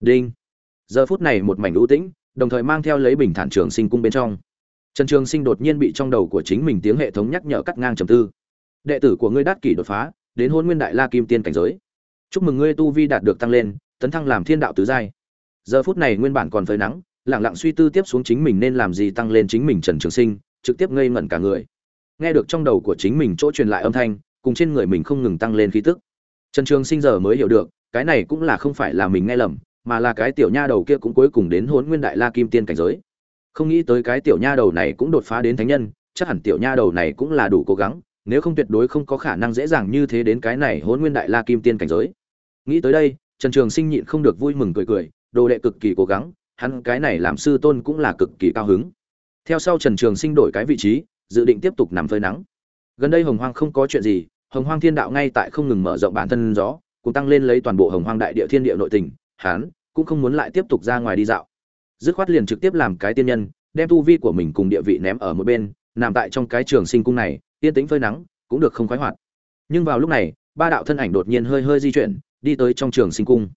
đinh. Giờ phút này một mảnh ưu tĩnh, đồng thời mang theo lấy bình thản trường sinh cung bên trong. Trần trường sinh đột nhiên bị trong đầu của chính mình tiếng hệ thống nhắc nhở cắt ngang trầm tư. Đệ tử của ngươi đát kỷ đột phá, đến hôn nguyên đại la kim tiên cảnh giới. Chúc mừng ngươi tu vi đạt được tăng lên, tấn thăng làm thiên đạo tứ giai. Giờ phút này nguyên bản còn phơi nắng, lặng lặng suy tư tiếp xuống chính mình nên làm gì tăng lên chính mình trần trường sinh, trực tiếp ngây ngẩn cả người. Nghe được trong đầu của chính mình chỗ truyền lại âm thanh, cùng trên người mình không ngừng tăng lên khí tức. Trần trường sinh giờ mới hiểu được, cái này cũng là không phải là mình nghe lầm mà là cái tiểu nha đầu kia cũng cuối cùng đến hôn nguyên đại la kim tiên cảnh giới. Không nghĩ tới cái tiểu nha đầu này cũng đột phá đến thánh nhân, chắc hẳn tiểu nha đầu này cũng là đủ cố gắng, nếu không tuyệt đối không có khả năng dễ dàng như thế đến cái này hôn nguyên đại la kim tiên cảnh giới. Nghĩ tới đây, trần trường sinh nhịn không được vui mừng cười cười, đồ đệ cực kỳ cố gắng, hắn cái này làm sư tôn cũng là cực kỳ cao hứng. Theo sau trần trường sinh đổi cái vị trí, dự định tiếp tục nằm phơi nắng. Gần đây hồng hoang không có chuyện gì, hồng hoang thiên đạo ngay tại không ngừng mở rộng bản thân gió cũng tăng lên lấy toàn bộ hồng hoang đại địa thiên địa nội tình, hắn cũng không muốn lại tiếp tục ra ngoài đi dạo. Dứt khoát liền trực tiếp làm cái tiên nhân, đem tu vi của mình cùng địa vị ném ở một bên, nằm tại trong cái trường sinh cung này, yên tĩnh phơi nắng, cũng được không khoái hoạt. Nhưng vào lúc này, ba đạo thân ảnh đột nhiên hơi hơi di chuyển, đi tới trong trường sinh cung.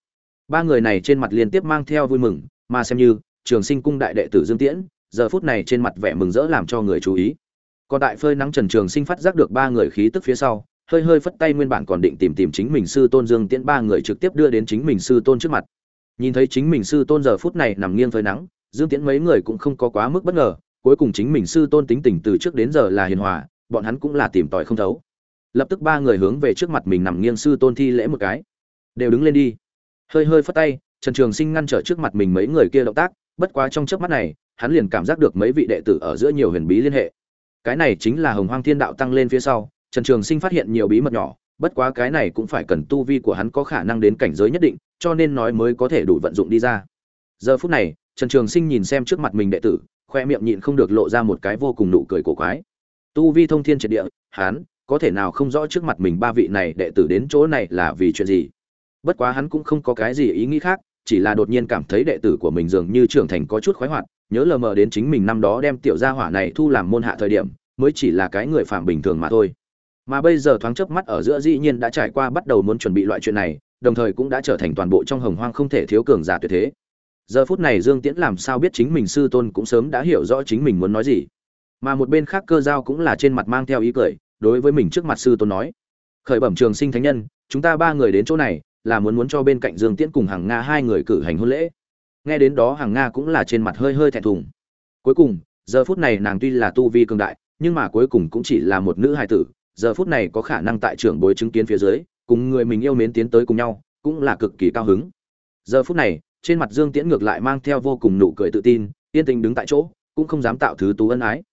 Ba người này trên mặt liên tiếp mang theo vui mừng, mà xem như, trường sinh cung đại đệ tử dương tiễn, giờ phút này trên mặt vẻ mừng rỡ làm cho người chú ý. Còn tại phơi nắng trần trường sinh phát giác được ba người khí tức phía sau, hơi hơi phất tay nguyên bản còn định tìm tìm chính mình sư tôn dương tiễn, ba người trực tiếp đưa đến chính mình sư tôn trước mặt nhìn thấy chính mình sư tôn giờ phút này nằm nghiêng phơi nắng, dương tiễn mấy người cũng không có quá mức bất ngờ, cuối cùng chính mình sư tôn tính tình từ trước đến giờ là hiền hòa, bọn hắn cũng là tìm tòi không thấu. Lập tức ba người hướng về trước mặt mình nằm nghiêng sư tôn thi lễ một cái. Đều đứng lên đi. Hơi hơi phất tay, trần trường sinh ngăn trở trước mặt mình mấy người kia động tác, bất quá trong trước mắt này, hắn liền cảm giác được mấy vị đệ tử ở giữa nhiều huyền bí liên hệ. Cái này chính là hồng hoang thiên đạo tăng lên phía sau, trần trường sinh phát hiện nhiều bí mật nhỏ bất quá cái này cũng phải cần tu vi của hắn có khả năng đến cảnh giới nhất định, cho nên nói mới có thể đủ vận dụng đi ra. Giờ phút này, trần trường sinh nhìn xem trước mặt mình đệ tử, khoe miệng nhịn không được lộ ra một cái vô cùng nụ cười cổ quái. Tu vi thông thiên triệt địa, hắn có thể nào không rõ trước mặt mình ba vị này đệ tử đến chỗ này là vì chuyện gì? Bất quá hắn cũng không có cái gì ý nghĩ khác, chỉ là đột nhiên cảm thấy đệ tử của mình dường như trưởng thành có chút khoái hoạt, nhớ lờ mờ đến chính mình năm đó đem tiểu gia hỏa này thu làm môn hạ thời điểm, mới chỉ là cái người phạm bình thường mà thôi mà bây giờ thoáng chớp mắt ở giữa dĩ nhiên đã trải qua bắt đầu muốn chuẩn bị loại chuyện này, đồng thời cũng đã trở thành toàn bộ trong hồng hoang không thể thiếu cường giả tuyệt thế. Giờ phút này dương tiễn làm sao biết chính mình sư tôn cũng sớm đã hiểu rõ chính mình muốn nói gì. Mà một bên khác cơ giao cũng là trên mặt mang theo ý cười, đối với mình trước mặt sư tôn nói, khởi bẩm trường sinh thánh nhân, chúng ta ba người đến chỗ này, là muốn muốn cho bên cạnh dương tiễn cùng hàng nga hai người cử hành hôn lễ. Nghe đến đó hàng nga cũng là trên mặt hơi hơi thẹn thùng. Cuối cùng, giờ phút này nàng tuy là tu vi cường đại, nhưng mà cuối cùng cũng chỉ là một nữ hài tử giờ phút này có khả năng tại trưởng bối chứng kiến phía dưới, cùng người mình yêu mến tiến tới cùng nhau, cũng là cực kỳ cao hứng. Giờ phút này, trên mặt dương tiễn ngược lại mang theo vô cùng nụ cười tự tin, yên tình đứng tại chỗ, cũng không dám tạo thứ tú ân ái.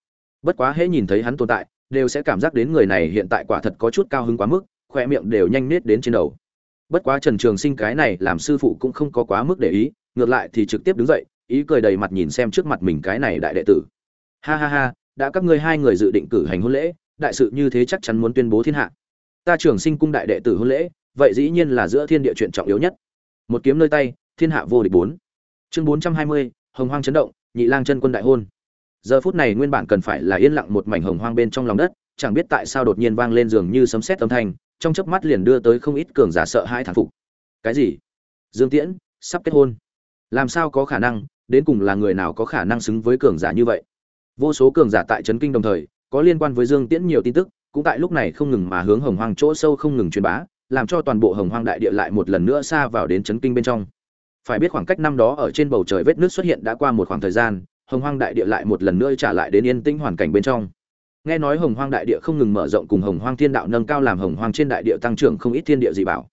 Bất quá hễ nhìn thấy hắn tồn tại, đều sẽ cảm giác đến người này hiện tại quả thật có chút cao hứng quá mức, khoe miệng đều nhanh nết đến trên đầu. Bất quá trần trường sinh cái này làm sư phụ cũng không có quá mức để ý, ngược lại thì trực tiếp đứng dậy, ý cười đầy mặt nhìn xem trước mặt mình cái này đại đệ tử. Ha ha ha, đã các ngươi hai người dự định cử hành hôn lễ đại sự như thế chắc chắn muốn tuyên bố thiên hạ. Ta trường sinh cung đại đệ tử hôn lễ, vậy dĩ nhiên là giữa thiên địa chuyện trọng yếu nhất. Một kiếm nơi tay, thiên hạ vô địch bốn. Chương bốn trăm hai mươi, hồng hoang chấn động, nhị lang chân quân đại hôn. Giờ phút này nguyên bản cần phải là yên lặng một mảnh hồng hoang bên trong lòng đất, chẳng biết tại sao đột nhiên vang lên giường như sấm sét âm thanh, trong chớp mắt liền đưa tới không ít cường giả sợ hãi thán phục. Cái gì? Dương tiễn, sắp kết hôn. Làm sao có khả năng, đến cùng là người nào có khả năng xứng với cường giả như vậy? Vô số cường giả tại trấn kinh đồng thời có liên quan với dương tiễn nhiều tin tức, cũng tại lúc này không ngừng mà hướng hồng hoang chỗ sâu không ngừng truyền bá, làm cho toàn bộ hồng hoang đại địa lại một lần nữa xa vào đến chấn kinh bên trong. Phải biết khoảng cách năm đó ở trên bầu trời vết nước xuất hiện đã qua một khoảng thời gian, hồng hoang đại địa lại một lần nữa trả lại đến yên tĩnh hoàn cảnh bên trong. Nghe nói hồng hoang đại địa không ngừng mở rộng cùng hồng hoang thiên đạo nâng cao làm hồng hoang trên đại địa tăng trưởng không ít thiên địa dị bảo.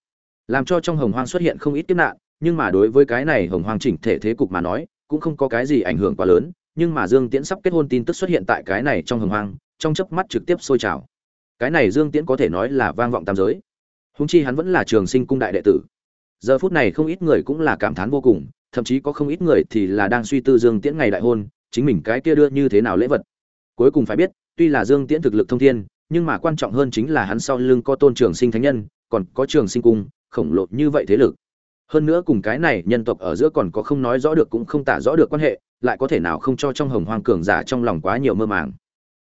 Làm cho trong hồng hoang xuất hiện không ít kiếp nạn, nhưng mà đối với cái này hồng hoang chỉnh thể thế cục mà nói, cũng không có cái gì ảnh hưởng quá lớn, nhưng mà dương tiễn sắp kết hôn tin tức xuất hiện tại cái này trong hồng hoang trong chớp mắt trực tiếp sôi trào. Cái này dương tiễn có thể nói là vang vọng tam giới. Húng chi hắn vẫn là trường sinh cung đại đệ tử. Giờ phút này không ít người cũng là cảm thán vô cùng, thậm chí có không ít người thì là đang suy tư dương tiễn ngày đại hôn, chính mình cái kia đưa như thế nào lễ vật. Cuối cùng phải biết, tuy là dương tiễn thực lực thông thiên, nhưng mà quan trọng hơn chính là hắn sau lưng có tôn trường sinh thánh nhân, còn có trường sinh cung, khổng lồ như vậy thế lực. Hơn nữa cùng cái này nhân tộc ở giữa còn có không nói rõ được cũng không tả rõ được quan hệ, lại có thể nào không cho trong hồng hoang cường giả trong lòng quá nhiều mơ màng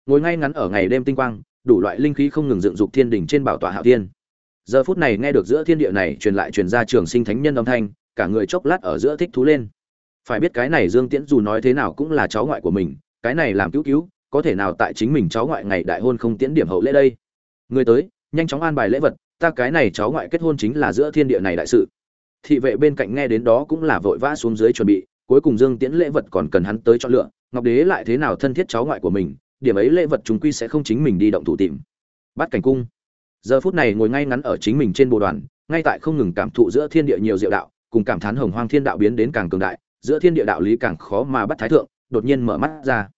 ngồi ngay ngắn ở ngày đêm tinh quang, đủ loại linh khí không ngừng dựng dục thiên đỉnh trên bảo tọa hạo thiên. Giờ phút này nghe được giữa thiên địa này truyền lại truyền ra trường sinh thánh nhân âm thanh, cả người chốc lát ở giữa thích thú lên. Phải biết cái này dương tiễn dù nói thế nào cũng là cháu ngoại của mình, cái này làm cứu cứu, có thể nào tại chính mình cháu ngoại ngày đại hôn không tiễn điểm hậu lễ đây? Người tới, nhanh chóng an bài lễ vật, ta cái này cháu ngoại kết hôn chính là giữa thiên địa này đại sự. Thị vệ bên cạnh nghe đến đó cũng là vội vã xuống dưới chuẩn bị, cuối cùng dương tiễn lễ vật còn cần hắn tới chọn lựa, ngọc đế lại thế nào thân thiết cháu ngoại của mình điểm ấy lễ vật chúng quy sẽ không chính mình đi động thủ tìm. Bắt cảnh cung. Giờ phút này ngồi ngay ngắn ở chính mình trên bồ đoàn, ngay tại không ngừng cảm thụ giữa thiên địa nhiều diệu đạo, cùng cảm thán hồng hoang thiên đạo biến đến càng cường đại, giữa thiên địa đạo lý càng khó mà bắt thái thượng, đột nhiên mở mắt ra.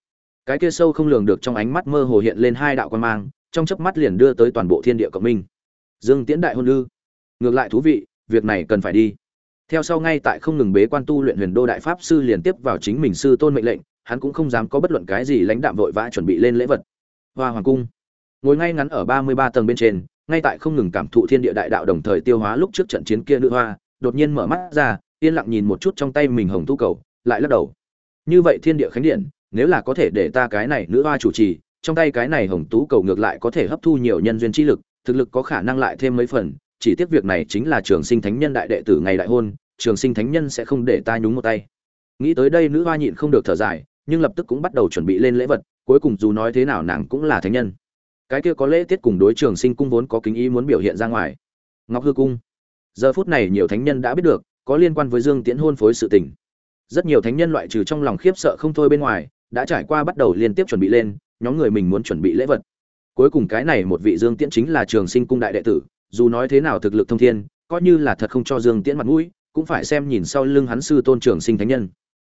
Cái kia sâu không lường được trong ánh mắt mơ hồ hiện lên hai đạo quan mang, trong chớp mắt liền đưa tới toàn bộ thiên địa cộng minh. Dương tiễn đại hôn lư ngược lại thú vị, việc này cần phải đi. Theo sau ngay tại không ngừng bế quan tu luyện huyền đô đại pháp sư liền tiếp vào chính mình sư tôn mệnh lệnh hắn cũng không dám có bất luận cái gì lãnh đạm vội vã chuẩn bị lên lễ vật. Hoa hoàng cung. Ngồi ngay ngắn ở ba mươi ba tầng bên trên, ngay tại không ngừng cảm thụ thiên địa đại đạo đồng thời tiêu hóa lúc trước trận chiến kia nữ hoa, đột nhiên mở mắt ra, yên lặng nhìn một chút trong tay mình hồng tu cầu, lại lắc đầu. Như vậy thiên địa khánh điện, nếu là có thể để ta cái này nữ hoa chủ trì, trong tay cái này hồng tú cầu ngược lại có thể hấp thu nhiều nhân duyên chi lực, thực lực có khả năng lại thêm mấy phần, chỉ tiếc việc này chính là trường sinh thánh nhân đại đệ tử ngày đại hôn, trường sinh thánh nhân sẽ không để ta nhúng một tay. Nghĩ tới đây nữ hoa nhịn không được thở dài nhưng lập tức cũng bắt đầu chuẩn bị lên lễ vật, cuối cùng dù nói thế nào nàng cũng là thánh nhân. Cái kia có lễ tiết cùng đối trường sinh cung vốn có kính ý muốn biểu hiện ra ngoài. Ngọc hư cung. Giờ phút này nhiều thánh nhân đã biết được, có liên quan với dương tiễn hôn phối sự tình. Rất nhiều thánh nhân loại trừ trong lòng khiếp sợ không thôi bên ngoài, đã trải qua bắt đầu liên tiếp chuẩn bị lên, nhóm người mình muốn chuẩn bị lễ vật. Cuối cùng cái này một vị dương tiễn chính là trường sinh cung đại đệ tử, dù nói thế nào thực lực thông thiên, coi như là thật không cho dương tiễn mặt mũi, cũng phải xem nhìn sau lưng hắn sư tôn trường sinh thánh nhân.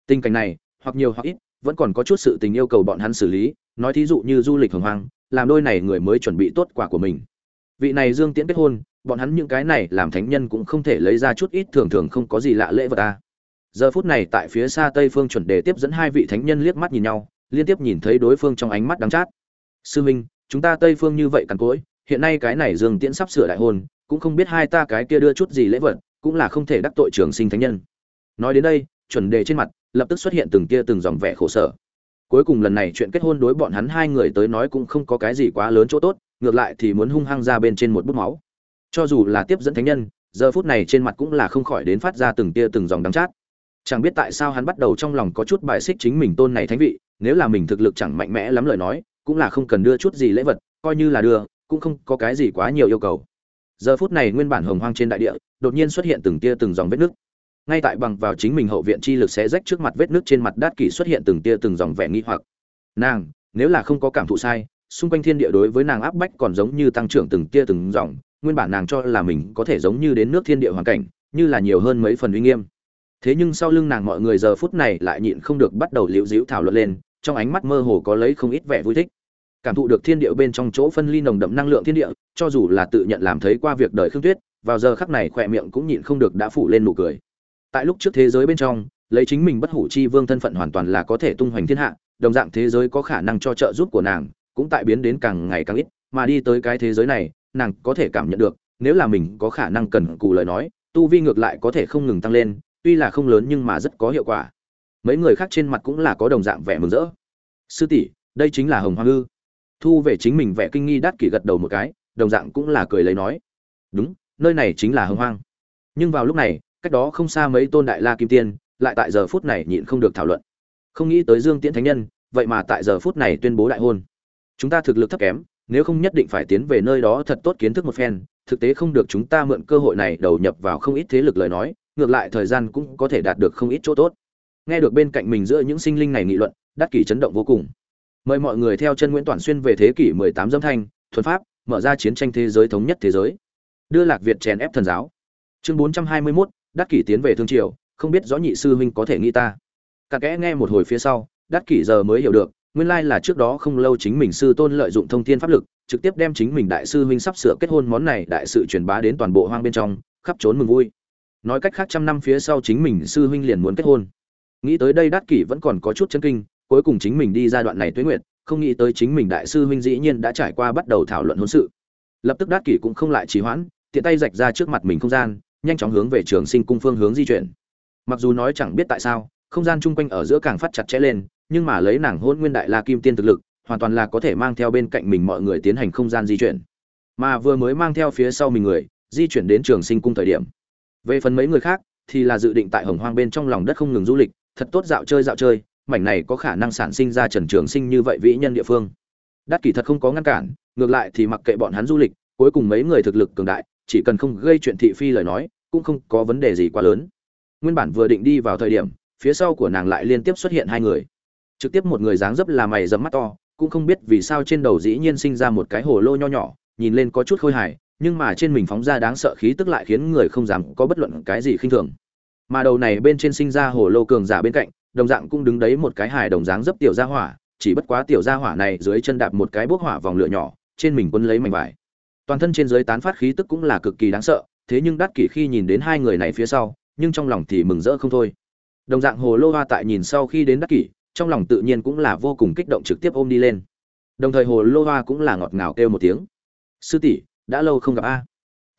Tình cảnh này, hoặc nhiều hoặc ít vẫn còn có chút sự tình yêu cầu bọn hắn xử lý, nói thí dụ như du lịch hồng hoang, làm đôi này người mới chuẩn bị tốt quả của mình. Vị này dương tiễn kết hôn, bọn hắn những cái này làm thánh nhân cũng không thể lấy ra chút ít thường thường không có gì lạ lễ vật ta giờ phút này tại phía xa tây phương chuẩn đề tiếp dẫn hai vị thánh nhân liếc mắt nhìn nhau, liên tiếp nhìn thấy đối phương trong ánh mắt đắng chát. Sư minh, chúng ta tây phương như vậy cằn cỗi, hiện nay cái này dương tiễn sắp sửa đại hôn, cũng không biết hai ta cái kia đưa chút gì lễ vật, cũng là không thể đắc tội trường sinh thánh nhân. Nói đến đây, chuẩn đề trên mặt lập tức xuất hiện từng kia từng dòng vẻ khổ sở. Cuối cùng lần này chuyện kết hôn đối bọn hắn hai người tới nói cũng không có cái gì quá lớn chỗ tốt, ngược lại thì muốn hung hăng ra bên trên một bút máu. Cho dù là tiếp dẫn thánh nhân, giờ phút này trên mặt cũng là không khỏi đến phát ra từng tia từng dòng đắng chát. Chẳng biết tại sao hắn bắt đầu trong lòng có chút bài xích chính mình tôn này thánh vị, nếu là mình thực lực chẳng mạnh mẽ lắm lời nói, cũng là không cần đưa chút gì lễ vật, coi như là đưa, cũng không có cái gì quá nhiều yêu cầu. Giờ phút này nguyên bản hồng hoang trên đại địa, đột nhiên xuất hiện từng tia từng dòng vết nước ngay tại bằng vào chính mình hậu viện chi lực sẽ rách trước mặt vết nước trên mặt đát kỷ xuất hiện từng tia từng dòng vẻ nghi hoặc. Nàng, nếu là không có cảm thụ sai, xung quanh thiên địa đối với nàng áp bách còn giống như tăng trưởng từng tia từng dòng, nguyên bản nàng cho là mình có thể giống như đến nước thiên địa hoàn cảnh, như là nhiều hơn mấy phần uy nghiêm. Thế nhưng sau lưng nàng mọi người giờ phút này lại nhịn không được bắt đầu liễu dĩu thảo luận lên, trong ánh mắt mơ hồ có lấy không ít vẻ vui thích. Cảm thụ được thiên địa bên trong chỗ phân ly nồng đậm năng lượng thiên địa, cho dù là tự nhận làm thấy qua việc đời khương tuyết, vào giờ khắc này khỏe miệng cũng nhịn không được đã phủ lên nụ cười tại lúc trước thế giới bên trong, lấy chính mình bất hủ chi vương thân phận hoàn toàn là có thể tung hoành thiên hạ, đồng dạng thế giới có khả năng cho trợ giúp của nàng, cũng tại biến đến càng ngày càng ít, mà đi tới cái thế giới này, nàng có thể cảm nhận được, nếu là mình có khả năng cần cù lời nói, tu vi ngược lại có thể không ngừng tăng lên, tuy là không lớn nhưng mà rất có hiệu quả. Mấy người khác trên mặt cũng là có đồng dạng vẻ mừng rỡ. Sư tỷ, đây chính là hồng hoa ngư thu về chính mình vẻ kinh nghi đắt kỷ gật đầu một cái, đồng dạng cũng là cười lấy nói, đúng, nơi này chính là hồng hoang. Nhưng vào lúc này cách đó không xa mấy tôn đại la kim tiên lại tại giờ phút này nhịn không được thảo luận. Không nghĩ tới dương tiễn thánh nhân vậy mà tại giờ phút này tuyên bố đại hôn. Chúng ta thực lực thấp kém nếu không nhất định phải tiến về nơi đó thật tốt kiến thức một phen thực tế không được chúng ta mượn cơ hội này đầu nhập vào không ít thế lực lời nói ngược lại thời gian cũng có thể đạt được không ít chỗ tốt. Nghe được bên cạnh mình giữa những sinh linh này nghị luận đắc kỷ chấn động vô cùng. Mời mọi người theo chân nguyễn toàn xuyên về thế kỷ 18 dâm thanh thuần pháp mở ra chiến tranh thế giới thống nhất thế giới. Đưa lạc việt chèn ép thần giáo. Chương 421, đắc kỷ tiến về thương triều, không biết rõ nhị sư huynh có thể nghĩ ta. Cả kẽ nghe một hồi phía sau, đắc kỷ giờ mới hiểu được, nguyên lai là trước đó không lâu chính mình sư tôn lợi dụng thông thiên pháp lực, trực tiếp đem chính mình đại sư huynh sắp sửa kết hôn món này đại sự truyền bá đến toàn bộ hoang bên trong, khắp trốn mừng vui. Nói cách khác trăm năm phía sau chính mình sư huynh liền muốn kết hôn. Nghĩ tới đây đắc kỷ vẫn còn có chút chân kinh, cuối cùng chính mình đi giai đoạn này tuế nguyệt, không nghĩ tới chính mình đại sư huynh dĩ nhiên đã trải qua bắt đầu thảo luận hôn sự. Lập tức đắc kỷ cũng không lại trì hoãn, tiện tay rạch ra trước mặt mình không gian nhanh chóng hướng về trường sinh cung phương hướng di chuyển. Mặc dù nói chẳng biết tại sao, không gian chung quanh ở giữa càng phát chặt chẽ lên, nhưng mà lấy nàng hôn nguyên đại la kim tiên thực lực, hoàn toàn là có thể mang theo bên cạnh mình mọi người tiến hành không gian di chuyển. Mà vừa mới mang theo phía sau mình người, di chuyển đến trường sinh cung thời điểm. Về phần mấy người khác, thì là dự định tại hồng hoang bên trong lòng đất không ngừng du lịch, thật tốt dạo chơi dạo chơi, mảnh này có khả năng sản sinh ra trần trường sinh như vậy vĩ nhân địa phương. Đắc kỷ thật không có ngăn cản, ngược lại thì mặc kệ bọn hắn du lịch, cuối cùng mấy người thực lực cường đại chỉ cần không gây chuyện thị phi lời nói, cũng không có vấn đề gì quá lớn. Nguyên bản vừa định đi vào thời điểm, phía sau của nàng lại liên tiếp xuất hiện hai người. Trực tiếp một người dáng dấp là mày dẫm mắt to, cũng không biết vì sao trên đầu dĩ nhiên sinh ra một cái hồ lô nho nhỏ, nhìn lên có chút khôi hài, nhưng mà trên mình phóng ra đáng sợ khí tức lại khiến người không dám có bất luận cái gì khinh thường. Mà đầu này bên trên sinh ra hồ lô cường giả bên cạnh, đồng dạng cũng đứng đấy một cái hài đồng dáng dấp tiểu gia hỏa, chỉ bất quá tiểu gia hỏa này dưới chân đạp một cái bốc hỏa vòng lửa nhỏ, trên mình quân lấy mảnh vải toàn thân trên dưới tán phát khí tức cũng là cực kỳ đáng sợ, thế nhưng đắt kỷ khi nhìn đến hai người này phía sau, nhưng trong lòng thì mừng rỡ không thôi. Đồng dạng hồ lô hoa tại nhìn sau khi đến đắc kỷ, trong lòng tự nhiên cũng là vô cùng kích động trực tiếp ôm đi lên. Đồng thời hồ lô hoa cũng là ngọt ngào kêu một tiếng. Sư tỷ, đã lâu không gặp a.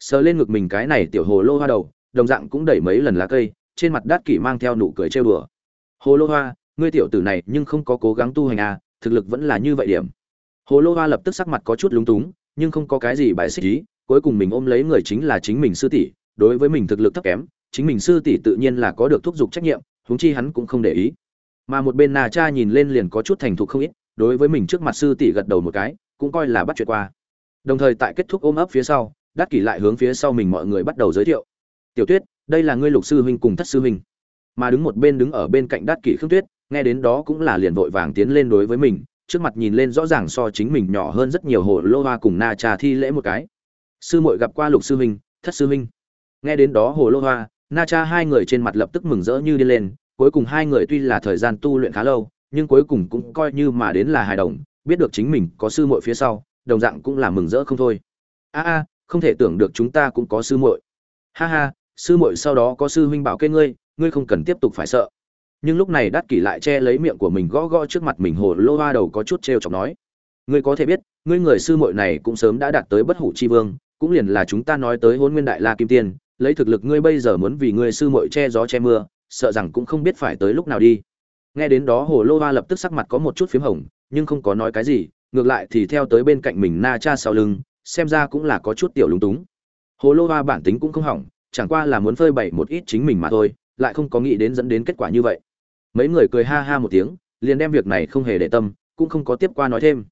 Sờ lên ngực mình cái này tiểu hồ lô hoa đầu, đồng dạng cũng đẩy mấy lần lá cây, trên mặt đát kỷ mang theo nụ cười trêu bừa. hồ lô hoa, ngươi tiểu tử này nhưng không có cố gắng tu hành a thực lực vẫn là như vậy điểm. Hồ lô hoa lập tức sắc mặt có chút lúng túng nhưng không có cái gì bài xích ý, cuối cùng mình ôm lấy người chính là chính mình sư tỷ, đối với mình thực lực thấp kém, chính mình sư tỷ tự nhiên là có được thúc giục trách nhiệm, huống chi hắn cũng không để ý. Mà một bên nà cha nhìn lên liền có chút thành thục không ít, đối với mình trước mặt sư tỷ gật đầu một cái, cũng coi là bắt chuyện qua. Đồng thời tại kết thúc ôm ấp phía sau đắc kỷ lại hướng phía sau mình mọi người bắt đầu giới thiệu. Tiểu tuyết, đây là ngươi lục sư huynh cùng thất sư huynh. Mà đứng một bên đứng ở bên cạnh đắc kỷ khương tuyết, nghe đến đó cũng là liền vội vàng tiến lên đối với mình trước mặt nhìn lên rõ ràng so chính mình nhỏ hơn rất nhiều hồ lô hoa cùng na trà thi lễ một cái. Sư muội gặp qua lục sư huynh, thất sư huynh. Nghe đến đó hồ lô hoa, na cha hai người trên mặt lập tức mừng rỡ như đi lên, cuối cùng hai người tuy là thời gian tu luyện khá lâu, nhưng cuối cùng cũng coi như mà đến là hài đồng, biết được chính mình có sư muội phía sau, đồng dạng cũng là mừng rỡ không thôi. A a, không thể tưởng được chúng ta cũng có sư muội. Ha ha, sư muội sau đó có sư huynh bảo kê ngươi ngươi không cần tiếp tục phải sợ nhưng lúc này đắt kỷ lại che lấy miệng của mình gõ gõ trước mặt mình, hồ lô hoa đầu có chút t r e o chọc nói, ngươi có thể biết, ngươi người sư muội này cũng sớm đã đạt tới bất hủ chi vương, cũng liền là chúng ta nói tới hôn nguyên đại la kim tiên, lấy thực lực ngươi bây giờ muốn vì ngươi sư muội che gió che mưa, sợ rằng cũng không biết phải tới lúc nào đi. Nghe đến đó hồ lô hoa lập tức sắc mặt có một chút p h í m hồng, nhưng không có nói cái gì, ngược lại thì theo tới bên cạnh mình na cha sau lưng, xem ra cũng là có chút tiểu lúng túng. Hồ lô hoa bản tính cũng không hỏng, chẳng qua là muốn phơi bày một ít chính mình mà thôi, lại không có nghĩ đến dẫn đến kết quả như vậy mấy người cười ha ha một tiếng, liền đem việc này không hề để tâm, cũng không có tiếp qua nói thêm.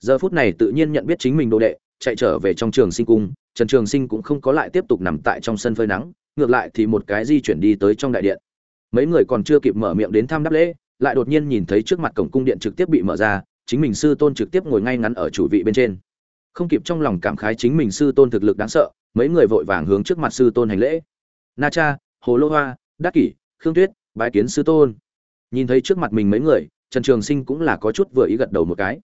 Giờ phút này tự nhiên nhận biết chính mình đồ đệ, chạy trở về trong trường sinh cung, trần trường sinh cũng không có lại tiếp tục nằm tại trong sân phơi nắng, ngược lại thì một cái di chuyển đi tới trong đại điện. Mấy người còn chưa kịp mở miệng đến thăm đáp lễ, lại đột nhiên nhìn thấy trước mặt cổng cung điện trực tiếp bị mở ra, chính mình sư tôn trực tiếp ngồi ngay ngắn ở chủ vị bên trên. Không kịp trong lòng cảm khái chính mình sư tôn thực lực đáng sợ, mấy người vội vàng hướng trước mặt sư tôn hành lễ. Na cha, hồ lô hoa, đắc kỷ, khương tuyết, bái kiến sư tôn nhìn thấy trước mặt mình mấy người, trần trường sinh cũng là có chút vừa ý gật đầu một cái.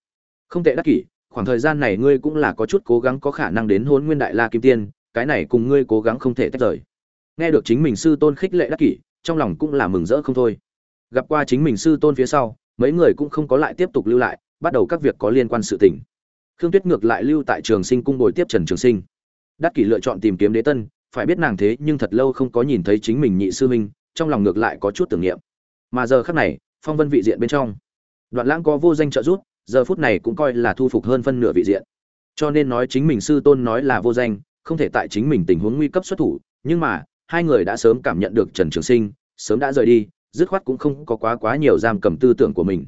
Không tệ đắc kỷ, khoảng thời gian này ngươi cũng là có chút cố gắng có khả năng đến hôn nguyên đại la kim tiên, cái này cùng ngươi cố gắng không thể tách rời. Nghe được chính mình sư tôn khích lệ đắc kỷ, trong lòng cũng là mừng rỡ không thôi. Gặp qua chính mình sư tôn phía sau, mấy người cũng không có lại tiếp tục lưu lại, bắt đầu các việc có liên quan sự tình. Khương tuyết ngược lại lưu tại trường sinh cung bồi tiếp trần trường sinh. Đắc kỷ lựa chọn tìm kiếm đế tân, phải biết nàng thế nhưng thật lâu không có nhìn thấy chính mình nhị sư minh trong lòng ngược lại có chút tưởng niệm mà giờ khắc này, phong vân vị diện bên trong. Đoạn lãng có vô danh trợ giúp, giờ phút này cũng coi là thu phục hơn phân nửa vị diện. Cho nên nói chính mình sư tôn nói là vô danh, không thể tại chính mình tình huống nguy cấp xuất thủ, nhưng mà, hai người đã sớm cảm nhận được trần trường sinh, sớm đã rời đi, dứt khoát cũng không có quá quá nhiều giam cầm tư tưởng của mình.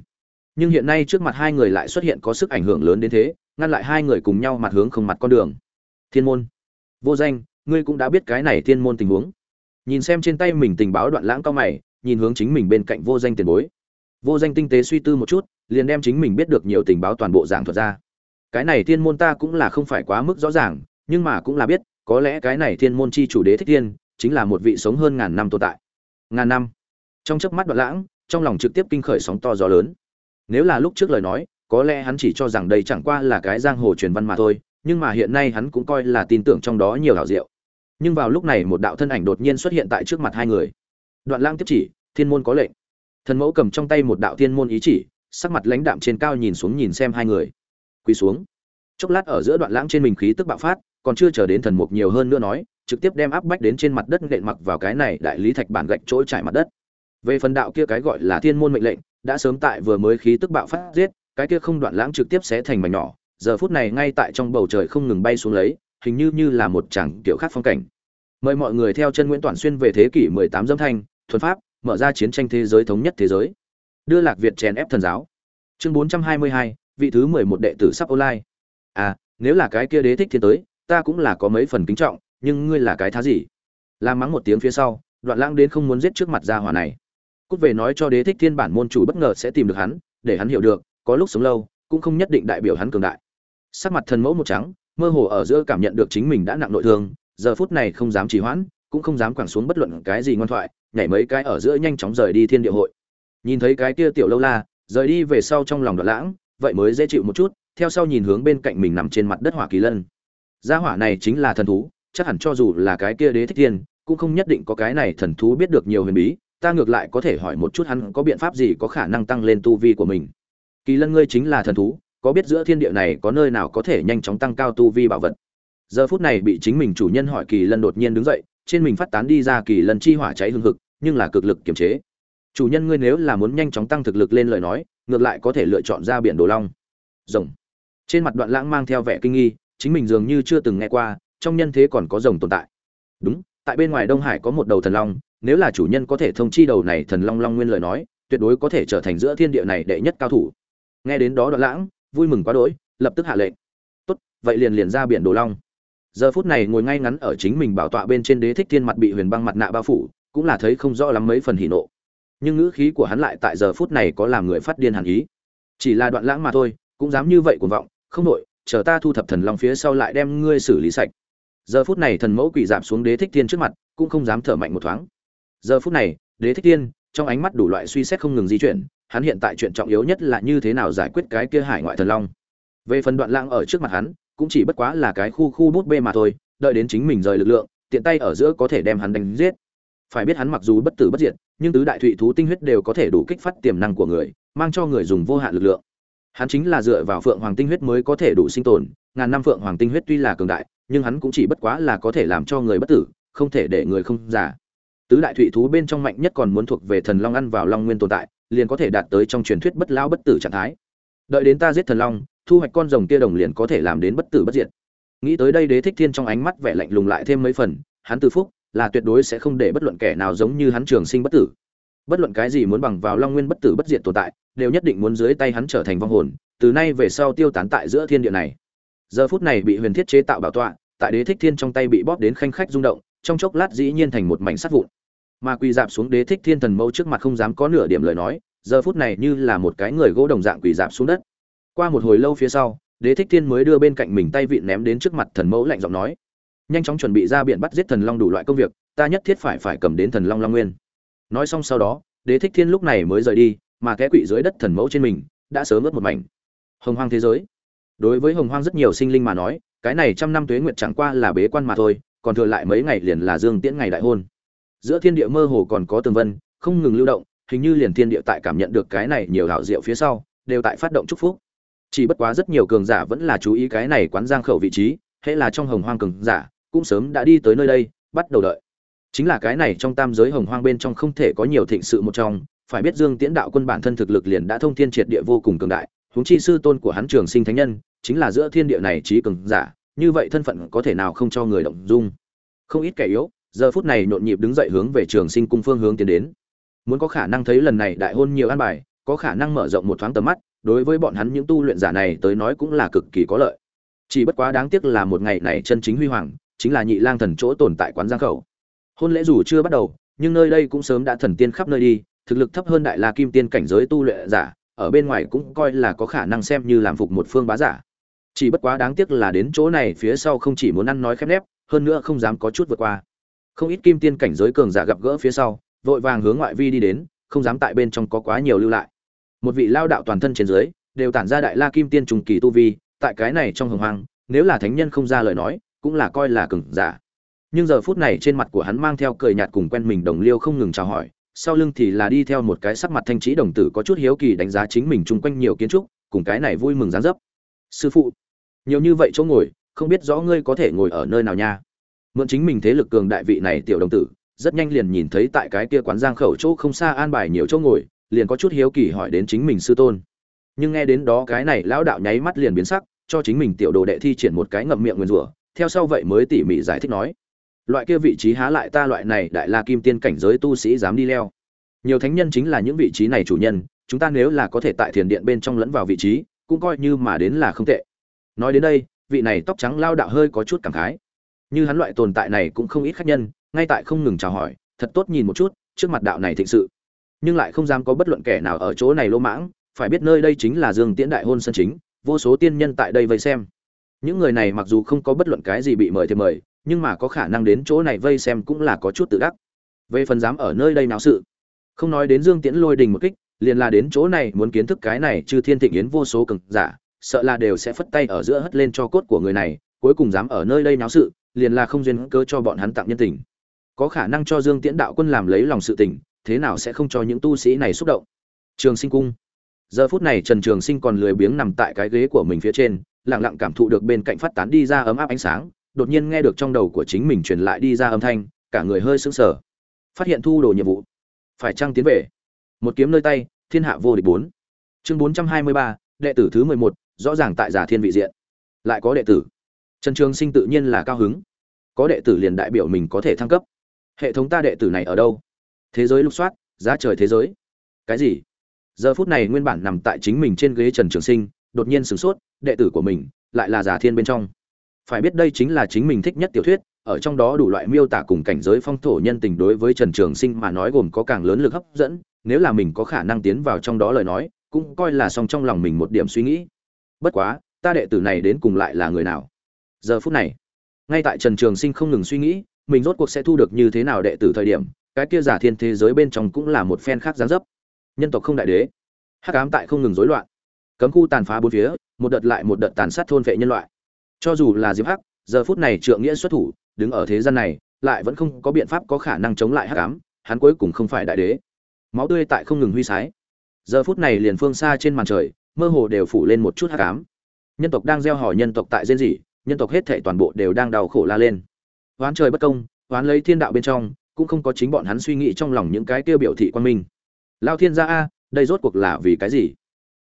Nhưng hiện nay trước mặt hai người lại xuất hiện có sức ảnh hưởng lớn đến thế, ngăn lại hai người cùng nhau mặt hướng không mặt con đường. Thiên môn. Vô danh, ngươi cũng đã biết cái này thiên môn tình huống. Nhìn xem trên tay mình tình báo đoạn lãng cao mày nhìn hướng chính mình bên cạnh vô danh tiền bối. Vô danh tinh tế suy tư một chút, liền đem chính mình biết được nhiều tình báo toàn bộ giảng thuật ra. Cái này thiên môn ta cũng là không phải quá mức rõ ràng, nhưng mà cũng là biết, có lẽ cái này thiên môn chi chủ đế thích thiên, chính là một vị sống hơn ngàn năm tồn tại. Ngàn năm. Trong chớp mắt đoạn lãng, trong lòng trực tiếp kinh khởi sóng to gió lớn. Nếu là lúc trước lời nói, có lẽ hắn chỉ cho rằng đây chẳng qua là cái giang hồ truyền văn mà thôi, nhưng mà hiện nay hắn cũng coi là tin tưởng trong đó nhiều hảo diệu. Nhưng vào lúc này một đạo thân ảnh đột nhiên xuất hiện tại trước mặt hai người đoạn lãng tiếp chỉ, thiên môn có lệnh. Thần mẫu cầm trong tay một đạo thiên môn ý chỉ, sắc mặt lãnh đạm trên cao nhìn xuống nhìn xem hai người. Quỳ xuống. Chốc lát ở giữa đoạn lãng trên mình khí tức bạo phát, còn chưa chờ đến thần mục nhiều hơn nữa nói, trực tiếp đem áp bách đến trên mặt đất nện mặc vào cái này đại lý thạch bản gạch chỗ trải mặt đất. Về phần đạo kia cái gọi là thiên môn mệnh lệnh, đã sớm tại vừa mới khí tức bạo phát giết, cái kia không đoạn lãng trực tiếp sẽ thành mảnh nhỏ, giờ phút này ngay tại trong bầu trời không ngừng bay xuống lấy, hình như như là một chẳng kiểu khác phong cảnh. Mời mọi người theo chân nguyễn toàn xuyên về thế kỷ 18 dâm thanh thuần pháp mở ra chiến tranh thế giới thống nhất thế giới. Đưa lạc việt chèn ép thần giáo. Chương 422, vị thứ 11 đệ tử sắp online. À nếu là cái kia đế thích thiên tới ta cũng là có mấy phần kính trọng nhưng ngươi là cái thá gì? La mắng một tiếng phía sau đoạn lãng đến không muốn giết trước mặt gia hỏa này. Cút về nói cho đế thích thiên bản môn chủ bất ngờ sẽ tìm được hắn để hắn hiểu được có lúc sống lâu cũng không nhất định đại biểu hắn cường đại. Sắc mặt thần mẫu một trắng mơ hồ ở giữa cảm nhận được chính mình đã nặng nội thương giờ phút này không dám trì hoãn cũng không dám quẳng xuống bất luận cái gì ngoan thoại nhảy mấy cái ở giữa nhanh chóng rời đi thiên địa hội. Nhìn thấy cái kia tiểu lâu la, rời đi về sau trong lòng đoạn lãng, vậy mới dễ chịu một chút, theo sau nhìn hướng bên cạnh mình nằm trên mặt đất hỏa kỳ lân. Gia hỏa này chính là thần thú, chắc hẳn cho dù là cái kia đế thích thiên, cũng không nhất định có cái này thần thú biết được nhiều huyền bí, ta ngược lại có thể hỏi một chút hắn có biện pháp gì có khả năng tăng lên tu vi của mình. Kỳ lân ngươi chính là thần thú, có biết giữa thiên địa này có nơi nào có thể nhanh chóng tăng cao tu vi bảo vật? Giờ phút này bị chính mình chủ nhân hỏi kỳ lân đột nhiên đứng dậy trên mình phát tán đi ra kỳ lần chi hỏa cháy hương hực, nhưng là cực lực kiềm chế. Chủ nhân ngươi nếu là muốn nhanh chóng tăng thực lực lên lời nói, ngược lại có thể lựa chọn ra biển đồ long. Rồng. Trên mặt đoạn lãng mang theo vẻ kinh nghi, chính mình dường như chưa từng nghe qua, trong nhân thế còn có rồng tồn tại. Đúng, tại bên ngoài đông hải có một đầu thần long, nếu là chủ nhân có thể thông chi đầu này thần long long nguyên lời nói, tuyệt đối có thể trở thành giữa thiên địa này đệ nhất cao thủ. Nghe đến đó đoạn lãng, vui mừng quá đỗi, lập tức hạ lệnh. Tốt, vậy liền liền ra biển đồ long giờ phút này ngồi ngay ngắn ở chính mình bảo tọa bên trên đế thích thiên mặt bị huyền băng mặt nạ bao phủ, cũng là thấy không rõ lắm mấy phần hỉ nộ. Nhưng ngữ khí của hắn lại tại giờ phút này có làm người phát điên hẳn ý. Chỉ là đoạn lãng mà thôi, cũng dám như vậy cuồng vọng, không nội chờ ta thu thập thần long phía sau lại đem ngươi xử lý sạch. Giờ phút này thần mẫu quỷ giảm xuống đế thích thiên trước mặt, cũng không dám thở mạnh một thoáng. Giờ phút này, đế thích thiên, trong ánh mắt đủ loại suy xét không ngừng di chuyển, hắn hiện tại chuyện trọng yếu nhất là như thế nào giải quyết cái kia hải ngoại thần long. Về phần đoạn lãng ở trước mặt hắn cũng chỉ bất quá là cái khu khu bút bê mà thôi, đợi đến chính mình rời lực lượng, tiện tay ở giữa có thể đem hắn đánh giết. Phải biết hắn mặc dù bất tử bất diệt, nhưng tứ đại thụy thú tinh huyết đều có thể đủ kích phát tiềm năng của người, mang cho người dùng vô hạn lực lượng. Hắn chính là dựa vào phượng hoàng tinh huyết mới có thể đủ sinh tồn, ngàn năm phượng hoàng tinh huyết tuy là cường đại, nhưng hắn cũng chỉ bất quá là có thể làm cho người bất tử, không thể để người không giả tứ đại thụy thú bên trong mạnh nhất còn muốn thuộc về thần long ăn vào long nguyên tồn tại, liền có thể đạt tới trong truyền thuyết bất lão bất tử trạng thái. Đợi đến ta giết thần long thu hoạch con rồng kia đồng liền có thể làm đến bất tử bất diệt. Nghĩ tới đây đế thích thiên trong ánh mắt vẻ lạnh lùng lại thêm mấy phần, hắn từ phúc, là tuyệt đối sẽ không để bất luận kẻ nào giống như hắn trường sinh bất tử. Bất luận cái gì muốn bằng vào long nguyên bất tử bất diệt tồn tại, đều nhất định muốn dưới tay hắn trở thành vong hồn, từ nay về sau tiêu tán tại giữa thiên địa này. Giờ phút này bị huyền thiết chế tạo bảo tọa, tại đế thích thiên trong tay bị bóp đến khanh khách rung động, trong chốc lát dĩ nhiên thành một mảnh sắt vụn. Mà quỳ dạp xuống đế thích thiên thần mâu trước mặt không dám có nửa điểm lời nói, giờ phút này như là một cái người gỗ đồng dạng quỳ dạp xuống đất qua một hồi lâu phía sau, đế thích thiên mới đưa bên cạnh mình tay vịn ném đến trước mặt thần mẫu lạnh giọng nói. Nhanh chóng chuẩn bị ra biển bắt giết thần long đủ loại công việc, ta nhất thiết phải phải cầm đến thần long long nguyên. Nói xong sau đó, đế thích thiên lúc này mới rời đi, mà kẽ quỷ dưới đất thần mẫu trên mình đã sớm ướt một mảnh. Hồng hoang thế giới. Đối với hồng hoang rất nhiều sinh linh mà nói, cái này trăm năm tuế nguyệt chẳng qua là bế quan mà thôi, còn thừa lại mấy ngày liền là dương tiễn ngày đại hôn. Giữa thiên địa mơ hồ còn có tường vân, không ngừng lưu động, hình như liền thiên địa tại cảm nhận được cái này nhiều hảo diệu phía sau, đều tại phát động chúc phúc chỉ bất quá rất nhiều cường giả vẫn là chú ý cái này quán giang khẩu vị trí, hễ là trong hồng hoang cường giả, cũng sớm đã đi tới nơi đây, bắt đầu đợi. Chính là cái này trong tam giới hồng hoang bên trong không thể có nhiều thịnh sự một trong, phải biết dương tiễn đạo quân bản thân thực lực liền đã thông thiên triệt địa vô cùng cường đại, huống chi sư tôn của hắn trường sinh thánh nhân, chính là giữa thiên địa này trí cường giả, như vậy thân phận có thể nào không cho người động dung. Không ít kẻ yếu, giờ phút này nhộn nhịp đứng dậy hướng về trường sinh cung phương hướng tiến đến. Muốn có khả năng thấy lần này đại hôn nhiều an bài, có khả năng mở rộng một thoáng tầm mắt đối với bọn hắn những tu luyện giả này tới nói cũng là cực kỳ có lợi. Chỉ bất quá đáng tiếc là một ngày này chân chính huy hoàng, chính là nhị lang thần chỗ tồn tại quán giang khẩu. Hôn lễ dù chưa bắt đầu, nhưng nơi đây cũng sớm đã thần tiên khắp nơi đi, thực lực thấp hơn đại la kim tiên cảnh giới tu luyện giả, ở bên ngoài cũng coi là có khả năng xem như làm phục một phương bá giả. Chỉ bất quá đáng tiếc là đến chỗ này phía sau không chỉ muốn ăn nói khép nép, hơn nữa không dám có chút vượt qua. Không ít kim tiên cảnh giới cường giả gặp gỡ phía sau, vội vàng hướng ngoại vi đi đến, không dám tại bên trong có quá nhiều lưu lại một vị lao đạo toàn thân trên dưới, đều tản ra đại la kim tiên trùng kỳ tu vi, tại cái này trong hồng hoang, nếu là thánh nhân không ra lời nói, cũng là coi là cừng giả. Nhưng giờ phút này trên mặt của hắn mang theo cười nhạt cùng quen mình đồng liêu không ngừng chào hỏi, sau lưng thì là đi theo một cái sắc mặt thanh trí đồng tử có chút hiếu kỳ đánh giá chính mình chung quanh nhiều kiến trúc, cùng cái này vui mừng dán dấp. Sư phụ, nhiều như vậy chỗ ngồi, không biết rõ ngươi có thể ngồi ở nơi nào nha? Mượn chính mình thế lực cường đại vị này tiểu đồng tử, rất nhanh liền nhìn thấy tại cái kia quán giang khẩu chỗ không xa an bài nhiều chỗ ngồi liền có chút hiếu kỳ hỏi đến chính mình sư tôn. Nhưng nghe đến đó cái này, lão đạo nháy mắt liền biến sắc, cho chính mình tiểu đồ đệ thi triển một cái ngậm miệng nguyên rủa, theo sau vậy mới tỉ mỉ giải thích nói, loại kia vị trí há lại ta loại này đại la kim tiên cảnh giới tu sĩ dám đi leo. Nhiều thánh nhân chính là những vị trí này chủ nhân, chúng ta nếu là có thể tại thiền điện bên trong lẫn vào vị trí, cũng coi như mà đến là không tệ. Nói đến đây, vị này tóc trắng lao đạo hơi có chút cảm khái. Như hắn loại tồn tại này cũng không ít khách nhân, ngay tại không ngừng chào hỏi, thật tốt nhìn một chút, trước mặt đạo này thịnh sự nhưng lại không dám có bất luận kẻ nào ở chỗ này lỗ mãng, phải biết nơi đây chính là dương tiễn đại hôn sân chính, vô số tiên nhân tại đây vây xem. Những người này mặc dù không có bất luận cái gì bị mời thì mời, nhưng mà có khả năng đến chỗ này vây xem cũng là có chút tự đắc. Về phần dám ở nơi đây náo sự, không nói đến dương tiễn lôi đình một kích, liền là đến chỗ này muốn kiến thức cái này chư thiên thịnh yến vô số cực giả, sợ là đều sẽ phất tay ở giữa hất lên cho cốt của người này, cuối cùng dám ở nơi đây náo sự, liền là không duyên cớ cho bọn hắn tặng nhân tình. Có khả năng cho dương tiễn đạo quân làm lấy lòng sự tình thế nào sẽ không cho những tu sĩ này xúc động? Trường sinh cung. Giờ phút này trần trường sinh còn lười biếng nằm tại cái ghế của mình phía trên, lặng lặng cảm thụ được bên cạnh phát tán đi ra ấm áp ánh sáng, đột nhiên nghe được trong đầu của chính mình truyền lại đi ra âm thanh, cả người hơi sững sờ. Phát hiện thu đồ nhiệm vụ. Phải trăng tiến về? Một kiếm nơi tay, thiên hạ vô địch bốn. Chương bốn trăm hai mươi ba, đệ tử thứ mười một, rõ ràng tại giả thiên vị diện. Lại có đệ tử. Trần trường sinh tự nhiên là cao hứng. Có đệ tử liền đại biểu mình có thể thăng cấp. Hệ thống ta đệ tử này ở đâu? Thế giới lục soát, giá trời thế giới. Cái gì? Giờ phút này nguyên bản nằm tại chính mình trên ghế trần trường sinh, đột nhiên sửng sốt, đệ tử của mình lại là giả thiên bên trong. Phải biết đây chính là chính mình thích nhất tiểu thuyết, ở trong đó đủ loại miêu tả cùng cảnh giới phong thổ nhân tình đối với trần trường sinh mà nói gồm có càng lớn lực hấp dẫn, nếu là mình có khả năng tiến vào trong đó lời nói, cũng coi là xong trong lòng mình một điểm suy nghĩ. Bất quá, ta đệ tử này đến cùng lại là người nào? Giờ phút này, ngay tại trần trường sinh không ngừng suy nghĩ, mình rốt cuộc sẽ thu được như thế nào đệ tử thời điểm cái kia giả thiên thế giới bên trong cũng là một phen khác gián dấp. Nhân tộc không đại đế. Hắc ám tại không ngừng rối loạn. Cấm khu tàn phá bốn phía, một đợt lại một đợt tàn sát thôn vệ nhân loại. Cho dù là diệp hắc, giờ phút này trượng nghĩa xuất thủ, đứng ở thế gian này, lại vẫn không có biện pháp có khả năng chống lại hắc ám, hắn cuối cùng không phải đại đế. Máu tươi tại không ngừng huy sái. Giờ phút này liền phương xa trên màn trời, mơ hồ đều phủ lên một chút hắc ám. Nhân tộc đang gieo hỏi nhân tộc tại rên dị nhân tộc hết thảy toàn bộ đều đang đau khổ la lên. Oán trời bất công oán lấy thiên đạo bên trong cũng không có chính bọn hắn suy nghĩ trong lòng những cái tiêu biểu thị quan minh. Lao thiên gia a, đây rốt cuộc là vì cái gì?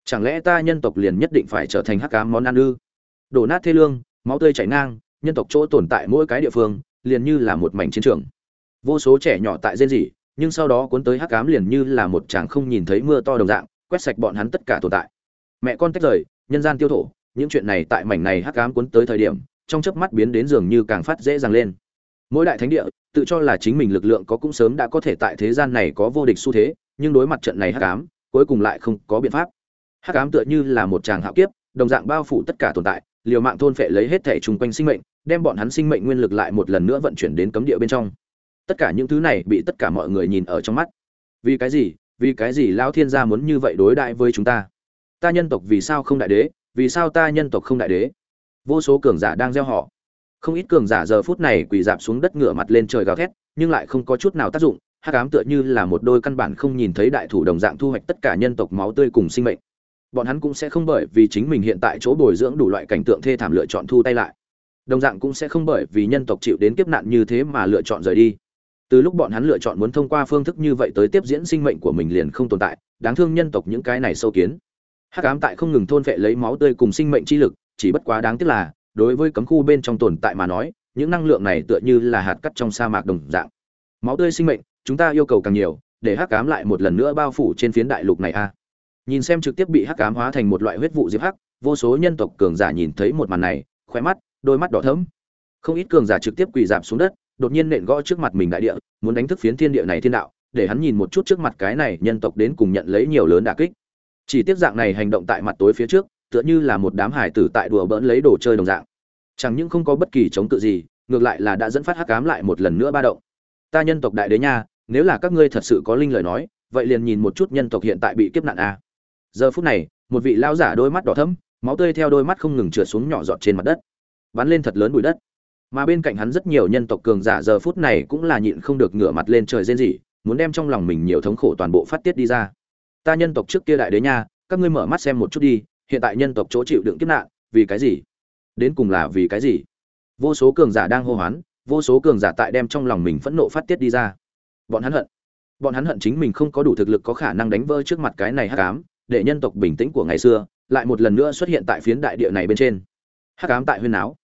Chẳng lẽ ta nhân tộc liền nhất định phải trở thành hắc ám món ăn ư? Đổ nát thê lương, máu tươi chảy ngang, nhân tộc chỗ tồn tại mỗi cái địa phương, liền như là một mảnh chiến trường. Vô số trẻ nhỏ tại rên rỉ, nhưng sau đó cuốn tới hắc ám liền như là một chàng không nhìn thấy mưa to đồng dạng, quét sạch bọn hắn tất cả tồn tại. Mẹ con tách rời, nhân gian tiêu thổ, những chuyện này tại mảnh này hắc ám cuốn tới thời điểm, trong chớp mắt biến đến dường như càng phát dễ dàng lên. Mỗi đại thánh địa tự cho là chính mình lực lượng có cũng sớm đã có thể tại thế gian này có vô địch xu thế, nhưng đối mặt trận này hắc ám, cuối cùng lại không có biện pháp. Hắc ám tựa như là một tràng hạo kiếp, đồng dạng bao phủ tất cả tồn tại, liều mạng thôn phệ lấy hết thể chung quanh sinh mệnh, đem bọn hắn sinh mệnh nguyên lực lại một lần nữa vận chuyển đến cấm địa bên trong. Tất cả những thứ này bị tất cả mọi người nhìn ở trong mắt. Vì cái gì? Vì cái gì lão thiên gia muốn như vậy đối đại với chúng ta? Ta nhân tộc vì sao không đại đế? Vì sao ta nhân tộc không đại đế? Vô số cường giả đang gieo họ không ít cường giả giờ phút này quỳ dạp xuống đất ngửa mặt lên trời gào thét, nhưng lại không có chút nào tác dụng, hắc ám tựa như là một đôi căn bản không nhìn thấy đại thủ đồng dạng thu hoạch tất cả nhân tộc máu tươi cùng sinh mệnh. Bọn hắn cũng sẽ không bởi vì chính mình hiện tại chỗ bồi dưỡng đủ loại cảnh tượng thê thảm lựa chọn thu tay lại. Đồng dạng cũng sẽ không bởi vì nhân tộc chịu đến kiếp nạn như thế mà lựa chọn rời đi. Từ lúc bọn hắn lựa chọn muốn thông qua phương thức như vậy tới tiếp diễn sinh mệnh của mình liền không tồn tại, đáng thương nhân tộc những cái này sâu kiến. Hắc ám tại không ngừng thôn vệ lấy máu tươi cùng sinh mệnh chi lực, chỉ bất quá đáng tiếc là đối với cấm khu bên trong tồn tại mà nói, những năng lượng này tựa như là hạt cắt trong sa mạc đồng dạng. Máu tươi sinh mệnh, chúng ta yêu cầu càng nhiều, để hắc ám lại một lần nữa bao phủ trên phiến đại lục này a. Nhìn xem trực tiếp bị hắc ám hóa thành một loại huyết vụ diệp hắc, vô số nhân tộc cường giả nhìn thấy một màn này, khóe mắt, đôi mắt đỏ thẫm. Không ít cường giả trực tiếp quỳ dạp xuống đất, đột nhiên nện gõ trước mặt mình đại địa, muốn đánh thức phiến thiên địa này thiên đạo, để hắn nhìn một chút trước mặt cái này nhân tộc đến cùng nhận lấy nhiều lớn đả kích. Chỉ tiếp dạng này hành động tại mặt tối phía trước tựa như là một đám hải tử tại đùa bỡn lấy đồ chơi đồng dạng. Chẳng những không có bất kỳ chống cự gì, ngược lại là đã dẫn phát hắc ám lại một lần nữa ba động. Ta nhân tộc đại đế nha, nếu là các ngươi thật sự có linh lời nói, vậy liền nhìn một chút nhân tộc hiện tại bị kiếp nạn a. Giờ phút này, một vị lão giả đôi mắt đỏ thẫm, máu tươi theo đôi mắt không ngừng trượt xuống nhỏ giọt trên mặt đất. Bắn lên thật lớn bụi đất. Mà bên cạnh hắn rất nhiều nhân tộc cường giả giờ phút này cũng là nhịn không được ngửa mặt lên trời rên rỉ, muốn đem trong lòng mình nhiều thống khổ toàn bộ phát tiết đi ra. Ta nhân tộc trước kia đại đế nha, các ngươi mở mắt xem một chút đi hiện tại nhân tộc chỗ chịu đựng kiếp nạn, vì cái gì? Đến cùng là vì cái gì? Vô số cường giả đang hô hoán, vô số cường giả tại đem trong lòng mình phẫn nộ phát tiết đi ra. Bọn hắn hận. Bọn hắn hận chính mình không có đủ thực lực có khả năng đánh vỡ trước mặt cái này hắc ám, để nhân tộc bình tĩnh của ngày xưa lại một lần nữa xuất hiện tại phiến đại địa này bên trên. Hắc ám tại huyên áo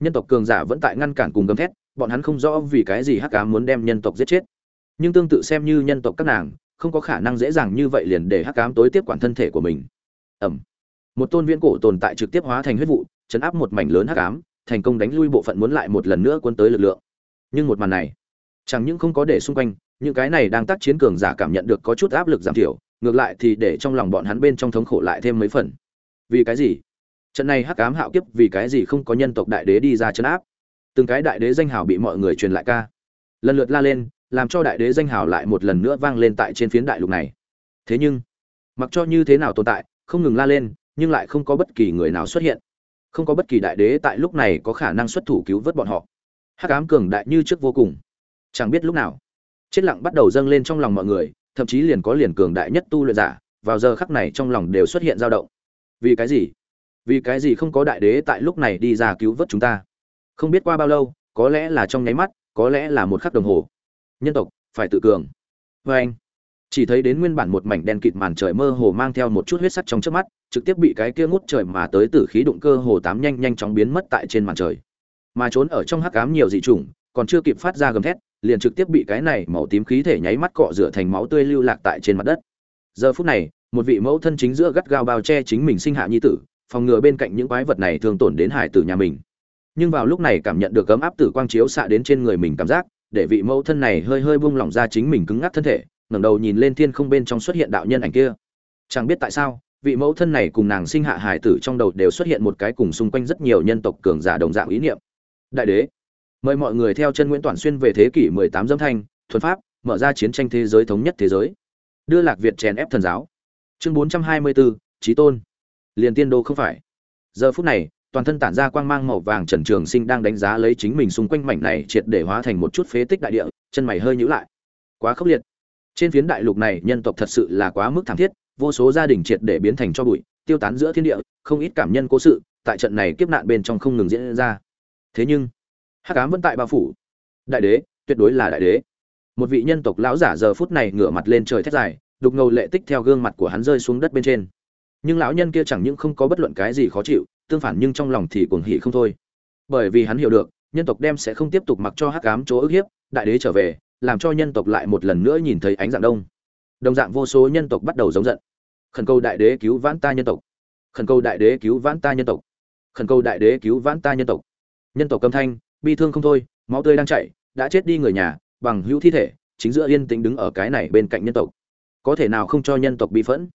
nhân tộc cường giả vẫn tại ngăn cản cùng gầm thét, bọn hắn không rõ vì cái gì hắc ám muốn đem nhân tộc giết chết. Nhưng tương tự xem như nhân tộc các nàng, không có khả năng dễ dàng như vậy liền để hắc ám tối tiếp quản thân thể của mình. Ẩm một tôn viễn cổ tồn tại trực tiếp hóa thành huyết vụ, chấn áp một mảnh lớn hắc ám, thành công đánh lui bộ phận muốn lại một lần nữa quân tới lực lượng. Nhưng một màn này, chẳng những không có để xung quanh, những cái này đang tác chiến cường giả cảm nhận được có chút áp lực giảm thiểu, ngược lại thì để trong lòng bọn hắn bên trong thống khổ lại thêm mấy phần. Vì cái gì? Trận này hắc ám hạo kiếp vì cái gì không có nhân tộc đại đế đi ra chấn áp? Từng cái đại đế danh hào bị mọi người truyền lại ca. Lần lượt la lên, làm cho đại đế danh hào lại một lần nữa vang lên tại trên phiến đại lục này. Thế nhưng, mặc cho như thế nào tồn tại, không ngừng la lên nhưng lại không có bất kỳ người nào xuất hiện. Không có bất kỳ đại đế tại lúc này có khả năng xuất thủ cứu vớt bọn họ. Hắc ám cường đại như trước vô cùng. Chẳng biết lúc nào, chết lặng bắt đầu dâng lên trong lòng mọi người, thậm chí liền có liền cường đại nhất tu luyện giả, vào giờ khắc này trong lòng đều xuất hiện dao động. Vì cái gì? Vì cái gì không có đại đế tại lúc này đi ra cứu vớt chúng ta? Không biết qua bao lâu, có lẽ là trong nháy mắt, có lẽ là một khắc đồng hồ. Nhân tộc, phải tự cường. Vê anh chỉ thấy đến nguyên bản một mảnh đen kịt màn trời mơ hồ mang theo một chút huyết sắt trong trước mắt, trực tiếp bị cái kia ngút trời mà tới từ khí đụng cơ hồ tám nhanh nhanh chóng biến mất tại trên màn trời. Mà trốn ở trong hắc ám nhiều dị chủng, còn chưa kịp phát ra gầm thét, liền trực tiếp bị cái này màu tím khí thể nháy mắt cọ rửa thành máu tươi lưu lạc tại trên mặt đất. Giờ phút này, một vị mẫu thân chính giữa gắt gao bao che chính mình sinh hạ nhi tử, phòng ngừa bên cạnh những quái vật này thường tổn đến hải tử nhà mình. Nhưng vào lúc này cảm nhận được ấm áp tử quang chiếu xạ đến trên người mình cảm giác, để vị mẫu thân này hơi hơi buông lỏng ra chính mình cứng ngắc thân thể ngẩng đầu nhìn lên thiên không bên trong xuất hiện đạo nhân ảnh kia. Chẳng biết tại sao vị mẫu thân này cùng nàng sinh hạ hải tử trong đầu đều xuất hiện một cái cùng xung quanh rất nhiều nhân tộc cường giả đồng dạng ý niệm. Đại đế mời mọi người theo chân nguyễn toàn xuyên về thế kỷ 18 dâm thanh thuần pháp mở ra chiến tranh thế giới thống nhất thế giới. Đưa lạc việt chèn ép thần giáo. Chương 424, trí tôn. Liền tiên đô không phải. Giờ phút này toàn thân tản ra quang mang màu vàng trần trường sinh đang đánh giá lấy chính mình xung quanh mảnh này triệt để hóa thành một chút phế tích đại địa chân mày hơi nhíu lại. Quá khốc liệt trên phiến đại lục này, nhân tộc thật sự là quá mức thảm thiết, vô số gia đình triệt để biến thành cho bụi, tiêu tán giữa thiên địa, không ít cảm nhân cố sự, tại trận này kiếp nạn bên trong không ngừng diễn ra. Thế nhưng, hắc ám vẫn tại bao phủ. Đại đế, tuyệt đối là đại đế. Một vị nhân tộc lão giả giờ phút này ngửa mặt lên trời thét dài, đục ngầu lệ tích theo gương mặt của hắn rơi xuống đất bên trên. Nhưng lão nhân kia chẳng những không có bất luận cái gì khó chịu, tương phản nhưng trong lòng thì cuồng hỉ không thôi. Bởi vì hắn hiểu được, nhân tộc đem sẽ không tiếp tục mặc cho hắc ám chỗ ức hiếp, đại đế trở về làm cho nhân tộc lại một lần nữa nhìn thấy ánh dạng đông. Đồng dạng vô số nhân tộc bắt đầu giống giận. Khẩn cầu đại đế cứu vãn ta nhân tộc. Khẩn cầu đại đế cứu vãn ta nhân tộc. Khẩn cầu đại đế cứu vãn ta nhân tộc. Nhân tộc câm thanh, bi thương không thôi, máu tươi đang chảy, đã chết đi người nhà, bằng hữu thi thể, chính giữa yên tĩnh đứng ở cái này bên cạnh nhân tộc. Có thể nào không cho nhân tộc bi phẫn?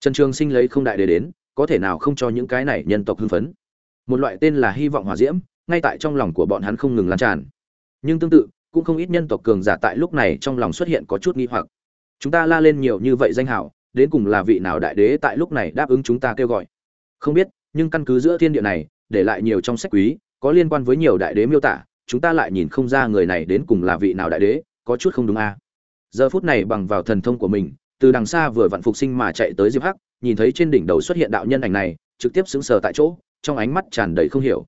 Trần trường sinh lấy không đại đế đến, có thể nào không cho những cái này nhân tộc hưng phấn? Một loại tên là hy vọng hỏa diễm, ngay tại trong lòng của bọn hắn không ngừng lan tràn. Nhưng tương tự cũng không ít nhân tộc cường giả tại lúc này trong lòng xuất hiện có chút nghi hoặc. Chúng ta la lên nhiều như vậy danh hảo đến cùng là vị nào đại đế tại lúc này đáp ứng chúng ta kêu gọi? Không biết, nhưng căn cứ giữa thiên địa này, để lại nhiều trong sách quý, có liên quan với nhiều đại đế miêu tả, chúng ta lại nhìn không ra người này đến cùng là vị nào đại đế, có chút không đúng a à. giờ phút này bằng vào thần thông của mình, từ đằng xa vừa vặn phục sinh mà chạy tới diệp hắc, nhìn thấy trên đỉnh đầu xuất hiện đạo nhân ảnh này, trực tiếp sững sờ tại chỗ, trong ánh mắt tràn đầy không hiểu.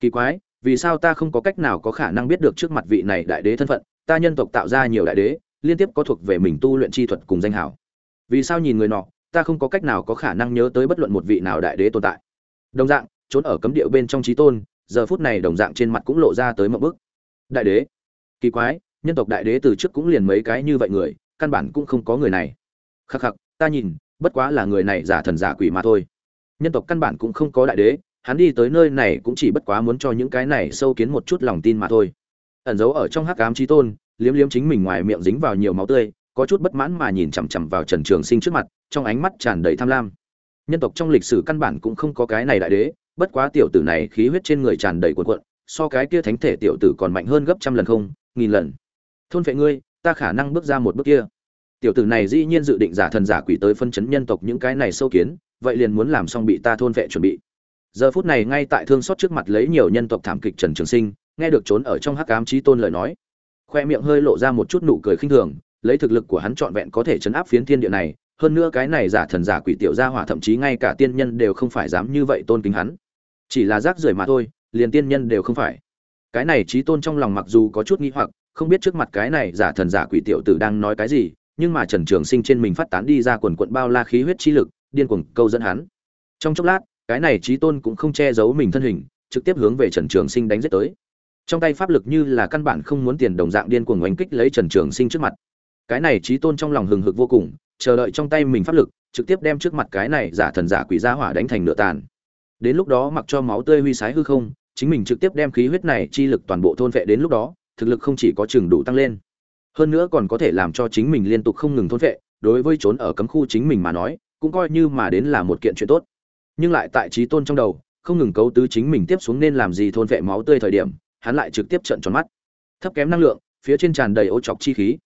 Kỳ quái vì sao ta không có cách nào có khả năng biết được trước mặt vị này đại đế thân phận, ta nhân tộc tạo ra nhiều đại đế, liên tiếp có thuộc về mình tu luyện chi thuật cùng danh hảo vì sao nhìn người nọ, ta không có cách nào có khả năng nhớ tới bất luận một vị nào đại đế tồn tại. Đồng dạng, trốn ở cấm địa bên trong trí tôn, giờ phút này đồng dạng trên mặt cũng lộ ra tới một bức. Đại đế? Kỳ quái, nhân tộc đại đế từ trước cũng liền mấy cái như vậy người, căn bản cũng không có người này. Khắc khắc, ta nhìn, bất quá là người này giả thần giả quỷ mà thôi. Nhân tộc căn bản cũng không có đại đế hắn đi tới nơi này cũng chỉ bất quá muốn cho những cái này sâu kiến một chút lòng tin mà thôi. Ẩn giấu ở trong hắc ám trí tôn, liếm liếm chính mình ngoài miệng dính vào nhiều máu tươi, có chút bất mãn mà nhìn chằm chằm vào trần trường sinh trước mặt, trong ánh mắt tràn đầy tham lam. Nhân tộc trong lịch sử căn bản cũng không có cái này đại đế, bất quá tiểu tử này khí huyết trên người tràn đầy cuộn cuộn, so cái kia thánh thể tiểu tử còn mạnh hơn gấp trăm lần không, nghìn lần. Thôn phệ ngươi, ta khả năng bước ra một bước kia. Tiểu tử này dĩ nhiên dự định giả thần giả quỷ tới phân chấn nhân tộc những cái này sâu kiến, vậy liền muốn làm xong bị ta thôn phệ chuẩn bị giờ phút này ngay tại thương xót trước mặt lấy nhiều nhân tộc thảm kịch trần trường sinh nghe được trốn ở trong hắc ám trí tôn lời nói. Khoe miệng hơi lộ ra một chút nụ cười khinh thường lấy thực lực của hắn trọn vẹn có thể chấn áp phiến thiên địa này hơn nữa cái này giả thần giả quỷ tiểu gia hỏa thậm chí ngay cả tiên nhân đều không phải dám như vậy tôn kính hắn. Chỉ là rác rưởi mà thôi liền tiên nhân đều không phải. Cái này trí tôn trong lòng mặc dù có chút nghi hoặc không biết trước mặt cái này giả thần giả quỷ tiểu tử đang nói cái gì nhưng mà Trần Trường Sinh trên mình phát tán đi ra quần quận bao la khí huyết chi lực, điên cuồng câu dẫn hắn. Trong chốc lát, cái này Chí Tôn cũng không che giấu mình thân hình, trực tiếp hướng về Trần Trường Sinh đánh giết tới. trong tay pháp lực như là căn bản không muốn tiền đồng dạng điên cuồng oanh kích lấy trần trường sinh trước mặt. Cái này trí tôn trong lòng hừng hực vô cùng chờ đợi trong tay mình pháp lực trực tiếp đem trước mặt cái này giả thần giả quỷ gia hỏa đánh thành nửa tàn. Đến lúc đó mặc cho máu tươi huy sái hư không chính mình trực tiếp đem khí huyết này chi lực toàn bộ thôn vệ đến lúc đó thực lực không chỉ có chừng đủ tăng lên. Hơn nữa còn có thể làm cho chính mình liên tục không ngừng thôn vệ đối với trốn ở cấm khu chính mình mà nói cũng coi như mà đến là một kiện chuyện tốt nhưng lại tại trí tôn trong đầu, không ngừng cấu tứ chính mình tiếp xuống nên làm gì thôn vệ máu tươi thời điểm, hắn lại trực tiếp trận tròn mắt. Thấp kém năng lượng, phía trên tràn đầy ô chọc chi khí.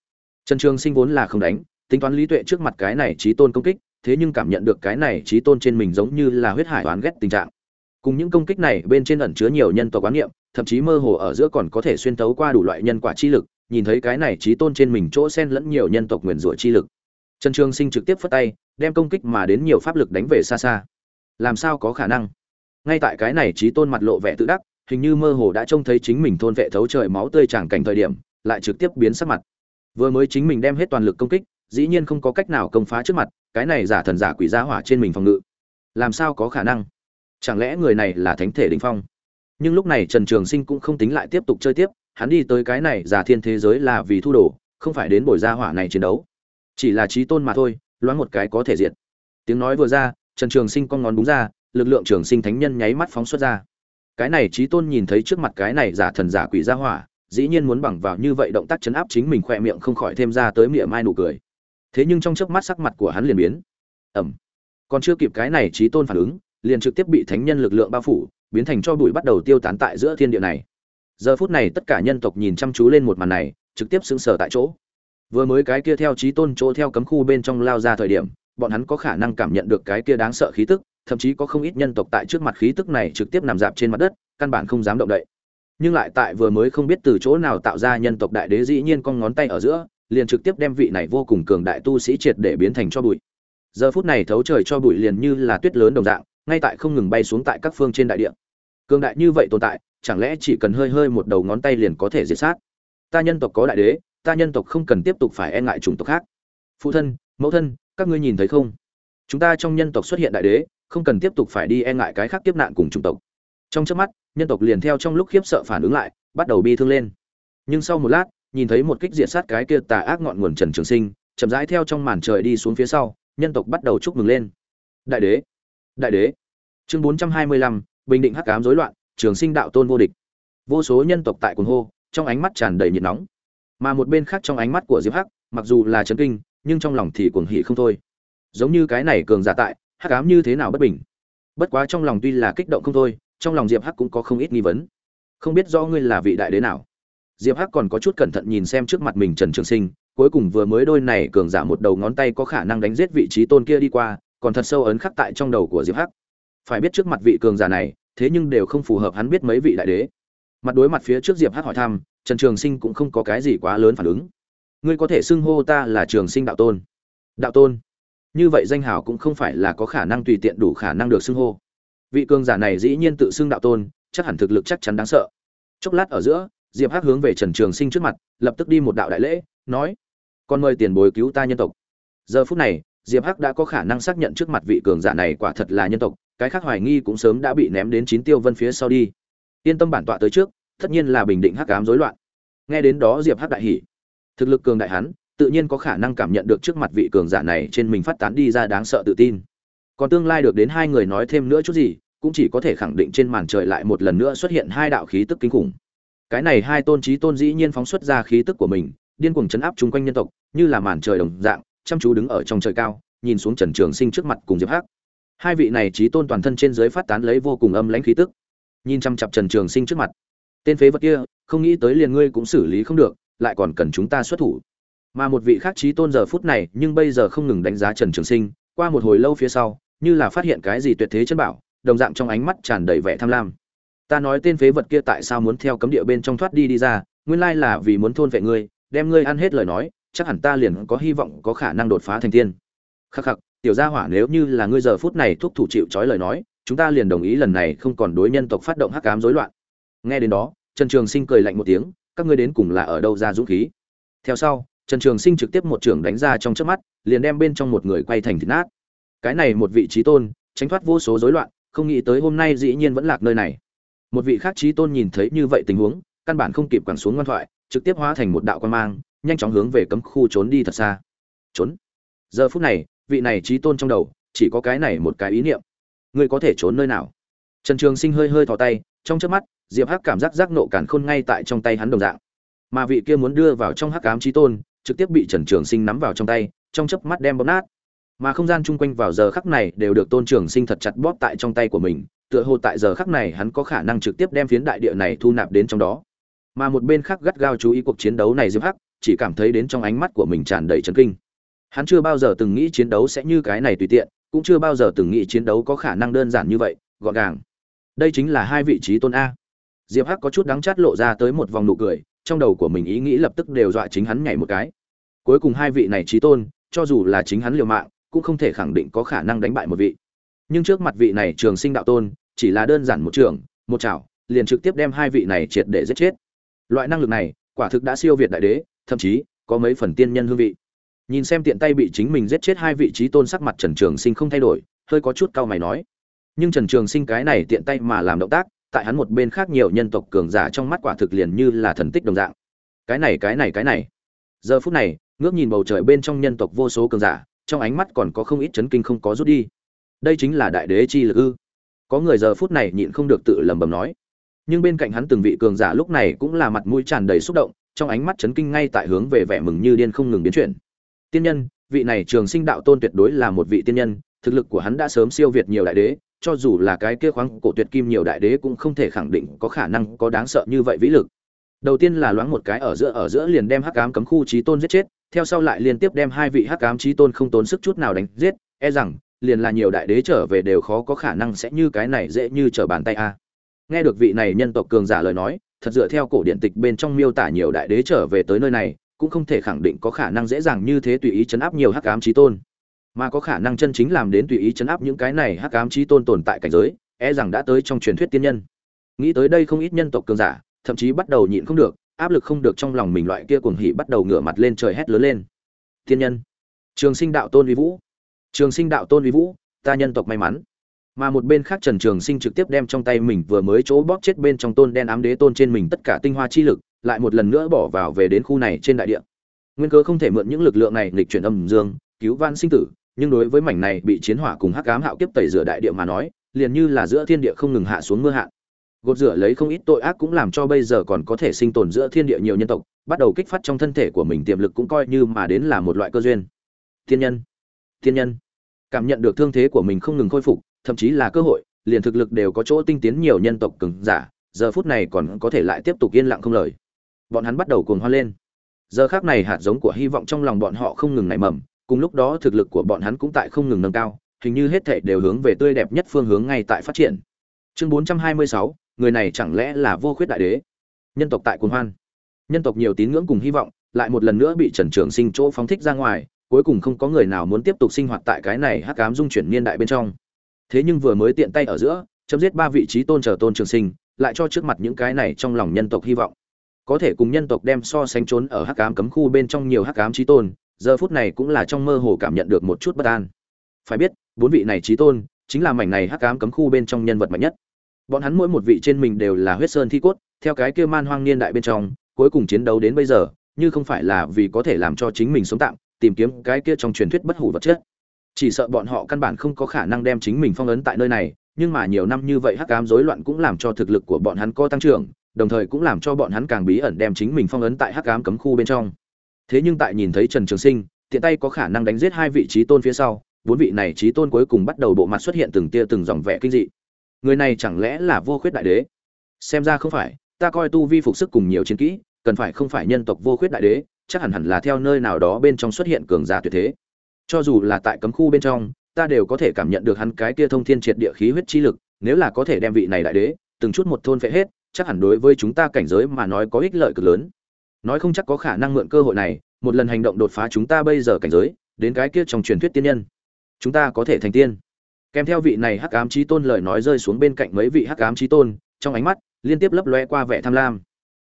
Trần trường sinh vốn là không đánh, tính toán lý tuệ trước mặt cái này trí tôn công kích, thế nhưng cảm nhận được cái này trí tôn trên mình giống như là huyết hải oán ghét tình trạng. Cùng những công kích này bên trên ẩn chứa nhiều nhân tộc quán niệm, thậm chí mơ hồ ở giữa còn có thể xuyên tấu qua đủ loại nhân quả chi lực, nhìn thấy cái này trí tôn trên mình chỗ xen lẫn nhiều nhân tộc nguyền rủa chi lực. Trần trường sinh trực tiếp phất tay, đem công kích mà đến nhiều pháp lực đánh về xa xa làm sao có khả năng? Ngay tại cái này trí tôn mặt lộ vẻ tự đắc, hình như mơ hồ đã trông thấy chính mình thôn vệ thấu trời máu tươi tràng cảnh thời điểm, lại trực tiếp biến sắc mặt. Vừa mới chính mình đem hết toàn lực công kích, dĩ nhiên không có cách nào công phá trước mặt, cái này giả thần giả quỷ giá hỏa trên mình phòng ngự. Làm sao có khả năng? Chẳng lẽ người này là thánh thể đỉnh phong? Nhưng lúc này trần trường sinh cũng không tính lại tiếp tục chơi tiếp, hắn đi tới cái này giả thiên thế giới là vì thu đồ, không phải đến bồi gia hỏa này chiến đấu. Chỉ là trí tôn mà thôi, loáng một cái có thể diệt. Tiếng nói vừa ra trần trường sinh con ngón đúng ra, lực lượng trường sinh thánh nhân nháy mắt phóng xuất ra. Cái này Chí tôn nhìn thấy trước mặt cái này giả thần giả quỷ ra hỏa, dĩ nhiên muốn bằng vào như vậy động tác chấn áp chính mình khỏe miệng không khỏi thêm ra tới miệng mai nụ cười. Thế nhưng trong chớp mắt sắc mặt của hắn liền biến. Ẩm còn chưa kịp cái này Chí tôn phản ứng, liền trực tiếp bị thánh nhân lực lượng bao phủ, biến thành cho bụi bắt đầu tiêu tán tại giữa thiên địa này. Giờ phút này tất cả nhân tộc nhìn chăm chú lên một màn này, trực tiếp sững sờ tại chỗ. Vừa mới cái kia theo Chí tôn chỗ theo cấm khu bên trong lao ra thời điểm bọn hắn có khả năng cảm nhận được cái kia đáng sợ khí tức, thậm chí có không ít nhân tộc tại trước mặt khí tức này trực tiếp nằm dạp trên mặt đất, căn bản không dám động đậy. Nhưng lại tại vừa mới không biết từ chỗ nào tạo ra nhân tộc đại đế dĩ nhiên con ngón tay ở giữa, liền trực tiếp đem vị này vô cùng cường đại tu sĩ triệt để biến thành cho bụi. Giờ phút này thấu trời cho bụi liền như là tuyết lớn đồng dạng, ngay tại không ngừng bay xuống tại các phương trên đại địa. Cường đại như vậy tồn tại, chẳng lẽ chỉ cần hơi hơi một đầu ngón tay liền có thể diệt sát? Ta nhân tộc có đại đế, ta nhân tộc không cần tiếp tục phải e ngại chủng tộc khác. Phụ thân, mẫu thân các ngươi nhìn thấy không? Chúng ta trong nhân tộc xuất hiện đại đế, không cần tiếp tục phải đi e ngại cái khác tiếp nạn cùng chủng tộc. Trong trước mắt, nhân tộc liền theo trong lúc khiếp sợ phản ứng lại, bắt đầu bi thương lên. Nhưng sau một lát, nhìn thấy một kích diệt sát cái kia tà ác ngọn nguồn trần trường sinh, chậm rãi theo trong màn trời đi xuống phía sau, nhân tộc bắt đầu chúc mừng lên. Đại đế! Đại đế! Chương bốn trăm hai mươi lăm, bình định hắc cám rối loạn, trường sinh đạo tôn vô địch. Vô số nhân tộc tại cuồng hô, trong ánh mắt tràn đầy nhiệt nóng. Mà một bên khác trong ánh mắt của diệp hắc, mặc dù là chấn kinh nhưng trong lòng thì cuồng hỉ không thôi. Giống như cái này cường giả tại, hắc ám như thế nào bất bình. Bất quá trong lòng tuy là kích động không thôi, trong lòng diệp hắc cũng có không ít nghi vấn. Không biết do ngươi là vị đại đế nào. Diệp hắc còn có chút cẩn thận nhìn xem trước mặt mình trần trường sinh, cuối cùng vừa mới đôi này cường giả một đầu ngón tay có khả năng đánh giết vị trí tôn kia đi qua, còn thật sâu ấn khắc tại trong đầu của diệp hắc. Phải biết trước mặt vị cường giả này, thế nhưng đều không phù hợp hắn biết mấy vị đại đế. Mặt đối mặt phía trước diệp hắc hỏi thăm, trần trường sinh cũng không có cái gì quá lớn phản ứng ngươi có thể xưng hô ta là trường sinh đạo tôn. Đạo tôn? Như vậy danh hào cũng không phải là có khả năng tùy tiện đủ khả năng được xưng hô. Vị cường giả này dĩ nhiên tự xưng đạo tôn, chắc hẳn thực lực chắc chắn đáng sợ. Chốc lát ở giữa, diệp hắc hướng về trần trường sinh trước mặt, lập tức đi một đạo đại lễ, nói, con mời tiền bối cứu ta nhân tộc. Giờ phút này, diệp hắc đã có khả năng xác nhận trước mặt vị cường giả này quả thật là nhân tộc, cái khác hoài nghi cũng sớm đã bị ném đến chín tiêu vân phía sau đi. Yên tâm bản tọa tới trước, tất nhiên là bình định hắc ám rối loạn. Nghe đến đó diệp hắc đại hỉ thực lực cường đại hắn, tự nhiên có khả năng cảm nhận được trước mặt vị cường giả này trên mình phát tán đi ra đáng sợ tự tin. Còn tương lai được đến hai người nói thêm nữa chút gì, cũng chỉ có thể khẳng định trên màn trời lại một lần nữa xuất hiện hai đạo khí tức kinh khủng. Cái này hai tôn trí tôn dĩ nhiên phóng xuất ra khí tức của mình, điên cuồng chấn áp chung quanh nhân tộc, như là màn trời đồng dạng, chăm chú đứng ở trong trời cao, nhìn xuống trần trường sinh trước mặt cùng diệp hắc. Hai vị này trí tôn toàn thân trên dưới phát tán lấy vô cùng âm lãnh khí tức. Nhìn chăm chặp trần trường sinh trước mặt. Tên phế vật kia, không nghĩ tới liền ngươi cũng xử lý không được lại còn cần chúng ta xuất thủ. Mà một vị khác trí tôn giờ phút này nhưng bây giờ không ngừng đánh giá trần trường sinh, qua một hồi lâu phía sau, như là phát hiện cái gì tuyệt thế chân bảo, đồng dạng trong ánh mắt tràn đầy vẻ tham lam. Ta nói tên phế vật kia tại sao muốn theo cấm địa bên trong thoát đi đi ra, nguyên lai là vì muốn thôn vệ ngươi, đem ngươi ăn hết lời nói, chắc hẳn ta liền có hy vọng có khả năng đột phá thành tiên. Khắc khắc, tiểu gia hỏa nếu như là ngươi giờ phút này thúc thủ chịu trói lời nói, chúng ta liền đồng ý lần này không còn đối nhân tộc phát động hắc ám rối loạn. Nghe đến đó, trần trường sinh cười lạnh một tiếng các ngươi đến cùng là ở đâu ra dũng khí? Theo sau, trần trường sinh trực tiếp một trưởng đánh ra trong trước mắt, liền đem bên trong một người quay thành thịt nát. Cái này một vị trí tôn, tránh thoát vô số rối loạn, không nghĩ tới hôm nay dĩ nhiên vẫn lạc nơi này. Một vị khác trí tôn nhìn thấy như vậy tình huống, căn bản không kịp quẳng xuống ngoan thoại, trực tiếp hóa thành một đạo quan mang, nhanh chóng hướng về cấm khu trốn đi thật xa. Trốn. Giờ phút này, vị này trí tôn trong đầu, chỉ có cái này một cái ý niệm. Ngươi có thể trốn nơi nào? Trần trường sinh hơi hơi thò tay, trong chớp mắt diệp hắc cảm giác giác nộ cản khôn ngay tại trong tay hắn đồng dạng. Mà vị kia muốn đưa vào trong hắc ám trí tôn, trực tiếp bị trần trường sinh nắm vào trong tay, trong chớp mắt đem bóp nát. Mà không gian chung quanh vào giờ khắc này đều được tôn trường sinh thật chặt bóp tại trong tay của mình, tựa hồ tại giờ khắc này hắn có khả năng trực tiếp đem phiến đại địa này thu nạp đến trong đó. Mà một bên khác gắt gao chú ý cuộc chiến đấu này diệp hắc, chỉ cảm thấy đến trong ánh mắt của mình tràn đầy trấn kinh. Hắn chưa bao giờ từng nghĩ chiến đấu sẽ như cái này tùy tiện, cũng chưa bao giờ từng nghĩ chiến đấu có khả năng đơn giản như vậy, gọn gàng. Đây chính là hai vị trí tôn a diệp hắc có chút đắng chát lộ ra tới một vòng nụ cười, trong đầu của mình ý nghĩ lập tức đều dọa chính hắn nhảy một cái. Cuối cùng hai vị này trí tôn, cho dù là chính hắn liều mạng, cũng không thể khẳng định có khả năng đánh bại một vị. Nhưng trước mặt vị này trường sinh đạo tôn, chỉ là đơn giản một trường, một chảo, liền trực tiếp đem hai vị này triệt để giết chết. Loại năng lực này, quả thực đã siêu việt đại đế, thậm chí, có mấy phần tiên nhân hương vị. Nhìn xem tiện tay bị chính mình giết chết hai vị trí tôn sắc mặt trần trường sinh không thay đổi, hơi có chút cau mày nói. Nhưng trần trường sinh cái này tiện tay mà làm động tác tại hắn một bên khác nhiều nhân tộc cường giả trong mắt quả thực liền như là thần tích đồng dạng. Cái này cái này cái này. Giờ phút này, ngước nhìn bầu trời bên trong nhân tộc vô số cường giả, trong ánh mắt còn có không ít chấn kinh không có rút đi. Đây chính là đại đế chi lực ư? Có người giờ phút này nhịn không được tự lẩm bẩm nói. Nhưng bên cạnh hắn từng vị cường giả lúc này cũng là mặt mũi tràn đầy xúc động, trong ánh mắt chấn kinh ngay tại hướng về vẻ mừng như điên không ngừng biến chuyển. Tiên nhân, vị này trường sinh đạo tôn tuyệt đối là một vị tiên nhân, thực lực của hắn đã sớm siêu việt nhiều đại đế cho dù là cái kia khoáng cổ tuyệt kim nhiều đại đế cũng không thể khẳng định có khả năng có đáng sợ như vậy vĩ lực. Đầu tiên là loáng một cái ở giữa ở giữa liền đem hắc ám cấm khu trí tôn giết chết, theo sau lại liên tiếp đem hai vị hắc ám trí tôn không tốn sức chút nào đánh giết e rằng, liền là nhiều đại đế trở về đều khó có khả năng sẽ như cái này dễ như trở bàn tay a. Nghe được vị này nhân tộc cường giả lời nói, thật dựa theo cổ điện tịch bên trong miêu tả nhiều đại đế trở về tới nơi này, cũng không thể khẳng định có khả năng dễ dàng như thế tùy ý chấn áp nhiều hắc ám trí tôn mà có khả năng chân chính làm đến tùy ý chấn áp những cái này hắc ám chí tôn tồn tại cảnh giới e rằng đã tới trong truyền thuyết tiên nhân. Nghĩ tới đây không ít nhân tộc cường giả, thậm chí bắt đầu nhịn không được, áp lực không được trong lòng mình loại kia cuồng hỉ bắt đầu ngửa mặt lên trời hét lớn lên. Tiên nhân. Trường sinh đạo tôn uy vũ. Trường sinh đạo tôn uy vũ, ta nhân tộc may mắn. Mà một bên khác trần trường sinh trực tiếp đem trong tay mình vừa mới chỗ bóp chết bên trong tôn đen ám đế tôn trên mình tất cả tinh hoa chi lực, lại một lần nữa bỏ vào về đến khu này trên đại địa. Nguyên cớ không thể mượn những lực lượng này nghịch chuyển âm dương, cứu van sinh tử nhưng đối với mảnh này bị chiến hỏa cùng hắc ám hạo kiếp tẩy rửa đại địa mà nói, liền như là giữa thiên địa không ngừng hạ xuống mưa hạn. Gột rửa lấy không ít tội ác cũng làm cho bây giờ còn có thể sinh tồn giữa thiên địa nhiều nhân tộc, bắt đầu kích phát trong thân thể của mình tiềm lực cũng coi như mà đến là một loại cơ duyên. Thiên nhân thiên nhân. Cảm nhận được thương thế của mình không ngừng khôi phục, thậm chí là cơ hội, liền thực lực đều có chỗ tinh tiến nhiều nhân tộc cường giả, giờ phút này còn có thể lại tiếp tục yên lặng không lời. Bọn hắn bắt đầu cuồng hoa lên. Giờ khắc này hạt giống của hy vọng trong lòng bọn họ không ngừng nảy mầm cùng lúc đó thực lực của bọn hắn cũng tại không ngừng nâng cao hình như hết thảy đều hướng về tươi đẹp nhất phương hướng ngay tại phát triển. Chương 426, người này chẳng lẽ là vô khuyết đại đế? Nhân tộc tại cuồng hoan. Nhân tộc nhiều tín ngưỡng cùng hy vọng lại một lần nữa bị trần trường sinh chỗ phóng thích ra ngoài cuối cùng không có người nào muốn tiếp tục sinh hoạt tại cái này hắc ám dung chuyển niên đại bên trong. Thế nhưng vừa mới tiện tay ở giữa chấm giết ba vị trí tôn trở tôn trường sinh lại cho trước mặt những cái này trong lòng nhân tộc hy vọng. Có thể cùng nhân tộc đem so sánh trốn ở hắc ám cấm khu bên trong nhiều hắc ám trí tôn giờ phút này cũng là trong mơ hồ cảm nhận được một chút bất an. Phải biết, bốn vị này trí tôn, chính là mảnh này hắc ám cấm khu bên trong nhân vật mạnh nhất. Bọn hắn mỗi một vị trên mình đều là huyết sơn thi cốt, theo cái kia man hoang niên đại bên trong, cuối cùng chiến đấu đến bây giờ, như không phải là vì có thể làm cho chính mình sống tạm, tìm kiếm cái kia trong truyền thuyết bất hủ vật chất. Chỉ sợ bọn họ căn bản không có khả năng đem chính mình phong ấn tại nơi này, nhưng mà nhiều năm như vậy hắc ám rối loạn cũng làm cho thực lực của bọn hắn có tăng trưởng, đồng thời cũng làm cho bọn hắn càng bí ẩn đem chính mình phong ấn tại hắc ám cấm khu bên trong thế nhưng tại nhìn thấy trần trường sinh, tiện tay có khả năng đánh giết hai vị trí tôn phía sau, bốn vị này trí tôn cuối cùng bắt đầu bộ mặt xuất hiện từng tia từng dòng vẻ kinh dị. Người này chẳng lẽ là vô khuyết đại đế? Xem ra không phải, ta coi tu vi phục sức cùng nhiều chiến kỹ, cần phải không phải nhân tộc vô khuyết đại đế, chắc hẳn hẳn là theo nơi nào đó bên trong xuất hiện cường giả tuyệt thế. Cho dù là tại cấm khu bên trong, ta đều có thể cảm nhận được hắn cái kia thông thiên triệt địa khí huyết chi lực, nếu là có thể đem vị này đại đế, từng chút một thôn phệ hết, chắc hẳn đối với chúng ta cảnh giới mà nói có ích lợi cực lớn nói không chắc có khả năng mượn cơ hội này, một lần hành động đột phá chúng ta bây giờ cảnh giới, đến cái kia trong truyền thuyết tiên nhân, chúng ta có thể thành tiên. Kèm theo vị này hắc ám trí tôn lời nói rơi xuống bên cạnh mấy vị hắc ám trí tôn, trong ánh mắt, liên tiếp lấp loe qua vẻ tham lam.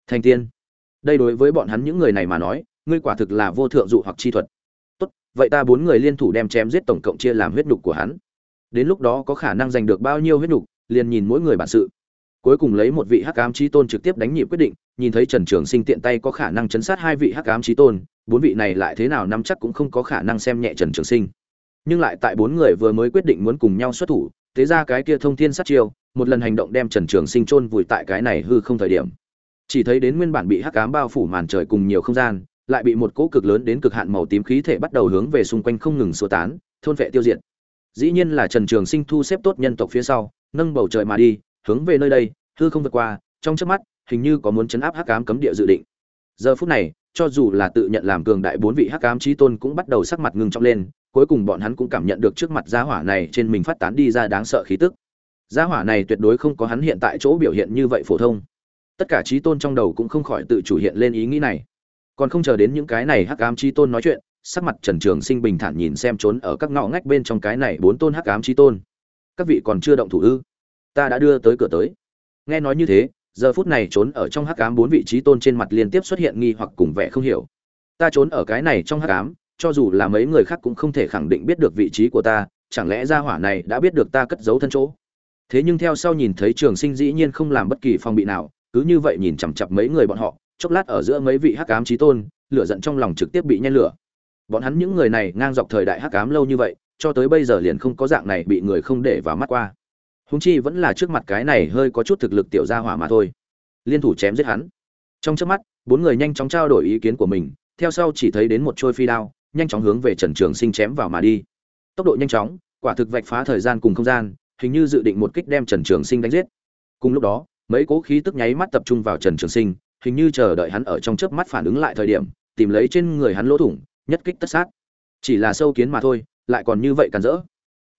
Thành tiên. Đây đối với bọn hắn những người này mà nói, ngươi quả thực là vô thượng dụ hoặc chi thuật. Tốt, vậy ta bốn người liên thủ đem chém giết tổng cộng chia làm huyết nhục của hắn. Đến lúc đó có khả năng giành được bao nhiêu huyết nhục, liền nhìn mỗi người bản sự cuối cùng lấy một vị hắc ám chí tôn trực tiếp đánh nhịp quyết định, nhìn thấy trần trường sinh tiện tay có khả năng chấn sát hai vị hắc ám chí tôn, bốn vị này lại thế nào nắm chắc cũng không có khả năng xem nhẹ trần trường sinh. Nhưng lại tại bốn người vừa mới quyết định muốn cùng nhau xuất thủ, thế ra cái kia thông thiên sát chiêu, một lần hành động đem trần trường sinh chôn vùi tại cái này hư không thời điểm. Chỉ thấy đến nguyên bản bị hắc ám bao phủ màn trời cùng nhiều không gian, lại bị một cỗ cực lớn đến cực hạn màu tím khí thể bắt đầu hướng về xung quanh không ngừng sơ tán, thôn vệ tiêu diệt. Dĩ nhiên là trần trường sinh thu xếp tốt nhân tộc phía sau, nâng bầu trời mà đi hướng về nơi đây, hư không vượt qua, trong trước mắt, hình như có muốn chấn áp hắc ám cấm địa dự định. Giờ phút này, cho dù là tự nhận làm cường đại bốn vị hắc ám chí tôn cũng bắt đầu sắc mặt ngưng trọng lên, cuối cùng bọn hắn cũng cảm nhận được trước mặt gia hỏa này trên mình phát tán đi ra đáng sợ khí tức. Gia hỏa này tuyệt đối không có hắn hiện tại chỗ biểu hiện như vậy phổ thông. Tất cả chí tôn trong đầu cũng không khỏi tự chủ hiện lên ý nghĩ này. Còn không chờ đến những cái này hắc ám chí tôn nói chuyện, sắc mặt trần trường sinh bình thản nhìn xem trốn ở các ngõ ngách bên trong cái này bốn tôn hắc ám chí tôn. Các vị còn chưa động thủ ư? Ta đã đưa tới cửa tới. Nghe nói như thế, giờ phút này trốn ở trong hắc ám bốn vị trí tôn trên mặt liên tiếp xuất hiện nghi hoặc cùng vẻ không hiểu. Ta trốn ở cái này trong hắc ám, cho dù là mấy người khác cũng không thể khẳng định biết được vị trí của ta, chẳng lẽ gia hỏa này đã biết được ta cất giấu thân chỗ? Thế nhưng theo sau nhìn thấy trường sinh dĩ nhiên không làm bất kỳ phòng bị nào, cứ như vậy nhìn chằm chặp mấy người bọn họ, chốc lát ở giữa mấy vị hắc ám trí tôn, lửa giận trong lòng trực tiếp bị nhen lửa. Bọn hắn những người này ngang dọc thời đại hắc ám lâu như vậy, cho tới bây giờ liền không có dạng này bị người không để vào mắt qua húng chi vẫn là trước mặt cái này hơi có chút thực lực tiểu gia hỏa mà thôi. Liên thủ chém giết hắn. Trong trước mắt, bốn người nhanh chóng trao đổi ý kiến của mình, theo sau chỉ thấy đến một trôi phi đao, nhanh chóng hướng về trần trường sinh chém vào mà đi. Tốc độ nhanh chóng, quả thực vạch phá thời gian cùng không gian, hình như dự định một kích đem trần trường sinh đánh giết. Cùng lúc đó, mấy cố khí tức nháy mắt tập trung vào trần trường sinh, hình như chờ đợi hắn ở trong chớp mắt phản ứng lại thời điểm, tìm lấy trên người hắn lỗ thủng, nhất kích tất sát. Chỉ là sâu kiến mà thôi, lại còn như vậy càn rỡ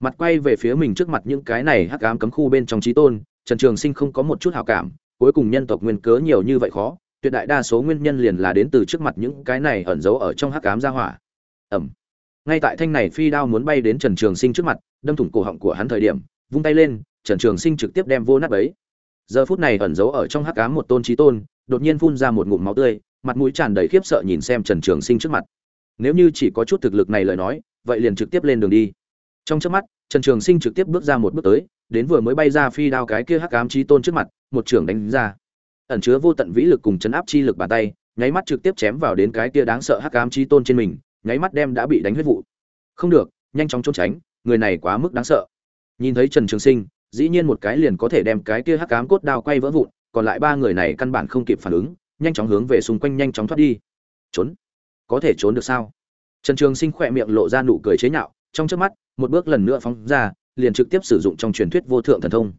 mặt quay về phía mình trước mặt những cái này hắc ám cấm khu bên trong trí tôn, trần trường sinh không có một chút hào cảm, cuối cùng nhân tộc nguyên cớ nhiều như vậy khó, tuyệt đại đa số nguyên nhân liền là đến từ trước mặt những cái này ẩn giấu ở trong hắc ám gia hỏa. Ẩm. Ngay tại thanh này phi đao muốn bay đến trần trường sinh trước mặt, đâm thủng cổ họng của hắn thời điểm, vung tay lên, trần trường sinh trực tiếp đem vô nát ấy giờ phút này ẩn giấu ở trong hắc ám một tôn trí tôn, đột nhiên phun ra một ngụm máu tươi, mặt mũi tràn đầy khiếp sợ nhìn xem trần trường sinh trước mặt. Nếu như chỉ có chút thực lực này lời nói, vậy liền trực tiếp lên đường đi trong trước mắt, trần trường sinh trực tiếp bước ra một bước tới, đến vừa mới bay ra phi đao cái kia hắc ám chi tôn trước mặt, một trưởng đánh ra. Ẩn chứa vô tận vĩ lực cùng chấn áp chi lực bàn tay, nháy mắt trực tiếp chém vào đến cái kia đáng sợ hắc ám chi tôn trên mình, nháy mắt đem đã bị đánh huyết vụ. Không được, nhanh chóng trốn tránh, người này quá mức đáng sợ. Nhìn thấy trần trường sinh, dĩ nhiên một cái liền có thể đem cái kia hắc ám cốt đao quay vỡ vụn, còn lại ba người này căn bản không kịp phản ứng, nhanh chóng hướng về xung quanh nhanh chóng thoát đi. Trốn? Có thể trốn được sao? Trần trường sinh khỏe miệng lộ ra nụ cười chế nhạo, trong trước mắt một bước lần nữa phóng ra, liền trực tiếp sử dụng trong truyền thuyết vô thượng thần thông.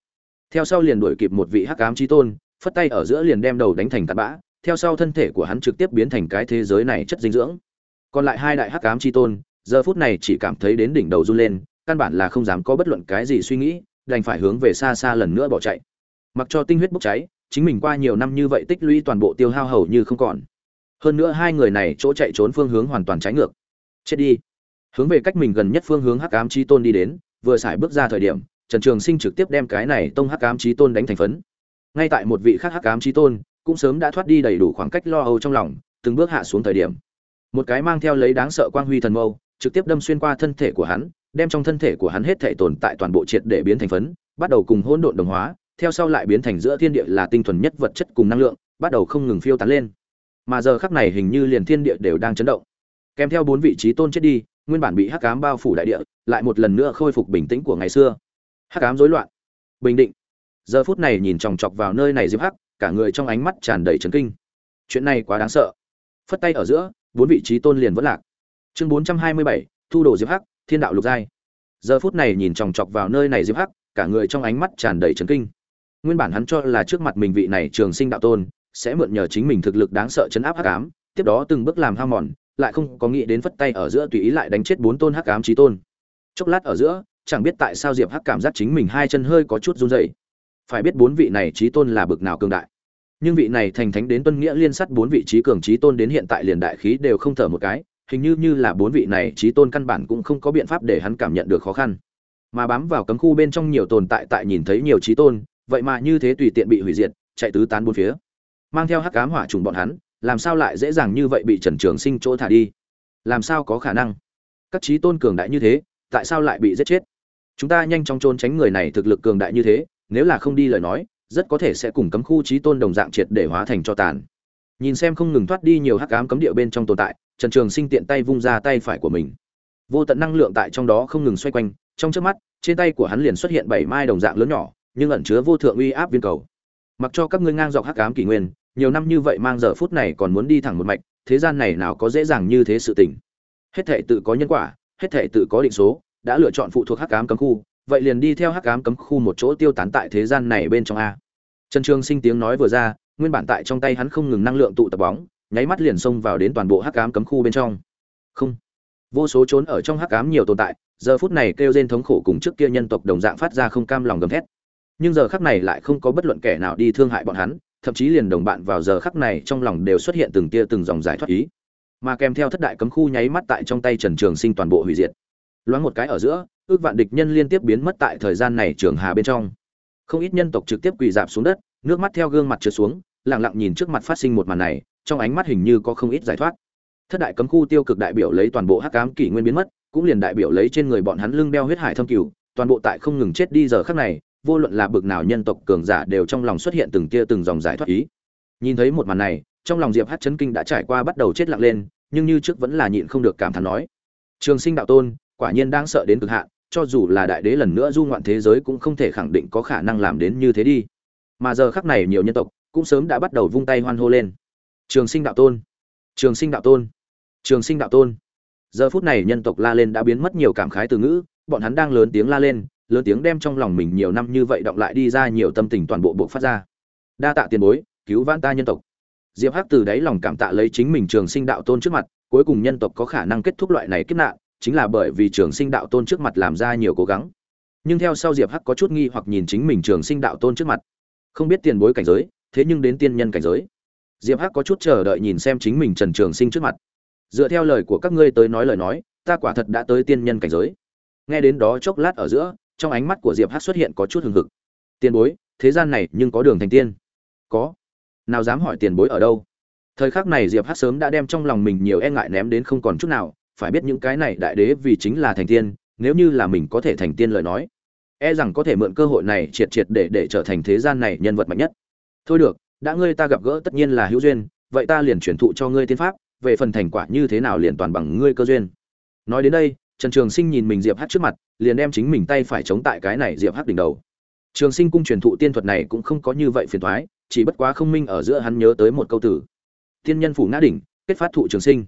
Theo sau liền đuổi kịp một vị hắc ám chí tôn, phất tay ở giữa liền đem đầu đánh thành tạt bã, theo sau thân thể của hắn trực tiếp biến thành cái thế giới này chất dinh dưỡng. Còn lại hai đại hắc ám chí tôn, giờ phút này chỉ cảm thấy đến đỉnh đầu run lên, căn bản là không dám có bất luận cái gì suy nghĩ, đành phải hướng về xa xa lần nữa bỏ chạy. Mặc cho tinh huyết bốc cháy, chính mình qua nhiều năm như vậy tích lũy toàn bộ tiêu hao hầu như không còn. Hơn nữa hai người này chỗ chạy trốn phương hướng hoàn toàn trái ngược. Chết đi hướng về cách mình gần nhất phương hướng hắc ám chi tôn đi đến, vừa xài bước ra thời điểm, trần trường sinh trực tiếp đem cái này tông hắc ám chi tôn đánh thành phấn. Ngay tại một vị khác hắc ám chi tôn, cũng sớm đã thoát đi đầy đủ khoảng cách lo âu trong lòng, từng bước hạ xuống thời điểm. Một cái mang theo lấy đáng sợ quang huy thần mâu, trực tiếp đâm xuyên qua thân thể của hắn, đem trong thân thể của hắn hết thể tồn tại toàn bộ triệt để biến thành phấn, bắt đầu cùng hỗn độn đồng hóa, theo sau lại biến thành giữa thiên địa là tinh thuần nhất vật chất cùng năng lượng, bắt đầu không ngừng phiêu tán lên. Mà giờ khắc này hình như liền thiên địa đều đang chấn động. Kèm theo bốn vị trí tôn chết đi nguyên bản bị hắc ám bao phủ đại địa, lại một lần nữa khôi phục bình tĩnh của ngày xưa. Hắc ám rối loạn, bình định. Giờ phút này nhìn chòng chọc vào nơi này diệp hắc, cả người trong ánh mắt tràn đầy trấn kinh. Chuyện này quá đáng sợ. Phất tay ở giữa, bốn vị trí tôn liền vẫn lạc. Chương bốn trăm hai mươi bảy, thu đồ diệp hắc, thiên đạo lục giai. Giờ phút này nhìn chòng chọc vào nơi này diệp hắc, cả người trong ánh mắt tràn đầy trấn kinh. Nguyên bản hắn cho là trước mặt mình vị này trường sinh đạo tôn, sẽ mượn nhờ chính mình thực lực đáng sợ chấn áp hắc ám, tiếp đó từng bước làm hao mòn lại không có nghĩ đến phất tay ở giữa tùy ý lại đánh chết bốn tôn hắc ám chí tôn. Chốc lát ở giữa, chẳng biết tại sao diệp hắc cảm giác chính mình hai chân hơi có chút run rẩy. Phải biết bốn vị này chí tôn là bực nào cường đại. Nhưng vị này thành thánh đến tuân nghĩa liên sắt bốn vị trí cường chí tôn đến hiện tại liền đại khí đều không thở một cái, hình như như là bốn vị này chí tôn căn bản cũng không có biện pháp để hắn cảm nhận được khó khăn. Mà bám vào cấm khu bên trong nhiều tồn tại tại nhìn thấy nhiều chí tôn, vậy mà như thế tùy tiện bị hủy diệt, chạy tứ tán bốn phía. Mang theo hắc ám hỏa trùng bọn hắn làm sao lại dễ dàng như vậy bị Trần Trường Sinh chỗ thả đi? Làm sao có khả năng? Các chí tôn cường đại như thế, tại sao lại bị giết chết? Chúng ta nhanh chóng trốn tránh người này thực lực cường đại như thế, nếu là không đi lời nói, rất có thể sẽ cùng cấm khu trí tôn đồng dạng triệt để hóa thành cho tàn nhìn xem không ngừng thoát đi nhiều hắc ám cấm địa bên trong tồn tại trần trường sinh tiện tay vung ra tay phải của mình vô tận năng lượng tại trong đó không ngừng xoay quanh trong trước mắt trên tay của hắn liền xuất hiện bảy mai đồng dạng lớn nhỏ nhưng ẩn chứa vô thượng uy áp viên cầu mặc cho các ngươi ngang dọc hắc ám kỷ nguyên nhiều năm như vậy mang giờ phút này còn muốn đi thẳng một mạch, thế gian này nào có dễ dàng như thế sự tình. Hết thể tự có nhân quả, hết thể tự có định số, đã lựa chọn phụ thuộc hắc ám cấm khu, vậy liền đi theo hắc ám cấm khu một chỗ tiêu tán tại thế gian này bên trong a. Trần trường sinh tiếng nói vừa ra, nguyên bản tại trong tay hắn không ngừng năng lượng tụ tập bóng, nháy mắt liền xông vào đến toàn bộ hắc ám cấm khu bên trong. Không. Vô số trốn ở trong hắc ám nhiều tồn tại, giờ phút này kêu rên thống khổ cùng trước kia nhân tộc đồng dạng phát ra không cam lòng gầm thét. Nhưng giờ khắc này lại không có bất luận kẻ nào đi thương hại bọn hắn thậm chí liền đồng bạn vào giờ khắc này trong lòng đều xuất hiện từng tia từng dòng giải thoát ý. Mà kèm theo thất đại cấm khu nháy mắt tại trong tay trần trường sinh toàn bộ hủy diệt. Loáng một cái ở giữa, ước vạn địch nhân liên tiếp biến mất tại thời gian này trường hà bên trong. Không ít nhân tộc trực tiếp quỳ dạp xuống đất, nước mắt theo gương mặt trượt xuống, lặng lặng nhìn trước mặt phát sinh một màn này, trong ánh mắt hình như có không ít giải thoát. Thất đại cấm khu tiêu cực đại biểu lấy toàn bộ hắc ám kỷ nguyên biến mất, cũng liền đại biểu lấy trên người bọn hắn lưng đeo huyết hải thâm cửu toàn bộ tại không ngừng chết đi giờ khắc này vô luận là bực nào nhân tộc cường giả đều trong lòng xuất hiện từng tia từng dòng giải thoát ý. Nhìn thấy một màn này, trong lòng diệp hát chấn kinh đã trải qua bắt đầu chết lặng lên, nhưng như trước vẫn là nhịn không được cảm thán nói, trường sinh đạo tôn, quả nhiên đang sợ đến cực hạn, cho dù là đại đế lần nữa du ngoạn thế giới cũng không thể khẳng định có khả năng làm đến như thế đi. Mà giờ khắc này nhiều nhân tộc cũng sớm đã bắt đầu vung tay hoan hô lên. Trường sinh đạo tôn, trường sinh đạo tôn, trường sinh đạo tôn. Giờ phút này nhân tộc la lên đã biến mất nhiều cảm khái từ ngữ, bọn hắn đang lớn tiếng la lên lớn tiếng đem trong lòng mình nhiều năm như vậy động lại đi ra nhiều tâm tình toàn bộ buộc phát ra. Đa tạ tiền bối, cứu vãn ta nhân tộc. Diệp hắc từ đáy lòng cảm tạ lấy chính mình trường sinh đạo tôn trước mặt, cuối cùng nhân tộc có khả năng kết thúc loại này kiếp nạn, chính là bởi vì trường sinh đạo tôn trước mặt làm ra nhiều cố gắng. Nhưng theo sau diệp hắc có chút nghi hoặc nhìn chính mình trường sinh đạo tôn trước mặt. Không biết tiền bối cảnh giới, thế nhưng đến tiên nhân cảnh giới. Diệp hắc có chút chờ đợi nhìn xem chính mình trần trường sinh trước mặt. Dựa theo lời của các ngươi tới nói lời nói, ta quả thật đã tới tiên nhân cảnh giới. Nghe đến đó chốc lát ở giữa trong ánh mắt của diệp Hát xuất hiện có chút hừng hực. Tiền bối, thế gian này nhưng có đường thành tiên. Có. Nào dám hỏi tiền bối ở đâu? Thời khắc này diệp Hát sớm đã đem trong lòng mình nhiều e ngại ném đến không còn chút nào, phải biết những cái này đại đế vì chính là thành tiên, nếu như là mình có thể thành tiên lời nói e rằng có thể mượn cơ hội này triệt triệt để để trở thành thế gian này nhân vật mạnh nhất. Thôi được, đã ngươi ta gặp gỡ tất nhiên là hữu duyên, vậy ta liền chuyển thụ cho ngươi tiên pháp, về phần thành quả như thế nào liền toàn bằng ngươi cơ duyên. Nói đến đây trần trường sinh nhìn mình diệp hắc trước mặt liền đem chính mình tay phải chống tại cái này diệp hắc đỉnh đầu. Trường sinh cung truyền thụ tiên thuật này cũng không có như vậy phiền toái, chỉ bất quá không minh ở giữa hắn nhớ tới một câu tử tiên nhân phủ ngã đỉnh kết phát thụ trường sinh.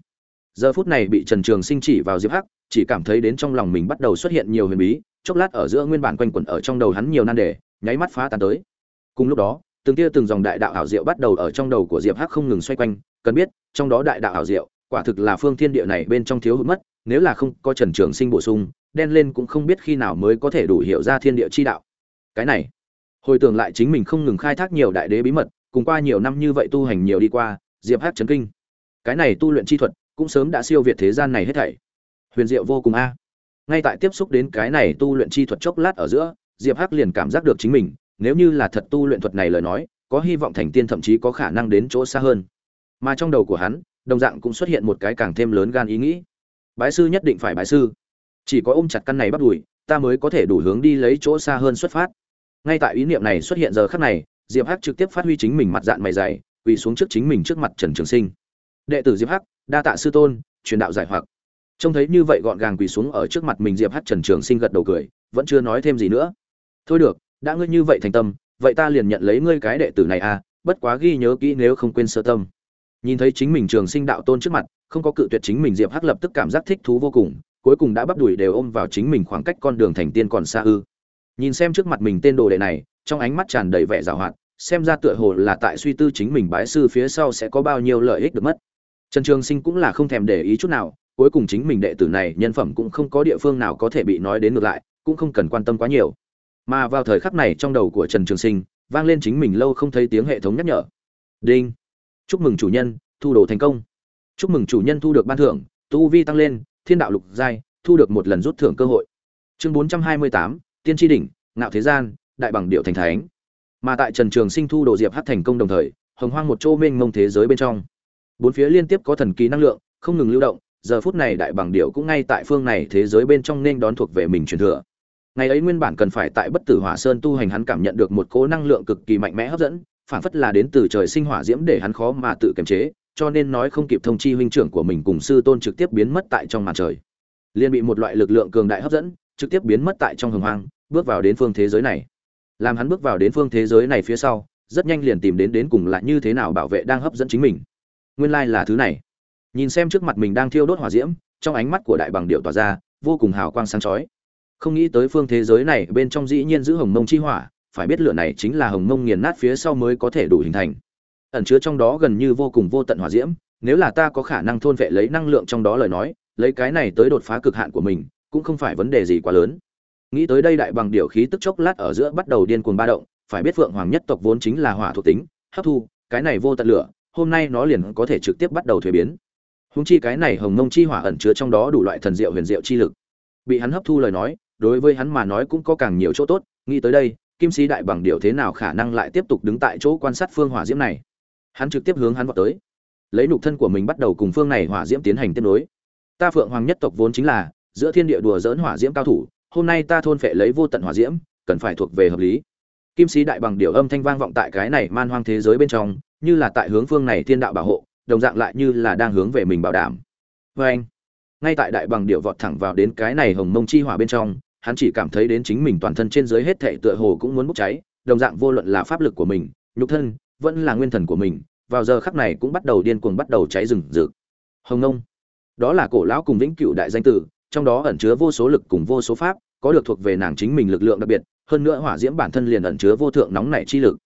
Giờ phút này bị trần trường sinh chỉ vào diệp hắc chỉ cảm thấy đến trong lòng mình bắt đầu xuất hiện nhiều huyền bí chốc lát ở giữa nguyên bản quanh quẩn ở trong đầu hắn nhiều nan đề nháy mắt phá tan tới. Cùng lúc đó từng tia từng dòng đại đạo ảo diệu bắt đầu ở trong đầu của diệp hắc không ngừng xoay quanh cần biết trong đó đại đạo ảo diệu quả thực là phương thiên địa này bên trong thiếu hụt mất nếu là không có trần trường sinh bổ sung, đen lên cũng không biết khi nào mới có thể đủ hiểu ra thiên địa chi đạo. Cái này, hồi tưởng lại chính mình không ngừng khai thác nhiều đại đế bí mật, cùng qua nhiều năm như vậy tu hành nhiều đi qua, diệp hắc chấn kinh. Cái này tu luyện chi thuật, cũng sớm đã siêu việt thế gian này hết thảy. Huyền diệu vô cùng a. Ngay tại tiếp xúc đến cái này tu luyện chi thuật chốc lát ở giữa, diệp hắc liền cảm giác được chính mình, nếu như là thật tu luyện thuật này lời nói, có hy vọng thành tiên thậm chí có khả năng đến chỗ xa hơn. Mà trong đầu của hắn, đồng dạng cũng xuất hiện một cái càng thêm lớn gan ý nghĩ bái sư nhất định phải bái sư. Chỉ có ôm chặt căn này bắt đùi, ta mới có thể đủ hướng đi lấy chỗ xa hơn xuất phát. Ngay tại ý niệm này xuất hiện giờ khắc này, diệp hắc trực tiếp phát huy chính mình mặt dạng mày dày, quỳ xuống trước chính mình trước mặt trần trường sinh. Đệ tử diệp hắc, đa tạ sư tôn, truyền đạo giải hoặc. Trông thấy như vậy gọn gàng quỳ xuống ở trước mặt mình diệp hắc trần trường sinh gật đầu cười, vẫn chưa nói thêm gì nữa. Thôi được, đã ngươi như vậy thành tâm, vậy ta liền nhận lấy ngươi cái đệ tử này à bất quá ghi nhớ kỹ nếu không quên sơ tâm nhìn thấy chính mình trường sinh đạo tôn trước mặt, không có cự tuyệt chính mình, diệp hắc lập tức cảm giác thích thú vô cùng, cuối cùng đã bắp đùi đều ôm vào chính mình khoảng cách con đường thành tiên còn xa ư. Nhìn xem trước mặt mình tên đồ đệ này, trong ánh mắt tràn đầy vẻ giảo hoạt, xem ra tựa hồ là tại suy tư chính mình bái sư phía sau sẽ có bao nhiêu lợi ích được mất. Trần trường sinh cũng là không thèm để ý chút nào, cuối cùng chính mình đệ tử này nhân phẩm cũng không có địa phương nào có thể bị nói đến ngược lại, cũng không cần quan tâm quá nhiều. Mà vào thời khắc này trong đầu của trần trường sinh, vang lên chính mình lâu không thấy tiếng hệ thống nhắc nhở. Đinh chúc mừng chủ nhân, thu đồ thành công. Chúc mừng chủ nhân thu được ban thưởng, tu vi tăng lên, thiên đạo lục giai, thu được một lần rút thưởng cơ hội. Chương bốn trăm hai mươi tám, tiên tri đỉnh, ngạo thế gian, đại bằng điệu thành thánh. Mà tại trần trường sinh thu đồ diệp hát thành công đồng thời, hồng hoang một chỗ mênh mông thế giới bên trong. Bốn phía liên tiếp có thần kỳ năng lượng, không ngừng lưu động, giờ phút này đại bằng điệu cũng ngay tại phương này thế giới bên trong nên đón thuộc về mình truyền thừa. Ngày ấy nguyên bản cần phải tại bất tử hỏa sơn tu hành hắn cảm nhận được một cỗ năng lượng cực kỳ mạnh mẽ hấp dẫn phản phất là đến từ trời sinh hỏa diễm để hắn khó mà tự kiềm chế, cho nên nói không kịp thông chi huynh trưởng của mình cùng sư tôn trực tiếp biến mất tại trong màn trời. Liền bị một loại lực lượng cường đại hấp dẫn, trực tiếp biến mất tại trong hồng hoang, bước vào đến phương thế giới này. Làm hắn bước vào đến phương thế giới này phía sau, rất nhanh liền tìm đến đến cùng là như thế nào bảo vệ đang hấp dẫn chính mình. Nguyên lai là thứ này. Nhìn xem trước mặt mình đang thiêu đốt hỏa diễm, trong ánh mắt của đại bằng điệu tỏa ra, vô cùng hào quang sáng chói. Không nghĩ tới phương thế giới này bên trong dĩ nhiên giữ hồng mông chi hỏa phải biết lửa này chính là hồng mông nghiền nát phía sau mới có thể đủ hình thành. Ẩn chứa trong đó gần như vô cùng vô tận hỏa diễm, nếu là ta có khả năng thôn vệ lấy năng lượng trong đó lời nói, lấy cái này tới đột phá cực hạn của mình, cũng không phải vấn đề gì quá lớn. Nghĩ tới đây đại bằng điều khí tức chốc lát ở giữa bắt đầu điên cuồng ba động, phải biết phượng hoàng nhất tộc vốn chính là hỏa thuộc tính, hấp thu, cái này vô tận lửa, hôm nay nó liền có thể trực tiếp bắt đầu thuế biến. Húng chi cái này hồng mông chi hỏa ẩn chứa trong đó đủ loại thần diệu huyền diệu chi lực. Bị hắn hấp thu lời nói, đối với hắn mà nói cũng có càng nhiều chỗ tốt, nghĩ tới đây kim sĩ đại bằng điệu thế nào khả năng lại tiếp tục đứng tại chỗ quan sát phương hỏa diễm này? Hắn trực tiếp hướng hắn vào tới. Lấy nục thân của mình bắt đầu cùng phương này hỏa diễm tiến hành tiếp nối. Ta phượng hoàng nhất tộc vốn chính là giữa thiên địa đùa dỡn hỏa diễm cao thủ, hôm nay ta thôn phệ lấy vô tận hỏa diễm, cần phải thuộc về hợp lý. Kim sĩ đại bằng điệu âm thanh vang vọng tại cái này man hoang thế giới bên trong, như là tại hướng phương này thiên đạo bảo hộ, đồng dạng lại như là đang hướng về mình bảo đảm. Vê anh ngay tại đại bằng điệu vọt thẳng vào đến cái này hồng mông chi hỏa bên trong hắn chỉ cảm thấy đến chính mình toàn thân trên dưới hết thảy tựa hồ cũng muốn bốc cháy đồng dạng vô luận là pháp lực của mình nhục thân vẫn là nguyên thần của mình vào giờ khắc này cũng bắt đầu điên cuồng bắt đầu cháy rừng rực. Hồng Ngông, đó là cổ lão cùng vĩnh cửu đại danh tử trong đó ẩn chứa vô số lực cùng vô số pháp có được thuộc về nàng chính mình lực lượng đặc biệt hơn nữa hỏa diễm bản thân liền ẩn chứa vô thượng nóng nảy chi lực.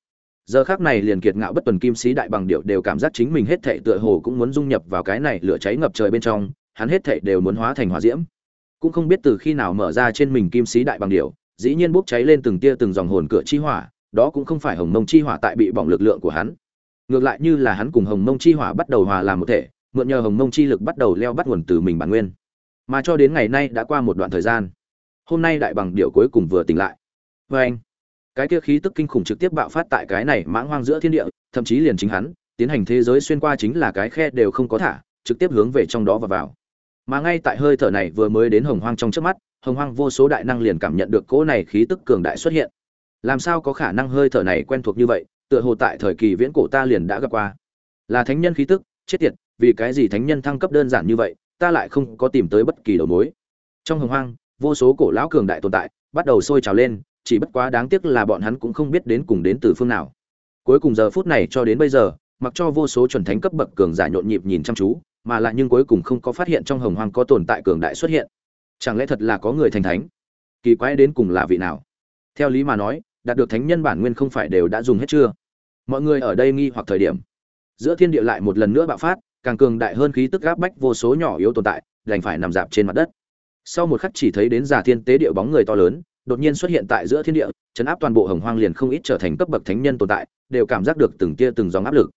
Giờ khắc này liền kiệt ngạo bất tuần kim sĩ đại bằng điệu đều cảm giác chính mình hết thảy tựa hồ cũng muốn dung nhập vào cái này lửa cháy ngập trời bên trong hắn hết thảy đều muốn hóa thành hỏa diễm cũng không biết từ khi nào mở ra trên mình kim sĩ đại bằng điểu, dĩ nhiên bốc cháy lên từng tia từng dòng hồn cửa chi hỏa, đó cũng không phải hồng mông chi hỏa tại bị bỏng lực lượng của hắn. Ngược lại như là hắn cùng hồng mông chi hỏa bắt đầu hòa làm một thể, mượn nhờ hồng mông chi lực bắt đầu leo bắt nguồn từ mình bản nguyên. Mà cho đến ngày nay đã qua một đoạn thời gian, hôm nay đại bằng điệu cuối cùng vừa tỉnh lại. Vê anh, cái kia khí tức kinh khủng trực tiếp bạo phát tại cái này mãng hoang giữa thiên địa, thậm chí liền chính hắn, tiến hành thế giới xuyên qua chính là cái khe đều không có thả, trực tiếp hướng về trong đó và vào mà ngay tại hơi thở này vừa mới đến hồng hoang trong trước mắt, hồng hoang vô số đại năng liền cảm nhận được cỗ này khí tức cường đại xuất hiện. Làm sao có khả năng hơi thở này quen thuộc như vậy, tựa hồ tại thời kỳ viễn cổ ta liền đã gặp qua. Là thánh nhân khí tức, chết tiệt, vì cái gì thánh nhân thăng cấp đơn giản như vậy, ta lại không có tìm tới bất kỳ đầu mối. Trong hồng hoang, vô số cổ lão cường đại tồn tại, bắt đầu sôi trào lên, chỉ bất quá đáng tiếc là bọn hắn cũng không biết đến cùng đến từ phương nào. Cuối cùng giờ phút này cho đến bây giờ, mặc cho vô số chuẩn thánh cấp bậc cường giả nhộn nhịp nhìn chăm chú mà lại nhưng cuối cùng không có phát hiện trong hồng hoang có tồn tại cường đại xuất hiện. Chẳng lẽ thật là có người thành thánh? Kỳ quái đến cùng là vị nào? Theo lý mà nói, đạt được thánh nhân bản nguyên không phải đều đã dùng hết chưa? Mọi người ở đây nghi hoặc thời điểm. Giữa thiên địa lại một lần nữa bạo phát, càng cường đại hơn khí tức gáp bách vô số nhỏ yếu tồn tại, đành phải nằm dạp trên mặt đất. Sau một khắc chỉ thấy đến giả thiên tế địa bóng người to lớn, đột nhiên xuất hiện tại giữa thiên địa, chấn áp toàn bộ hồng hoang liền không ít trở thành cấp bậc thánh nhân tồn tại, đều cảm giác được từng tia từng dòng áp lực.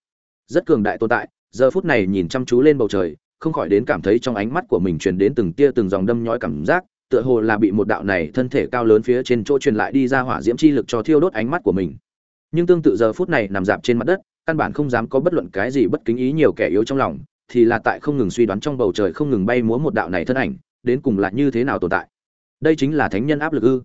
Rất cường đại tồn tại giờ phút này nhìn chăm chú lên bầu trời, không khỏi đến cảm thấy trong ánh mắt của mình truyền đến từng tia từng dòng đâm nhói cảm giác, tựa hồ là bị một đạo này thân thể cao lớn phía trên chỗ truyền lại đi ra hỏa diễm chi lực cho thiêu đốt ánh mắt của mình. Nhưng tương tự giờ phút này nằm dạp trên mặt đất, căn bản không dám có bất luận cái gì bất kính ý nhiều kẻ yếu trong lòng, thì là tại không ngừng suy đoán trong bầu trời không ngừng bay múa một đạo này thân ảnh, đến cùng là như thế nào tồn tại. Đây chính là thánh nhân áp lực ư?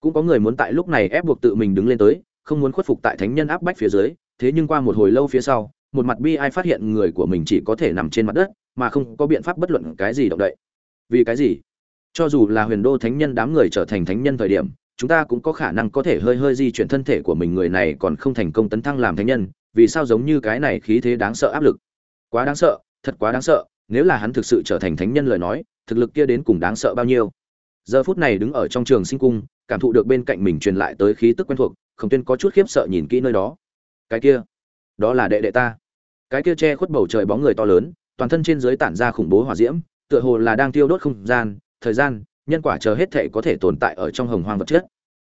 Cũng có người muốn tại lúc này ép buộc tự mình đứng lên tới, không muốn khuất phục tại thánh nhân áp bách phía dưới, thế nhưng qua một hồi lâu phía sau một mặt bi ai phát hiện người của mình chỉ có thể nằm trên mặt đất, mà không có biện pháp bất luận cái gì động đậy. Vì cái gì? Cho dù là huyền đô thánh nhân đám người trở thành thánh nhân thời điểm, chúng ta cũng có khả năng có thể hơi hơi di chuyển thân thể của mình người này còn không thành công tấn thăng làm thánh nhân, vì sao giống như cái này khí thế đáng sợ áp lực? Quá đáng sợ, thật quá đáng sợ, nếu là hắn thực sự trở thành thánh nhân lời nói, thực lực kia đến cùng đáng sợ bao nhiêu? Giờ phút này đứng ở trong trường sinh cung, cảm thụ được bên cạnh mình truyền lại tới khí tức quen thuộc, khổng tuyên có chút khiếp sợ nhìn kỹ nơi đó. Cái kia đó là đệ đệ ta. Cái kia che khuất bầu trời bóng người to lớn, toàn thân trên dưới tản ra khủng bố hỏa diễm, tựa hồ là đang tiêu đốt không gian, thời gian, nhân quả chờ hết thể có thể tồn tại ở trong hồng hoang vật chất.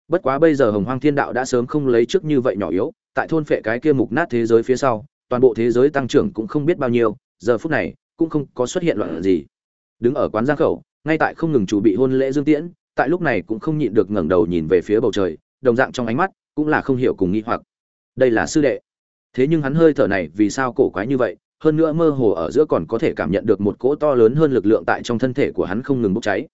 Bất quá bây giờ hồng hoang thiên đạo đã sớm không lấy trước như vậy nhỏ yếu, tại thôn phệ cái kia mục nát thế giới phía sau, toàn bộ thế giới tăng trưởng cũng không biết bao nhiêu, giờ phút này, cũng không có xuất hiện loạn gì. Đứng ở quán giang khẩu, ngay tại không ngừng chủ bị hôn lễ dương tiễn, tại lúc này cũng không nhịn được ngẩng đầu nhìn về phía bầu trời, đồng dạng trong ánh mắt cũng là không hiểu cùng nghi hoặc. Đây là sư đệ thế nhưng hắn hơi thở này vì sao cổ quái như vậy? Hơn nữa mơ hồ ở giữa còn có thể cảm nhận được một cỗ to lớn hơn lực lượng tại trong thân thể của hắn không ngừng bốc cháy.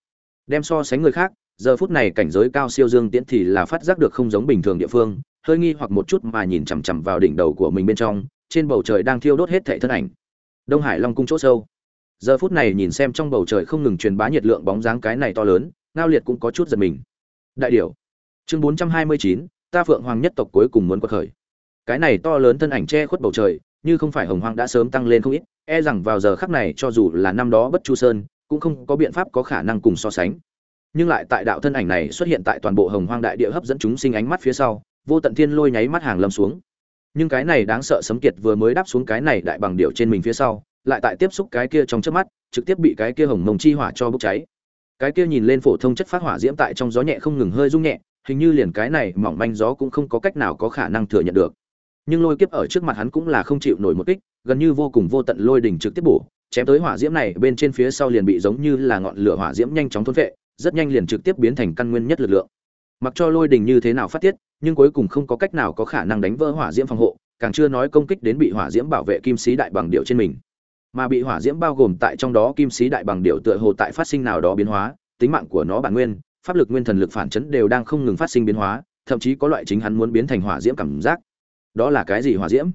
Đem so sánh người khác, giờ phút này cảnh giới cao siêu dương tiễn thì là phát giác được không giống bình thường địa phương, hơi nghi hoặc một chút mà nhìn chằm chằm vào đỉnh đầu của mình bên trong, trên bầu trời đang thiêu đốt hết thảy thân ảnh. Đông hải long cung chỗ sâu. Giờ phút này nhìn xem trong bầu trời không ngừng truyền bá nhiệt lượng bóng dáng cái này to lớn, ngao liệt cũng có chút giật mình. Đại điều chương bốn trăm hai mươi chín, ta phượng hoàng nhất tộc cuối cùng muốn quật khởi cái này to lớn thân ảnh che khuất bầu trời, như không phải hồng hoang đã sớm tăng lên không ít e rằng vào giờ khắc này cho dù là năm đó bất chu sơn, cũng không có biện pháp có khả năng cùng so sánh. Nhưng lại tại đạo thân ảnh này xuất hiện tại toàn bộ hồng hoang đại địa hấp dẫn chúng sinh ánh mắt phía sau, vô tận thiên lôi nháy mắt hàng lâm xuống. Nhưng cái này đáng sợ sấm kiệt vừa mới đáp xuống cái này đại bằng điệu trên mình phía sau, lại tại tiếp xúc cái kia trong trước mắt, trực tiếp bị cái kia hồng mông chi hỏa cho bốc cháy. Cái kia nhìn lên phổ thông chất phát hỏa diễm tại trong gió nhẹ không ngừng hơi rung nhẹ, hình như liền cái này mỏng manh gió cũng không có cách nào có khả năng thừa nhận được nhưng lôi kiếp ở trước mặt hắn cũng là không chịu nổi một kích, gần như vô cùng vô tận lôi đỉnh trực tiếp bổ, chém tới hỏa diễm này, bên trên phía sau liền bị giống như là ngọn lửa hỏa diễm nhanh chóng thôn vệ rất nhanh liền trực tiếp biến thành căn nguyên nhất lực lượng. Mặc cho lôi đỉnh như thế nào phát tiết, nhưng cuối cùng không có cách nào có khả năng đánh vỡ hỏa diễm phòng hộ, càng chưa nói công kích đến bị hỏa diễm bảo vệ kim sĩ đại bằng điệu trên mình. Mà bị hỏa diễm bao gồm tại trong đó kim sĩ đại bằng điệu tựa hồ tại phát sinh nào đó biến hóa, tính mạng của nó bản nguyên, pháp lực nguyên thần lực phản chấn đều đang không ngừng phát sinh biến hóa, thậm chí có loại chính hắn muốn biến thành hỏa diễm cảm giác đó là cái gì hỏa diễm?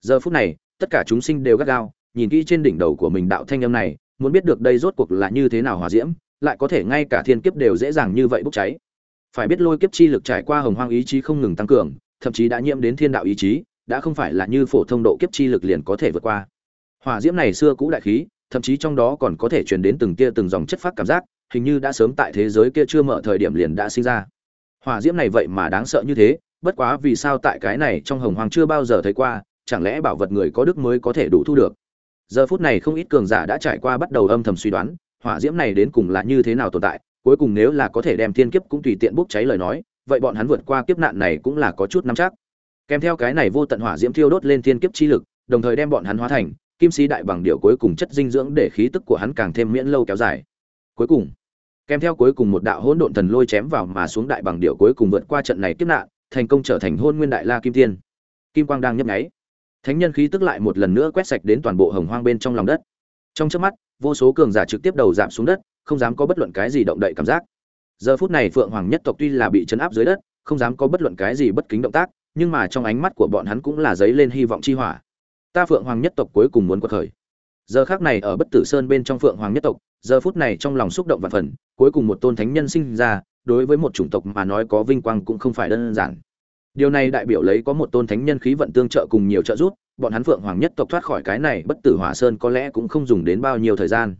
Giờ phút này, tất cả chúng sinh đều gắt gao, nhìn kỹ trên đỉnh đầu của mình đạo thanh âm này, muốn biết được đây rốt cuộc là như thế nào hỏa diễm, lại có thể ngay cả thiên kiếp đều dễ dàng như vậy bốc cháy. Phải biết lôi kiếp chi lực trải qua hồng hoang ý chí không ngừng tăng cường, thậm chí đã nhiễm đến thiên đạo ý chí, đã không phải là như phổ thông độ kiếp chi lực liền có thể vượt qua. Hỏa diễm này xưa cũ đại khí, thậm chí trong đó còn có thể truyền đến từng tia từng dòng chất phát cảm giác, hình như đã sớm tại thế giới kia chưa mở thời điểm liền đã sinh ra. Hỏa diễm này vậy mà đáng sợ như thế bất quá vì sao tại cái này trong hồng hoàng chưa bao giờ thấy qua, chẳng lẽ bảo vật người có đức mới có thể đủ thu được? Giờ phút này không ít cường giả đã trải qua bắt đầu âm thầm suy đoán, hỏa diễm này đến cùng là như thế nào tồn tại, cuối cùng nếu là có thể đem thiên kiếp cũng tùy tiện bốc cháy lời nói, vậy bọn hắn vượt qua kiếp nạn này cũng là có chút nắm chắc. Kèm theo cái này vô tận hỏa diễm thiêu đốt lên thiên kiếp chi lực, đồng thời đem bọn hắn hóa thành, kim sĩ đại bằng điệu cuối cùng chất dinh dưỡng để khí tức của hắn càng thêm miễn lâu kéo dài. Cuối cùng, kèm theo cuối cùng một đạo hỗn độn thần lôi chém vào mà xuống đại bằng điệu cuối cùng vượt qua trận này kiếp nạn thành công trở thành hôn nguyên đại la kim tiên. Kim quang đang nhấp nháy. Thánh nhân khí tức lại một lần nữa quét sạch đến toàn bộ hồng hoang bên trong lòng đất. Trong trước mắt, vô số cường giả trực tiếp đầu giảm xuống đất, không dám có bất luận cái gì động đậy cảm giác. Giờ phút này phượng hoàng nhất tộc tuy là bị chấn áp dưới đất, không dám có bất luận cái gì bất kính động tác, nhưng mà trong ánh mắt của bọn hắn cũng là dấy lên hy vọng chi hỏa. Ta phượng hoàng nhất tộc cuối cùng muốn quật khởi. Giờ khác này ở bất tử sơn bên trong phượng hoàng nhất tộc, giờ phút này trong lòng xúc động và phần, cuối cùng một tôn thánh nhân sinh ra đối với một chủng tộc mà nói có vinh quang cũng không phải đơn giản. Điều này đại biểu lấy có một tôn thánh nhân khí vận tương trợ cùng nhiều trợ giúp, bọn hắn phượng hoàng nhất tộc thoát khỏi cái này bất tử hỏa sơn có lẽ cũng không dùng đến bao nhiêu thời gian.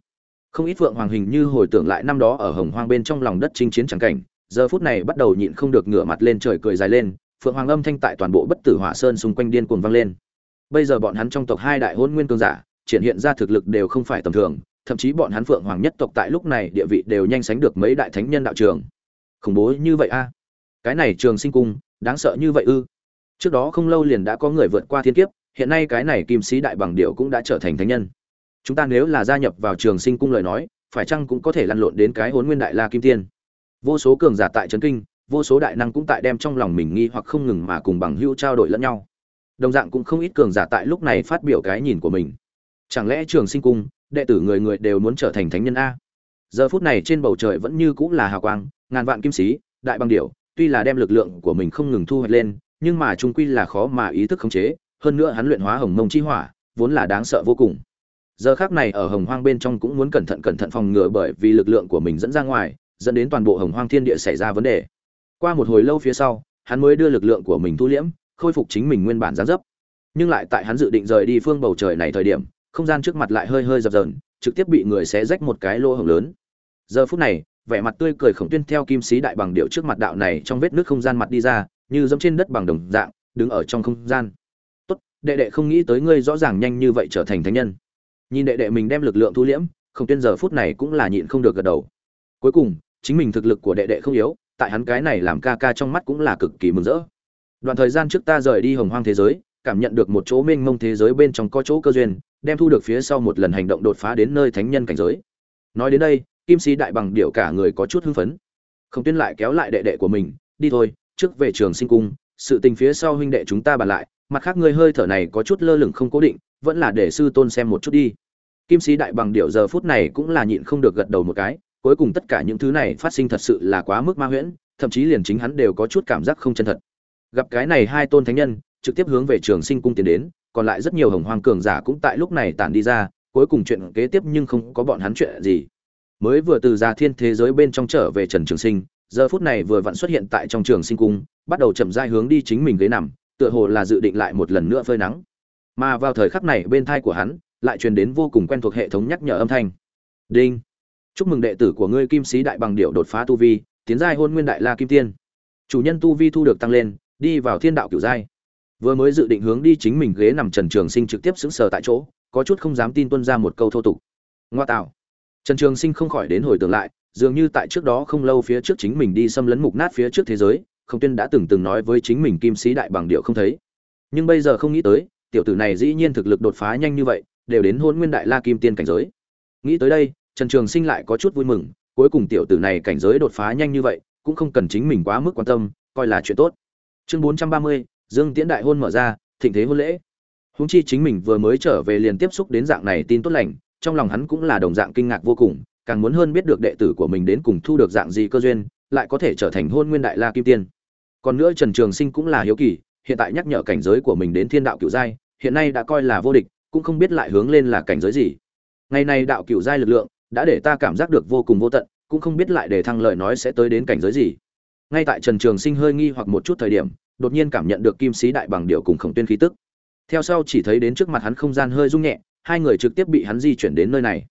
Không ít phượng hoàng hình như hồi tưởng lại năm đó ở hồng hoang bên trong lòng đất chinh chiến chẳng cảnh, giờ phút này bắt đầu nhịn không được ngửa mặt lên trời cười dài lên, phượng hoàng âm thanh tại toàn bộ bất tử hỏa sơn xung quanh điên cuồng vang lên. Bây giờ bọn hắn trong tộc hai đại hôn nguyên cường giả, triển hiện ra thực lực đều không phải tầm thường, thậm chí bọn hắn phượng hoàng nhất tộc tại lúc này địa vị đều nhanh sánh được mấy đại thánh nhân đạo trường khủng bố như vậy a? Cái này trường sinh cung, đáng sợ như vậy ư? Trước đó không lâu liền đã có người vượt qua thiên kiếp, hiện nay cái này kim sĩ đại bằng điệu cũng đã trở thành thánh nhân. Chúng ta nếu là gia nhập vào trường sinh cung lời nói, phải chăng cũng có thể lăn lộn đến cái hôn nguyên đại la kim tiên? Vô số cường giả tại trấn kinh, vô số đại năng cũng tại đem trong lòng mình nghi hoặc không ngừng mà cùng bằng hữu trao đổi lẫn nhau. Đồng dạng cũng không ít cường giả tại lúc này phát biểu cái nhìn của mình. Chẳng lẽ trường sinh cung, đệ tử người người đều muốn trở thành thánh nhân a? Giờ phút này trên bầu trời vẫn như cũng là hào quang ngàn vạn kim sĩ, đại bằng điệu tuy là đem lực lượng của mình không ngừng thu hoạch lên, nhưng mà trung quy là khó mà ý thức khống chế, hơn nữa hắn luyện hóa hồng mông chi hỏa, vốn là đáng sợ vô cùng. Giờ khắc này ở hồng hoang bên trong cũng muốn cẩn thận cẩn thận phòng ngừa bởi vì lực lượng của mình dẫn ra ngoài, dẫn đến toàn bộ hồng hoang thiên địa xảy ra vấn đề. Qua một hồi lâu phía sau, hắn mới đưa lực lượng của mình thu liễm, khôi phục chính mình nguyên bản dáng dấp. Nhưng lại tại hắn dự định rời đi phương bầu trời này thời điểm, không gian trước mặt lại hơi hơi dập dờn, trực tiếp bị người xé rách một cái lỗ hổng lớn. Giờ phút này vẻ mặt tươi cười khổng tuyên theo kim sĩ đại bằng điệu trước mặt đạo này trong vết nước không gian mặt đi ra, như giống trên đất bằng đồng dạng, đứng ở trong không gian. Tốt, đệ đệ không nghĩ tới ngươi rõ ràng nhanh như vậy trở thành thánh nhân. Nhìn đệ đệ mình đem lực lượng thu liễm, khổng tuyên giờ phút này cũng là nhịn không được gật đầu. Cuối cùng, chính mình thực lực của đệ đệ không yếu, tại hắn cái này làm ca ca trong mắt cũng là cực kỳ mừng rỡ. Đoạn thời gian trước ta rời đi hồng hoang thế giới, cảm nhận được một chỗ mênh mông thế giới bên trong có chỗ cơ duyên, đem thu được phía sau một lần hành động đột phá đến nơi thánh nhân cảnh giới. Nói đến đây kim sĩ đại bằng điệu cả người có chút hưng phấn. Không tuyên lại kéo lại đệ đệ của mình, đi thôi, trước về trường sinh cung, sự tình phía sau huynh đệ chúng ta bàn lại, mặt khác ngươi hơi thở này có chút lơ lửng không cố định, vẫn là để sư tôn xem một chút đi. Kim sĩ đại bằng điệu giờ phút này cũng là nhịn không được gật đầu một cái, cuối cùng tất cả những thứ này phát sinh thật sự là quá mức ma huyễn, thậm chí liền chính hắn đều có chút cảm giác không chân thật. Gặp cái này hai tôn thánh nhân, trực tiếp hướng về trường sinh cung tiến đến, còn lại rất nhiều hồng hoang cường giả cũng tại lúc này tản đi ra, cuối cùng chuyện kế tiếp nhưng không có bọn hắn chuyện gì mới vừa từ gia thiên thế giới bên trong trở về trần trường sinh, giờ phút này vừa vặn xuất hiện tại trong trường sinh cung, bắt đầu chậm rãi hướng đi chính mình ghế nằm, tựa hồ là dự định lại một lần nữa phơi nắng. Mà vào thời khắc này, bên thai của hắn lại truyền đến vô cùng quen thuộc hệ thống nhắc nhở âm thanh. Đinh! Chúc mừng đệ tử của ngươi kim sĩ đại bằng điệu đột phá tu vi, tiến giai hôn nguyên đại la kim tiên. Chủ nhân tu vi thu được tăng lên, đi vào thiên đạo cửu giai. Vừa mới dự định hướng đi chính mình ghế nằm trần trường sinh trực tiếp sững sờ tại chỗ, có chút không dám tin tuân ra một câu thô tục. Ngoa tạo! Trần trường sinh không khỏi đến hồi tưởng lại, dường như tại trước đó không lâu phía trước chính mình đi xâm lấn mục nát phía trước thế giới không tuyên đã từng từng nói với chính mình kim sĩ đại bằng điệu không thấy. Nhưng bây giờ không nghĩ tới, tiểu tử này dĩ nhiên thực lực đột phá nhanh như vậy, đều đến hôn nguyên đại la kim tiên cảnh giới. Nghĩ tới đây, trần trường sinh lại có chút vui mừng, cuối cùng tiểu tử này cảnh giới đột phá nhanh như vậy, cũng không cần chính mình quá mức quan tâm, coi là chuyện tốt. Chương bốn trăm ba mươi, dương tiễn đại hôn mở ra, thịnh thế hôn lễ. Húng chi chính mình vừa mới trở về liền tiếp xúc đến dạng này tin tốt lành trong lòng hắn cũng là đồng dạng kinh ngạc vô cùng, càng muốn hơn biết được đệ tử của mình đến cùng thu được dạng gì cơ duyên, lại có thể trở thành hôn nguyên đại la kim tiên. Còn nữa trần trường sinh cũng là hiếu kỳ, hiện tại nhắc nhở cảnh giới của mình đến thiên đạo cửu giai, hiện nay đã coi là vô địch, cũng không biết lại hướng lên là cảnh giới gì. Ngày nay đạo cửu giai lực lượng đã để ta cảm giác được vô cùng vô tận, cũng không biết lại để thăng lời nói sẽ tới đến cảnh giới gì. Ngay tại trần trường sinh hơi nghi hoặc một chút thời điểm, đột nhiên cảm nhận được kim sĩ đại bằng điệu cùng khổng tuyên khí tức. Theo sau chỉ thấy đến trước mặt hắn không gian hơi rung nhẹ hai người trực tiếp bị hắn di chuyển đến nơi này.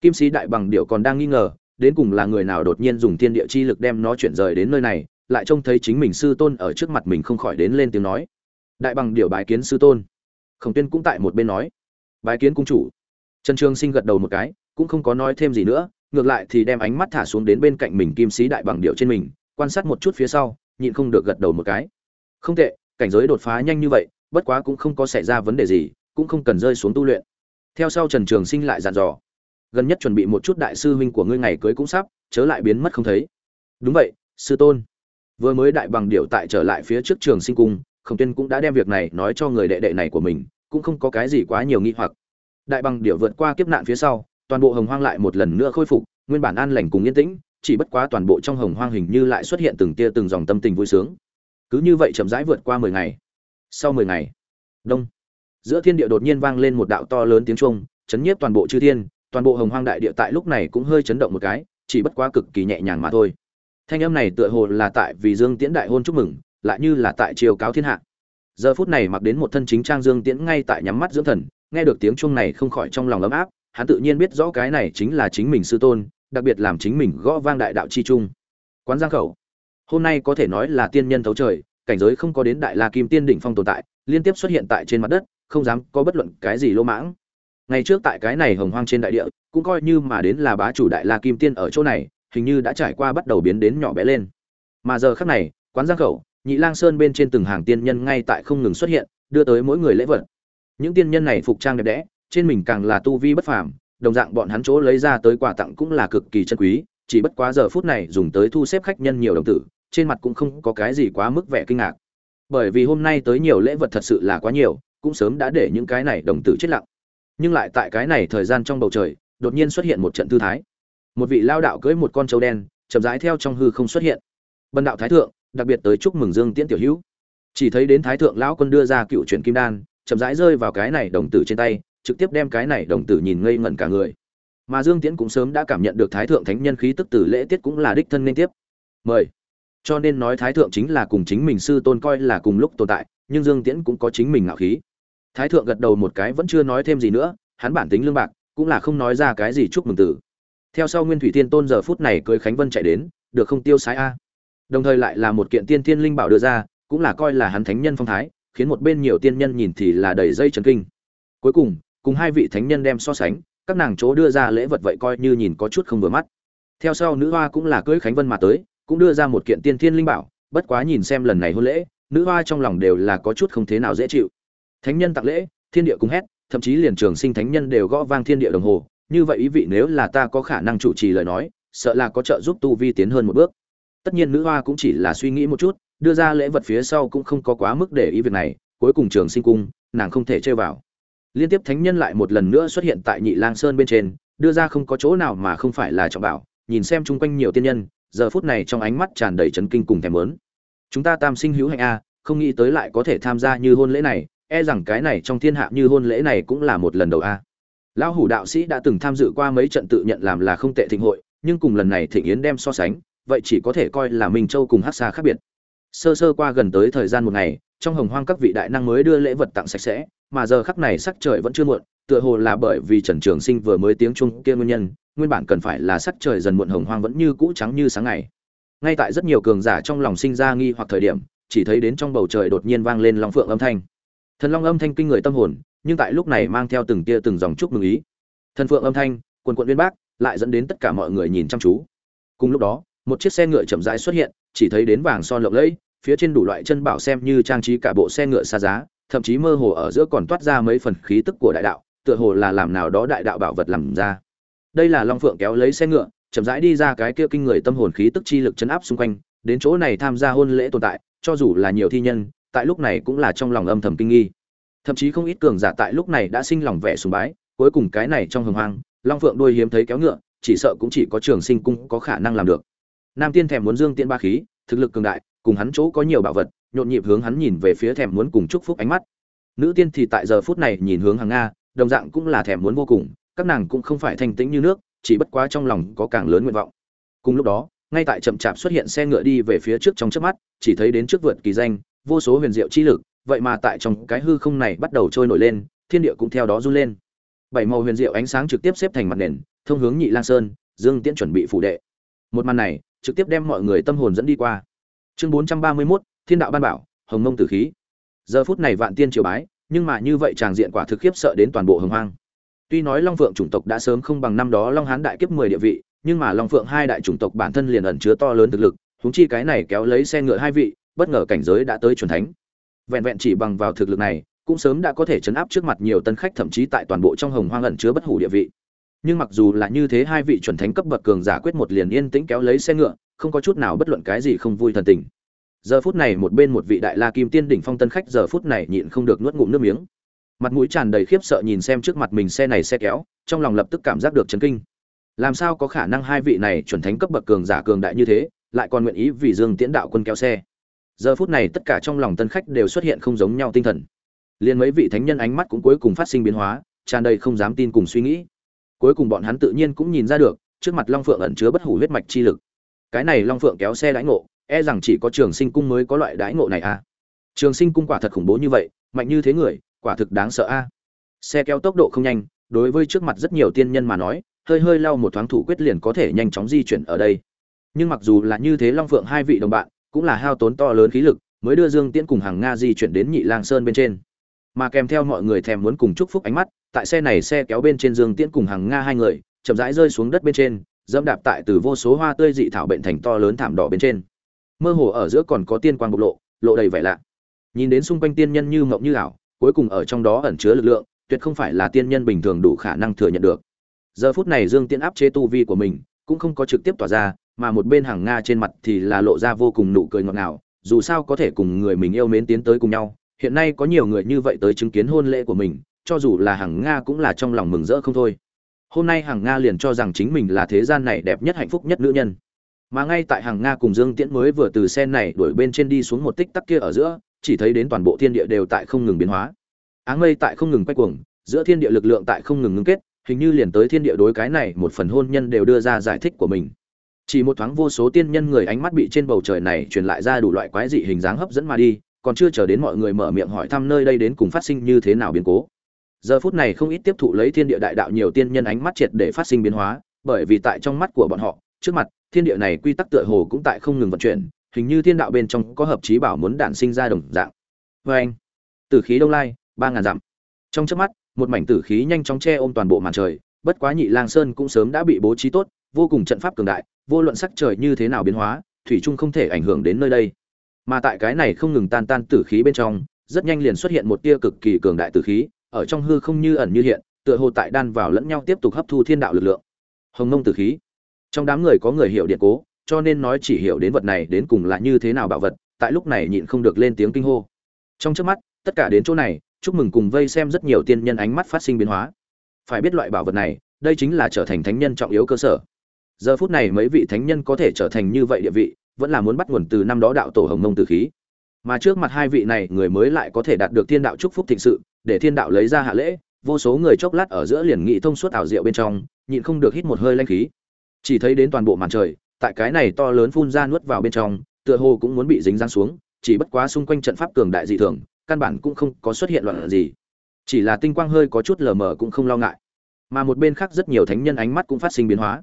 Kim sĩ đại bằng điệu còn đang nghi ngờ, đến cùng là người nào đột nhiên dùng thiên địa chi lực đem nó chuyển rời đến nơi này, lại trông thấy chính mình sư tôn ở trước mặt mình không khỏi đến lên tiếng nói. Đại bằng điệu bái kiến sư tôn. Khổng tuyên cũng tại một bên nói. Bái kiến cung chủ. Trần trường sinh gật đầu một cái, cũng không có nói thêm gì nữa, ngược lại thì đem ánh mắt thả xuống đến bên cạnh mình kim sĩ đại bằng điệu trên mình, quan sát một chút phía sau, nhịn không được gật đầu một cái. Không tệ, cảnh giới đột phá nhanh như vậy, bất quá cũng không có xảy ra vấn đề gì, cũng không cần rơi xuống tu luyện theo sau trần trường sinh lại dặn dò. Gần nhất chuẩn bị một chút đại sư huynh của ngươi ngày cưới cũng sắp, chớ lại biến mất không thấy. Đúng vậy, sư tôn. Vừa mới đại bằng điệu tại trở lại phía trước trường sinh cung, khổng tuyên cũng đã đem việc này nói cho người đệ đệ này của mình, cũng không có cái gì quá nhiều nghi hoặc. Đại bằng điệu vượt qua kiếp nạn phía sau, toàn bộ hồng hoang lại một lần nữa khôi phục, nguyên bản an lành cùng yên tĩnh, chỉ bất quá toàn bộ trong hồng hoang hình như lại xuất hiện từng tia từng dòng tâm tình vui sướng. Cứ như vậy chậm rãi vượt qua mười ngày. Sau mười ngày, đông giữa thiên địa đột nhiên vang lên một đạo to lớn tiếng trung chấn nhiếp toàn bộ chư thiên, toàn bộ hồng hoang đại địa tại lúc này cũng hơi chấn động một cái, chỉ bất quá cực kỳ nhẹ nhàng mà thôi. Thanh âm này tựa hồ là tại vì dương tiễn đại hôn chúc mừng, lại như là tại triều cáo thiên hạ. Giờ phút này mặc đến một thân chính trang dương tiễn ngay tại nhắm mắt dưỡng thần, nghe được tiếng chuông này không khỏi trong lòng ấm áp, hắn tự nhiên biết rõ cái này chính là chính mình sư tôn, đặc biệt làm chính mình gõ vang đại đạo chi trung quán giang khẩu, hôm nay có thể nói là tiên nhân thấu trời, cảnh giới không có đến đại la kim tiên đỉnh phong tồn tại, liên tiếp xuất hiện tại trên mặt đất không dám có bất luận cái gì lô mãng. Ngày trước tại cái này hồng hoang trên đại địa, cũng coi như mà đến là bá chủ đại la kim tiên ở chỗ này, hình như đã trải qua bắt đầu biến đến nhỏ bé lên. Mà giờ khắc này, quán giang khẩu, nhị lang sơn bên trên từng hàng tiên nhân ngay tại không ngừng xuất hiện, đưa tới mỗi người lễ vật. Những tiên nhân này phục trang đẹp đẽ, trên mình càng là tu vi bất phàm, đồng dạng bọn hắn chỗ lấy ra tới quà tặng cũng là cực kỳ chân quý, chỉ bất quá giờ phút này dùng tới thu xếp khách nhân nhiều đồng tử, trên mặt cũng không có cái gì quá mức vẻ kinh ngạc. Bởi vì hôm nay tới nhiều lễ vật thật sự là quá nhiều cũng sớm đã để những cái này đồng tử chết lặng. Nhưng lại tại cái này thời gian trong bầu trời, đột nhiên xuất hiện một trận thư thái. Một vị lao đạo cưỡi một con trâu đen, chậm rãi theo trong hư không xuất hiện. Bần đạo thái thượng, đặc biệt tới chúc mừng dương tiễn tiểu hữu. Chỉ thấy đến thái thượng lão quân đưa ra cựu truyền kim đan, chậm rãi rơi vào cái này đồng tử trên tay, trực tiếp đem cái này đồng tử nhìn ngây ngẩn cả người. Mà dương tiễn cũng sớm đã cảm nhận được thái thượng thánh nhân khí tức tử lễ tiết cũng là đích thân nên tiếp. Mời. Cho nên nói thái thượng chính là cùng chính mình sư tôn coi là cùng lúc tồn tại, nhưng dương tiễn cũng có chính mình ngạo khí thái thượng gật đầu một cái vẫn chưa nói thêm gì nữa, hắn bản tính lương bạc, cũng là không nói ra cái gì chúc mừng tử theo sau nguyên thủy tiên tôn giờ phút này cưới khánh vân chạy đến, được không tiêu sái a. Đồng thời lại là một kiện tiên thiên linh bảo đưa ra, cũng là coi là hắn thánh nhân phong thái, khiến một bên nhiều tiên nhân nhìn thì là đầy dây chấn kinh. Cuối cùng cùng hai vị thánh nhân đem so sánh, các nàng chỗ đưa ra lễ vật vậy coi như nhìn có chút không vừa mắt. Theo sau nữ hoa cũng là cưới khánh vân mà tới, cũng đưa ra một kiện tiên thiên linh bảo, bất quá nhìn xem lần này hôn lễ, nữ hoa trong lòng đều là có chút không thế nào dễ chịu thánh nhân tặng lễ, thiên địa cùng hét, thậm chí liền trường sinh thánh nhân đều gõ vang thiên địa đồng hồ. Như vậy ý vị nếu là ta có khả năng chủ trì lời nói, sợ là có trợ giúp tu vi tiến hơn một bước. Tất nhiên nữ hoa cũng chỉ là suy nghĩ một chút, đưa ra lễ vật phía sau cũng không có quá mức để ý việc này, cuối cùng trường sinh cung, nàng không thể chơi vào. Liên tiếp thánh nhân lại một lần nữa xuất hiện tại nhị lang sơn bên trên, đưa ra không có chỗ nào mà không phải là trọng bảo, nhìn xem chung quanh nhiều tiên nhân, giờ phút này trong ánh mắt tràn đầy chấn kinh cùng thèm lớn chúng ta tam sinh hữu hạnh a, không nghĩ tới lại có thể tham gia như hôn lễ này e rằng cái này trong thiên hạ như hôn lễ này cũng là một lần đầu a. Lão hủ đạo sĩ đã từng tham dự qua mấy trận tự nhận làm là không tệ thịnh hội, nhưng cùng lần này thịnh yến đem so sánh, vậy chỉ có thể coi là minh châu cùng hát xa khác biệt. Sơ sơ qua gần tới thời gian một ngày, trong hồng hoang các vị đại năng mới đưa lễ vật tặng sạch sẽ, mà giờ khắc này sắc trời vẫn chưa muộn, tựa hồ là bởi vì trần trường sinh vừa mới tiếng trung kia nguyên nhân, nguyên bản cần phải là sắc trời dần muộn hồng hoang vẫn như cũ trắng như sáng ngày. Ngay tại rất nhiều cường giả trong lòng sinh ra nghi hoặc thời điểm, chỉ thấy đến trong bầu trời đột nhiên vang lên long phượng âm thanh thần long âm thanh kinh người tâm hồn, nhưng tại lúc này mang theo từng tia từng dòng chúc mừng ý. Thần phượng âm thanh, quần quận viên bác, lại dẫn đến tất cả mọi người nhìn chăm chú. Cùng lúc đó, một chiếc xe ngựa chậm rãi xuất hiện, chỉ thấy đến vàng son lộng lẫy, phía trên đủ loại chân bảo xem như trang trí cả bộ xe ngựa xa giá, thậm chí mơ hồ ở giữa còn toát ra mấy phần khí tức của đại đạo, tựa hồ là làm nào đó đại đạo bảo vật làm ra. Đây là long phượng kéo lấy xe ngựa, chậm rãi đi ra cái kia kinh người tâm hồn khí tức chi lực chấn áp xung quanh, đến chỗ này tham gia hôn lễ tồn tại, cho dù là nhiều thi nhân tại lúc này cũng là trong lòng âm thầm kinh nghi. Thậm chí không ít cường giả tại lúc này đã sinh lòng vẻ sùng bái, cuối cùng cái này trong hồng hoang, long phượng đuôi hiếm thấy kéo ngựa, chỉ sợ cũng chỉ có trường sinh cung có khả năng làm được. Nam tiên thèm muốn dương tiên ba khí, thực lực cường đại, cùng hắn chỗ có nhiều bảo vật, nhộn nhịp hướng hắn nhìn về phía thèm muốn cùng chúc phúc ánh mắt. Nữ tiên thì tại giờ phút này nhìn hướng hàng nga, đồng dạng cũng là thèm muốn vô cùng, các nàng cũng không phải thanh tĩnh như nước, chỉ bất quá trong lòng có càng lớn nguyện vọng. Cùng lúc đó, ngay tại chậm chạp xuất hiện xe ngựa đi về phía trước trong trước mắt, chỉ thấy đến trước vượt kỳ danh vô số huyền diệu chi lực vậy mà tại trong cái hư không này bắt đầu trôi nổi lên thiên địa cũng theo đó run lên. Bảy màu huyền diệu ánh sáng trực tiếp xếp thành mặt nền thông hướng nhị lang sơn dương tiễn chuẩn bị phủ đệ. Một màn này trực tiếp đem mọi người tâm hồn dẫn đi qua. Chương 431, thiên đạo ban bảo hồng mông tử khí. Giờ phút này vạn tiên triều bái nhưng mà như vậy tràng diện quả thực khiếp sợ đến toàn bộ hồng hoang. Tuy nói long phượng chủng tộc đã sớm không bằng năm đó long hán đại kiếp mười địa vị nhưng mà long phượng hai đại chủng tộc bản thân liền ẩn chứa to lớn thực lực huống chi cái này kéo lấy xe ngựa hai vị bất ngờ cảnh giới đã tới chuẩn thánh. Vẹn vẹn chỉ bằng vào thực lực này, cũng sớm đã có thể chấn áp trước mặt nhiều tân khách, thậm chí tại toàn bộ trong hồng hoang ẩn chứa bất hủ địa vị. Nhưng mặc dù là như thế, hai vị chuẩn thánh cấp bậc cường giả quyết một liền yên tĩnh kéo lấy xe ngựa, không có chút nào bất luận cái gì không vui thần tình. Giờ phút này một bên một vị đại la kim tiên đỉnh phong tân khách giờ phút này nhịn không được nuốt ngụm nước miếng. Mặt mũi tràn đầy khiếp sợ nhìn xem trước mặt mình xe này xe kéo, trong lòng lập tức cảm giác được chấn kinh. Làm sao có khả năng hai vị này chuẩn thánh cấp bậc cường giả cường đại như thế, lại còn nguyện ý vì dương tiễn đạo quân kéo xe? Giờ phút này tất cả trong lòng tân khách đều xuất hiện không giống nhau tinh thần. Liền mấy vị thánh nhân ánh mắt cũng cuối cùng phát sinh biến hóa, tràn đầy không dám tin cùng suy nghĩ. Cuối cùng bọn hắn tự nhiên cũng nhìn ra được, trước mặt long phượng ẩn chứa bất hủ huyết mạch chi lực. Cái này long phượng kéo xe đãi ngộ e rằng chỉ có trường sinh cung mới có loại đãi ngộ này à. Trường sinh cung quả thật khủng bố như vậy, mạnh như thế người, quả thực đáng sợ a xe kéo tốc độ không nhanh, đối với trước mặt rất nhiều tiên nhân mà nói, hơi hơi lau một thoáng thủ quyết liền có thể nhanh chóng di chuyển ở đây. Nhưng mặc dù là như thế long phượng hai vị đồng bạn cũng là hao tốn to lớn khí lực, mới đưa dương tiễn cùng hàng nga di chuyển đến nhị lang sơn bên trên. Mà kèm theo mọi người thèm muốn cùng chúc phúc ánh mắt, tại xe này xe kéo bên trên dương tiễn cùng hàng nga hai người, chậm rãi rơi xuống đất bên trên, dẫm đạp tại từ vô số hoa tươi dị thảo bệnh thành to lớn thảm đỏ bên trên. Mơ hồ ở giữa còn có tiên quang bộc lộ lộ đầy vẻ lạ. Nhìn đến xung quanh tiên nhân như mộng như ảo, cuối cùng ở trong đó ẩn chứa lực lượng, tuyệt không phải là tiên nhân bình thường đủ khả năng thừa nhận được. Giờ phút này dương tiễn áp chế tu vi của mình cũng không có trực tiếp tỏa ra, mà một bên hàng nga trên mặt thì là lộ ra vô cùng nụ cười ngọt ngào, dù sao có thể cùng người mình yêu mến tiến tới cùng nhau, hiện nay có nhiều người như vậy tới chứng kiến hôn lễ của mình, cho dù là hàng nga cũng là trong lòng mừng rỡ không thôi. Hôm nay hàng nga liền cho rằng chính mình là thế gian này đẹp nhất hạnh phúc nhất nữ nhân. Mà ngay tại hàng nga cùng dương tiễn mới vừa từ sen này đuổi bên trên đi xuống một tích tắc kia ở giữa, chỉ thấy đến toàn bộ thiên địa đều tại không ngừng biến hóa. Áng mây tại không ngừng quay cuồng, giữa thiên địa lực lượng tại không ngừng ngưng kết hình như liền tới thiên địa đối cái này một phần hôn nhân đều đưa ra giải thích của mình. Chỉ một thoáng vô số tiên nhân người ánh mắt bị trên bầu trời này truyền lại ra đủ loại quái dị hình dáng hấp dẫn mà đi, còn chưa chờ đến mọi người mở miệng hỏi thăm nơi đây đến cùng phát sinh như thế nào biến cố. Giờ phút này không ít tiếp thụ lấy thiên địa đại đạo nhiều tiên nhân ánh mắt triệt để phát sinh biến hóa, bởi vì tại trong mắt của bọn họ, trước mặt, thiên địa này quy tắc tựa hồ cũng tại không ngừng vận chuyển, hình như thiên đạo bên trong có hợp chí bảo muốn đản sinh ra đồng dạng. Vâng. Vê anh tử khí đông lai, ba ngàn dặm. Trong chớp mắt một mảnh tử khí nhanh chóng che ôm toàn bộ màn trời, bất quá nhị lang sơn cũng sớm đã bị bố trí tốt, vô cùng trận pháp cường đại, vô luận sắc trời như thế nào biến hóa, thủy trung không thể ảnh hưởng đến nơi đây. Mà tại cái này không ngừng tan tan tử khí bên trong, rất nhanh liền xuất hiện một tia cực kỳ cường đại tử khí, ở trong hư không như ẩn như hiện, tựa hồ tại đan vào lẫn nhau tiếp tục hấp thu thiên đạo lực lượng. Hồng nông tử khí. Trong đám người có người hiểu điện cố, cho nên nói chỉ hiểu đến vật này đến cùng là như thế nào bảo vật, tại lúc này nhịn không được lên tiếng kinh hô. Trong trước mắt, tất cả đến chỗ này chúc mừng cùng vây xem rất nhiều tiên nhân ánh mắt phát sinh biến hóa. Phải biết loại bảo vật này, đây chính là trở thành thánh nhân trọng yếu cơ sở. Giờ phút này mấy vị thánh nhân có thể trở thành như vậy địa vị, vẫn là muốn bắt nguồn từ năm đó đạo tổ hồng mông tử khí. Mà trước mặt hai vị này, người mới lại có thể đạt được thiên đạo chúc phúc thịnh sự, để thiên đạo lấy ra hạ lễ, vô số người chốc lát ở giữa liền nghị thông suốt ảo diệu bên trong, nhịn không được hít một hơi lanh khí. Chỉ thấy đến toàn bộ màn trời, tại cái này to lớn phun ra nuốt vào bên trong, tựa hồ cũng muốn bị dính răng xuống, chỉ bất quá xung quanh trận pháp cường đại dị thường căn bản cũng không có xuất hiện loạn gì. Chỉ là tinh quang hơi có chút lờ mờ cũng không lo ngại. Mà một bên khác rất nhiều thánh nhân ánh mắt cũng phát sinh biến hóa.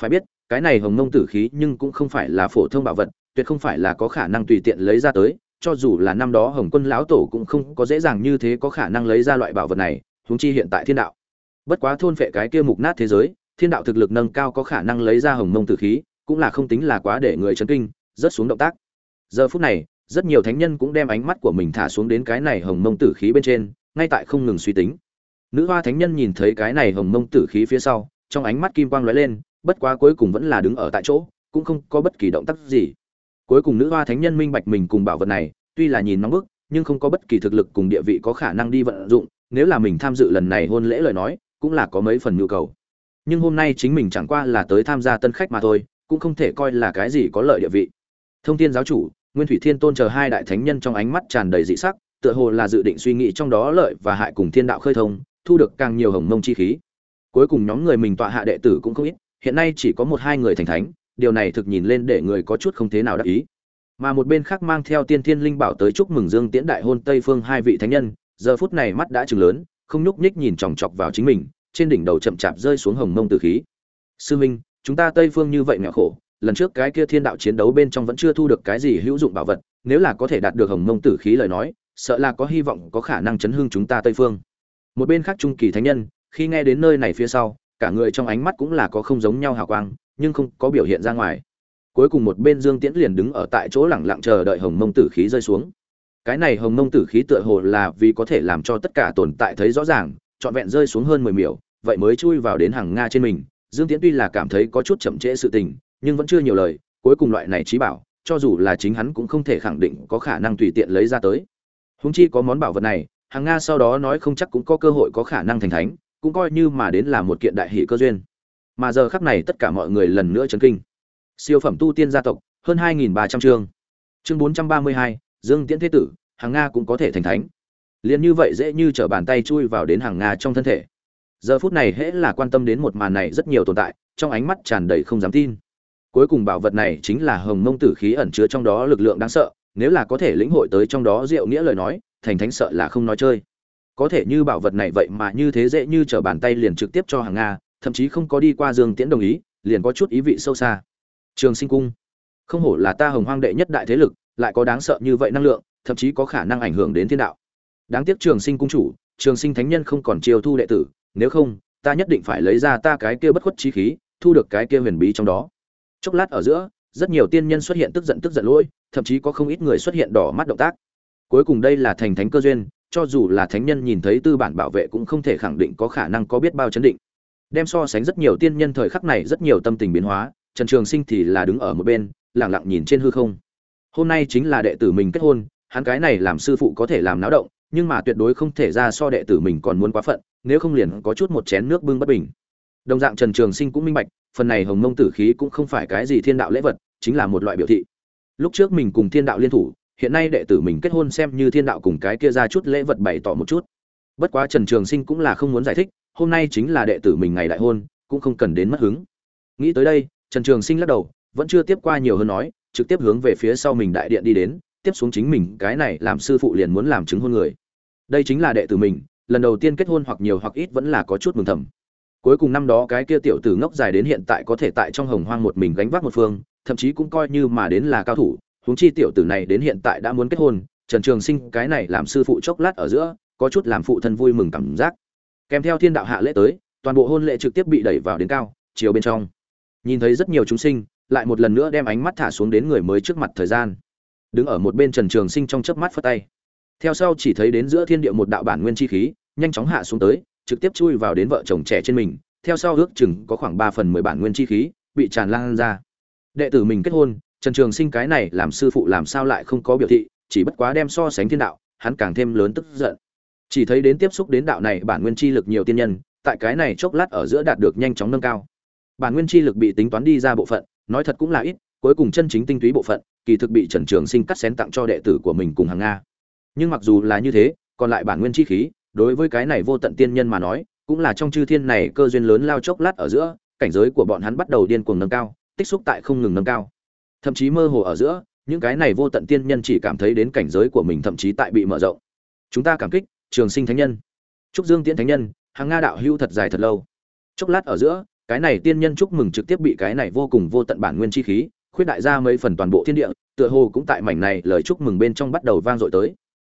Phải biết, cái này hồng mông tử khí nhưng cũng không phải là phổ thông bảo vật, tuyệt không phải là có khả năng tùy tiện lấy ra tới, cho dù là năm đó hồng quân lão tổ cũng không có dễ dàng như thế có khả năng lấy ra loại bảo vật này, huống chi hiện tại thiên đạo. Bất quá thôn phệ cái kia mục nát thế giới, thiên đạo thực lực nâng cao có khả năng lấy ra hồng mông tử khí, cũng là không tính là quá để người chấn kinh rất xuống động tác. Giờ phút này rất nhiều thánh nhân cũng đem ánh mắt của mình thả xuống đến cái này hồng mông tử khí bên trên, ngay tại không ngừng suy tính. Nữ hoa thánh nhân nhìn thấy cái này hồng mông tử khí phía sau, trong ánh mắt kim quang lóe lên, bất quá cuối cùng vẫn là đứng ở tại chỗ, cũng không có bất kỳ động tác gì. Cuối cùng nữ hoa thánh nhân minh bạch mình cùng bảo vật này, tuy là nhìn nóng bức, nhưng không có bất kỳ thực lực cùng địa vị có khả năng đi vận dụng, nếu là mình tham dự lần này hôn lễ lời nói, cũng là có mấy phần nhu cầu. Nhưng hôm nay chính mình chẳng qua là tới tham gia tân khách mà thôi, cũng không thể coi là cái gì có lợi địa vị. Thông thiên giáo chủ nguyên thủy thiên tôn chờ hai đại thánh nhân trong ánh mắt tràn đầy dị sắc, tựa hồ là dự định suy nghĩ trong đó lợi và hại cùng thiên đạo khơi thông, thu được càng nhiều hồng mông chi khí. Cuối cùng nhóm người mình tọa hạ đệ tử cũng không ít, hiện nay chỉ có một hai người thành thánh, điều này thực nhìn lên để người có chút không thế nào đắc ý. Mà một bên khác mang theo tiên thiên linh bảo tới chúc mừng dương tiễn đại hôn tây phương hai vị thánh nhân, giờ phút này mắt đã trừng lớn, không nhúc nhích nhìn chòng chọc vào chính mình, trên đỉnh đầu chậm chạp rơi xuống hồng mông tử khí. Sư minh, chúng ta tây phương như vậy nghèo khổ lần trước cái kia thiên đạo chiến đấu bên trong vẫn chưa thu được cái gì hữu dụng bảo vật, nếu là có thể đạt được hồng mông tử khí lời nói, sợ là có hy vọng, có khả năng chấn hưng chúng ta tây phương. Một bên khác trung kỳ thánh nhân, khi nghe đến nơi này phía sau, cả người trong ánh mắt cũng là có không giống nhau hào quang, nhưng không có biểu hiện ra ngoài. Cuối cùng một bên dương tiễn liền đứng ở tại chỗ lẳng lặng chờ đợi hồng mông tử khí rơi xuống. Cái này hồng mông tử khí tựa hồ là vì có thể làm cho tất cả tồn tại thấy rõ ràng, trọn vẹn rơi xuống hơn mười miểu, vậy mới chui vào đến hàng nga trên mình. Dương tiễn tuy là cảm thấy có chút chậm trễ sự tình nhưng vẫn chưa nhiều lời, cuối cùng loại này trí bảo, cho dù là chính hắn cũng không thể khẳng định có khả năng tùy tiện lấy ra tới. Húng chi có món bảo vật này, hàng nga sau đó nói không chắc cũng có cơ hội có khả năng thành thánh, cũng coi như mà đến là một kiện đại hỷ cơ duyên. Mà giờ khắc này tất cả mọi người lần nữa chấn kinh. Siêu phẩm tu tiên gia tộc, hơn hai nghìn ba trăm chương. Chương bốn trăm ba mươi hai, dương tiễn thế tử, hàng nga cũng có thể thành thánh. Liền như vậy dễ như t r ở bàn tay chui vào đến hàng nga trong thân thể. Giờ phút này hễ là quan tâm đến một màn này rất nhiều tồn tại, trong ánh mắt tràn đầy không dám tin cuối cùng bảo vật này chính là hồng mông tử khí ẩn chứa trong đó lực lượng đáng sợ, nếu là có thể lĩnh hội tới trong đó diệu nghĩa lời nói, thành thánh sợ là không nói chơi. Có thể như bảo vật này vậy mà như thế dễ như trở bàn tay liền trực tiếp cho hàng nga, thậm chí không có đi qua dương tiễn đồng ý, liền có chút ý vị sâu xa. Trường sinh cung. Không hổ là ta hồng hoang đệ nhất đại thế lực, lại có đáng sợ như vậy năng lượng, thậm chí có khả năng ảnh hưởng đến thiên đạo. Đáng tiếc trường sinh cung chủ, trường sinh thánh nhân không còn chiêu thu đệ tử, nếu không, ta nhất định phải lấy ra ta cái kia bất khuất trí khí, thu được cái kia huyền bí trong đó chốc lát ở giữa, rất nhiều tiên nhân xuất hiện tức giận tức giận lỗi, thậm chí có không ít người xuất hiện đỏ mắt động tác. Cuối cùng đây là thành thánh cơ duyên, cho dù là thánh nhân nhìn thấy tư bản bảo vệ cũng không thể khẳng định có khả năng có biết bao chấn định. Đem so sánh rất nhiều tiên nhân thời khắc này rất nhiều tâm tình biến hóa, trần trường sinh thì là đứng ở một bên lẳng lặng nhìn trên hư không. Hôm nay chính là đệ tử mình kết hôn, hắn cái này làm sư phụ có thể làm náo động, nhưng mà tuyệt đối không thể ra so đệ tử mình còn muốn quá phận, nếu không liền có chút một chén nước bưng bất bình đồng dạng trần trường sinh cũng minh bạch, phần này hồng mông tử khí cũng không phải cái gì thiên đạo lễ vật, chính là một loại biểu thị. Lúc trước mình cùng thiên đạo liên thủ, hiện nay đệ tử mình kết hôn xem như thiên đạo cùng cái kia ra chút lễ vật bày tỏ một chút. Bất quá trần trường sinh cũng là không muốn giải thích, hôm nay chính là đệ tử mình ngày đại hôn, cũng không cần đến mất hứng. Nghĩ tới đây, trần trường sinh lắc đầu, vẫn chưa tiếp qua nhiều hơn nói, trực tiếp hướng về phía sau mình đại điện đi đến, tiếp xuống chính mình, cái này làm sư phụ liền muốn làm chứng hôn người. Đây chính là đệ tử mình, lần đầu tiên kết hôn hoặc nhiều hoặc ít vẫn là có chút mừng thầm cuối cùng năm đó cái kia tiểu tử ngốc dài đến hiện tại có thể tại trong hồng hoang một mình gánh vác một phương, thậm chí cũng coi như mà đến là cao thủ, huống chi tiểu tử này đến hiện tại đã muốn kết hôn, trần trường sinh, cái này làm sư phụ chốc lát ở giữa, có chút làm phụ thân vui mừng cảm giác. Kèm theo thiên đạo hạ lễ tới, toàn bộ hôn lễ trực tiếp bị đẩy vào đến cao, chiều bên trong. Nhìn thấy rất nhiều chúng sinh, lại một lần nữa đem ánh mắt thả xuống đến người mới trước mặt thời gian. Đứng ở một bên trần trường sinh trong chớp mắt phất tay. Theo sau chỉ thấy đến giữa thiên địa một đạo bản nguyên chi khí, nhanh chóng hạ xuống tới trực tiếp chui vào đến vợ chồng trẻ trên mình, theo sau ước chừng có khoảng ba phần mười bản nguyên chi khí bị tràn lan ra. Đệ tử mình kết hôn, trần trường sinh cái này làm sư phụ làm sao lại không có biểu thị, chỉ bất quá đem so sánh thiên đạo, hắn càng thêm lớn tức giận. Chỉ thấy đến tiếp xúc đến đạo này bản nguyên chi lực nhiều tiên nhân, tại cái này chốc lát ở giữa đạt được nhanh chóng nâng cao. Bản nguyên chi lực bị tính toán đi ra bộ phận, nói thật cũng là ít, cuối cùng chân chính tinh túy bộ phận, kỳ thực bị trần trường sinh cắt xén tặng cho đệ tử của mình cùng hàng nga. Nhưng mặc dù là như thế, còn lại bản nguyên chi khí đối với cái này vô tận tiên nhân mà nói, cũng là trong chư thiên này cơ duyên lớn lao chốc lát ở giữa, cảnh giới của bọn hắn bắt đầu điên cuồng nâng cao, tích xúc tại không ngừng nâng cao. Thậm chí mơ hồ ở giữa, những cái này vô tận tiên nhân chỉ cảm thấy đến cảnh giới của mình thậm chí tại bị mở rộng. Chúng ta cảm kích, trường sinh thánh nhân. Trúc dương tiễn thánh nhân hàng nga đạo hưu thật dài thật lâu. Chốc lát ở giữa, cái này tiên nhân chúc mừng trực tiếp bị cái này vô cùng vô tận bản nguyên chi khí, khuyết đại ra mấy phần toàn bộ thiên địa, tựa hồ cũng tại mảnh này lời chúc mừng bên trong bắt đầu vang dội tới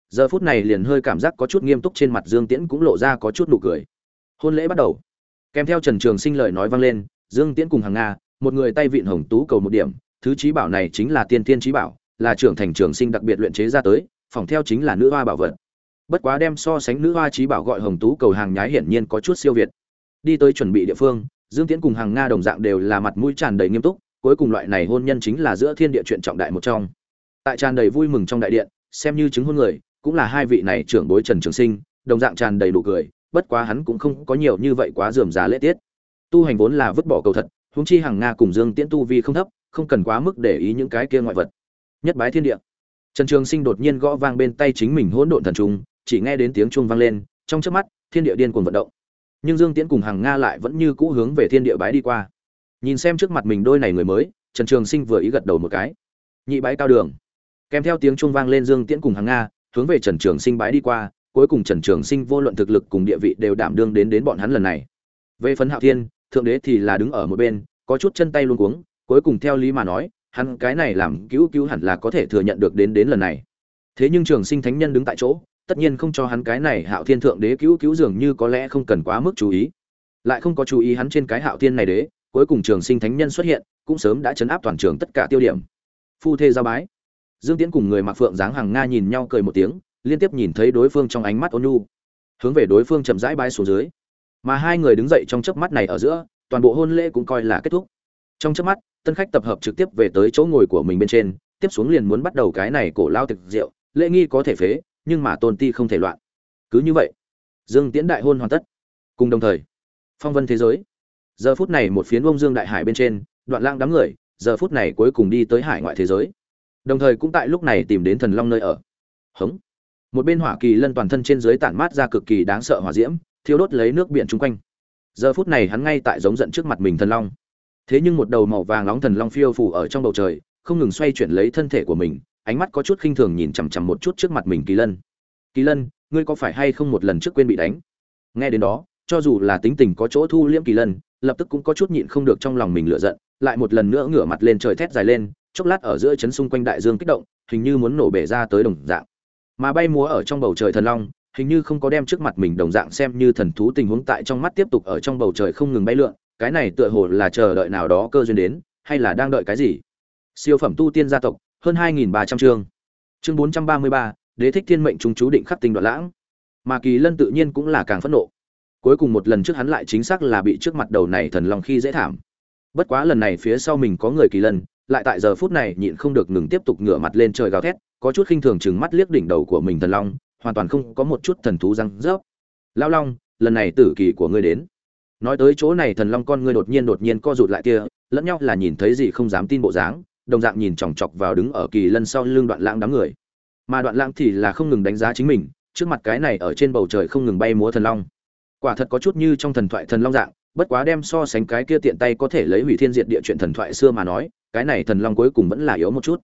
giờ phút này liền hơi cảm giác có chút nghiêm túc trên mặt dương tiễn cũng lộ ra có chút nụ cười. Hôn lễ bắt đầu. Kèm theo trần trường sinh lời nói vang lên, dương tiễn cùng hàng nga, một người tay vịn hồng tú cầu một điểm, thứ trí bảo này chính là tiên tiên trí bảo, là trưởng thành trường sinh đặc biệt luyện chế ra tới phỏng theo chính là nữ hoa bảo vật. Bất quá đem so sánh nữ hoa trí bảo gọi hồng tú cầu hàng nhái hiển nhiên có chút siêu việt. Đi tới chuẩn bị địa phương, dương tiễn cùng hàng nga đồng dạng đều là mặt mũi tràn đầy nghiêm túc, cuối cùng loại này hôn nhân chính là giữa thiên địa chuyện trọng đại một trong. Tại tràn đầy vui mừng trong đại điện, xem như chứng hôn người cũng là hai vị này trưởng bối trần trường sinh đồng dạng tràn đầy đủ cười bất quá hắn cũng không có nhiều như vậy quá rườm rà lễ tiết. Tu hành vốn là vứt bỏ cầu thật huống chi hàng nga cùng dương tiễn tu vi không thấp không cần quá mức để ý những cái kia ngoại vật. Nhất bái thiên địa. Trần trường sinh đột nhiên gõ vang bên tay chính mình hỗn độn thần trùng, chỉ nghe đến tiếng chuông vang lên trong chớp mắt thiên địa điên cuồng vận động. Nhưng dương tiễn cùng hàng nga lại vẫn như cũ hướng về thiên địa bái đi qua. Nhìn xem trước mặt mình đôi này người mới trần trường sinh vừa ý gật đầu một cái. Nhị bái cao đường. Kèm theo tiếng chuông vang lên dương tiễn cùng hàng nga hướng về trần trường sinh bái đi qua, cuối cùng trần trường sinh vô luận thực lực cùng địa vị đều đảm đương đến đến bọn hắn lần này. Về phấn hạo thiên, thượng đế thì là đứng ở một bên, có chút chân tay luống cuống, cuối cùng theo lý mà nói, hắn cái này làm cứu cứu hẳn là có thể thừa nhận được đến đến lần này. Thế nhưng trường sinh thánh nhân đứng tại chỗ, tất nhiên không cho hắn cái này hạo thiên thượng đế cứu cứu dường như có lẽ không cần quá mức chú ý. Lại không có chú ý hắn trên cái hạo thiên này đế, cuối cùng trường sinh thánh nhân xuất hiện, cũng sớm đã chấn áp toàn trường tất cả tiêu điểm. Phu thê giao bái dương tiễn cùng người mặc phượng dáng hàng nga nhìn nhau cười một tiếng, liên tiếp nhìn thấy đối phương trong ánh mắt ôn nhu, hướng về đối phương chậm rãi bái xuống dưới. Mà hai người đứng dậy trong chớp mắt này ở giữa, toàn bộ hôn lễ cũng coi là kết thúc. Trong chớp mắt, tân khách tập hợp trực tiếp về tới chỗ ngồi của mình bên trên, tiếp xuống liền muốn bắt đầu cái này cổ lao thực rượu, lễ nghi có thể phế, nhưng mà tôn ti không thể loạn. Cứ như vậy, dương tiễn đại hôn hoàn tất. Cùng đồng thời, phong vân thế giới. Giờ phút này một phiến bông dương đại hải bên trên, đoạn lang đám người, giờ phút này cuối cùng đi tới hải ngoại thế giới đồng thời cũng tại lúc này tìm đến thần long nơi ở. Hống. Một bên hỏa kỳ lân toàn thân trên dưới tản mát ra cực kỳ đáng sợ hỏa diễm, thiêu đốt lấy nước biển chung quanh. Giờ phút này hắn ngay tại giống giận trước mặt mình thần long. Thế nhưng một đầu màu vàng nóng thần long phiêu phủ ở trong bầu trời, không ngừng xoay chuyển lấy thân thể của mình, ánh mắt có chút khinh thường nhìn chằm chằm một chút trước mặt mình kỳ lân. Kỳ lân, ngươi có phải hay không một lần trước quên bị đánh? Nghe đến đó, cho dù là tính tình có chỗ thu liễm kỳ lân, lập tức cũng có chút nhịn không được trong lòng mình lựa giận, lại một lần nữa ngửa mặt lên trời thét dài lên chốc lát ở giữa chấn xung quanh đại dương kích động, hình như muốn nổ bể ra tới đồng dạng. Mà bay múa ở trong bầu trời thần long, hình như không có đem trước mặt mình đồng dạng xem như thần thú tình huống tại trong mắt tiếp tục ở trong bầu trời không ngừng bay lượn, cái này tựa hồ là chờ đợi nào đó cơ duyên đến, hay là đang đợi cái gì? Siêu phẩm tu tiên gia tộc, hơn hai nghìn ba trăm chương. Chương bốn trăm ba mươi ba, đế thích thiên mệnh chúng chú định khắc tinh đoạn lãng. Mà kỳ lân tự nhiên cũng là càng phẫn nộ. Cuối cùng một lần trước hắn lại chính xác là bị trước mặt đầu này thần long khi dễ thảm. Bất quá lần này phía sau mình có người kỳ lân lại tại giờ phút này nhịn không được ngừng tiếp tục ngửa mặt lên trời gào thét, có chút khinh thường chừng mắt liếc đỉnh đầu của mình thần long, hoàn toàn không có một chút thần thú răng rớp. Lão long, lần này tử kỳ của ngươi đến. Nói tới chỗ này thần long con ngươi đột nhiên đột nhiên co rụt lại kia, lẫn nhau là nhìn thấy gì không dám tin bộ dáng, đồng dạng nhìn chòng chọc vào đứng ở kỳ lân sau lưng đoạn lãng đám người. Mà đoạn lãng thì là không ngừng đánh giá chính mình, trước mặt cái này ở trên bầu trời không ngừng bay múa thần long. Quả thật có chút như trong thần thoại thần long dạng, bất quá đem so sánh cái kia tiện tay có thể lấy hủy thiên diệt địa chuyện thần thoại xưa mà nói cái này thần long cuối cùng vẫn là yếu một chút.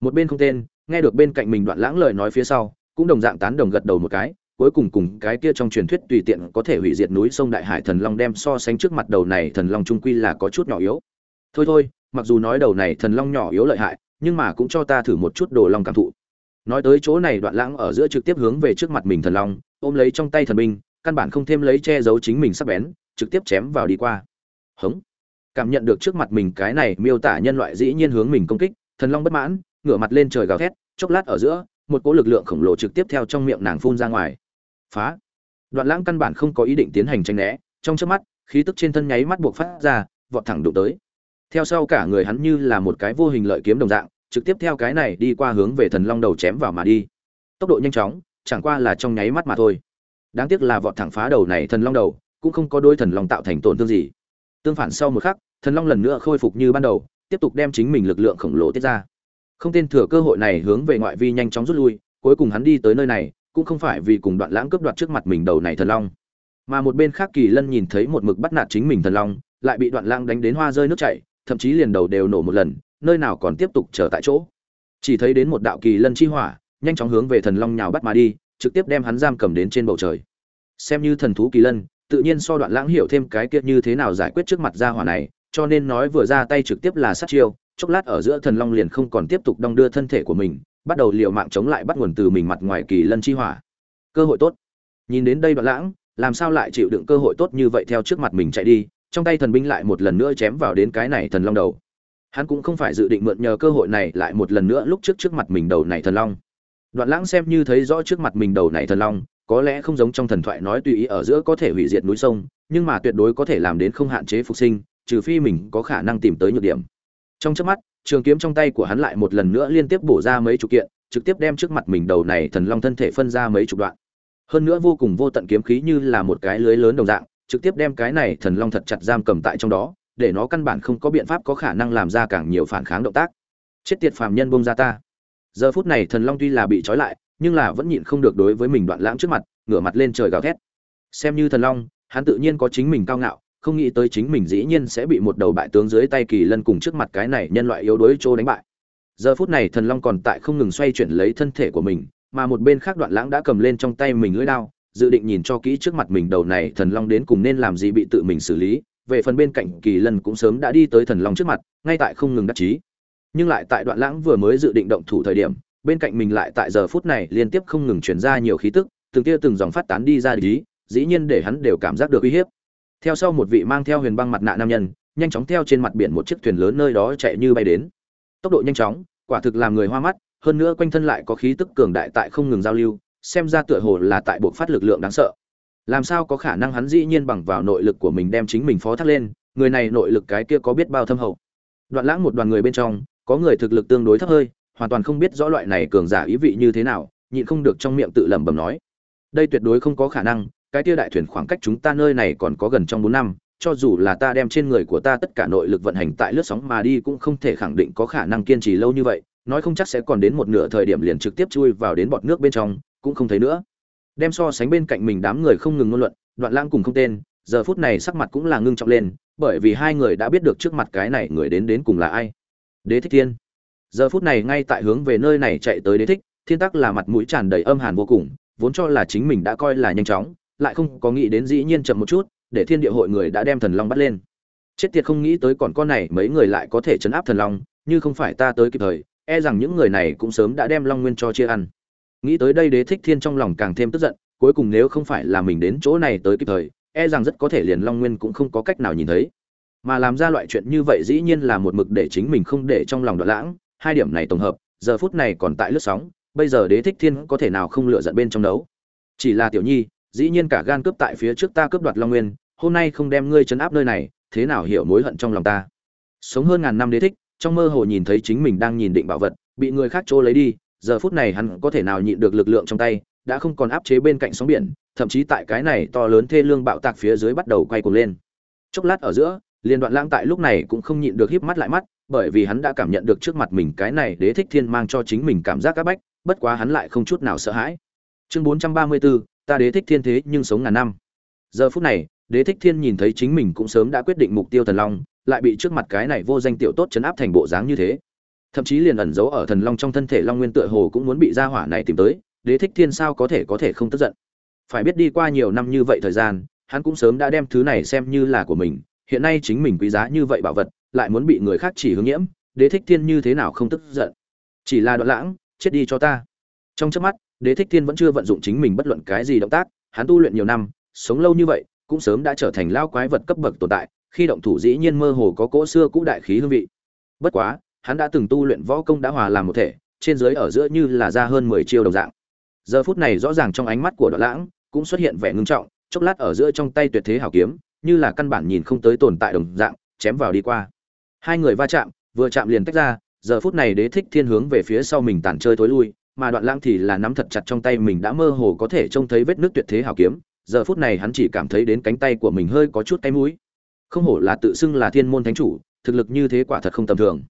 Một bên không tên, nghe được bên cạnh mình đoạn lãng lời nói phía sau, cũng đồng dạng tán đồng gật đầu một cái, cuối cùng cùng cái kia trong truyền thuyết tùy tiện có thể hủy diệt núi sông đại hải thần long đem so sánh trước mặt đầu này thần long trung quy là có chút nhỏ yếu. Thôi thôi, mặc dù nói đầu này thần long nhỏ yếu lợi hại, nhưng mà cũng cho ta thử một chút đồ long cảm thụ. Nói tới chỗ này đoạn lãng ở giữa trực tiếp hướng về trước mặt mình thần long, ôm lấy trong tay thần binh, căn bản không thêm lấy che giấu chính mình sắp bén, trực tiếp chém vào đi qua. Hống cảm nhận được trước mặt mình cái này miêu tả nhân loại dĩ nhiên hướng mình công kích, thần long bất mãn, ngửa mặt lên trời gào thét, chốc lát ở giữa, một cỗ lực lượng khổng lồ trực tiếp theo trong miệng nàng phun ra ngoài. Phá. Đoạn lãng căn bản không có ý định tiến hành tranh né, trong trước mắt, khí tức trên thân nháy mắt buộc phát ra, vọt thẳng đụng tới. Theo sau cả người hắn như là một cái vô hình lợi kiếm đồng dạng, trực tiếp theo cái này đi qua hướng về thần long đầu chém vào mà đi. Tốc độ nhanh chóng, chẳng qua là trong nháy mắt mà thôi. Đáng tiếc là vọt thẳng phá đầu này thần long đầu, cũng không có đôi thần long tạo thành tổn thương gì tương phản sau một khắc, thần long lần nữa khôi phục như ban đầu, tiếp tục đem chính mình lực lượng khổng lồ tiết ra. Không tên thừa cơ hội này hướng về ngoại vi nhanh chóng rút lui, cuối cùng hắn đi tới nơi này, cũng không phải vì cùng đoạn lãng cướp đoạt trước mặt mình đầu này thần long. Mà một bên khác kỳ lân nhìn thấy một mực bắt nạt chính mình thần long, lại bị đoạn lãng đánh đến hoa rơi nước chảy, thậm chí liền đầu đều nổ một lần, nơi nào còn tiếp tục chờ tại chỗ. Chỉ thấy đến một đạo kỳ lân chi hỏa, nhanh chóng hướng về thần long nhào bắt mà đi, trực tiếp đem hắn giam cầm đến trên bầu trời. Xem như thần thú kỳ lân tự nhiên so đoạn lãng hiểu thêm cái kia như thế nào giải quyết trước mặt gia hỏa này, cho nên nói vừa ra tay trực tiếp là sát chiêu, chốc lát ở giữa thần long liền không còn tiếp tục đong đưa thân thể của mình, bắt đầu liều mạng chống lại bắt nguồn từ mình mặt ngoài kỳ lân chi hỏa. Cơ hội tốt. Nhìn đến đây đoạn lãng, làm sao lại chịu đựng cơ hội tốt như vậy theo trước mặt mình chạy đi, trong tay thần binh lại một lần nữa chém vào đến cái này thần long đầu. Hắn cũng không phải dự định mượn nhờ cơ hội này lại một lần nữa lúc trước trước mặt mình đầu này thần long. Đoạn lãng xem như thấy rõ trước mặt mình đầu này thần long có lẽ không giống trong thần thoại nói tùy ý ở giữa có thể hủy diệt núi sông, nhưng mà tuyệt đối có thể làm đến không hạn chế phục sinh, trừ phi mình có khả năng tìm tới nhược điểm. Trong chớp mắt, trường kiếm trong tay của hắn lại một lần nữa liên tiếp bổ ra mấy chục kiện, trực tiếp đem trước mặt mình đầu này thần long thân thể phân ra mấy chục đoạn. Hơn nữa vô cùng vô tận kiếm khí như là một cái lưới lớn đồng dạng, trực tiếp đem cái này thần long thật chặt giam cầm tại trong đó, để nó căn bản không có biện pháp có khả năng làm ra càng nhiều phản kháng động tác. Chết tiệt phàm nhân bông ra ta. Giờ phút này thần long tuy là bị trói lại nhưng là vẫn nhịn không được đối với mình đoạn lãng trước mặt, ngửa mặt lên trời gào thét. Xem như thần long, hắn tự nhiên có chính mình cao ngạo, không nghĩ tới chính mình dĩ nhiên sẽ bị một đầu bại tướng dưới tay kỳ lân cùng trước mặt cái này nhân loại yếu đuối trô đánh bại. Giờ phút này thần long còn tại không ngừng xoay chuyển lấy thân thể của mình, mà một bên khác đoạn lãng đã cầm lên trong tay mình lưỡi đao, dự định nhìn cho kỹ trước mặt mình đầu này thần long đến cùng nên làm gì bị tự mình xử lý. Về phần bên cạnh kỳ lân cũng sớm đã đi tới thần long trước mặt, ngay tại không ngừng đắc chí. Nhưng lại tại đoạn lãng vừa mới dự định động thủ thời điểm bên cạnh mình lại tại giờ phút này liên tiếp không ngừng chuyển ra nhiều khí tức, từng tia từng dòng phát tán đi ra lý dĩ nhiên để hắn đều cảm giác được uy hiếp. Theo sau một vị mang theo huyền băng mặt nạ nam nhân, nhanh chóng theo trên mặt biển một chiếc thuyền lớn nơi đó chạy như bay đến. Tốc độ nhanh chóng, quả thực làm người hoa mắt, hơn nữa quanh thân lại có khí tức cường đại tại không ngừng giao lưu, xem ra tựa hồ là tại buộc phát lực lượng đáng sợ. Làm sao có khả năng hắn dĩ nhiên bằng vào nội lực của mình đem chính mình phó thác lên, người này nội lực cái kia có biết bao thâm hậu. Đoạn lãng một đoàn người bên trong, có người thực lực tương đối thấp hơi hoàn toàn không biết rõ loại này cường giả ý vị như thế nào, nhịn không được trong miệng tự lẩm bẩm nói. Đây tuyệt đối không có khả năng, cái kia đại thuyền khoảng cách chúng ta nơi này còn có gần trong bốn năm, cho dù là ta đem trên người của ta tất cả nội lực vận hành tại lướt sóng mà đi cũng không thể khẳng định có khả năng kiên trì lâu như vậy, nói không chắc sẽ còn đến một nửa thời điểm liền trực tiếp chui vào đến bọt nước bên trong, cũng không thấy nữa. Đem so sánh bên cạnh mình đám người không ngừng ngôn luận, đoạn lãng cùng không tên, giờ phút này sắc mặt cũng là ngưng trọng lên, bởi vì hai người đã biết được trước mặt cái này người đến đến cùng là ai. Đế thích thiên giờ phút này ngay tại hướng về nơi này chạy tới đế thích, thiên tắc là mặt mũi tràn đầy âm hàn vô cùng, vốn cho là chính mình đã coi là nhanh chóng, lại không có nghĩ đến dĩ nhiên chậm một chút, để thiên địa hội người đã đem thần long bắt lên. Chết tiệt không nghĩ tới còn con này mấy người lại có thể chấn áp thần long, như không phải ta tới kịp thời e rằng những người này cũng sớm đã đem long nguyên cho chia ăn. Nghĩ tới đây đế thích thiên trong lòng càng thêm tức giận, cuối cùng nếu không phải là mình đến chỗ này tới kịp thời e rằng rất có thể liền long nguyên cũng không có cách nào nhìn thấy. Mà làm ra loại chuyện như vậy dĩ nhiên là một mực để chính mình không để trong lòng đoạn lãng hai điểm này tổng hợp, giờ phút này còn tại lướt sóng, bây giờ đế thích thiên có thể nào không lựa giận bên trong đấu? Chỉ là tiểu nhi, dĩ nhiên cả gan cướp tại phía trước ta cướp đoạt long nguyên, hôm nay không đem ngươi trấn áp nơi này, thế nào hiểu mối hận trong lòng ta? Sống hơn ngàn năm đế thích, trong mơ hồ nhìn thấy chính mình đang nhìn định bảo vật, bị người khác trô lấy đi, giờ phút này hắn có thể nào nhịn được lực lượng trong tay, đã không còn áp chế bên cạnh sóng biển, thậm chí tại cái này to lớn thê lương bạo tạc phía dưới bắt đầu quay cuồng lên. Chốc lát ở giữa liên đoạn lãng tại lúc này cũng không nhịn được híp mắt lại mắt bởi vì hắn đã cảm nhận được trước mặt mình cái này đế thích thiên mang cho chính mình cảm giác các bách bất quá hắn lại không chút nào sợ hãi. Chương bốn trăm ba mươi 434, ta đế thích thiên thế nhưng sống ngàn năm. Giờ phút này đế thích thiên nhìn thấy chính mình cũng sớm đã quyết định mục tiêu thần long lại bị trước mặt cái này vô danh tiểu tốt chấn áp thành bộ dáng như thế. Thậm chí liền ẩn giấu ở thần long trong thân thể long nguyên tựa hồ cũng muốn bị gia hỏa này tìm tới đế thích thiên sao có thể có thể không tức giận? Phải biết đi qua nhiều năm như vậy thời gian hắn cũng sớm đã đem thứ này xem như là của mình hiện nay chính mình quý giá như vậy bảo vật, lại muốn bị người khác chỉ hướng nhiễm, đế thích thiên như thế nào không tức giận. Chỉ là đoạn lãng, chết đi cho ta. Trong trước mắt, đế thích thiên vẫn chưa vận dụng chính mình bất luận cái gì động tác, hắn tu luyện nhiều năm, sống lâu như vậy, cũng sớm đã trở thành lao quái vật cấp bậc tồn tại, khi động thủ dĩ nhiên mơ hồ có cỗ xưa cũ đại khí hương vị. Bất quá, hắn đã từng tu luyện võ công đã hòa làm một thể, trên dưới ở giữa như là ra hơn mười chiêu đồng dạng. Giờ phút này rõ ràng trong ánh mắt của đoạn lãng, cũng xuất hiện vẻ ngưng trọng, chốc lát ở giữa trong tay tuyệt thế hảo kiếm như là căn bản nhìn không tới tồn tại đồng dạng, chém vào đi qua. Hai người va chạm, vừa chạm liền tách ra, giờ phút này đế thích thiên hướng về phía sau mình tàn chơi tối lui, mà đoạn lãng thì là nắm thật chặt trong tay mình đã mơ hồ có thể trông thấy vết nước tuyệt thế hảo kiếm, giờ phút này hắn chỉ cảm thấy đến cánh tay của mình hơi có chút cái mũi. Không hổ là tự xưng là thiên môn thánh chủ, thực lực như thế quả thật không tầm thường.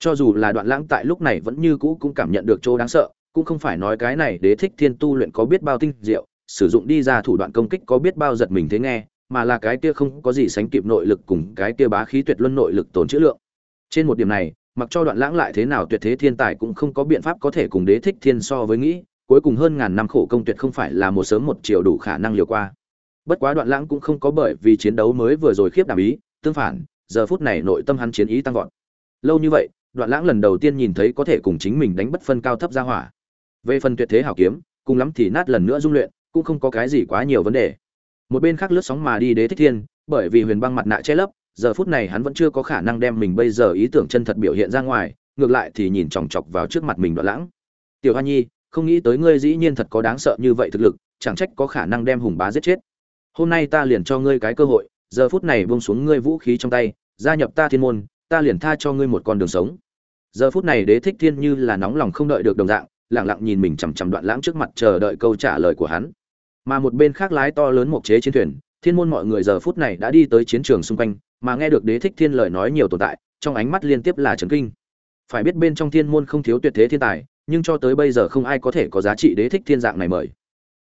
Cho dù là đoạn lãng tại lúc này vẫn như cũ cũng cảm nhận được chỗ đáng sợ, cũng không phải nói cái này đế thích thiên tu luyện có biết bao tinh diệu, sử dụng đi ra thủ đoạn công kích có biết bao giật mình thế nghe mà là cái kia không có gì sánh kịp nội lực cùng cái kia bá khí tuyệt luân nội lực tổn chữ lượng. Trên một điểm này, mặc cho đoạn lãng lại thế nào tuyệt thế thiên tài cũng không có biện pháp có thể cùng đế thích thiên so với nghĩ, cuối cùng hơn ngàn năm khổ công tuyệt không phải là một sớm một chiều đủ khả năng liều qua. Bất quá đoạn lãng cũng không có bởi vì chiến đấu mới vừa rồi khiếp đảm ý, tương phản, giờ phút này nội tâm hắn chiến ý tăng vọt. Lâu như vậy, đoạn lãng lần đầu tiên nhìn thấy có thể cùng chính mình đánh bất phân cao thấp ra hỏa. Về phần tuyệt thế hảo kiếm, cùng lắm thì nát lần nữa dung luyện, cũng không có cái gì quá nhiều vấn đề một bên khác lướt sóng mà đi đế thích thiên, bởi vì huyền băng mặt nạ che lấp, giờ phút này hắn vẫn chưa có khả năng đem mình bây giờ ý tưởng chân thật biểu hiện ra ngoài, ngược lại thì nhìn chòng chọc vào trước mặt mình đoạn lãng. Tiểu hoa nhi, không nghĩ tới ngươi dĩ nhiên thật có đáng sợ như vậy thực lực, chẳng trách có khả năng đem hùng bá giết chết. Hôm nay ta liền cho ngươi cái cơ hội, giờ phút này buông xuống ngươi vũ khí trong tay, gia nhập ta thiên môn, ta liền tha cho ngươi một con đường sống. Giờ phút này đế thích thiên như là nóng lòng không đợi được đồng dạng lẳng lặng nhìn mình chằm chằm đoạn lãng trước mặt chờ đợi câu trả lời của hắn mà một bên khác lái to lớn một chế chiến thuyền, thiên môn mọi người giờ phút này đã đi tới chiến trường xung quanh, mà nghe được đế thích thiên lời nói nhiều tồn tại, trong ánh mắt liên tiếp là trấn kinh. Phải biết bên trong thiên môn không thiếu tuyệt thế thiên tài, nhưng cho tới bây giờ không ai có thể có giá trị đế thích thiên dạng này mời.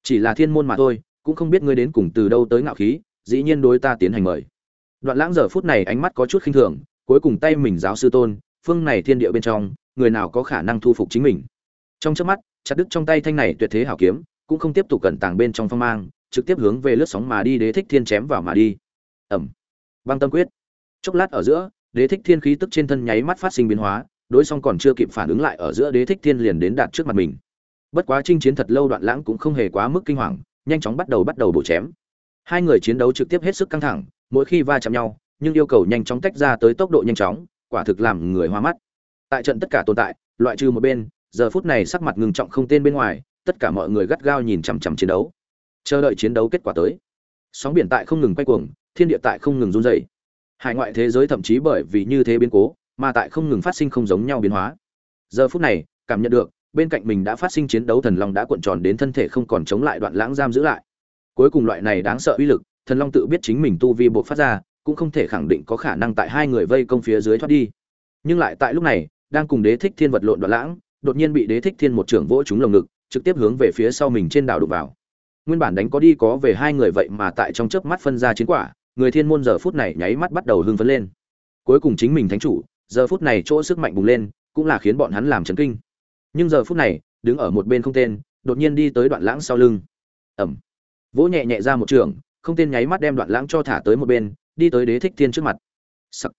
Chỉ là thiên môn mà thôi, cũng không biết ngươi đến cùng từ đâu tới ngạo khí, dĩ nhiên đối ta tiến hành mời. Đoạn lãng giờ phút này ánh mắt có chút khinh thường, cuối cùng tay mình giáo sư tôn, phương này thiên địa bên trong, người nào có khả năng thu phục chính mình? Trong trước mắt, chặt đứt trong tay thanh này tuyệt thế hảo kiếm cũng không tiếp tục cẩn tàng bên trong phong mang, trực tiếp hướng về lướt sóng mà đi đế thích thiên chém vào mà đi. Ẩm. Băng tâm quyết. Chốc lát ở giữa, đế thích thiên khí tức trên thân nháy mắt phát sinh biến hóa, đối song còn chưa kịp phản ứng lại ở giữa đế thích thiên liền đến đạt trước mặt mình. Bất quá chinh chiến thật lâu đoạn lãng cũng không hề quá mức kinh hoàng, nhanh chóng bắt đầu bắt đầu bổ chém. Hai người chiến đấu trực tiếp hết sức căng thẳng, mỗi khi va chạm nhau, nhưng yêu cầu nhanh chóng tách ra tới tốc độ nhanh chóng, quả thực làm người hoa mắt. Tại trận tất cả tồn tại, loại trừ một bên, giờ phút này sắc mặt ngừng trọng không tên bên ngoài tất cả mọi người gắt gao nhìn chằm chằm chiến đấu. Chờ đợi chiến đấu kết quả tới. Sóng biển tại không ngừng quay cuồng, thiên địa tại không ngừng run dày hải ngoại thế giới thậm chí bởi vì như thế biến cố, mà tại không ngừng phát sinh không giống nhau biến hóa. Giờ phút này, cảm nhận được, bên cạnh mình đã phát sinh chiến đấu thần long đã cuộn tròn đến thân thể không còn chống lại đoạn lãng giam giữ lại. Cuối cùng loại này đáng sợ uy lực, thần long tự biết chính mình tu vi buộc phát ra, cũng không thể khẳng định có khả năng tại hai người vây công phía dưới thoát đi. Nhưng lại tại lúc này, đang cùng đế thích thiên vật lộn đoạn lãng, đột nhiên bị đế thích thiên một trưởng vỗ trúng lồng ngực trực tiếp hướng về phía sau mình trên đảo đục vào. Nguyên bản đánh có đi có về hai người vậy mà tại trong chớp mắt phân ra chiến quả, người thiên môn giờ phút này nháy mắt bắt đầu hưng phấn lên. Cuối cùng chính mình thánh chủ, giờ phút này chỗ sức mạnh bùng lên, cũng là khiến bọn hắn làm chấn kinh. Nhưng giờ phút này, đứng ở một bên không tên, đột nhiên đi tới đoạn lãng sau lưng. Ẩm. Vỗ nhẹ nhẹ ra một trường, không tên nháy mắt đem đoạn lãng cho thả tới một bên, đi tới đế thích thiên trước mặt. Sắc.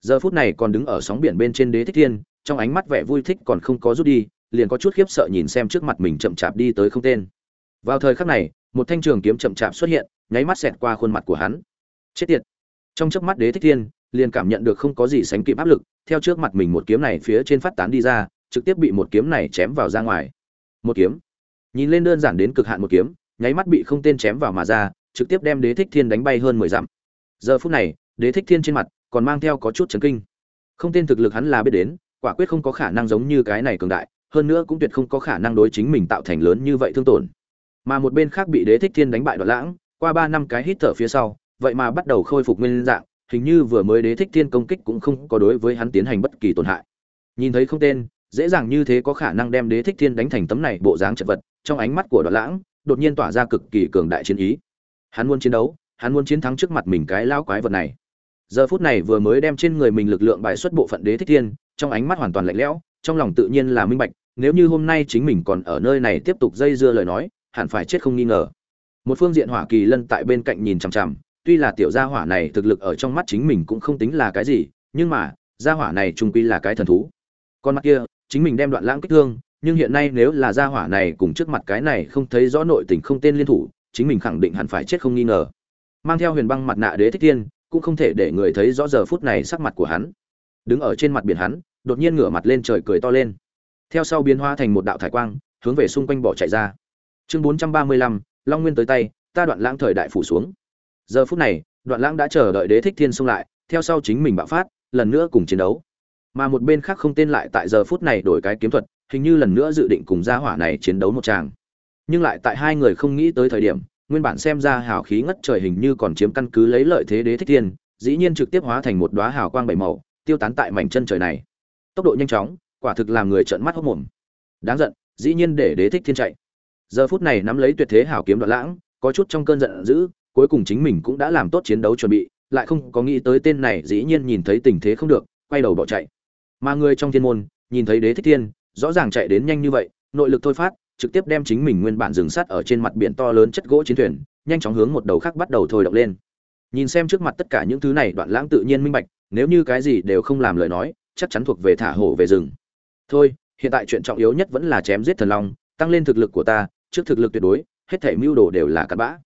giờ phút này còn đứng ở sóng biển bên trên đế thích thiên, trong ánh mắt vẻ vui thích còn không có rút đi liền có chút khiếp sợ nhìn xem trước mặt mình chậm chạp đi tới không tên. Vào thời khắc này, một thanh trường kiếm chậm chạp xuất hiện, nháy mắt xẹt qua khuôn mặt của hắn. Chết tiệt! Trong chớp mắt đế thích thiên, liền cảm nhận được không có gì sánh kịp áp lực, theo trước mặt mình một kiếm này phía trên phát tán đi ra, trực tiếp bị một kiếm này chém vào ra ngoài. Một kiếm. Nhìn lên đơn giản đến cực hạn một kiếm, nháy mắt bị không tên chém vào mà ra, trực tiếp đem đế thích thiên đánh bay hơn mười dặm. Giờ phút này, đế thích thiên trên mặt còn mang theo có chút chấn kinh. Không tên thực lực hắn là biết đến, quả quyết không có khả năng giống như cái này cường đại hơn nữa cũng tuyệt không có khả năng đối chính mình tạo thành lớn như vậy thương tổn. Mà một bên khác bị đế thích thiên đánh bại đoạn lãng, qua ba năm cái hít thở phía sau, vậy mà bắt đầu khôi phục nguyên dạng, hình như vừa mới đế thích thiên công kích cũng không có đối với hắn tiến hành bất kỳ tổn hại. Nhìn thấy không tên, dễ dàng như thế có khả năng đem đế thích thiên đánh thành tấm này bộ dáng chật vật, trong ánh mắt của đoạn lãng, đột nhiên tỏa ra cực kỳ cường đại chiến ý. Hắn muốn chiến đấu, hắn muốn chiến thắng trước mặt mình cái lão quái vật này. Giờ phút này vừa mới đem trên người mình lực lượng bài xuất bộ phận đế thích thiên, trong ánh mắt hoàn toàn lạnh lẽo, trong lòng tự nhiên là minh bạch nếu như hôm nay chính mình còn ở nơi này tiếp tục dây dưa lời nói, hẳn phải chết không nghi ngờ. Một phương diện hỏa kỳ lân tại bên cạnh nhìn chằm chằm, tuy là tiểu gia hỏa này thực lực ở trong mắt chính mình cũng không tính là cái gì, nhưng mà, gia hỏa này trung quy là cái thần thú. Con mắt kia, chính mình đem đoạn lãng kích thương, nhưng hiện nay nếu là gia hỏa này cùng trước mặt cái này không thấy rõ nội tình không tên liên thủ, chính mình khẳng định hẳn phải chết không nghi ngờ. Mang theo huyền băng mặt nạ đế thích thiên, cũng không thể để người thấy rõ giờ phút này sắc mặt của hắn. Đứng ở trên mặt biển hắn, đột nhiên ngửa mặt lên trời cười to lên theo sau biến hóa thành một đạo thải quang, hướng về xung quanh bỏ chạy ra. Chương bốn trăm ba mươi lăm, long nguyên tới tay, ta đoạn lãng thời đại phủ xuống. Giờ phút này, đoạn lãng đã chờ đợi đế thích thiên xung lại, theo sau chính mình bạo phát, lần nữa cùng chiến đấu. Mà một bên khác không tên lại tại giờ phút này đổi cái kiếm thuật, hình như lần nữa dự định cùng gia hỏa này chiến đấu một tràng. Nhưng lại tại hai người không nghĩ tới thời điểm, nguyên bản xem ra hào khí ngất trời hình như còn chiếm căn cứ lấy lợi thế đế thích thiên, dĩ nhiên trực tiếp hóa thành một đóa hào quang bảy màu, tiêu tán tại mảnh chân trời này. Tốc độ nhanh chóng quả thực làm người trợn mắt hốt mồm. Đáng giận, dĩ nhiên để đế thích thiên chạy. Giờ phút này nắm lấy tuyệt thế hảo kiếm đoạn lãng, có chút trong cơn giận dữ, cuối cùng chính mình cũng đã làm tốt chiến đấu chuẩn bị, lại không có nghĩ tới tên này dĩ nhiên nhìn thấy tình thế không được, quay đầu bỏ chạy. Mà người trong thiên môn, nhìn thấy đế thích thiên, rõ ràng chạy đến nhanh như vậy, nội lực thôi phát, trực tiếp đem chính mình nguyên bản dừng sắt ở trên mặt biển to lớn chất gỗ chiến thuyền, nhanh chóng hướng một đầu khác bắt đầu thôi động lên. Nhìn xem trước mặt tất cả những thứ này, đoạn lãng tự nhiên minh bạch, nếu như cái gì đều không làm lời nói, chắc chắn thuộc về thả hổ về rừng thôi, hiện tại chuyện trọng yếu nhất vẫn là chém giết thần long, tăng lên thực lực của ta, trước thực lực tuyệt đối, hết thể mưu đồ đều là cặn bã.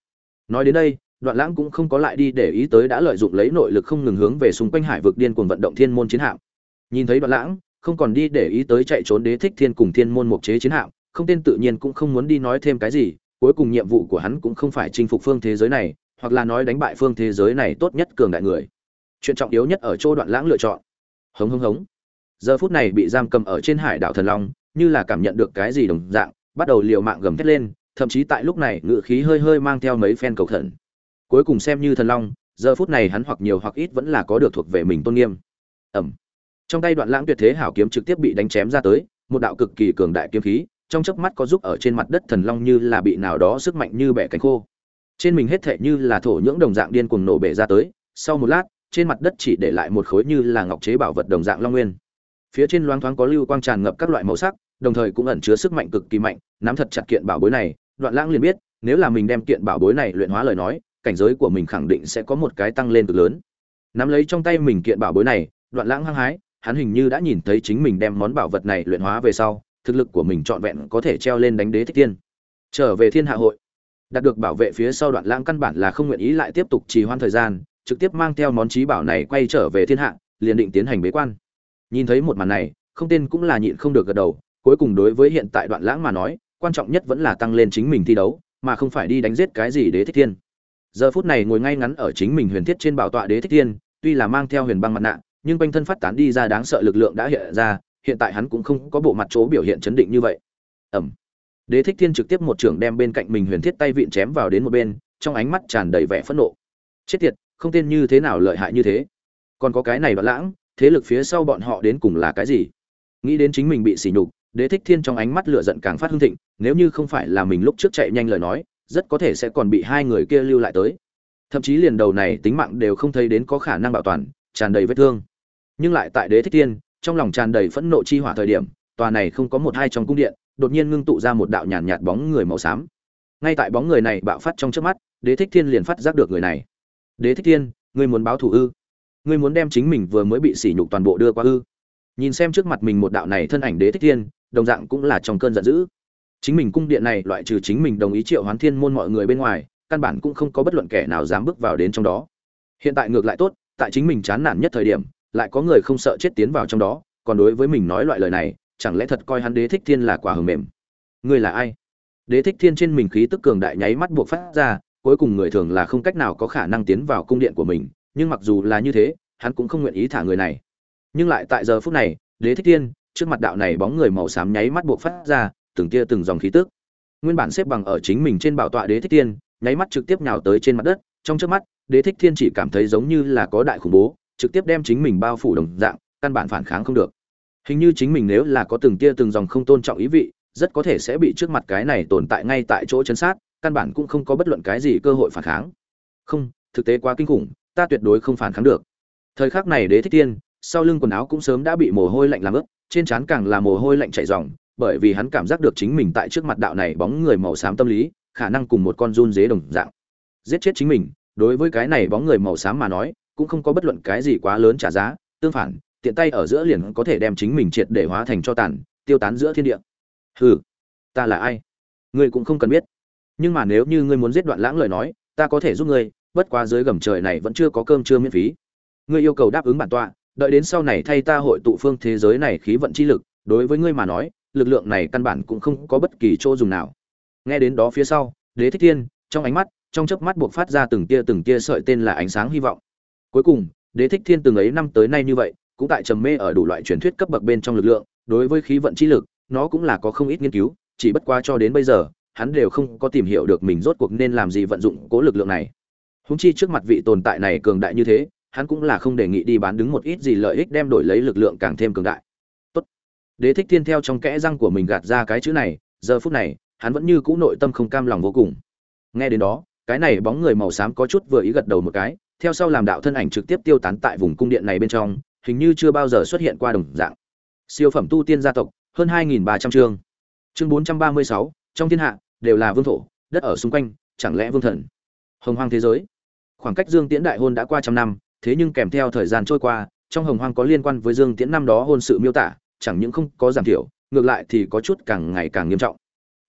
Nói đến đây, đoạn lãng cũng không có lại đi để ý tới đã lợi dụng lấy nội lực không ngừng hướng về xung quanh hải vực điên cuồng vận động thiên môn chiến hạm. Nhìn thấy đoạn lãng, không còn đi để ý tới chạy trốn đế thích thiên cùng thiên môn mục chế chiến hạm, không tên tự nhiên cũng không muốn đi nói thêm cái gì, cuối cùng nhiệm vụ của hắn cũng không phải chinh phục phương thế giới này, hoặc là nói đánh bại phương thế giới này tốt nhất cường đại người. Chuyện trọng yếu nhất ở chỗ đoạn lãng lựa chọn. Hống hống hống giờ phút này bị giam cầm ở trên hải đảo thần long, như là cảm nhận được cái gì đồng dạng, bắt đầu liều mạng gầm thét lên, thậm chí tại lúc này ngự khí hơi hơi mang theo mấy phen cầu thần cuối cùng xem như thần long, giờ phút này hắn hoặc nhiều hoặc ít vẫn là có được thuộc về mình tôn nghiêm. Ẩm. Trong tay đoạn lãng tuyệt thế hảo kiếm trực tiếp bị đánh chém ra tới, một đạo cực kỳ cường đại kiếm khí, trong chớp mắt có giúp ở trên mặt đất thần long như là bị nào đó sức mạnh như bẻ cánh khô. Trên mình hết thệ như là thổ nhưỡng đồng dạng điên cuồng nổ bể ra tới, sau một lát, trên mặt đất chỉ để lại một khối như là ngọc chế bảo vật đồng dạng long nguyên phía trên loáng thoáng có lưu quang tràn ngập các loại màu sắc, đồng thời cũng ẩn chứa sức mạnh cực kỳ mạnh, nắm thật chặt kiện bảo bối này, đoạn lãng liền biết, nếu là mình đem kiện bảo bối này luyện hóa lời nói, cảnh giới của mình khẳng định sẽ có một cái tăng lên cực lớn. Nắm lấy trong tay mình kiện bảo bối này, đoạn lãng hăng hái, hắn hình như đã nhìn thấy chính mình đem món bảo vật này luyện hóa về sau, thực lực của mình trọn vẹn có thể treo lên đánh đế thích tiên. Trở về thiên hạ hội, đạt được bảo vệ phía sau đoạn lãng căn bản là không nguyện ý lại tiếp tục trì hoãn thời gian, trực tiếp mang theo món trí bảo này quay trở về thiên hạ, liền định tiến hành bế quan nhìn thấy một màn này, không tên cũng là nhịn không được gật đầu, cuối cùng đối với hiện tại đoạn lãng mà nói, quan trọng nhất vẫn là tăng lên chính mình thi đấu, mà không phải đi đánh giết cái gì đế thích thiên. Giờ phút này ngồi ngay ngắn ở chính mình huyền thiết trên bảo tọa đế thích thiên, tuy là mang theo huyền băng mặt nạ, nhưng quanh thân phát tán đi ra đáng sợ lực lượng đã hiện ra, hiện tại hắn cũng không có bộ mặt chỗ biểu hiện chấn định như vậy. Ẩm. Đế thích thiên trực tiếp một trưởng đem bên cạnh mình huyền thiết tay vịn chém vào đến một bên, trong ánh mắt tràn đầy vẻ phẫn nộ. Chết tiệt, không tên như thế nào lợi hại như thế. Còn có cái này đoạn lãng thế lực phía sau bọn họ đến cùng là cái gì? Nghĩ đến chính mình bị sỉ nhục đế thích thiên trong ánh mắt lửa giận càng phát hưng thịnh nếu như không phải là mình lúc trước chạy nhanh lời nói rất có thể sẽ còn bị hai người kia lưu lại tới. Thậm chí liền đầu này tính mạng đều không thấy đến có khả năng bảo toàn tràn đầy vết thương. Nhưng lại tại đế thích thiên trong lòng tràn đầy phẫn nộ chi hỏa thời điểm tòa này không có một hai trong cung điện đột nhiên ngưng tụ ra một đạo nhàn nhạt, nhạt bóng người màu xám. Ngay tại bóng người này bạo phát trong trước mắt đế thích thiên liền phát giác được người này. Đế thích thiên ngươi muốn báo thù ư? Ngươi muốn đem chính mình vừa mới bị sỉ nhục toàn bộ đưa qua ư? Nhìn xem trước mặt mình một đạo này thân ảnh đế thích thiên, đồng dạng cũng là trong cơn giận dữ. Chính mình cung điện này loại trừ chính mình đồng ý triệu hoán thiên môn mọi người bên ngoài, căn bản cũng không có bất luận kẻ nào dám bước vào đến trong đó. Hiện tại ngược lại tốt, tại chính mình chán nản nhất thời điểm, lại có người không sợ chết tiến vào trong đó, còn đối với mình nói loại lời này, chẳng lẽ thật coi hắn đế thích thiên là quả hầm mềm? Ngươi là ai? Đế thích thiên trên mình khí tức cường đại nháy mắt buộc phát ra, cuối cùng người thường là không cách nào có khả năng tiến vào cung điện của mình nhưng mặc dù là như thế, hắn cũng không nguyện ý thả người này. Nhưng lại tại giờ phút này, đế thích thiên, trước mặt đạo này bóng người màu xám nháy mắt buộc phát ra, từng tia từng dòng khí tức. Nguyên bản xếp bằng ở chính mình trên bảo tọa đế thích thiên, nháy mắt trực tiếp nhào tới trên mặt đất, trong trước mắt, đế thích thiên chỉ cảm thấy giống như là có đại khủng bố, trực tiếp đem chính mình bao phủ đồng dạng, căn bản phản kháng không được. Hình như chính mình nếu là có từng tia từng dòng không tôn trọng ý vị, rất có thể sẽ bị trước mặt cái này tồn tại ngay tại chỗ chấn sát, căn bản cũng không có bất luận cái gì cơ hội phản kháng. Không, thực tế quá kinh khủng ta tuyệt đối không phản kháng được. Thời khắc này đế thích tiên sau lưng quần áo cũng sớm đã bị mồ hôi lạnh làm ướt, trên trán càng là mồ hôi lạnh chảy ròng, bởi vì hắn cảm giác được chính mình tại trước mặt đạo này bóng người màu xám tâm lý, khả năng cùng một con run dế đồng dạng. Giết chết chính mình, đối với cái này bóng người màu xám mà nói, cũng không có bất luận cái gì quá lớn trả giá, tương phản, tiện tay ở giữa liền có thể đem chính mình triệt để hóa thành cho tàn, tiêu tán giữa thiên địa. Hừ, ta là ai? Ngươi cũng không cần biết. Nhưng mà nếu như ngươi muốn giết đoạn lãng lời nói, ta có thể giúp ngươi bất quá dưới gầm trời này vẫn chưa có cơm trưa miễn phí. Ngươi yêu cầu đáp ứng bản tọa, đợi đến sau này thay ta hội tụ phương thế giới này khí vận chi lực, đối với ngươi mà nói, lực lượng này căn bản cũng không có bất kỳ chỗ dùng nào. Nghe đến đó phía sau, đế thích thiên, trong ánh mắt, trong chớp mắt buộc phát ra từng tia từng tia sợi tên là ánh sáng hy vọng. Cuối cùng, đế thích thiên từng ấy năm tới nay như vậy, cũng tại trầm mê ở đủ loại truyền thuyết cấp bậc bên trong lực lượng, đối với khí vận chi lực, nó cũng là có không ít nghiên cứu, chỉ bất quá cho đến bây giờ, hắn đều không có tìm hiểu được mình rốt cuộc nên làm gì vận dụng cố lực lượng này húng chi trước mặt vị tồn tại này cường đại như thế hắn cũng là không đề nghị đi bán đứng một ít gì lợi ích đem đổi lấy lực lượng càng thêm cường đại. Tốt. Đế thích thiên theo trong kẽ răng của mình gạt ra cái chữ này giờ phút này hắn vẫn như cũ nội tâm không cam lòng vô cùng. Nghe đến đó cái này bóng người màu xám có chút vừa ý gật đầu một cái theo sau làm đạo thân ảnh trực tiếp tiêu tán tại vùng cung điện này bên trong hình như chưa bao giờ xuất hiện qua đồng dạng. Siêu phẩm tu tiên gia tộc hơn 2.300 chương. Chương 436, trong thiên hạ đều là vương thổ đất ở xung quanh chẳng lẽ vương thần? Hồng hoang thế giới khoảng cách dương tiễn đại hôn đã qua trăm năm, thế nhưng kèm theo thời gian trôi qua, trong hồng hoang có liên quan với dương tiễn năm đó hôn sự miêu tả, chẳng những không có giảm thiểu, ngược lại thì có chút càng ngày càng nghiêm trọng.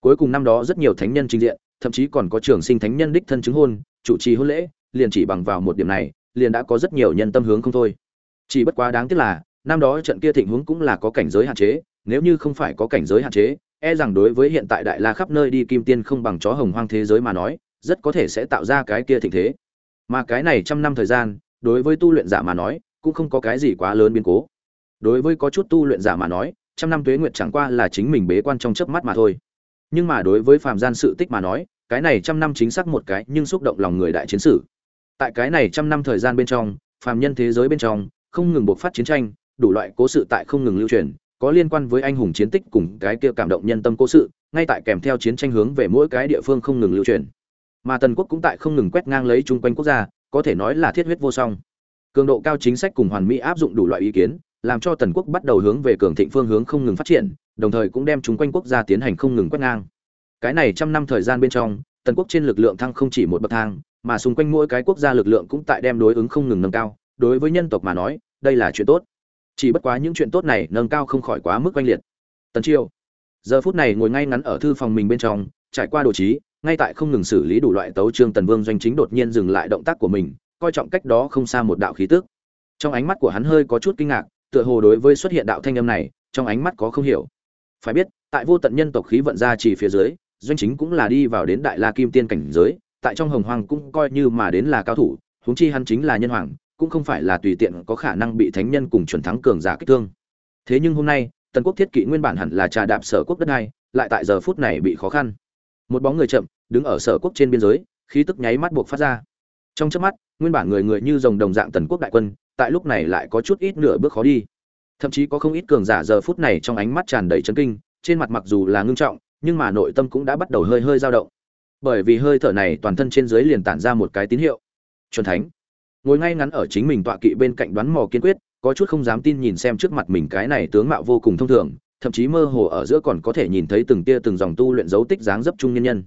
Cuối cùng năm đó rất nhiều thánh nhân trình diện, thậm chí còn có trường sinh thánh nhân đích thân chứng hôn, chủ trì hôn lễ, liền chỉ bằng vào một điểm này, liền đã có rất nhiều nhân tâm hướng không thôi. Chỉ bất quá đáng tiếc là, năm đó trận kia thịnh hướng cũng là có cảnh giới hạn chế, nếu như không phải có cảnh giới hạn chế e rằng đối với hiện tại đại la khắp nơi đi kim tiên không bằng chó hồng hoang thế giới mà nói, rất có thể sẽ tạo ra cái kia thịnh thế mà cái này trăm năm thời gian, đối với tu luyện giả mà nói, cũng không có cái gì quá lớn biến cố. Đối với có chút tu luyện giả mà nói, trăm năm tuế nguyệt chẳng qua là chính mình bế quan trong chớp mắt mà thôi. Nhưng mà đối với phàm gian sự tích mà nói, cái này trăm năm chính xác một cái nhưng xúc động lòng người đại chiến sử tại cái này trăm năm thời gian bên trong, phàm nhân thế giới bên trong, không ngừng bộc phát chiến tranh, đủ loại cố sự tại không ngừng lưu truyền, có liên quan với anh hùng chiến tích cùng cái kia cảm động nhân tâm cố sự, ngay tại kèm theo chiến tranh hướng về mỗi cái địa phương không ngừng lưu truyền mà tần quốc cũng tại không ngừng quét ngang lấy chung quanh quốc gia có thể nói là thiết huyết vô song. Cường độ cao chính sách cùng hoàn mỹ áp dụng đủ loại ý kiến làm cho tần quốc bắt đầu hướng về cường thịnh phương hướng không ngừng phát triển đồng thời cũng đem chung quanh quốc gia tiến hành không ngừng quét ngang. Cái này trăm năm thời gian bên trong tần quốc trên lực lượng thăng không chỉ một bậc thang mà xung quanh mỗi cái quốc gia lực lượng cũng tại đem đối ứng không ngừng nâng cao. Đối với nhân tộc mà nói đây là chuyện tốt. Chỉ bất quá những chuyện tốt này nâng cao không khỏi quá mức oanh liệt. Tần triều, giờ phút này ngồi ngay ngắn ở thư phòng mình bên trong trải qua đồ trí ngay tại không ngừng xử lý đủ loại tấu trương tần vương doanh chính đột nhiên dừng lại động tác của mình, coi trọng cách đó không xa một đạo khí tức. Trong ánh mắt của hắn hơi có chút kinh ngạc, tựa hồ đối với xuất hiện đạo thanh âm này, trong ánh mắt có không hiểu. Phải biết, tại vô tận nhân tộc khí vận ra chỉ phía dưới, doanh chính cũng là đi vào đến đại la kim tiên cảnh giới, tại trong hồng hoàng cũng coi như mà đến là cao thủ, huống chi hắn chính là nhân hoàng, cũng không phải là tùy tiện có khả năng bị thánh nhân cùng chuẩn thắng cường giả kích thương. Thế nhưng hôm nay, tần quốc thiết kỵ nguyên bản hẳn là trà đạp sở quốc đất này, lại tại giờ phút này bị khó khăn một bóng người chậm, đứng ở sở quốc trên biên giới, khí tức nháy mắt buộc phát ra. Trong chớp mắt, nguyên bản người người như dòng đồng dạng tần quốc đại quân, tại lúc này lại có chút ít nửa bước khó đi. Thậm chí có không ít cường giả giờ phút này trong ánh mắt tràn đầy chấn kinh, trên mặt mặc dù là ngưng trọng, nhưng mà nội tâm cũng đã bắt đầu hơi hơi dao động. Bởi vì hơi thở này toàn thân trên dưới liền tản ra một cái tín hiệu. Chuẩn thánh. Ngồi ngay ngắn ở chính mình tọa kỵ bên cạnh đoán mò kiên quyết, có chút không dám tin nhìn xem trước mặt mình cái này tướng mạo vô cùng thông thường thậm chí mơ hồ ở giữa còn có thể nhìn thấy từng tia từng dòng tu luyện dấu tích dáng dấp trung nhân nhân.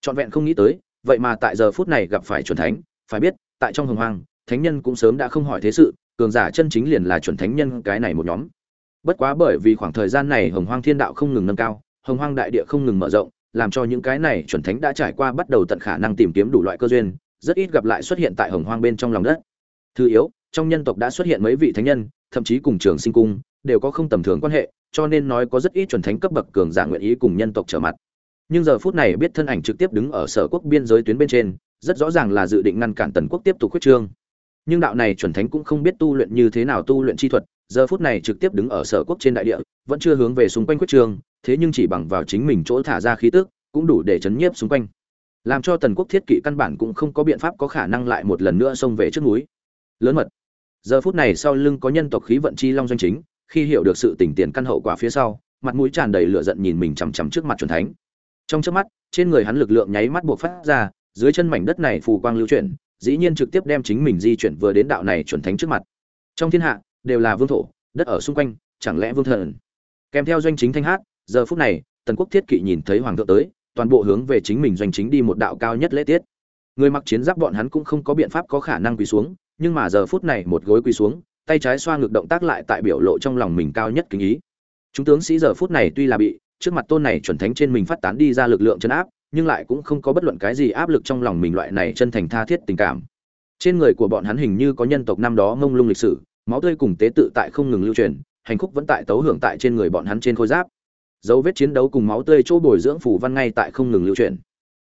Trọn vẹn không nghĩ tới, vậy mà tại giờ phút này gặp phải chuẩn thánh, phải biết, tại trong hồng hoang, thánh nhân cũng sớm đã không hỏi thế sự, cường giả chân chính liền là chuẩn thánh nhân cái này một nhóm. Bất quá bởi vì khoảng thời gian này hồng hoang thiên đạo không ngừng nâng cao, hồng hoang đại địa không ngừng mở rộng, làm cho những cái này chuẩn thánh đã trải qua bắt đầu tận khả năng tìm kiếm đủ loại cơ duyên, rất ít gặp lại xuất hiện tại hồng hoang bên trong lòng đất. Thứ yếu, trong nhân tộc đã xuất hiện mấy vị thánh nhân, thậm chí cùng trường sinh cung đều có không tầm thường quan hệ, cho nên nói có rất ít chuẩn thánh cấp bậc cường giả nguyện ý cùng nhân tộc trở mặt. Nhưng giờ phút này biết thân ảnh trực tiếp đứng ở sở quốc biên giới tuyến bên trên, rất rõ ràng là dự định ngăn cản tần quốc tiếp tục khuyết trương. Nhưng đạo này chuẩn thánh cũng không biết tu luyện như thế nào tu luyện chi thuật, giờ phút này trực tiếp đứng ở sở quốc trên đại địa, vẫn chưa hướng về xung quanh khuyết trương, thế nhưng chỉ bằng vào chính mình chỗ thả ra khí tức, cũng đủ để chấn nhiếp xung quanh. Làm cho tần quốc thiết kỵ căn bản cũng không có biện pháp có khả năng lại một lần nữa xông về trước núi. Lớn mật. Giờ phút này sau lưng có nhân tộc khí vận chi long doanh chính khi hiểu được sự tình tiền căn hậu quả phía sau, mặt mũi tràn đầy lửa giận nhìn mình chằm chằm trước mặt chuẩn thánh. Trong chớp mắt, trên người hắn lực lượng nháy mắt buộc phát ra, dưới chân mảnh đất này phù quang lưu chuyển, dĩ nhiên trực tiếp đem chính mình di chuyển vừa đến đạo này chuẩn thánh trước mặt. Trong thiên hạ, đều là vương thổ, đất ở xung quanh, chẳng lẽ vương thần? Kèm theo doanh chính thanh hát, giờ phút này, tần quốc thiết kỵ nhìn thấy hoàng thượng tới, toàn bộ hướng về chính mình doanh chính đi một đạo cao nhất lễ tiết. Người mặc chiến giáp bọn hắn cũng không có biện pháp có khả năng quỳ xuống, nhưng mà giờ phút này một gối quỳ xuống tay trái xoa ngược động tác lại tại biểu lộ trong lòng mình cao nhất kính ý. Chúng tướng sĩ giờ phút này tuy là bị, trước mặt tôn này chuẩn thánh trên mình phát tán đi ra lực lượng chân áp, nhưng lại cũng không có bất luận cái gì áp lực trong lòng mình loại này chân thành tha thiết tình cảm. Trên người của bọn hắn hình như có nhân tộc năm đó ngông lung lịch sử, máu tươi cùng tế tự tại không ngừng lưu truyền, hành khúc vẫn tại tấu hưởng tại trên người bọn hắn trên khôi giáp. Dấu vết chiến đấu cùng máu tươi chỗ bồi dưỡng phủ văn ngay tại không ngừng lưu truyền.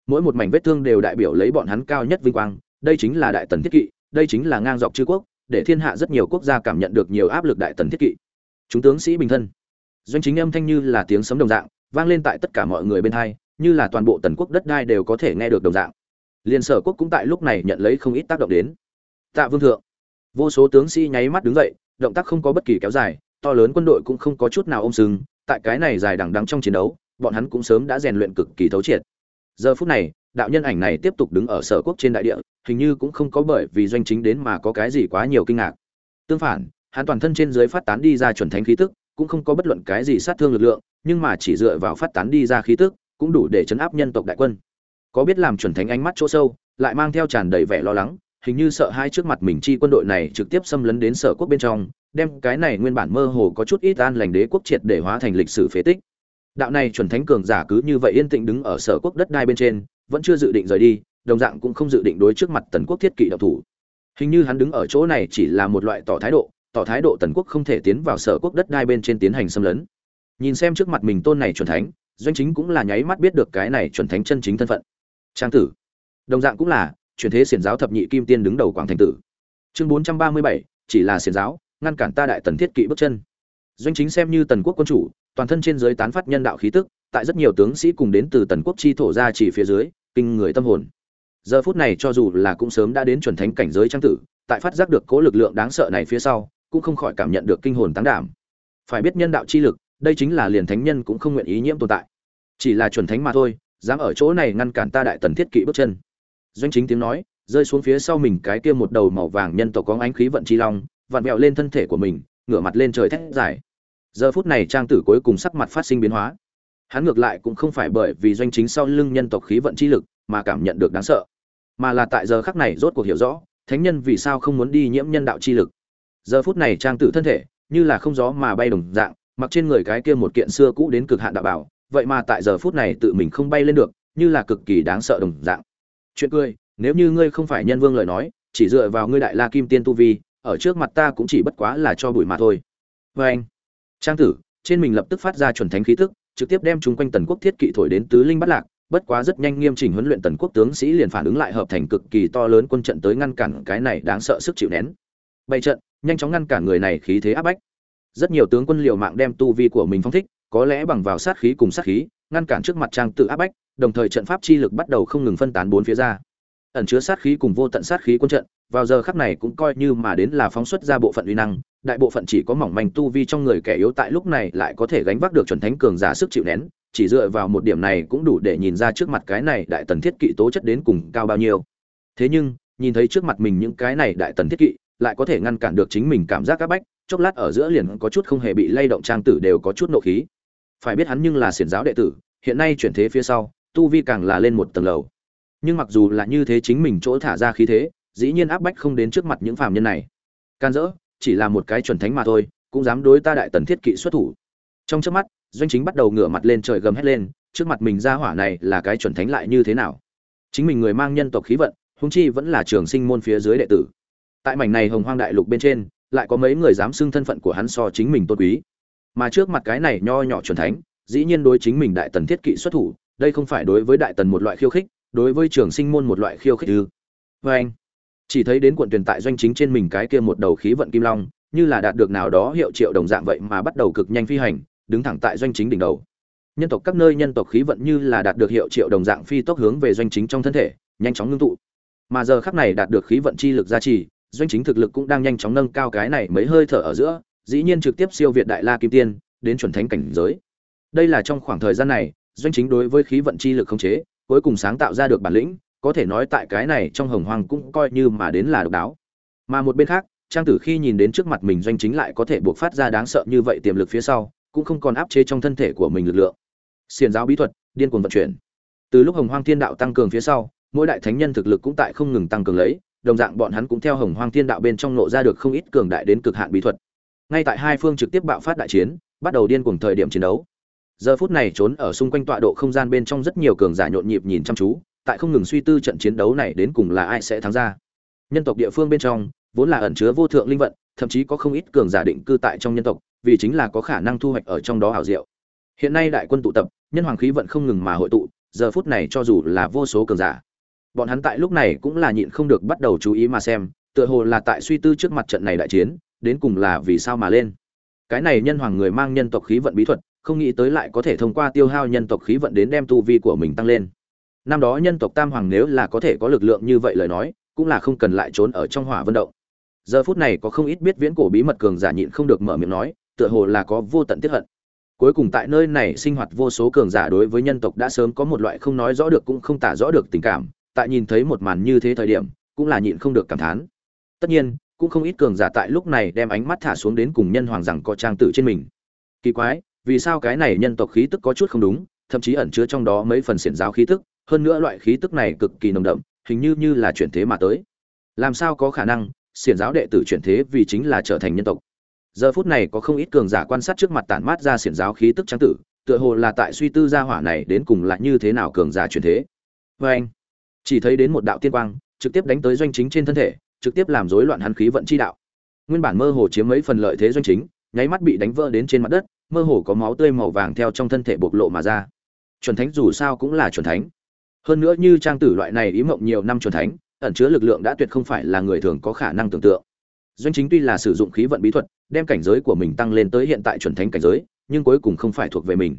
Mỗi một mảnh vết thương đều đại biểu lấy bọn hắn cao nhất vinh quang, đây chính là đại tần thiết kỵ, đây chính là ngang dọc chư quốc để thiên hạ rất nhiều quốc gia cảm nhận được nhiều áp lực đại tần thiết kỵ. Chúng tướng sĩ bình thân. Doanh chính âm thanh như là tiếng sấm đồng dạng, vang lên tại tất cả mọi người bên hai, như là toàn bộ tần quốc đất đai đều có thể nghe được đồng dạng. Liên sở quốc cũng tại lúc này nhận lấy không ít tác động đến. Tạ vương thượng. Vô số tướng sĩ nháy mắt đứng dậy, động tác không có bất kỳ kéo dài, to lớn quân đội cũng không có chút nào ôm sừng, tại cái này dài đằng đắng trong chiến đấu, bọn hắn cũng sớm đã rèn luyện cực kỳ thấu triệt. Giờ phút này, đạo nhân ảnh này tiếp tục đứng ở sở quốc trên đại địa hình như cũng không có bởi vì doanh chính đến mà có cái gì quá nhiều kinh ngạc. Tương phản, hắn toàn thân trên dưới phát tán đi ra chuẩn thánh khí tức, cũng không có bất luận cái gì sát thương lực lượng, nhưng mà chỉ dựa vào phát tán đi ra khí tức, cũng đủ để chấn áp nhân tộc đại quân. Có biết làm chuẩn thánh ánh mắt chỗ sâu, lại mang theo tràn đầy vẻ lo lắng, hình như sợ hai trước mặt mình chi quân đội này trực tiếp xâm lấn đến sở quốc bên trong, đem cái này nguyên bản mơ hồ có chút ít an lành đế quốc triệt để hóa thành lịch sử phế tích. Đạo này chuẩn thánh cường giả cứ như vậy yên tĩnh đứng ở sở quốc đất đai bên trên, vẫn chưa dự định rời đi đồng dạng cũng không dự định đối trước mặt tần quốc thiết kỵ độc thủ. Hình như hắn đứng ở chỗ này chỉ là một loại tỏ thái độ, tỏ thái độ tần quốc không thể tiến vào sở quốc đất đai bên trên tiến hành xâm lấn. Nhìn xem trước mặt mình tôn này chuẩn thánh, doanh chính cũng là nháy mắt biết được cái này chuẩn thánh chân chính thân phận. Trang tử. Đồng dạng cũng là truyền thế xiển giáo thập nhị kim tiên đứng đầu quảng thành tử. Chương bốn trăm ba mươi bảy, chỉ là xiển giáo, ngăn cản ta đại tần thiết kỵ bước chân. Doanh chính xem như tần quốc quân chủ, toàn thân trên dưới tán phát nhân đạo khí tức, tại rất nhiều tướng sĩ cùng đến từ tần quốc chi thổ ra chỉ phía dưới, kinh người tâm hồn giờ phút này cho dù là cũng sớm đã đến chuẩn thánh cảnh giới trang tử, tại phát giác được cố lực lượng đáng sợ này phía sau, cũng không khỏi cảm nhận được kinh hồn tăng đảm. Phải biết nhân đạo chi lực, đây chính là liền thánh nhân cũng không nguyện ý nhiễm tồn tại. Chỉ là chuẩn thánh mà thôi, dám ở chỗ này ngăn cản ta đại tần thiết kỵ bước chân. Doanh chính tiếng nói, rơi xuống phía sau mình cái kia một đầu màu vàng nhân tộc có ánh khí vận chi long, vặn vẹo lên thân thể của mình, ngửa mặt lên trời thét dài. Giờ phút này trang tử cuối cùng sắc mặt phát sinh biến hóa. Hắn ngược lại cũng không phải bởi vì doanh chính sau lưng nhân tộc khí vận chi lực mà cảm nhận được đáng sợ mà là tại giờ khắc này rốt cuộc hiểu rõ, thánh nhân vì sao không muốn đi nhiễm nhân đạo chi lực. Giờ phút này trang tử thân thể như là không gió mà bay đồng dạng, mặc trên người cái kia một kiện xưa cũ đến cực hạn đạo bảo, vậy mà tại giờ phút này tự mình không bay lên được, như là cực kỳ đáng sợ đồng dạng. Chuyện cười, nếu như ngươi không phải nhân vương lời nói, chỉ dựa vào ngươi đại la kim tiên tu vi, ở trước mặt ta cũng chỉ bất quá là cho bụi mà thôi. Vê anh, trang tử, trên mình lập tức phát ra chuẩn thánh khí tức, trực tiếp đem chúng quanh tần quốc thiết kỵ thổi đến tứ linh bắt lạc bất quá rất nhanh nghiêm chỉnh huấn luyện tần quốc tướng sĩ liền phản ứng lại hợp thành cực kỳ to lớn quân trận tới ngăn cản cái này đáng sợ sức chịu nén. Bày trận, nhanh chóng ngăn cản người này khí thế áp bách. Rất nhiều tướng quân liều mạng đem tu vi của mình phong thích, có lẽ bằng vào sát khí cùng sát khí, ngăn cản trước mặt trang tự áp bách, đồng thời trận pháp chi lực bắt đầu không ngừng phân tán bốn phía ra. Ẩn chứa sát khí cùng vô tận sát khí quân trận, vào giờ khắc này cũng coi như mà đến là phóng xuất ra bộ phận uy năng, đại bộ phận chỉ có mỏng manh tu vi trong người kẻ yếu tại lúc này lại có thể gánh vác được chuẩn thánh cường giả sức chịu nén chỉ dựa vào một điểm này cũng đủ để nhìn ra trước mặt cái này đại tần thiết kỵ tố chất đến cùng cao bao nhiêu. Thế nhưng, nhìn thấy trước mặt mình những cái này đại tần thiết kỵ, lại có thể ngăn cản được chính mình cảm giác áp bách, chốc lát ở giữa liền có chút không hề bị lay động trang tử đều có chút nộ khí. Phải biết hắn nhưng là xiển giáo đệ tử, hiện nay chuyển thế phía sau, tu vi càng là lên một tầng lầu. Nhưng mặc dù là như thế chính mình chỗ thả ra khí thế, dĩ nhiên áp bách không đến trước mặt những phàm nhân này. Can dỡ, chỉ là một cái chuẩn thánh mà thôi, cũng dám đối ta đại tần thiết kỵ xuất thủ. Trong trước mắt doanh chính bắt đầu ngửa mặt lên trời gầm hét lên, trước mặt mình ra hỏa này là cái chuẩn thánh lại như thế nào? Chính mình người mang nhân tộc khí vận húng chi vẫn là trường sinh môn phía dưới đệ tử. Tại mảnh này hồng hoang đại lục bên trên, lại có mấy người dám xưng thân phận của hắn so chính mình tôn quý. Mà trước mặt cái này nho nhỏ chuẩn thánh, dĩ nhiên đối chính mình đại tần thiết kỵ xuất thủ, đây không phải đối với đại tần một loại khiêu khích, đối với trường sinh môn một loại khiêu khích ư? Vê anh, chỉ thấy đến quận tuyển tại doanh chính trên mình cái kia một đầu khí vận kim long, như là đạt được nào đó hiệu triệu đồng dạng vậy mà bắt đầu cực nhanh phi hành đứng thẳng tại doanh chính đỉnh đầu. Nhân tộc các nơi nhân tộc khí vận như là đạt được hiệu triệu đồng dạng phi tốc hướng về doanh chính trong thân thể, nhanh chóng ngưng tụ. Mà giờ khắc này đạt được khí vận chi lực gia trì, doanh chính thực lực cũng đang nhanh chóng nâng cao cái này mấy hơi thở ở giữa, dĩ nhiên trực tiếp siêu việt đại la kim tiên, đến chuẩn thánh cảnh giới. Đây là trong khoảng thời gian này, doanh chính đối với khí vận chi lực khống chế, cuối cùng sáng tạo ra được bản lĩnh, có thể nói tại cái này trong hồng hoang cũng coi như mà đến là độc đáo. Mà một bên khác, trang tử khi nhìn đến trước mặt mình doanh chính lại có thể buộc phát ra đáng sợ như vậy tiềm lực phía sau cũng không còn áp chế trong thân thể của mình lực lượng. Xiền giáo bí thuật, điên cuồng vận chuyển. Từ lúc hồng hoang thiên đạo tăng cường phía sau, mỗi đại thánh nhân thực lực cũng tại không ngừng tăng cường lấy, đồng dạng bọn hắn cũng theo hồng hoang thiên đạo bên trong nộ ra được không ít cường đại đến cực hạn bí thuật. Ngay tại hai phương trực tiếp bạo phát đại chiến, bắt đầu điên cuồng thời điểm chiến đấu. Giờ phút này trốn ở xung quanh tọa độ không gian bên trong rất nhiều cường giả nhộn nhịp nhìn chăm chú, tại không ngừng suy tư trận chiến đấu này đến cùng là ai sẽ thắng ra. Nhân tộc địa phương bên trong, vốn là ẩn chứa vô thượng linh vận thậm chí có không ít cường giả định cư tại trong nhân tộc, vì chính là có khả năng thu hoạch ở trong đó hảo diệu. Hiện nay đại quân tụ tập, nhân hoàng khí vận không ngừng mà hội tụ, giờ phút này cho dù là vô số cường giả, bọn hắn tại lúc này cũng là nhịn không được bắt đầu chú ý mà xem, tựa hồ là tại suy tư trước mặt trận này đại chiến, đến cùng là vì sao mà lên. Cái này nhân hoàng người mang nhân tộc khí vận bí thuật, không nghĩ tới lại có thể thông qua tiêu hao nhân tộc khí vận đến đem tu vi của mình tăng lên. Năm đó nhân tộc tam hoàng nếu là có thể có lực lượng như vậy lời nói, cũng là không cần lại trốn ở trong hỏa vận động giờ phút này có không ít biết viễn cổ bí mật cường giả nhịn không được mở miệng nói, tựa hồ là có vô tận tiết hận. Cuối cùng tại nơi này sinh hoạt vô số cường giả đối với nhân tộc đã sớm có một loại không nói rõ được cũng không tả rõ được tình cảm, tại nhìn thấy một màn như thế thời điểm, cũng là nhịn không được cảm thán. Tất nhiên, cũng không ít cường giả tại lúc này đem ánh mắt thả xuống đến cùng nhân hoàng rằng có trang tử trên mình. Kỳ quái, vì sao cái này nhân tộc khí tức có chút không đúng, thậm chí ẩn chứa trong đó mấy phần xiển giáo khí tức, hơn nữa loại khí tức này cực kỳ nồng đậm, hình như như là chuyển thế mà tới. Làm sao có khả năng xiển giáo đệ tử chuyển thế vì chính là trở thành nhân tộc. Giờ phút này có không ít cường giả quan sát trước mặt tản mát ra xiển giáo khí tức trang tử, tựa hồ là tại suy tư gia hỏa này đến cùng là như thế nào cường giả chuyển thế. Vê anh, chỉ thấy đến một đạo tiên quang, trực tiếp đánh tới doanh chính trên thân thể, trực tiếp làm rối loạn hắn khí vận chi đạo. Nguyên bản mơ hồ chiếm mấy phần lợi thế doanh chính, nháy mắt bị đánh vỡ đến trên mặt đất, mơ hồ có máu tươi màu vàng theo trong thân thể bộc lộ mà ra. Chuẩn thánh dù sao cũng là chuẩn thánh. Hơn nữa như trang tử loại này ý mộng nhiều năm chuẩn thánh ẩn chứa lực lượng đã tuyệt không phải là người thường có khả năng tưởng tượng. Doanh chính tuy là sử dụng khí vận bí thuật, đem cảnh giới của mình tăng lên tới hiện tại chuẩn thánh cảnh giới, nhưng cuối cùng không phải thuộc về mình.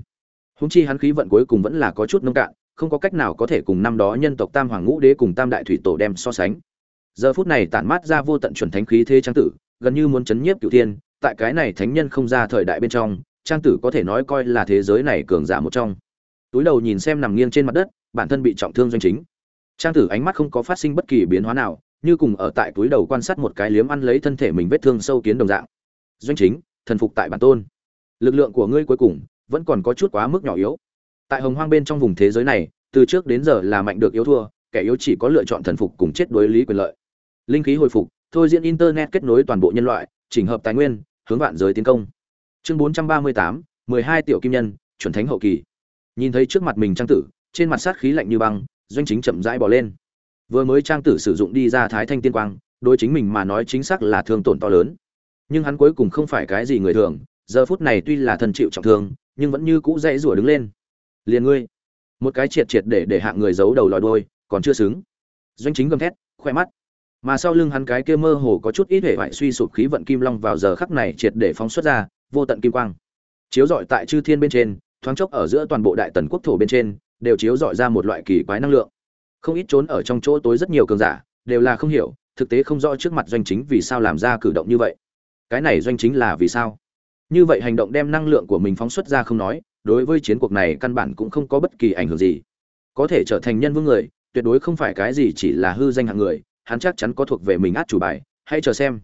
Húng chi hắn khí vận cuối cùng vẫn là có chút nông cạn, không có cách nào có thể cùng năm đó nhân tộc tam hoàng ngũ đế cùng tam đại thủy tổ đem so sánh. Giờ phút này tản mát ra vô tận chuẩn thánh khí thế trang tử, gần như muốn chấn nhiếp cửu thiên, tại cái này thánh nhân không ra thời đại bên trong, trang tử có thể nói coi là thế giới này cường giả một trong. Túi đầu nhìn xem nằm nghiêng trên mặt đất, bản thân bị trọng thương doanh chính trang tử ánh mắt không có phát sinh bất kỳ biến hóa nào, như cùng ở tại túi đầu quan sát một cái liếm ăn lấy thân thể mình vết thương sâu kiến đồng dạng. Doanh chính, thần phục tại bản tôn. Lực lượng của ngươi cuối cùng vẫn còn có chút quá mức nhỏ yếu. Tại hồng hoang bên trong vùng thế giới này, từ trước đến giờ là mạnh được yếu thua, kẻ yếu chỉ có lựa chọn thần phục cùng chết đối lý quyền lợi. Linh khí hồi phục, thôi diễn internet kết nối toàn bộ nhân loại, chỉnh hợp tài nguyên, hướng vạn giới tiến công. Chương bốn trăm ba mươi tám, mười hai tiểu kim nhân, chuẩn thánh hậu kỳ. Nhìn thấy trước mặt mình trang tử, trên mặt sát khí lạnh như băng doanh chính chậm rãi bỏ lên. Vừa mới trang tử sử dụng đi ra thái thanh tiên quang, đối chính mình mà nói chính xác là thương tổn to lớn. Nhưng hắn cuối cùng không phải cái gì người thường, giờ phút này tuy là thần chịu trọng thương, nhưng vẫn như cũ dãy rủa đứng lên. Liền ngươi. Một cái triệt triệt để để hạng người giấu đầu lòi đôi còn chưa xứng. Doanh chính gầm thét khoe mắt. Mà sau lưng hắn cái kia mơ hồ có chút ít hệ hoại suy sụp khí vận kim long vào giờ khắc này triệt để phóng xuất ra, vô tận kim quang. Chiếu rọi tại chư thiên bên trên, thoáng chốc ở giữa toàn bộ đại tần quốc thổ bên trên đều chiếu rọi ra một loại kỳ quái năng lượng. Không ít trốn ở trong chỗ tối rất nhiều cường giả, đều là không hiểu, thực tế không rõ trước mặt doanh chính vì sao làm ra cử động như vậy. Cái này doanh chính là vì sao? Như vậy hành động đem năng lượng của mình phóng xuất ra không nói, đối với chiến cuộc này căn bản cũng không có bất kỳ ảnh hưởng gì. Có thể trở thành nhân vương người, tuyệt đối không phải cái gì chỉ là hư danh hạng người, hắn chắc chắn có thuộc về mình át chủ bài, hãy chờ xem.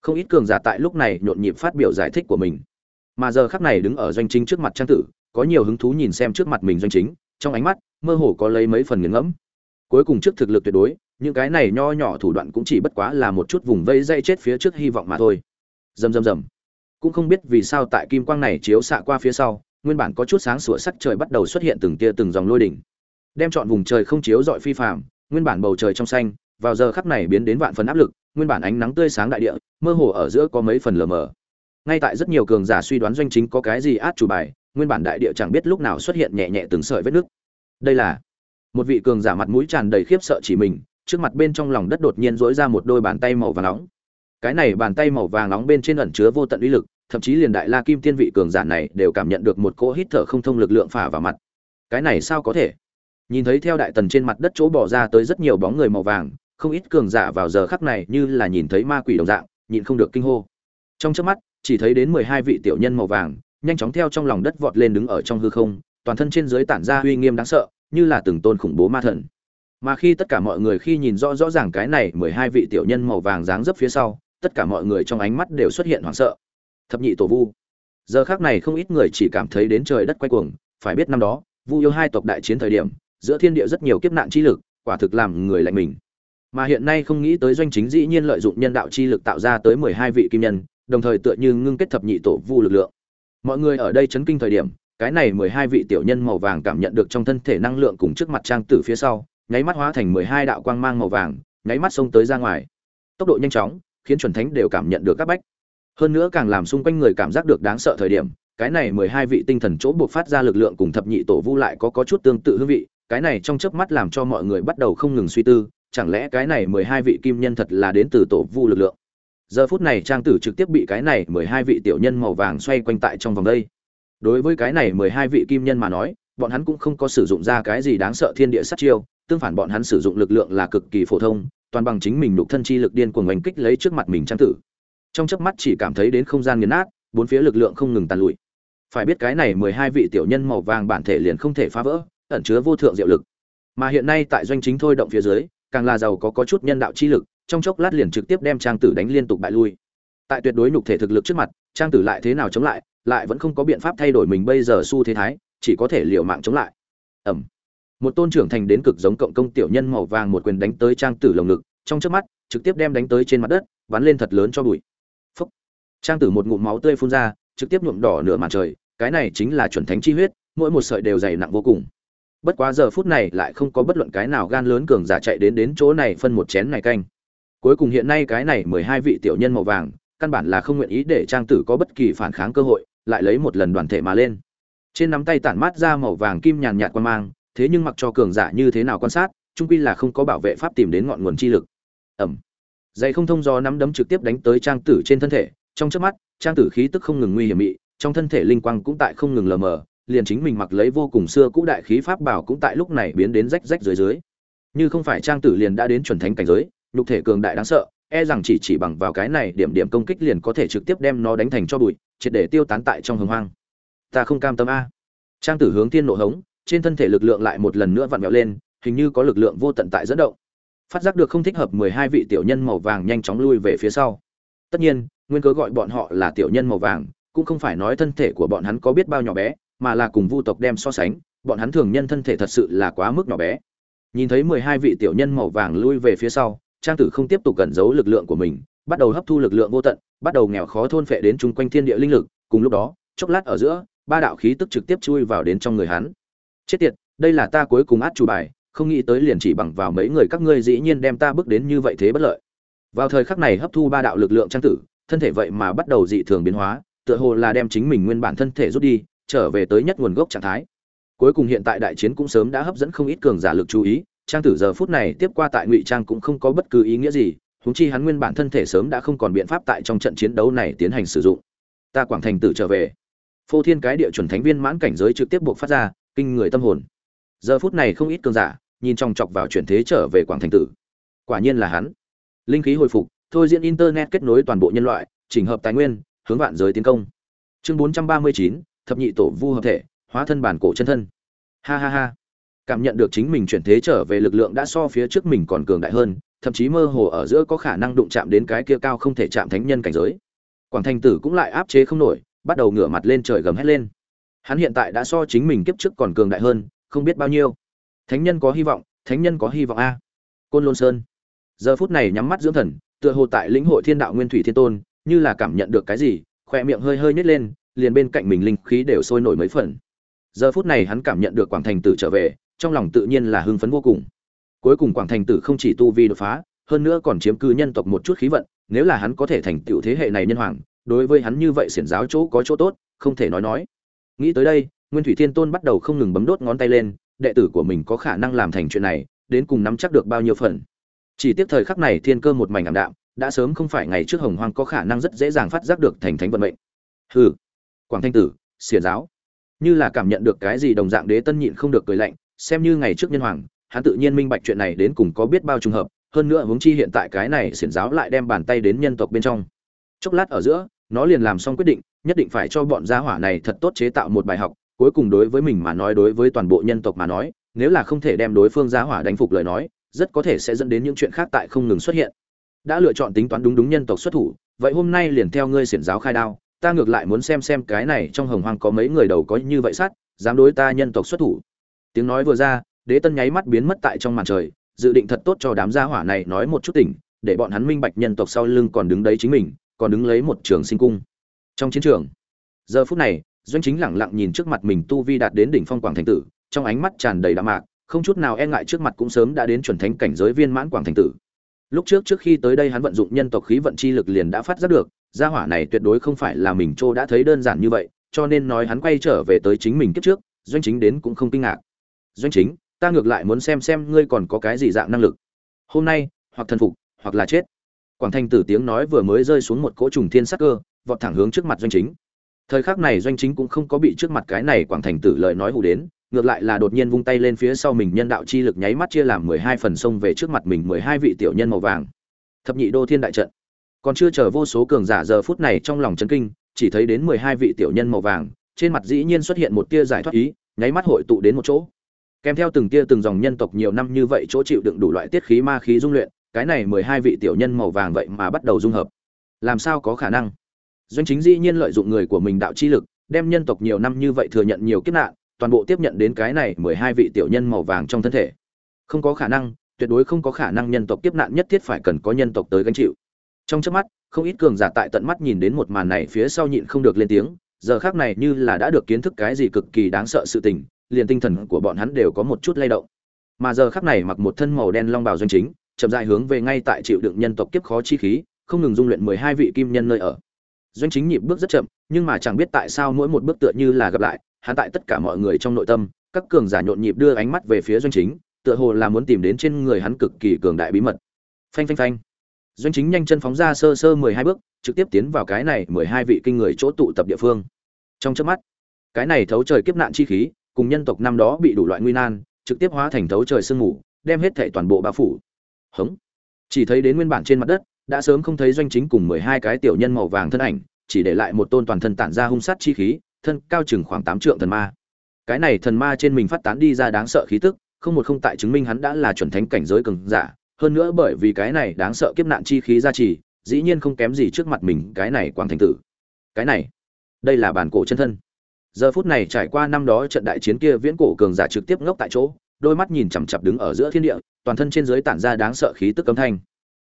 Không ít cường giả tại lúc này nhộn nhịp phát biểu giải thích của mình. Mà giờ khắc này đứng ở doanh chính trước mặt trang tử, có nhiều hứng thú nhìn xem trước mặt mình doanh chính trong ánh mắt, mơ hồ có lấy mấy phần nghiền ngẫm. Cuối cùng trước thực lực tuyệt đối, những cái này nho nhỏ thủ đoạn cũng chỉ bất quá là một chút vùng vây dây chết phía trước hy vọng mà thôi. Rầm rầm rầm. Cũng không biết vì sao tại kim quang này chiếu xạ qua phía sau, nguyên bản có chút sáng sủa sắc trời bắt đầu xuất hiện từng tia từng dòng lôi đỉnh. Đem chọn vùng trời không chiếu dọi phi phàm, nguyên bản bầu trời trong xanh, vào giờ khắc này biến đến vạn phần áp lực, nguyên bản ánh nắng tươi sáng đại địa, mơ hồ ở giữa có mấy phần lờ mờ. Ngay tại rất nhiều cường giả suy đoán doanh chính có cái gì át chủ bài nguyên bản đại địa chẳng biết lúc nào xuất hiện nhẹ nhẹ từng sợi vết nước đây là một vị cường giả mặt mũi tràn đầy khiếp sợ chỉ mình, trước mặt bên trong lòng đất đột nhiên dỗi ra một đôi bàn tay màu vàng nóng. Cái này bàn tay màu vàng nóng bên trên ẩn chứa vô tận uy lực, thậm chí liền đại la kim tiên vị cường giả này đều cảm nhận được một cỗ hít thở không thông lực lượng phả vào mặt. Cái này sao có thể? Nhìn thấy theo đại tần trên mặt đất chỗ bỏ ra tới rất nhiều bóng người màu vàng, không ít cường giả vào giờ khắc này như là nhìn thấy ma quỷ đồng dạng nhìn không được kinh hô. Trong chớp mắt, chỉ thấy đến mười hai vị tiểu nhân màu vàng nhanh chóng theo trong lòng đất vọt lên đứng ở trong hư không, toàn thân trên dưới tản ra uy nghiêm đáng sợ, như là từng tôn khủng bố ma thần. Mà khi tất cả mọi người khi nhìn rõ rõ ràng cái này mười hai vị tiểu nhân màu vàng dáng dấp phía sau, tất cả mọi người trong ánh mắt đều xuất hiện hoảng sợ. Thập nhị tổ vu. Giờ khác này không ít người chỉ cảm thấy đến trời đất quay cuồng, phải biết năm đó, vu yêu hai tộc đại chiến thời điểm, giữa thiên địa rất nhiều kiếp nạn chi lực, quả thực làm người lạnh mình. Mà hiện nay không nghĩ tới doanh chính dĩ nhiên lợi dụng nhân đạo chi lực tạo ra tới mười hai vị kim nhân, đồng thời tựa như ngưng kết thập nhị tổ vu lực lượng mọi người ở đây chấn kinh thời điểm, cái này mười hai vị tiểu nhân màu vàng cảm nhận được trong thân thể năng lượng cùng trước mặt trang tử phía sau, nháy mắt hóa thành mười hai đạo quang mang màu vàng, nháy mắt xông tới ra ngoài. Tốc độ nhanh chóng, khiến chuẩn thánh đều cảm nhận được các bách. Hơn nữa càng làm xung quanh người cảm giác được đáng sợ thời điểm, cái này mười hai vị tinh thần chỗ buộc phát ra lực lượng cùng thập nhị tổ vu lại có có chút tương tự hương vị, cái này trong chớp mắt làm cho mọi người bắt đầu không ngừng suy tư, chẳng lẽ cái này mười hai vị kim nhân thật là đến từ tổ vu lực lượng? Giờ phút này trang tử trực tiếp bị cái này mười hai vị tiểu nhân màu vàng xoay quanh tại trong vòng đây. Đối với cái này mười hai vị kim nhân mà nói, bọn hắn cũng không có sử dụng ra cái gì đáng sợ thiên địa sát chiêu, tương phản bọn hắn sử dụng lực lượng là cực kỳ phổ thông, toàn bằng chính mình nhục thân chi lực điên cuồng oanh kích lấy trước mặt mình trang tử. Trong chớp mắt chỉ cảm thấy đến không gian nghiền nát, bốn phía lực lượng không ngừng tàn lụi. Phải biết cái này mười hai vị tiểu nhân màu vàng bản thể liền không thể phá vỡ, ẩn chứa vô thượng diệu lực. Mà hiện nay tại doanh chính thôi động phía dưới, càng là giàu có có chút nhân đạo chi lực trong chốc lát liền trực tiếp đem trang tử đánh liên tục bại lui. Tại tuyệt đối nhục thể thực lực trước mặt, trang tử lại thế nào chống lại lại vẫn không có biện pháp thay đổi mình bây giờ xu thế thái, chỉ có thể liều mạng chống lại. Ẩm. Một tôn trưởng thành đến cực giống cộng công tiểu nhân màu vàng một quyền đánh tới trang tử lồng ngực, trong trước mắt, trực tiếp đem đánh tới trên mặt đất, bắn lên thật lớn cho bụi. Phúc. Trang tử một ngụm máu tươi phun ra, trực tiếp nhuộm đỏ nửa màn trời, cái này chính là chuẩn thánh chi huyết, mỗi một sợi đều dày nặng vô cùng. Bất quá giờ phút này lại không có bất luận cái nào gan lớn cường giả chạy đến đến chỗ này phân một chén này canh cuối cùng hiện nay cái này mười hai vị tiểu nhân màu vàng, căn bản là không nguyện ý để trang tử có bất kỳ phản kháng cơ hội, lại lấy một lần đoàn thể mà lên. Trên nắm tay tản mát ra màu vàng kim nhàn nhạt quan mang, thế nhưng mặc cho cường giả như thế nào quan sát, trung quy là không có bảo vệ pháp tìm đến ngọn nguồn chi lực. Ẩm. Dây không thông do nắm đấm trực tiếp đánh tới trang tử trên thân thể, trong trước mắt, trang tử khí tức không ngừng nguy hiểm mị, trong thân thể linh quang cũng tại không ngừng lờ mờ, liền chính mình mặc lấy vô cùng xưa cũ đại khí pháp bảo cũng tại lúc này biến đến rách rách dưới dưới. Như không phải trang tử liền đã đến chuẩn thánh cảnh giới nhục thể cường đại đáng sợ e rằng chỉ chỉ bằng vào cái này, điểm điểm công kích liền có thể trực tiếp đem nó đánh thành cho bụi, triệt để tiêu tán tại trong hồng hoang. Ta không cam tâm a. Trang tử hướng tiên nộ hống, trên thân thể lực lượng lại một lần nữa vặn vẹo lên, hình như có lực lượng vô tận tại dẫn động. Phát giác được không thích hợp, mười hai vị tiểu nhân màu vàng nhanh chóng lui về phía sau. Tất nhiên, nguyên cớ gọi bọn họ là tiểu nhân màu vàng, cũng không phải nói thân thể của bọn hắn có biết bao nhỏ bé, mà là cùng vu tộc đem so sánh, bọn hắn thường nhân thân thể thật sự là quá mức nhỏ bé. Nhìn thấy mười hai vị tiểu nhân màu vàng lui về phía sau trang tử không tiếp tục cẩn giấu lực lượng của mình, bắt đầu hấp thu lực lượng vô tận, bắt đầu nghèo khó thôn phệ đến chung quanh thiên địa linh lực, cùng lúc đó, chốc lát ở giữa, ba đạo khí tức trực tiếp chui vào đến trong người hắn. Chết tiệt, đây là ta cuối cùng át chủ bài, không nghĩ tới liền chỉ bằng vào mấy người các ngươi dĩ nhiên đem ta bước đến như vậy thế bất lợi. Vào thời khắc này hấp thu ba đạo lực lượng trang tử, thân thể vậy mà bắt đầu dị thường biến hóa, tựa hồ là đem chính mình nguyên bản thân thể rút đi, trở về tới nhất nguồn gốc trạng thái. Cuối cùng hiện tại đại chiến cũng sớm đã hấp dẫn không ít cường giả lực chú ý trang tử giờ phút này tiếp qua tại ngụy trang cũng không có bất cứ ý nghĩa gì húng chi hắn nguyên bản thân thể sớm đã không còn biện pháp tại trong trận chiến đấu này tiến hành sử dụng. Ta quảng thành tử trở về. Phô thiên cái địa chuẩn thánh viên mãn cảnh giới trực tiếp buộc phát ra kinh người tâm hồn. Giờ phút này không ít cường giả nhìn trong chọc vào chuyển thế trở về quảng thành tử. Quả nhiên là hắn. Linh khí hồi phục thôi diễn internet kết nối toàn bộ nhân loại chỉnh hợp tài nguyên hướng vạn giới tiến công. Chương 439, thập nhị tổ vu hợp thể hóa thân bản cổ chân thân. Ha ha ha cảm nhận được chính mình chuyển thế trở về lực lượng đã so phía trước mình còn cường đại hơn, thậm chí mơ hồ ở giữa có khả năng đụng chạm đến cái kia cao không thể chạm thánh nhân cảnh giới. Quảng thành tử cũng lại áp chế không nổi, bắt đầu ngửa mặt lên trời gầm hét lên. Hắn hiện tại đã so chính mình kiếp trước còn cường đại hơn, không biết bao nhiêu. Thánh nhân có hy vọng, thánh nhân có hy vọng a. Côn lôn sơn. Giờ phút này nhắm mắt dưỡng thần, tựa hồ tại lĩnh hội thiên đạo nguyên thủy thiên tôn, như là cảm nhận được cái gì khoe miệng hơi hơi nhếch lên, liền bên cạnh mình linh khí đều sôi nổi mấy phần. Giờ phút này hắn cảm nhận được quảng thành tử trở về trong lòng tự nhiên là hưng phấn vô cùng. Cuối cùng quảng thành tử không chỉ tu vi đột phá, hơn nữa còn chiếm cư nhân tộc một chút khí vận, nếu là hắn có thể thành tựu thế hệ này nhân hoàng, đối với hắn như vậy xiển giáo chỗ có chỗ tốt, không thể nói nói. Nghĩ tới đây, nguyên thủy thiên tôn bắt đầu không ngừng bấm đốt ngón tay lên, đệ tử của mình có khả năng làm thành chuyện này, đến cùng nắm chắc được bao nhiêu phần. Chỉ tiếc thời khắc này thiên cơ một mảnh ảm đạm, đã sớm không phải ngày trước hồng hoang có khả năng rất dễ dàng phát giác được thành thánh vận mệnh. Hừ, quảng thanh tử, xiển giáo. Như là cảm nhận được cái gì đồng dạng đế tân nhịn không được cười lạnh xem như ngày trước nhân hoàng, hắn tự nhiên minh bạch chuyện này đến cùng có biết bao trùng hợp, hơn nữa huống chi hiện tại cái này xiển giáo lại đem bàn tay đến nhân tộc bên trong. Chốc lát ở giữa, nó liền làm xong quyết định, nhất định phải cho bọn gia hỏa này thật tốt chế tạo một bài học, cuối cùng đối với mình mà nói đối với toàn bộ nhân tộc mà nói, nếu là không thể đem đối phương gia hỏa đánh phục lời nói, rất có thể sẽ dẫn đến những chuyện khác tại không ngừng xuất hiện. Đã lựa chọn tính toán đúng đúng nhân tộc xuất thủ, vậy hôm nay liền theo ngươi xiển giáo khai đao, ta ngược lại muốn xem xem cái này trong hồng hoang có mấy người đầu có như vậy sát, dám đối ta nhân tộc xuất thủ tiếng nói vừa ra, đế tân nháy mắt biến mất tại trong màn trời, dự định thật tốt cho đám gia hỏa này nói một chút tỉnh để bọn hắn minh bạch nhân tộc sau lưng còn đứng đấy chính mình, còn đứng lấy một trường sinh cung. Trong chiến trường, giờ phút này, doanh chính lẳng lặng nhìn trước mặt mình tu vi đạt đến đỉnh phong quảng thành tử, trong ánh mắt tràn đầy đạm mạc, không chút nào e ngại trước mặt cũng sớm đã đến chuẩn thánh cảnh giới viên mãn quảng thành tử. Lúc trước trước khi tới đây hắn vận dụng nhân tộc khí vận chi lực liền đã phát giác được, gia hỏa này tuyệt đối không phải là mình trô đã thấy đơn giản như vậy, cho nên nói hắn quay trở về tới chính mình kiếp trước, doanh chính đến cũng không kinh ngạc doanh chính, ta ngược lại muốn xem xem ngươi còn có cái gì dạng năng lực. Hôm nay, hoặc thần phục, hoặc là chết. Quảng thanh tử tiếng nói vừa mới rơi xuống một cỗ trùng thiên sắc cơ, vọt thẳng hướng trước mặt doanh chính. Thời khắc này doanh chính cũng không có bị trước mặt cái này quảng thành tử lời nói hù đến, ngược lại là đột nhiên vung tay lên phía sau mình nhân đạo chi lực nháy mắt chia làm mười hai phần sông về trước mặt mình mười hai vị tiểu nhân màu vàng. Thập nhị đô thiên đại trận. Còn chưa chờ vô số cường giả giờ phút này trong lòng chấn kinh, chỉ thấy đến mười hai vị tiểu nhân màu vàng, trên mặt dĩ nhiên xuất hiện một tia giải thoát ý, nháy mắt hội tụ đến một chỗ kèm theo từng tia từng dòng nhân tộc nhiều năm như vậy chỗ chịu đựng đủ loại tiết khí ma khí dung luyện, cái này mười hai vị tiểu nhân màu vàng vậy mà bắt đầu dung hợp. Làm sao có khả năng? Doanh chính dĩ nhiên lợi dụng người của mình đạo chi lực, đem nhân tộc nhiều năm như vậy thừa nhận nhiều kiếp nạn, toàn bộ tiếp nhận đến cái này mười hai vị tiểu nhân màu vàng trong thân thể. Không có khả năng, tuyệt đối không có khả năng nhân tộc kiếp nạn nhất thiết phải cần có nhân tộc tới gánh chịu. Trong chớp mắt, không ít cường giả tại tận mắt nhìn đến một màn này phía sau nhịn không được lên tiếng, giờ khác này như là đã được kiến thức cái gì cực kỳ đáng sợ sự tình liền tinh thần của bọn hắn đều có một chút lay động. Mà giờ khắc này mặc một thân màu đen long bào doanh chính, chậm rãi hướng về ngay tại chịu đựng nhân tộc kiếp khó chi khí, không ngừng dung luyện mười hai vị kim nhân nơi ở. Doanh chính nhịp bước rất chậm, nhưng mà chẳng biết tại sao mỗi một bước tựa như là gặp lại, hắn tại tất cả mọi người trong nội tâm, các cường giả nhộn nhịp đưa ánh mắt về phía doanh chính, tựa hồ là muốn tìm đến trên người hắn cực kỳ cường đại bí mật. Phanh phanh phanh. Doanh chính nhanh chân phóng ra sơ sơ mười hai bước, trực tiếp tiến vào cái này mười hai vị kinh người chỗ tụ tập địa phương. Trong chớp mắt, cái này thấu trời kiếp nạn chi khí cùng nhân tộc năm đó bị đủ loại nguy nan, trực tiếp hóa thành thấu trời sương mù, đem hết thảy toàn bộ bao phủ. Hống. Chỉ thấy đến nguyên bản trên mặt đất, đã sớm không thấy doanh chính cùng mười hai cái tiểu nhân màu vàng thân ảnh, chỉ để lại một tôn toàn thân tản ra hung sát chi khí, thân cao chừng khoảng tám trượng thần ma. Cái này thần ma trên mình phát tán đi ra đáng sợ khí tức, không một không tại chứng minh hắn đã là chuẩn thánh cảnh giới cường giả, hơn nữa bởi vì cái này đáng sợ kiếp nạn chi khí ra trì, dĩ nhiên không kém gì trước mặt mình cái này quang thành tử. Cái này, đây là bản cổ chân thân giờ phút này trải qua năm đó trận đại chiến kia, viễn cổ cường giả trực tiếp ngốc tại chỗ, đôi mắt nhìn chằm chặp đứng ở giữa thiên địa, toàn thân trên dưới tản ra đáng sợ khí tức cấm thanh.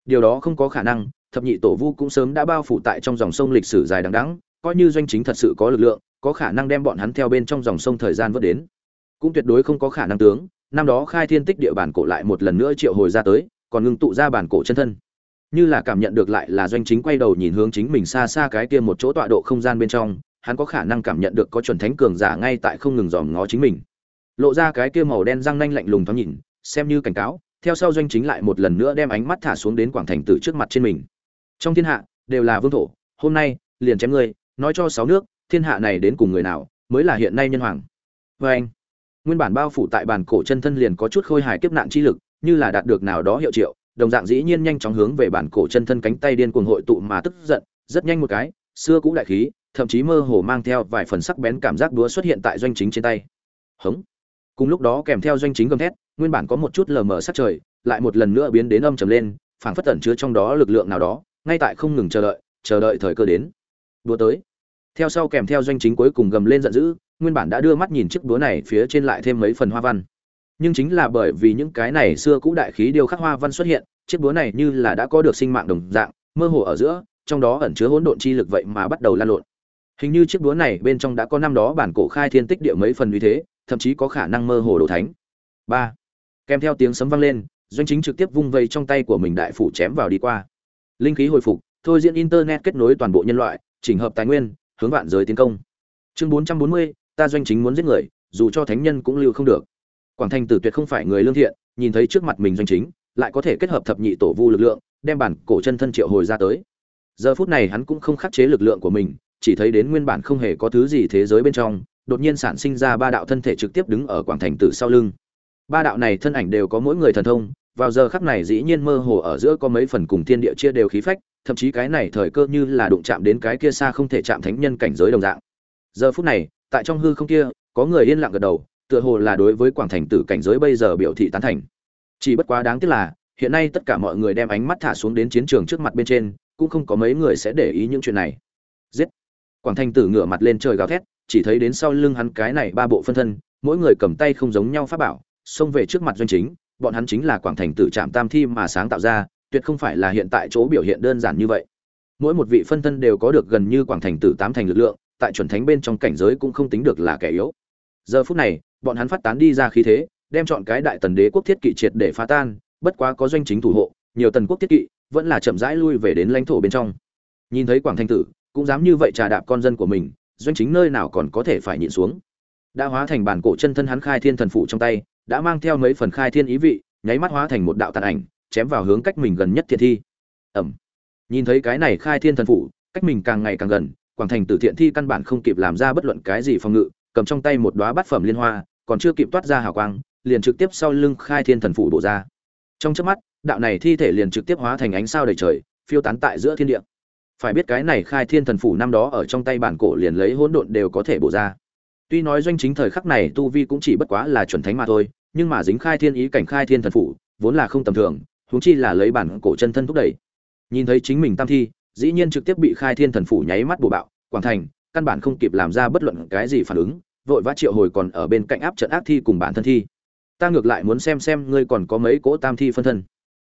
Điều đó không có khả năng, thập nhị tổ vu cũng sớm đã bao phủ tại trong dòng sông lịch sử dài đằng đẵng, coi như doanh chính thật sự có lực lượng, có khả năng đem bọn hắn theo bên trong dòng sông thời gian vớt đến. Cũng tuyệt đối không có khả năng tướng, năm đó khai thiên tích địa bản cổ lại một lần nữa triệu hồi ra tới, còn ngưng tụ ra bản cổ chân thân. Như là cảm nhận được lại là doanh chính quay đầu nhìn hướng chính mình xa xa cái kia một chỗ tọa độ không gian bên trong hắn có khả năng cảm nhận được có chuẩn thánh cường giả ngay tại không ngừng dòm ngó chính mình. Lộ ra cái kia màu đen răng nanh lạnh lùng thoáng nhìn, xem như cảnh cáo, theo sau doanh chính lại một lần nữa đem ánh mắt thả xuống đến quảng thành tử trước mặt trên mình. Trong thiên hạ, đều là vương thổ, hôm nay, liền chém ngươi, nói cho sáu nước, thiên hạ này đến cùng người nào, mới là hiện nay nhân hoàng. Vê anh, nguyên bản bao phủ tại bàn cổ chân thân liền có chút khôi hài kiếp nạn chi lực, như là đạt được nào đó hiệu triệu, đồng dạng dĩ nhiên nhanh chóng hướng về bản cổ chân thân cánh tay điên cuồng hội tụ mà tức giận, rất nhanh một cái, xưa cũ đại khí thậm chí mơ hồ mang theo vài phần sắc bén cảm giác đúa xuất hiện tại doanh chính trên tay. Hống. Cùng lúc đó kèm theo doanh chính gầm thét, nguyên bản có một chút lờ mờ sắc trời, lại một lần nữa biến đến âm trầm lên, phảng phất tẩn chứa trong đó lực lượng nào đó, ngay tại không ngừng chờ đợi chờ đợi thời cơ đến. Đúa tới. Theo sau kèm theo doanh chính cuối cùng gầm lên giận dữ, nguyên bản đã đưa mắt nhìn chiếc đúa này phía trên lại thêm mấy phần hoa văn. Nhưng chính là bởi vì những cái này xưa cũ đại khí điêu khắc hoa văn xuất hiện, chiếc búa này như là đã có được sinh mạng đồng dạng, mơ hồ ở giữa, trong đó ẩn chứa hỗn độn chi lực vậy mà bắt đầu lan lộn hình như chiếc búa này bên trong đã có năm đó bản cổ khai thiên tích địa mấy phần như thế, thậm chí có khả năng mơ hồ đồ thánh. Ba. Kèm theo tiếng sấm vang lên, doanh chính trực tiếp vung vây trong tay của mình đại phủ chém vào đi qua. Linh khí hồi phục, thôi diễn internet kết nối toàn bộ nhân loại, chỉnh hợp tài nguyên, hướng vạn giới tiến công. Chương bốn trăm bốn mươi, ta doanh chính muốn giết người, dù cho thánh nhân cũng lưu không được. Quảng thành tử tuyệt không phải người lương thiện, nhìn thấy trước mặt mình doanh chính, lại có thể kết hợp thập nhị tổ vu lực lượng, đem bản cổ chân thân triệu hồi ra tới. Giờ phút này hắn cũng không khắc chế lực lượng của mình chỉ thấy đến nguyên bản không hề có thứ gì thế giới bên trong, đột nhiên sản sinh ra ba đạo thân thể trực tiếp đứng ở quảng thành tử sau lưng. Ba đạo này thân ảnh đều có mỗi người thần thông, vào giờ khắc này dĩ nhiên mơ hồ ở giữa có mấy phần cùng thiên địa chia đều khí phách, thậm chí cái này thời cơ như là đụng chạm đến cái kia xa không thể chạm thánh nhân cảnh giới đồng dạng. Giờ phút này, tại trong hư không kia, có người yên lặng gật đầu, tựa hồ là đối với quảng thành tử cảnh giới bây giờ biểu thị tán thành. Chỉ bất quá đáng tiếc là, hiện nay tất cả mọi người đem ánh mắt thả xuống đến chiến trường trước mặt bên trên, cũng không có mấy người sẽ để ý những chuyện này. Giết! Quảng Thanh tử ngửa mặt lên trời gào thét, chỉ thấy đến sau lưng hắn cái này ba bộ phân thân, mỗi người cầm tay không giống nhau pháp bảo, xông về trước mặt doanh chính, bọn hắn chính là quảng thành tử trạm tam thi mà sáng tạo ra, tuyệt không phải là hiện tại chỗ biểu hiện đơn giản như vậy. Mỗi một vị phân thân đều có được gần như quảng thành tử tám thành lực lượng, tại chuẩn thánh bên trong cảnh giới cũng không tính được là kẻ yếu. Giờ phút này, bọn hắn phát tán đi ra khí thế, đem chọn cái đại tần đế quốc thiết kỵ triệt để phá tan, bất quá có doanh chính thủ hộ, nhiều tần quốc thiết kỵ, vẫn là chậm rãi lui về đến lãnh thổ bên trong. Nhìn thấy quảng thanh tử cũng dám như vậy trà đạp con dân của mình, doanh chính nơi nào còn có thể phải nhịn xuống. Đã hóa thành bản cổ chân thân hắn khai thiên thần phủ trong tay, đã mang theo mấy phần khai thiên ý vị, nháy mắt hóa thành một đạo tàn ảnh, chém vào hướng cách mình gần nhất thiện thi. Ẩm nhìn thấy cái này khai thiên thần phủ, cách mình càng ngày càng gần, quảng thành tử thiện thi căn bản không kịp làm ra bất luận cái gì phòng ngự, cầm trong tay một đóa bát phẩm liên hoa, còn chưa kịp toát ra hào quang, liền trực tiếp sau lưng khai thiên thần phủ bổ ra. Trong chớp mắt, đạo này thi thể liền trực tiếp hóa thành ánh sao đầy trời, phiêu tán tại giữa thiên địa phải biết cái này khai thiên thần phủ năm đó ở trong tay bản cổ liền lấy hỗn độn đều có thể bổ ra. Tuy nói doanh chính thời khắc này tu vi cũng chỉ bất quá là chuẩn thánh mà thôi, nhưng mà dính khai thiên ý cảnh khai thiên thần phủ, vốn là không tầm thường, huống chi là lấy bản cổ chân thân thúc đẩy. Nhìn thấy chính mình tam thi, dĩ nhiên trực tiếp bị khai thiên thần phủ nháy mắt bổ bạo, quảng thành, căn bản không kịp làm ra bất luận cái gì phản ứng, vội vã triệu hồi còn ở bên cạnh áp trận ác thi cùng bản thân thi. Ta ngược lại muốn xem xem ngươi còn có mấy cỗ tam thi phân thân.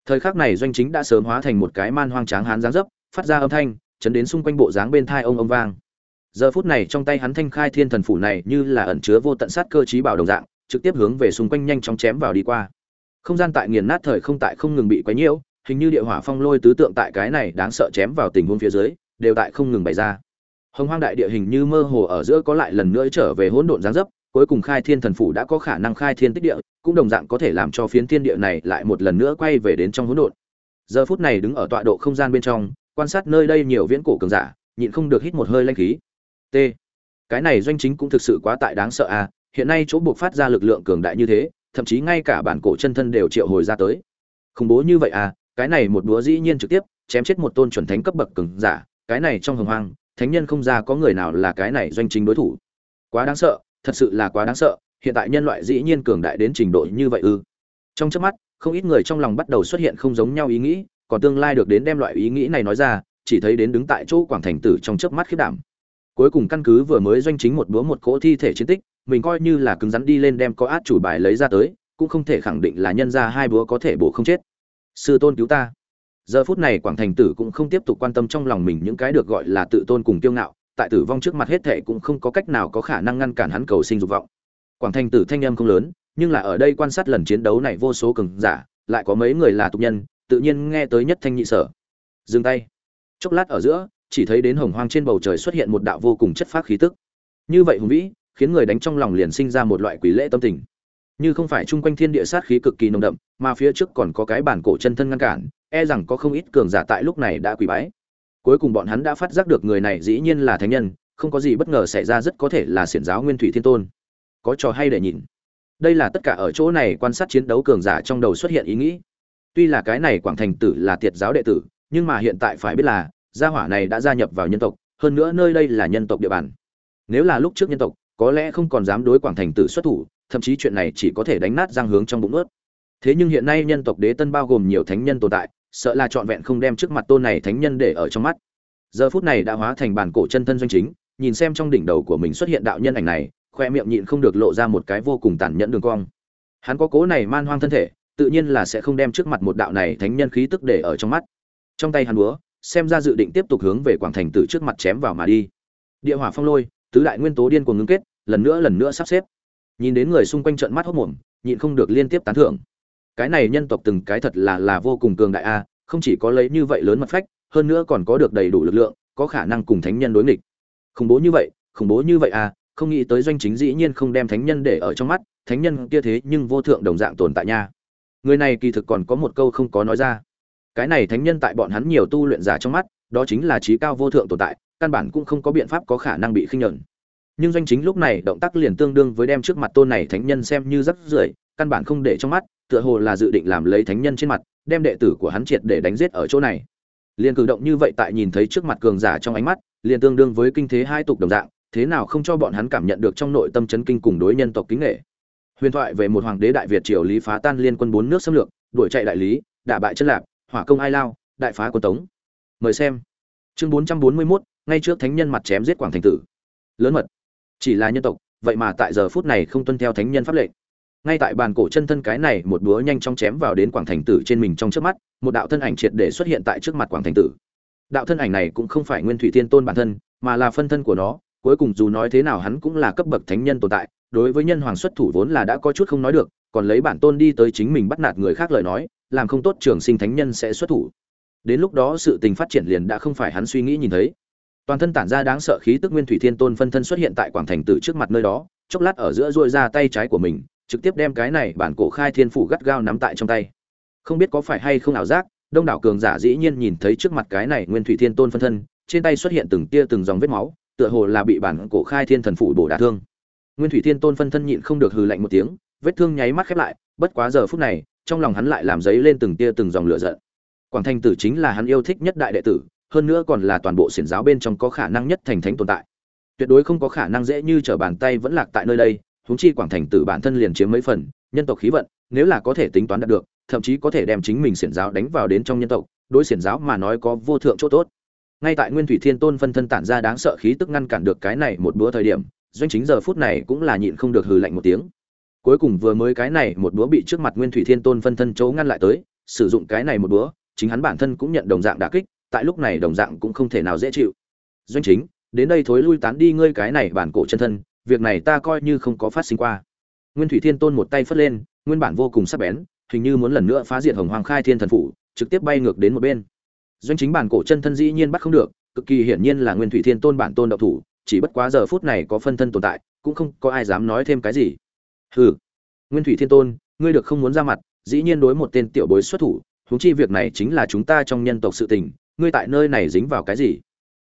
Thời khắc này doanh chính đã sớm hóa thành một cái man hoang tráng hán dáng dấp phát ra âm thanh, chấn đến xung quanh bộ dáng bên thai ông ông vang. Giờ phút này trong tay hắn thanh khai thiên thần phủ này như là ẩn chứa vô tận sát cơ trí bảo đồng dạng, trực tiếp hướng về xung quanh nhanh chóng chém vào đi qua. Không gian tại nghiền nát thời không tại không ngừng bị quấy nhiễu, hình như địa hỏa phong lôi tứ tượng tại cái này đáng sợ chém vào tình huống phía dưới, đều tại không ngừng bày ra. Hồng hoang đại địa hình như mơ hồ ở giữa có lại lần nữa trở về hỗn độn giáng dấp, cuối cùng khai thiên thần phủ đã có khả năng khai thiên tích địa, cũng đồng dạng có thể làm cho phiến thiên địa này lại một lần nữa quay về đến trong hỗn độn. Giờ phút này đứng ở tọa độ không gian bên trong quan sát nơi đây nhiều viễn cổ cường giả, nhịn không được hít một hơi lanh khí. T. Cái này doanh chính cũng thực sự quá tại đáng sợ à hiện nay chỗ buộc phát ra lực lượng cường đại như thế, thậm chí ngay cả bản cổ chân thân đều triệu hồi ra tới. Khủng bố như vậy à cái này một búa dĩ nhiên trực tiếp, chém chết một tôn chuẩn thánh cấp bậc cường giả, cái này trong hồng hoang, thánh nhân không ra có người nào là cái này doanh chính đối thủ. Quá đáng sợ, thật sự là quá đáng sợ, hiện tại nhân loại dĩ nhiên cường đại đến trình độ như vậy ư. Trong chớp mắt, không ít người trong lòng bắt đầu xuất hiện không giống nhau ý nghĩ còn tương lai được đến đem loại ý nghĩ này nói ra, chỉ thấy đến đứng tại chỗ quảng thành tử trong chớp mắt khiết đảm. Cuối cùng căn cứ vừa mới doanh chính một búa một cỗ thi thể chiến tích, mình coi như là cứng rắn đi lên đem có át chủ bài lấy ra tới, cũng không thể khẳng định là nhân ra hai búa có thể bổ không chết. Sư tôn cứu ta. Giờ phút này quảng thành tử cũng không tiếp tục quan tâm trong lòng mình những cái được gọi là tự tôn cùng kiêu ngạo, tại tử vong trước mặt hết thệ cũng không có cách nào có khả năng ngăn cản hắn cầu sinh dục vọng. Quảng thành tử thanh âm không lớn, nhưng là ở đây quan sát lần chiến đấu này vô số cường giả, lại có mấy người là tục nhân tự nhiên nghe tới nhất thanh nhị sở. Dừng tay. Chốc lát ở giữa, chỉ thấy đến hồng hoang trên bầu trời xuất hiện một đạo vô cùng chất phác khí tức. Như vậy hùng vĩ, khiến người đánh trong lòng liền sinh ra một loại quỷ lễ tâm tình. Như không phải chung quanh thiên địa sát khí cực kỳ nồng đậm, mà phía trước còn có cái bản cổ chân thân ngăn cản e rằng có không ít cường giả tại lúc này đã quỳ bái. Cuối cùng bọn hắn đã phát giác được người này dĩ nhiên là thánh nhân, không có gì bất ngờ xảy ra rất có thể là xiển giáo nguyên thủy thiên tôn. Có trò hay để nhìn. Đây là tất cả ở chỗ này quan sát chiến đấu cường giả trong đầu xuất hiện ý nghĩ tuy là cái này quảng thành tử là tiệt giáo đệ tử, nhưng mà hiện tại phải biết là, gia hỏa này đã gia nhập vào nhân tộc, hơn nữa nơi đây là nhân tộc địa bàn. Nếu là lúc trước nhân tộc, có lẽ không còn dám đối quảng thành tử xuất thủ, thậm chí chuyện này chỉ có thể đánh nát giang hướng trong bụng ướt thế nhưng hiện nay nhân tộc đế tân bao gồm nhiều thánh nhân tồn tại, sợ là trọn vẹn không đem trước mặt tôn này thánh nhân để ở trong mắt. Giờ phút này đã hóa thành bản cổ chân thân doanh chính, nhìn xem trong đỉnh đầu của mình xuất hiện đạo nhân ảnh này, khoe miệng nhịn không được lộ ra một cái vô cùng tàn nhẫn đường cong. Hắn có cố này man hoang thân thể tự nhiên là sẽ không đem trước mặt một đạo này thánh nhân khí tức để ở trong mắt. Trong tay hắn búa, xem ra dự định tiếp tục hướng về quảng thành tử trước mặt chém vào mà đi. Địa hỏa phong lôi, tứ đại nguyên tố điên cuồng ngưng kết, lần nữa lần nữa sắp xếp. Nhìn đến người xung quanh trợn mắt hốt mồm, nhịn không được liên tiếp tán thưởng. Cái này nhân tộc từng cái thật là là vô cùng cường đại a, không chỉ có lấy như vậy lớn mật phách, hơn nữa còn có được đầy đủ lực lượng, có khả năng cùng thánh nhân đối nghịch. Khủng bố như vậy, khủng bố như vậy a, không nghĩ tới doanh chính dĩ nhiên không đem thánh nhân để ở trong mắt, thánh nhân kia thế nhưng vô thượng đồng dạng tồn tại nha người này kỳ thực còn có một câu không có nói ra. Cái này thánh nhân tại bọn hắn nhiều tu luyện giả trong mắt, đó chính là trí cao vô thượng tồn tại, căn bản cũng không có biện pháp có khả năng bị khinh nhẫn. Nhưng doanh chính lúc này động tác liền tương đương với đem trước mặt tôn này thánh nhân xem như rất rưởi, căn bản không để trong mắt, tựa hồ là dự định làm lấy thánh nhân trên mặt, đem đệ tử của hắn triệt để đánh giết ở chỗ này. Liền cử động như vậy tại nhìn thấy trước mặt cường giả trong ánh mắt, liền tương đương với kinh thế hai tục đồng dạng, thế nào không cho bọn hắn cảm nhận được trong nội tâm chấn kinh cùng đối nhân tộc kính nghệ huyền thoại về một hoàng đế đại việt triều lý phá tan liên quân bốn nước xâm lược, đuổi chạy đại lý, đả bại chân lạp hỏa công ai lao, đại phá quân tống. Mời xem. Chương bốn trăm bốn mươi mốt, ngay trước thánh nhân mặt chém giết quảng thành tử. Lớn mật. Chỉ là nhân tộc, vậy mà tại giờ phút này không tuân theo thánh nhân pháp lệnh. Ngay tại bàn cổ chân thân cái này, một búa nhanh chóng chém vào đến quảng thành tử trên mình trong trước mắt, một đạo thân ảnh triệt để xuất hiện tại trước mặt quảng thành tử. Đạo thân ảnh này cũng không phải nguyên thủy thiên tôn bản thân, mà là phân thân của nó, cuối cùng dù nói thế nào hắn cũng là cấp bậc thánh nhân tồn tại đối với nhân hoàng xuất thủ vốn là đã có chút không nói được, còn lấy bản tôn đi tới chính mình bắt nạt người khác lời nói, làm không tốt trường sinh thánh nhân sẽ xuất thủ. Đến lúc đó sự tình phát triển liền đã không phải hắn suy nghĩ nhìn thấy. Toàn thân tản ra đáng sợ khí tức nguyên thủy thiên tôn phân thân xuất hiện tại quảng thành tử trước mặt nơi đó, chốc lát ở giữa dội ra tay trái của mình, trực tiếp đem cái này bản cổ khai thiên phủ gắt gao nắm tại trong tay. Không biết có phải hay không ảo giác, đông đảo cường giả dĩ nhiên nhìn thấy trước mặt cái này nguyên thủy thiên tôn phân thân, trên tay xuất hiện từng tia từng dòng vết máu, tựa hồ là bị bản cổ khai thiên thần phủ bổ đả thương nguyên thủy thiên tôn phân thân nhịn không được hừ lạnh một tiếng, vết thương nháy mắt khép lại, bất quá giờ phút này, trong lòng hắn lại làm giấy lên từng tia từng dòng lửa giận. Quảng thành tử chính là hắn yêu thích nhất đại đệ tử, hơn nữa còn là toàn bộ xiển giáo bên trong có khả năng nhất thành thánh tồn tại. Tuyệt đối không có khả năng dễ như trở bàn tay vẫn lạc tại nơi đây, huống chi quảng thành tử bản thân liền chiếm mấy phần, nhân tộc khí vận, nếu là có thể tính toán đạt được, thậm chí có thể đem chính mình xiển giáo đánh vào đến trong nhân tộc, đối xiển giáo mà nói có vô thượng chỗ tốt. Ngay tại nguyên thủy thiên tôn phân thân tản ra đáng sợ khí tức ngăn cản được cái này một bữa thời điểm doanh chính giờ phút này cũng là nhịn không được hừ lạnh một tiếng. Cuối cùng vừa mới cái này một búa bị trước mặt nguyên thủy thiên tôn phân thân chỗ ngăn lại tới, sử dụng cái này một búa chính hắn bản thân cũng nhận đồng dạng đả kích, tại lúc này đồng dạng cũng không thể nào dễ chịu. Doanh chính, đến đây thối lui tán đi ngươi cái này bản cổ chân thân, việc này ta coi như không có phát sinh qua. Nguyên thủy thiên tôn một tay phất lên, nguyên bản vô cùng sắc bén, hình như muốn lần nữa phá diệt hồng hoàng khai thiên thần phủ, trực tiếp bay ngược đến một bên. Doanh chính bản cổ chân thân dĩ nhiên bắt không được, cực kỳ hiển nhiên là nguyên thủy thiên tôn bản tôn độc thủ chỉ bất quá giờ phút này có phân thân tồn tại, cũng không có ai dám nói thêm cái gì. Hừ, nguyên thủy thiên tôn, ngươi được không muốn ra mặt, dĩ nhiên đối một tên tiểu bối xuất thủ, huống chi việc này chính là chúng ta trong nhân tộc sự tình, ngươi tại nơi này dính vào cái gì?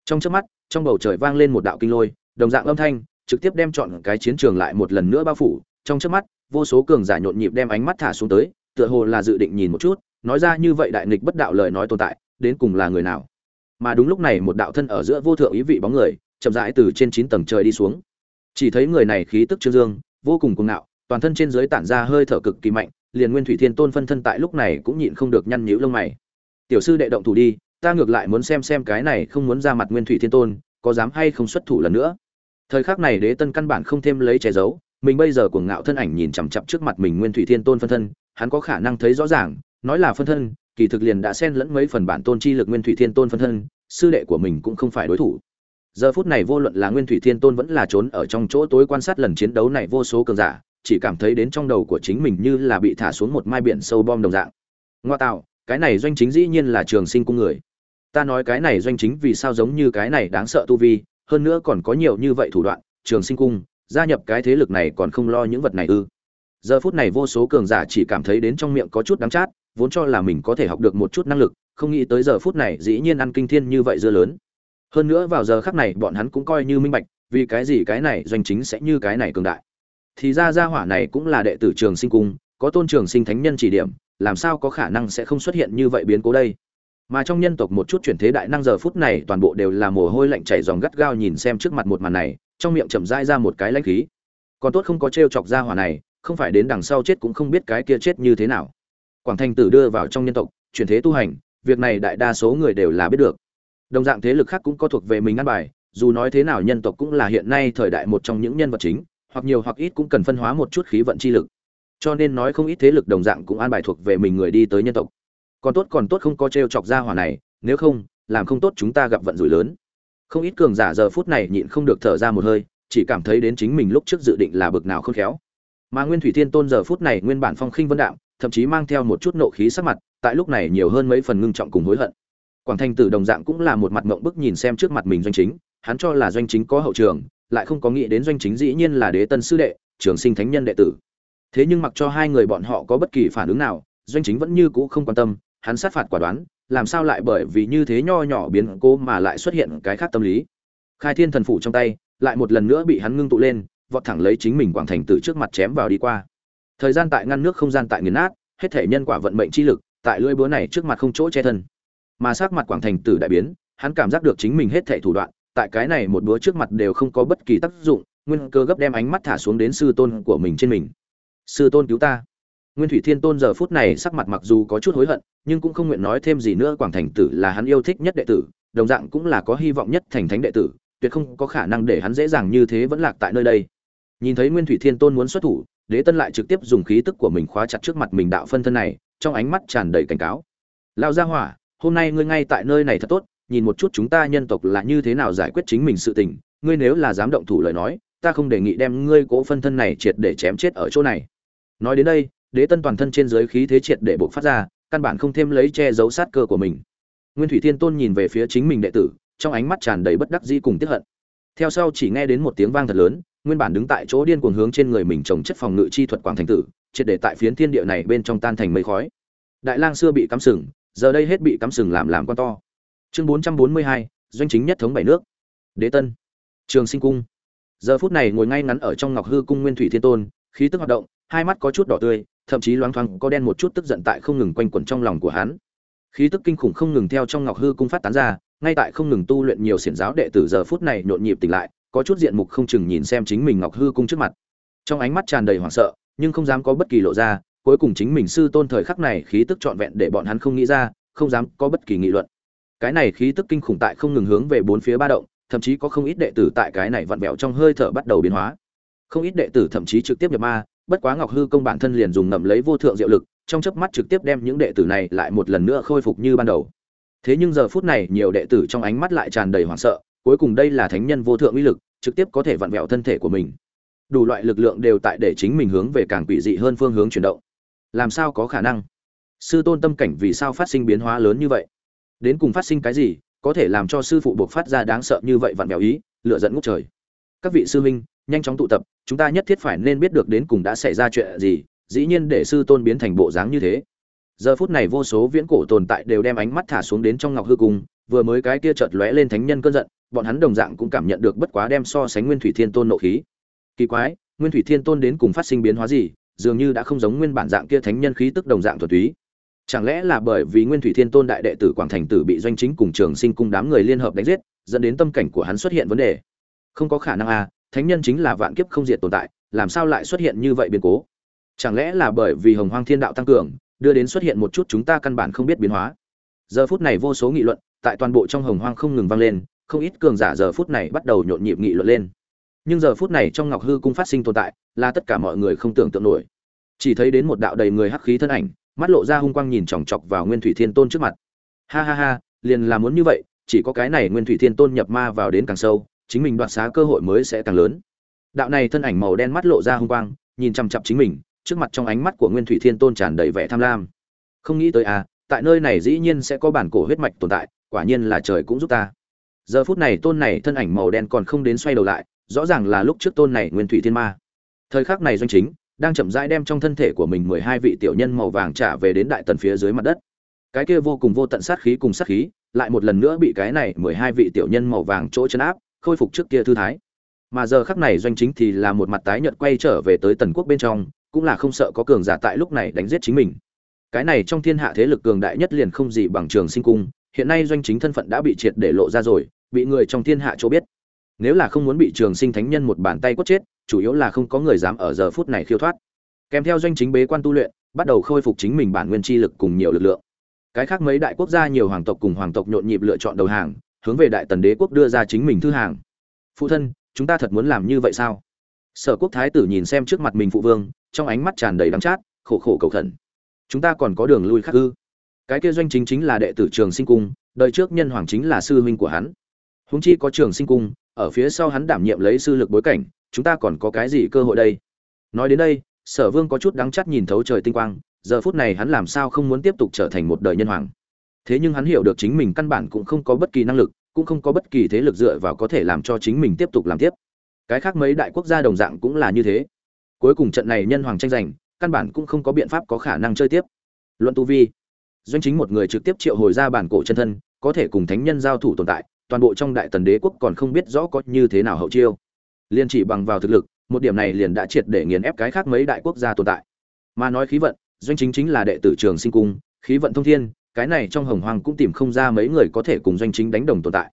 Trong chớp mắt, trong bầu trời vang lên một đạo kinh lôi, đồng dạng âm thanh, trực tiếp đem chọn cái chiến trường lại một lần nữa bao phủ. Trong chớp mắt, vô số cường giả nhộn nhịp đem ánh mắt thả xuống tới, tựa hồ là dự định nhìn một chút, nói ra như vậy đại nghịch bất đạo lời nói tồn tại, đến cùng là người nào? Mà đúng lúc này một đạo thân ở giữa vô thượng ý vị bóng người chậm rãi từ trên chín tầng trời đi xuống. Chỉ thấy người này khí tức trương dương, vô cùng cuồng ngạo, toàn thân trên dưới tản ra hơi thở cực kỳ mạnh, liền nguyên thủy thiên tôn phân thân tại lúc này cũng nhịn không được nhăn nhíu lông mày. Tiểu sư đệ động thủ đi, ta ngược lại muốn xem xem cái này không muốn ra mặt nguyên thủy thiên tôn, có dám hay không xuất thủ lần nữa. Thời khắc này đế tân căn bản không thêm lấy che giấu, mình bây giờ cuồng ngạo thân ảnh nhìn chằm chằm trước mặt mình nguyên thủy thiên tôn phân thân, hắn có khả năng thấy rõ ràng, nói là phân thân, kỳ thực liền đã xen lẫn mấy phần bản tôn chi lực nguyên thủy thiên tôn phân thân, sư đệ của mình cũng không phải đối thủ giờ phút này vô luận là nguyên thủy thiên tôn vẫn là trốn ở trong chỗ tối quan sát lần chiến đấu này vô số cường giả, chỉ cảm thấy đến trong đầu của chính mình như là bị thả xuống một mai biển sâu bom đồng dạng. Ngoa tạo, cái này doanh chính dĩ nhiên là trường sinh cung người. Ta nói cái này doanh chính vì sao giống như cái này đáng sợ tu vi, hơn nữa còn có nhiều như vậy thủ đoạn, trường sinh cung, gia nhập cái thế lực này còn không lo những vật này ư. Giờ phút này vô số cường giả chỉ cảm thấy đến trong miệng có chút đắng chát, vốn cho là mình có thể học được một chút năng lực, không nghĩ tới giờ phút này dĩ nhiên ăn kinh thiên như vậy dưa lớn hơn nữa vào giờ khắc này bọn hắn cũng coi như minh bạch, vì cái gì cái này doanh chính sẽ như cái này cường đại. Thì ra gia hỏa này cũng là đệ tử trường sinh cung, có tôn trường sinh thánh nhân chỉ điểm, làm sao có khả năng sẽ không xuất hiện như vậy biến cố đây? Mà trong nhân tộc một chút chuyển thế đại năng giờ phút này toàn bộ đều là mồ hôi lạnh chảy dòng gắt gao nhìn xem trước mặt một màn này, trong miệng chậm dai ra một cái lãnh khí. Còn tốt không có t chọc gia hỏa này, không phải đến đằng sau chết cũng không biết cái kia chết như thế nào. Quảng thanh tử đưa vào trong nhân tộc, chuyển thế tu hành, việc này đại đa số người đều là biết được đồng dạng thế lực khác cũng có thuộc về mình ăn bài, dù nói thế nào nhân tộc cũng là hiện nay thời đại một trong những nhân vật chính, hoặc nhiều hoặc ít cũng cần phân hóa một chút khí vận chi lực. Cho nên nói không ít thế lực đồng dạng cũng an bài thuộc về mình người đi tới nhân tộc. Còn tốt còn tốt không có t r e o chọc ra hỏa này, nếu không, làm không tốt chúng ta gặp vận rủi lớn. Không ít cường giả giờ phút này nhịn không được thở ra một hơi, chỉ cảm thấy đến chính mình lúc trước dự định là bực nào khôn khéo. Mà nguyên thủy thiên tôn giờ phút này nguyên bản phong khinh vân đạm, thậm chí mang theo một chút nộ khí sắc mặt, tại lúc này nhiều hơn mấy phần ngưng trọng cùng hối hận quảng thanh tử đồng dạng cũng là một mặt mộng bức nhìn xem trước mặt mình doanh chính, hắn cho là doanh chính có hậu trường, lại không có nghĩ đến doanh chính dĩ nhiên là đế tân sư đệ, trường sinh thánh nhân đệ tử. Thế nhưng mặc cho hai người bọn họ có bất kỳ phản ứng nào, doanh chính vẫn như cũ không quan tâm, hắn sát phạt quả đoán, làm sao lại bởi vì như thế nho nhỏ biến cố mà lại xuất hiện cái khác tâm lý. Khai thiên thần phủ trong tay, lại một lần nữa bị hắn ngưng tụ lên, vọt thẳng lấy chính mình quảng thành tử trước mặt chém vào đi qua. Thời gian tại ngăn nước không gian tại nghiền nát, hết thể nhân quả vận mệnh chi lực, tại lưỡi búa này trước mặt không chỗ che thân mà sắc mặt quảng thành tử đại biến, hắn cảm giác được chính mình hết thảy thủ đoạn, tại cái này một bữa trước mặt đều không có bất kỳ tác dụng, nguyên cơ gấp đem ánh mắt thả xuống đến sư tôn của mình trên mình. Sư tôn cứu ta. Nguyên thủy thiên tôn giờ phút này sắc mặt mặc dù có chút hối hận, nhưng cũng không nguyện nói thêm gì nữa, quảng thành tử là hắn yêu thích nhất đệ tử, đồng dạng cũng là có hy vọng nhất thành thánh đệ tử, tuyệt không có khả năng để hắn dễ dàng như thế vẫn lạc tại nơi đây. Nhìn thấy nguyên thủy thiên tôn muốn xuất thủ, đế tân lại trực tiếp dùng khí tức của mình khóa chặt trước mặt mình đạo phân thân này, trong ánh mắt tràn đầy cảnh cáo. Lao ra hỏa hôm nay ngươi ngay tại nơi này thật tốt, nhìn một chút chúng ta nhân tộc là như thế nào giải quyết chính mình sự tình, ngươi nếu là dám động thủ lời nói, ta không đề nghị đem ngươi cố phân thân này triệt để chém chết ở chỗ này. Nói đến đây, đế tân toàn thân trên giới khí thế triệt để bộc phát ra, căn bản không thêm lấy che giấu sát cơ của mình. Nguyên thủy thiên tôn nhìn về phía chính mình đệ tử, trong ánh mắt tràn đầy bất đắc dĩ cùng tiếc hận. Theo sau chỉ nghe đến một tiếng vang thật lớn, nguyên bản đứng tại chỗ điên cuồng hướng trên người mình trồng chất phòng ngự chi thuật quảng thành tử, triệt để tại phiến thiên địa này bên trong tan thành mây khói. Đại lang xưa bị cắm sừng giờ đây hết bị cắm sừng làm làm con to. Chương bốn trăm bốn mươi hai, doanh chính nhất thống bảy nước. Đế tân. Trường sinh cung. Giờ phút này ngồi ngay ngắn ở trong ngọc hư cung nguyên thủy thiên tôn, khí tức hoạt động, hai mắt có chút đỏ tươi, thậm chí loáng thoáng có đen một chút tức giận tại không ngừng quanh quẩn trong lòng của hắn. Khí tức kinh khủng không ngừng theo trong ngọc hư cung phát tán ra, ngay tại không ngừng tu luyện nhiều xiển giáo đệ tử giờ phút này nhộn nhịp tỉnh lại, có chút diện mục không chừng nhìn xem chính mình ngọc hư cung trước mặt. Trong ánh mắt tràn đầy hoảng sợ, nhưng không dám có bất kỳ lộ ra cuối cùng chính mình sư tôn thời khắc này khí tức trọn vẹn để bọn hắn không nghĩ ra, không dám có bất kỳ nghị luận. Cái này khí tức kinh khủng tại không ngừng hướng về bốn phía ba động, thậm chí có không ít đệ tử tại cái này vặn vẹo trong hơi thở bắt đầu biến hóa. Không ít đệ tử thậm chí trực tiếp nhập ma, bất quá ngọc hư công bản thân liền dùng ngậm lấy vô thượng diệu lực, trong chớp mắt trực tiếp đem những đệ tử này lại một lần nữa khôi phục như ban đầu. Thế nhưng giờ phút này, nhiều đệ tử trong ánh mắt lại tràn đầy hoảng sợ, cuối cùng đây là thánh nhân vô thượng uy lực, trực tiếp có thể vặn vẹo thân thể của mình. Đủ loại lực lượng đều tại để chính mình hướng về càng quỷ dị hơn phương hướng chuyển động làm sao có khả năng? Sư tôn tâm cảnh vì sao phát sinh biến hóa lớn như vậy? Đến cùng phát sinh cái gì, có thể làm cho sư phụ buộc phát ra đáng sợ như vậy vặn vẹo ý lựa dẫn ngút trời. Các vị sư huynh, nhanh chóng tụ tập, chúng ta nhất thiết phải nên biết được đến cùng đã xảy ra chuyện gì, dĩ nhiên để sư tôn biến thành bộ dáng như thế. Giờ phút này vô số viễn cổ tồn tại đều đem ánh mắt thả xuống đến trong ngọc hư cung, vừa mới cái kia chợt lóe lên thánh nhân cơn giận, bọn hắn đồng dạng cũng cảm nhận được bất quá đem so sánh nguyên thủy thiên tôn nộ khí. Kỳ quái, nguyên thủy thiên tôn đến cùng phát sinh biến hóa gì dường như đã không giống nguyên bản dạng kia thánh nhân khí tức đồng dạng thuần túy. Chẳng lẽ là bởi vì nguyên thủy thiên tôn đại đệ tử quảng thành tử bị doanh chính cùng trường sinh cung đám người liên hợp đánh giết, dẫn đến tâm cảnh của hắn xuất hiện vấn đề? Không có khả năng à thánh nhân chính là vạn kiếp không diệt tồn tại, làm sao lại xuất hiện như vậy biến cố? Chẳng lẽ là bởi vì hồng hoang thiên đạo tăng cường, đưa đến xuất hiện một chút chúng ta căn bản không biết biến hóa? Giờ phút này vô số nghị luận, tại toàn bộ trong hồng hoang không ngừng vang lên, không ít cường giả giờ phút này bắt đầu nhộn nhịp nghị luận lên nhưng giờ phút này trong ngọc hư cung phát sinh tồn tại, là tất cả mọi người không tưởng tượng nổi. Chỉ thấy đến một đạo đầy người hắc khí thân ảnh, mắt lộ ra hung quang nhìn chòng chọc vào nguyên thủy thiên tôn trước mặt. Ha ha ha, liền là muốn như vậy, chỉ có cái này nguyên thủy thiên tôn nhập ma vào đến càng sâu, chính mình đoạt xá cơ hội mới sẽ càng lớn. Đạo này thân ảnh màu đen mắt lộ ra hung quang, nhìn chằm chặp chính mình, trước mặt trong ánh mắt của nguyên thủy thiên tôn tràn đầy vẻ tham lam. Không nghĩ tới à tại nơi này dĩ nhiên sẽ có bản cổ huyết mạch tồn tại, quả nhiên là trời cũng giúp ta. Giờ phút này tôn này thân ảnh màu đen còn không đến xoay đầu lại rõ ràng là lúc trước tôn này nguyên thủy thiên ma. Thời khắc này doanh chính đang chậm rãi đem trong thân thể của mình mười hai vị tiểu nhân màu vàng trả về đến đại tần phía dưới mặt đất. Cái kia vô cùng vô tận sát khí cùng sát khí lại một lần nữa bị cái này mười hai vị tiểu nhân màu vàng chỗ chấn áp, khôi phục trước kia thư thái. Mà giờ khắc này doanh chính thì là một mặt tái nhợt quay trở về tới tần quốc bên trong, cũng là không sợ có cường giả tại lúc này đánh giết chính mình. Cái này trong thiên hạ thế lực cường đại nhất liền không gì bằng trường sinh cung, hiện nay doanh chính thân phận đã bị triệt để lộ ra rồi, bị người trong thiên hạ chỗ biết nếu là không muốn bị trường sinh thánh nhân một bàn tay quất chết, chủ yếu là không có người dám ở giờ phút này khiêu thoát. Kèm theo doanh chính bế quan tu luyện, bắt đầu khôi phục chính mình bản nguyên chi lực cùng nhiều lực lượng. Cái khác mấy đại quốc gia nhiều hoàng tộc cùng hoàng tộc nhộn nhịp lựa chọn đầu hàng, hướng về đại tần đế quốc đưa ra chính mình thư hàng. Phụ thân, chúng ta thật muốn làm như vậy sao? Sở quốc thái tử nhìn xem trước mặt mình phụ vương, trong ánh mắt tràn đầy đắng chát, khổ khổ cầu khẩn. Chúng ta còn có đường lui khác ư? Cái kia doanh chính chính là đệ tử trường sinh cung, đời trước nhân hoàng chính là sư huynh của hắn. Húng chi có trường sinh cung ở phía sau hắn đảm nhiệm lấy sư lực bối cảnh, chúng ta còn có cái gì cơ hội đây? Nói đến đây, sở vương có chút đắng chắt nhìn thấu trời tinh quang, giờ phút này hắn làm sao không muốn tiếp tục trở thành một đời nhân hoàng? Thế nhưng hắn hiểu được chính mình căn bản cũng không có bất kỳ năng lực, cũng không có bất kỳ thế lực dựa vào có thể làm cho chính mình tiếp tục làm tiếp. Cái khác mấy đại quốc gia đồng dạng cũng là như thế. Cuối cùng trận này nhân hoàng tranh giành, căn bản cũng không có biện pháp có khả năng chơi tiếp. Luận tu vi, doanh chính một người trực tiếp triệu hồi ra bản cổ chân thân, có thể cùng thánh nhân giao thủ tồn tại toàn bộ trong đại tần đế quốc còn không biết rõ có như thế nào hậu chiêu. Liên chỉ bằng vào thực lực, một điểm này liền đã triệt để nghiền ép cái khác mấy đại quốc gia tồn tại. Mà nói khí vận, doanh chính chính là đệ tử trường sinh cung, khí vận thông thiên, cái này trong hồng hoàng cũng tìm không ra mấy người có thể cùng doanh chính đánh đồng tồn tại.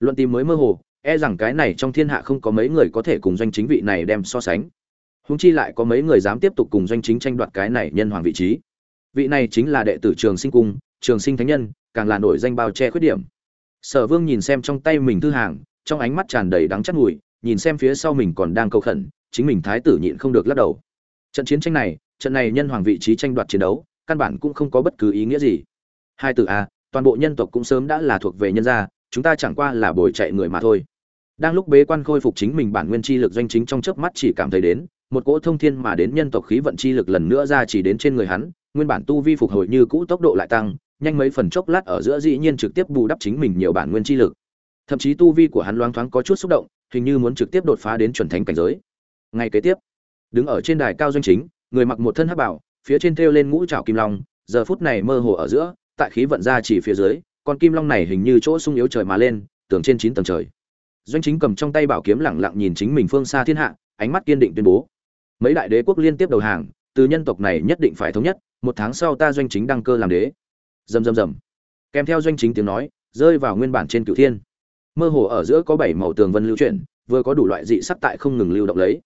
Luận tìm mới mơ hồ e rằng cái này trong thiên hạ không có mấy người có thể cùng doanh chính vị này đem so sánh. Húng chi lại có mấy người dám tiếp tục cùng doanh chính tranh đoạt cái này nhân hoàng vị trí. Vị này chính là đệ tử trường sinh cung, trường sinh thánh nhân, càng là nổi danh bao che khuyết điểm sở vương nhìn xem trong tay mình thư hàng, trong ánh mắt tràn đầy đắng chắc ngùi nhìn xem phía sau mình còn đang cầu khẩn, chính mình thái tử nhịn không được lắc đầu. Trận chiến tranh này, trận này nhân hoàng vị trí tranh đoạt chiến đấu, căn bản cũng không có bất cứ ý nghĩa gì. Hai tử a toàn bộ nhân tộc cũng sớm đã là thuộc về nhân gia, chúng ta chẳng qua là bồi chạy người mà thôi. Đang lúc bế quan khôi phục chính mình bản nguyên chi lực doanh chính trong chớp mắt chỉ cảm thấy đến, một cỗ thông thiên mà đến nhân tộc khí vận chi lực lần nữa ra chỉ đến trên người hắn, nguyên bản tu vi phục hồi như cũ tốc độ lại tăng nhanh mấy phần chốc lát ở giữa dĩ nhiên trực tiếp bù đắp chính mình nhiều bản nguyên chi lực. Thậm chí tu vi của hắn loáng thoáng có chút xúc động, hình như muốn trực tiếp đột phá đến chuẩn thánh cảnh giới. Ngay kế tiếp, đứng ở trên đài cao doanh chính, người mặc một thân hắc bảo, phía trên treo lên ngũ trảo kim long, giờ phút này mơ hồ ở giữa, tại khí vận ra chỉ phía dưới, con kim long này hình như chỗ sung yếu trời mà lên tưởng trên chín tầng trời. Doanh chính cầm trong tay bảo kiếm lẳng lặng nhìn chính mình phương xa thiên hạ, ánh mắt kiên định tuyên bố. Mấy đại đế quốc liên tiếp đầu hàng, từ nhân tộc này nhất định phải thống nhất, một tháng sau ta doanh chính đăng cơ làm đế rầm rầm rầm. Kèm theo doanh chính tiếng nói, rơi vào nguyên bản trên cửu thiên. Mơ hồ ở giữa có bảy màu tường vân lưu chuyển, vừa có đủ loại dị sắc tại không ngừng lưu động lấy.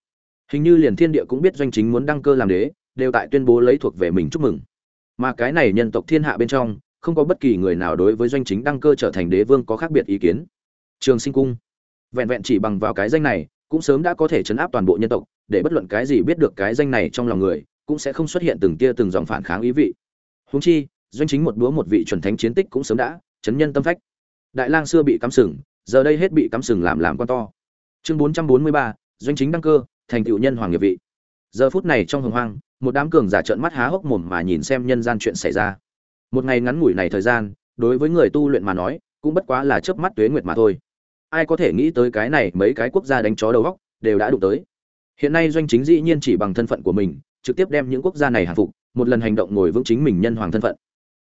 Hình như liền thiên địa cũng biết doanh chính muốn đăng cơ làm đế, đều tại tuyên bố lấy thuộc về mình chúc mừng. Mà cái này nhân tộc thiên hạ bên trong, không có bất kỳ người nào đối với doanh chính đăng cơ trở thành đế vương có khác biệt ý kiến. Trường sinh cung. Vẹn vẹn chỉ bằng vào cái danh này, cũng sớm đã có thể chấn áp toàn bộ nhân tộc, để bất luận cái gì biết được cái danh này trong lòng người, cũng sẽ không xuất hiện từng tia từng dòng phản kháng ý vị. Húng chi doanh chính một búa một vị chuẩn thánh chiến tích cũng sớm đã, chấn nhân tâm phách. Đại lang xưa bị cắm sừng, giờ đây hết bị cắm sừng làm làm con to. Chương bốn trăm bốn mươi ba, doanh chính đăng cơ, thành tựu nhân hoàng nghiệp vị. Giờ phút này trong hồng hoang, một đám cường giả trợn mắt há hốc mồm mà nhìn xem nhân gian chuyện xảy ra. Một ngày ngắn ngủi này thời gian, đối với người tu luyện mà nói, cũng bất quá là chớp mắt tuế nguyệt mà thôi. Ai có thể nghĩ tới cái này mấy cái quốc gia đánh chó đầu góc đều đã đụng tới. Hiện nay doanh chính dĩ nhiên chỉ bằng thân phận của mình, trực tiếp đem những quốc gia này hạ phục, một lần hành động ngồi vững chính mình nhân hoàng thân phận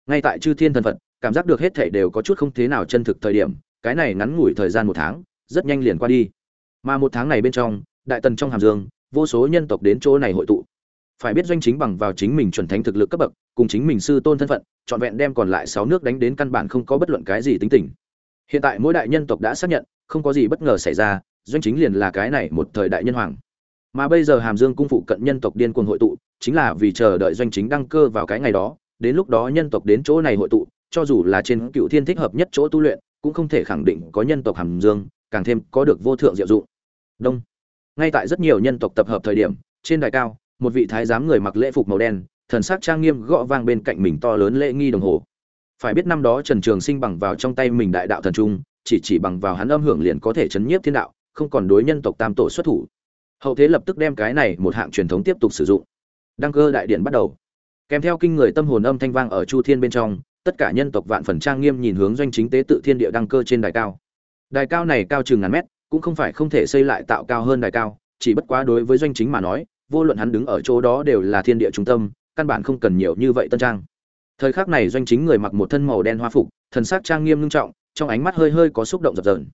ngay tại chư thiên thần phật, cảm giác được hết thảy đều có chút không thế nào chân thực thời điểm, cái này ngắn ngủi thời gian một tháng, rất nhanh liền qua đi. Mà một tháng này bên trong, đại tần trong hàm dương, vô số nhân tộc đến chỗ này hội tụ. Phải biết doanh chính bằng vào chính mình chuẩn thánh thực lực cấp bậc, cùng chính mình sư tôn thân phận, trọn vẹn đem còn lại sáu nước đánh đến căn bản không có bất luận cái gì tính tình. Hiện tại mỗi đại nhân tộc đã xác nhận, không có gì bất ngờ xảy ra, doanh chính liền là cái này một thời đại nhân hoàng. Mà bây giờ hàm dương cung phụ cận nhân tộc điên cuồng hội tụ, chính là vì chờ đợi doanh chính đăng cơ vào cái ngày đó đến lúc đó nhân tộc đến chỗ này hội tụ, cho dù là trên cựu thiên thích hợp nhất chỗ tu luyện, cũng không thể khẳng định có nhân tộc hàm dương, càng thêm có được vô thượng diệu dụng. Đông. Ngay tại rất nhiều nhân tộc tập hợp thời điểm, trên đài cao, một vị thái giám người mặc lễ phục màu đen, thần sắc trang nghiêm gõ vang bên cạnh mình to lớn lễ nghi đồng hồ. Phải biết năm đó trần trường sinh bằng vào trong tay mình đại đạo thần trung, chỉ chỉ bằng vào hắn âm hưởng liền có thể chấn nhiếp thiên đạo, không còn đối nhân tộc tam tổ xuất thủ. Hậu thế lập tức đem cái này một hạng truyền thống tiếp tục sử dụng. Đăng cơ đại điện bắt đầu kèm theo kinh người tâm hồn âm thanh vang ở chu thiên bên trong, tất cả nhân tộc vạn phần trang nghiêm nhìn hướng doanh chính tế tự thiên địa đăng cơ trên đài cao. Đài cao này cao chừng ngàn mét, cũng không phải không thể xây lại tạo cao hơn đài cao, chỉ bất quá đối với doanh chính mà nói, vô luận hắn đứng ở chỗ đó đều là thiên địa trung tâm, căn bản không cần nhiều như vậy tân trang. Thời khắc này doanh chính người mặc một thân màu đen hoa phục, thần sắc trang nghiêm ngưng trọng, trong ánh mắt hơi hơi có xúc động dập dờn.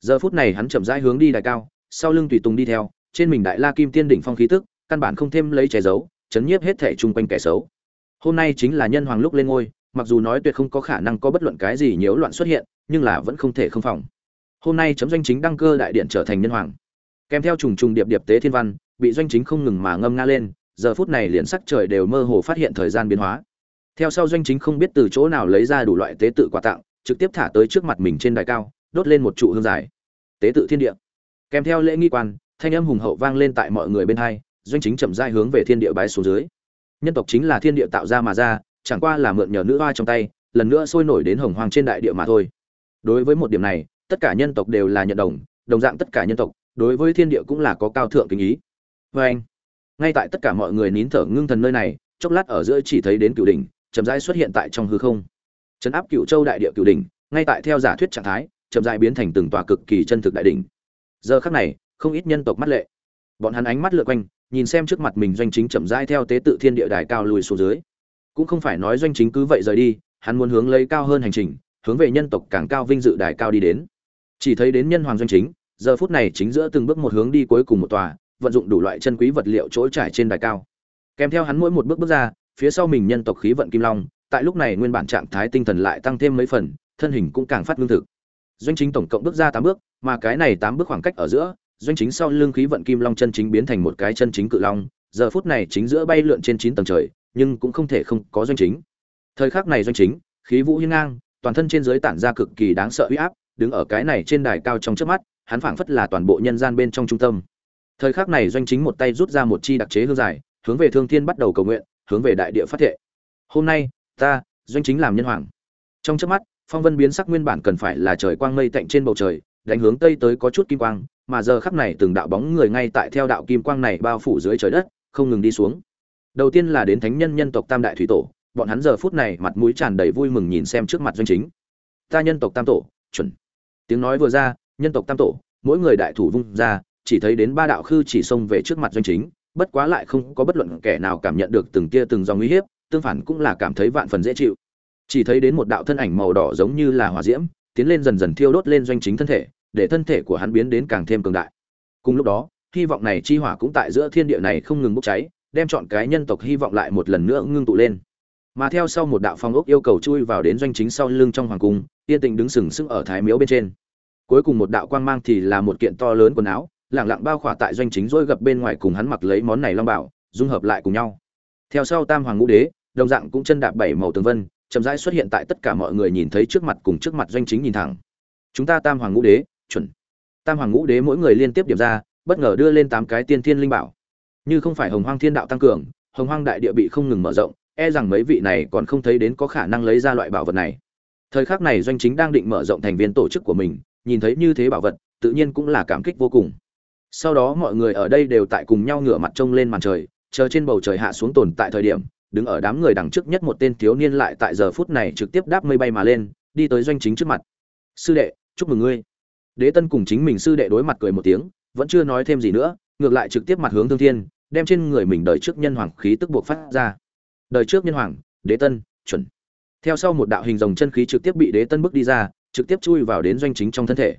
Giờ phút này hắn chậm rãi hướng đi đài cao, sau lưng tùy tùng đi theo, trên mình đại la kim tiên đỉnh phong khí tức, căn bản không thêm lấy che giấu chấn nhiếp hết thể chung quanh kẻ xấu. Hôm nay chính là nhân hoàng lúc lên ngôi, mặc dù nói tuyệt không có khả năng có bất luận cái gì nhiễu loạn xuất hiện, nhưng là vẫn không thể không phòng. Hôm nay chấm doanh chính đăng cơ đại điện trở thành nhân hoàng. Kèm theo trùng trùng điệp điệp tế thiên văn, bị doanh chính không ngừng mà ngâm nga lên, giờ phút này liền sắc trời đều mơ hồ phát hiện thời gian biến hóa. Theo sau doanh chính không biết từ chỗ nào lấy ra đủ loại tế tự quà tặng, trực tiếp thả tới trước mặt mình trên đài cao, đốt lên một trụ hương dài. Tế tự thiên địa. Kèm theo lễ nghi quan, thanh âm hùng hậu vang lên tại mọi người bên hai doanh chính chậm rãi hướng về thiên địa bái xuống dưới. Nhân tộc chính là thiên địa tạo ra mà ra, chẳng qua là mượn nhờ nữ hoa trong tay, lần nữa sôi nổi đến hồng hoàng trên đại địa mà thôi. Đối với một điểm này, tất cả nhân tộc đều là nhận đồng đồng dạng tất cả nhân tộc, đối với thiên địa cũng là có cao thượng kính ý. Vê anh, ngay tại tất cả mọi người nín thở ngưng thần nơi này, chốc lát ở giữa chỉ thấy đến cửu đỉnh, chậm rãi xuất hiện tại trong hư không. Chấn áp cửu châu đại địa cửu đỉnh, ngay tại theo giả thuyết trạng thái, chậm rãi biến thành từng tòa cực kỳ chân thực đại đỉnh. Giờ khắc này, không ít nhân tộc mắt lệ. Bọn hắn ánh mắt lượn quanh nhìn xem trước mặt mình doanh chính chậm rãi theo tế tự thiên địa đài cao lùi xuống dưới. Cũng không phải nói doanh chính cứ vậy rời đi, hắn muốn hướng lấy cao hơn hành trình, hướng về nhân tộc càng cao vinh dự đài cao đi đến. Chỉ thấy đến nhân hoàng doanh chính, giờ phút này chính giữa từng bước một hướng đi cuối cùng một tòa, vận dụng đủ loại chân quý vật liệu chỗ trải trên đài cao. Kèm theo hắn mỗi một bước bước ra, phía sau mình nhân tộc khí vận kim long, tại lúc này nguyên bản trạng thái tinh thần lại tăng thêm mấy phần, thân hình cũng càng phát lương thực. Doanh chính tổng cộng bước ra tám bước, mà cái này tám bước khoảng cách ở giữa doanh chính sau lưng khí vận kim long chân chính biến thành một cái chân chính cự long, giờ phút này chính giữa bay lượn trên chín tầng trời, nhưng cũng không thể không có doanh chính. Thời khắc này doanh chính, khí vũ hiên ngang, toàn thân trên dưới tản ra cực kỳ đáng sợ uy áp, đứng ở cái này trên đài cao trong trước mắt, hắn phảng phất là toàn bộ nhân gian bên trong trung tâm. Thời khắc này doanh chính một tay rút ra một chi đặc chế hương dài hướng về thương thiên bắt đầu cầu nguyện, hướng về đại địa phát thệ. Hôm nay, ta, doanh chính làm nhân hoàng. Trong trước mắt, phong vân biến sắc nguyên bản cần phải là trời quang mây tạnh trên bầu trời, đánh hướng tây tới có chút kim quang mà giờ khắc này từng đạo bóng người ngay tại theo đạo kim quang này bao phủ dưới trời đất, không ngừng đi xuống. Đầu tiên là đến thánh nhân nhân tộc tam đại thủy tổ, bọn hắn giờ phút này mặt mũi tràn đầy vui mừng nhìn xem trước mặt doanh chính. Ta nhân tộc tam tổ, chuẩn. Tiếng nói vừa ra, nhân tộc tam tổ, mỗi người đại thủ vung ra, chỉ thấy đến ba đạo khư chỉ xông về trước mặt doanh chính, bất quá lại không có bất luận kẻ nào cảm nhận được từng kia từng dòng uy hiếp, tương phản cũng là cảm thấy vạn phần dễ chịu. Chỉ thấy đến một đạo thân ảnh màu đỏ giống như là hỏa diễm, tiến lên dần dần thiêu đốt lên doanh chính thân thể để thân thể của hắn biến đến càng thêm cường đại. Cùng lúc đó, hy vọng này chi hỏa cũng tại giữa thiên địa này không ngừng bốc cháy, đem chọn cái nhân tộc hy vọng lại một lần nữa ngưng tụ lên. Mà theo sau một đạo phong ốc yêu cầu chui vào đến doanh chính sau lưng trong hoàng cung, yên tĩnh đứng sừng sững ở thái miếu bên trên. Cuối cùng một đạo quang mang thì là một kiện to lớn quần áo lẳng lặng bao khỏa tại doanh chính dỗi gập bên ngoài cùng hắn mặc lấy món này long bảo, dung hợp lại cùng nhau. Theo sau tam hoàng ngũ đế, đồng dạng cũng chân đạp bảy màu tường vân, chậm rãi xuất hiện tại tất cả mọi người nhìn thấy trước mặt cùng trước mặt doanh chính nhìn thẳng. Chúng ta tam hoàng ngũ đế chuẩn. Tam hoàng ngũ đế mỗi người liên tiếp điểm ra, bất ngờ đưa lên tám cái tiên thiên linh bảo. Như không phải hồng hoang thiên đạo tăng cường, hồng hoang đại địa bị không ngừng mở rộng e rằng mấy vị này còn không thấy đến có khả năng lấy ra loại bảo vật này. Thời khắc này doanh chính đang định mở rộng thành viên tổ chức của mình, nhìn thấy như thế bảo vật, tự nhiên cũng là cảm kích vô cùng. Sau đó mọi người ở đây đều tại cùng nhau ngửa mặt trông lên màn trời, chờ trên bầu trời hạ xuống tồn tại thời điểm, đứng ở đám người đằng trước nhất một tên thiếu niên lại tại giờ phút này trực tiếp đáp mây bay mà lên, đi tới doanh chính trước mặt. Sư đệ, chúc mừng ngươi đế tân cùng chính mình sư đệ đối mặt cười một tiếng, vẫn chưa nói thêm gì nữa, ngược lại trực tiếp mặt hướng thương thiên, đem trên người mình đời trước nhân hoàng khí tức buộc phát ra. Đời trước nhân hoàng, đế tân, chuẩn. Theo sau một đạo hình dòng chân khí trực tiếp bị đế tân bước đi ra, trực tiếp chui vào đến doanh chính trong thân thể.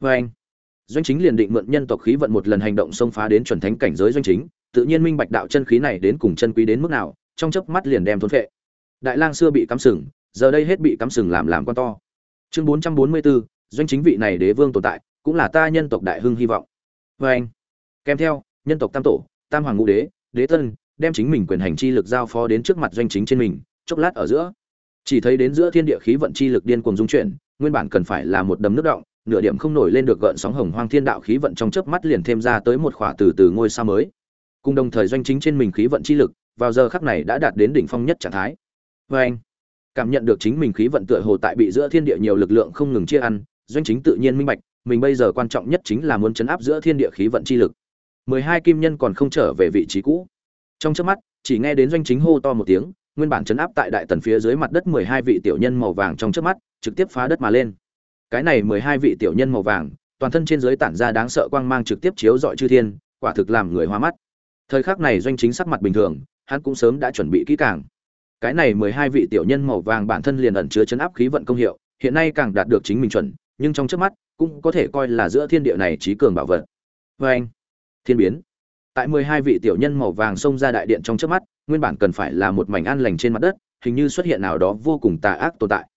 Vê anh doanh chính liền định mượn nhân tộc khí vận một lần hành động xông phá đến chuẩn thánh cảnh giới doanh chính, tự nhiên minh bạch đạo chân khí này đến cùng chân quý đến mức nào, trong chớp mắt liền đem thốn phệ. Đại lang xưa bị cắm sừng, giờ đây hết bị cắm sừng làm làm con to. Chương bốn trăm bốn mươi bốn doanh chính vị này đế vương tồn tại, cũng là ta nhân tộc đại hưng hy vọng. Vê anh, kèm theo, nhân tộc tam tổ, tam hoàng ngũ đế đế tân, đem chính mình quyền hành chi lực giao phó đến trước mặt doanh chính trên mình, chốc lát ở giữa. Chỉ thấy đến giữa thiên địa khí vận chi lực điên cuồng dung chuyển, nguyên bản cần phải là một đầm nước động, nửa điểm không nổi lên được gợn sóng hồng hoang thiên đạo khí vận trong chớp mắt liền thêm ra tới một khỏa từ từ ngôi sao mới. Cùng đồng thời doanh chính trên mình khí vận chi lực, vào giờ khắc này đã đạt đến đỉnh phong nhất trạng thái. Vê anh, cảm nhận được chính mình khí vận tựa hồ tại bị giữa thiên địa nhiều lực lượng không ngừng chia ăn doanh chính tự nhiên minh bạch, mình bây giờ quan trọng nhất chính là muốn chấn áp giữa thiên địa khí vận chi lực. Mười hai kim nhân còn không trở về vị trí cũ. Trong chớp mắt, chỉ nghe đến doanh chính hô to một tiếng, nguyên bản chấn áp tại đại tần phía dưới mặt đất mười hai vị tiểu nhân màu vàng trong chớp mắt, trực tiếp phá đất mà lên. Cái này mười hai vị tiểu nhân màu vàng, toàn thân trên dưới tản ra đáng sợ quang mang trực tiếp chiếu rọi chư thiên, quả thực làm người hoa mắt. Thời khắc này doanh chính sắc mặt bình thường, hắn cũng sớm đã chuẩn bị kỹ càng. Cái này mười hai vị tiểu nhân màu vàng bản thân liền ẩn chứa chấn áp khí vận công hiệu, hiện nay càng đạt được chính mình chuẩn nhưng trong trước mắt cũng có thể coi là giữa thiên địa này trí cường bảo vật. Vê anh, thiên biến. Tại mười hai vị tiểu nhân màu vàng xông ra đại điện trong trước mắt, nguyên bản cần phải là một mảnh an lành trên mặt đất, hình như xuất hiện nào đó vô cùng tà ác tồn tại.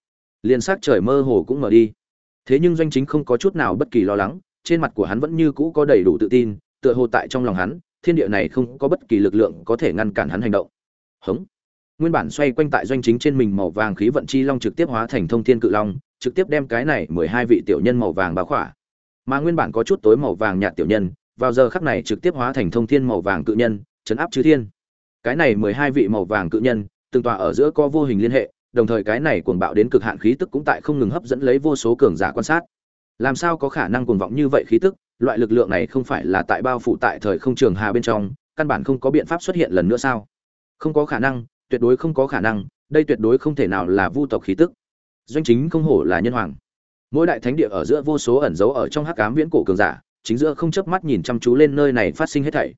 Liền sắc trời mơ hồ cũng mở đi. Thế nhưng doanh chính không có chút nào bất kỳ lo lắng, trên mặt của hắn vẫn như cũ có đầy đủ tự tin, tựa hồ tại trong lòng hắn, thiên địa này không có bất kỳ lực lượng có thể ngăn cản hắn hành động. Hống nguyên bản xoay quanh tại doanh chính trên mình màu vàng khí vận chi long trực tiếp hóa thành thông thiên cự long, trực tiếp đem cái này mười hai vị tiểu nhân màu vàng bao khỏa. Mà nguyên bản có chút tối màu vàng nhạt tiểu nhân, vào giờ khắc này trực tiếp hóa thành thông thiên màu vàng cự nhân chấn áp chư thiên. Cái này mười hai vị màu vàng cự nhân, từng tòa ở giữa có vô hình liên hệ, đồng thời cái này cuồng bạo đến cực hạn khí tức cũng tại không ngừng hấp dẫn lấy vô số cường giả quan sát. Làm sao có khả năng cuồng vọng như vậy khí tức? Loại lực lượng này không phải là tại bao phủ tại thời không trường hà bên trong, căn bản không có biện pháp xuất hiện lần nữa sao? Không có khả năng tuyệt đối không có khả năng, đây tuyệt đối không thể nào là vu tộc khí tức. Doanh chính không hổ là nhân hoàng. Mỗi đại thánh địa ở giữa vô số ẩn dấu ở trong hắc ám viễn cổ cường giả, chính giữa không chớp mắt nhìn chăm chú lên nơi này phát sinh hết thảy.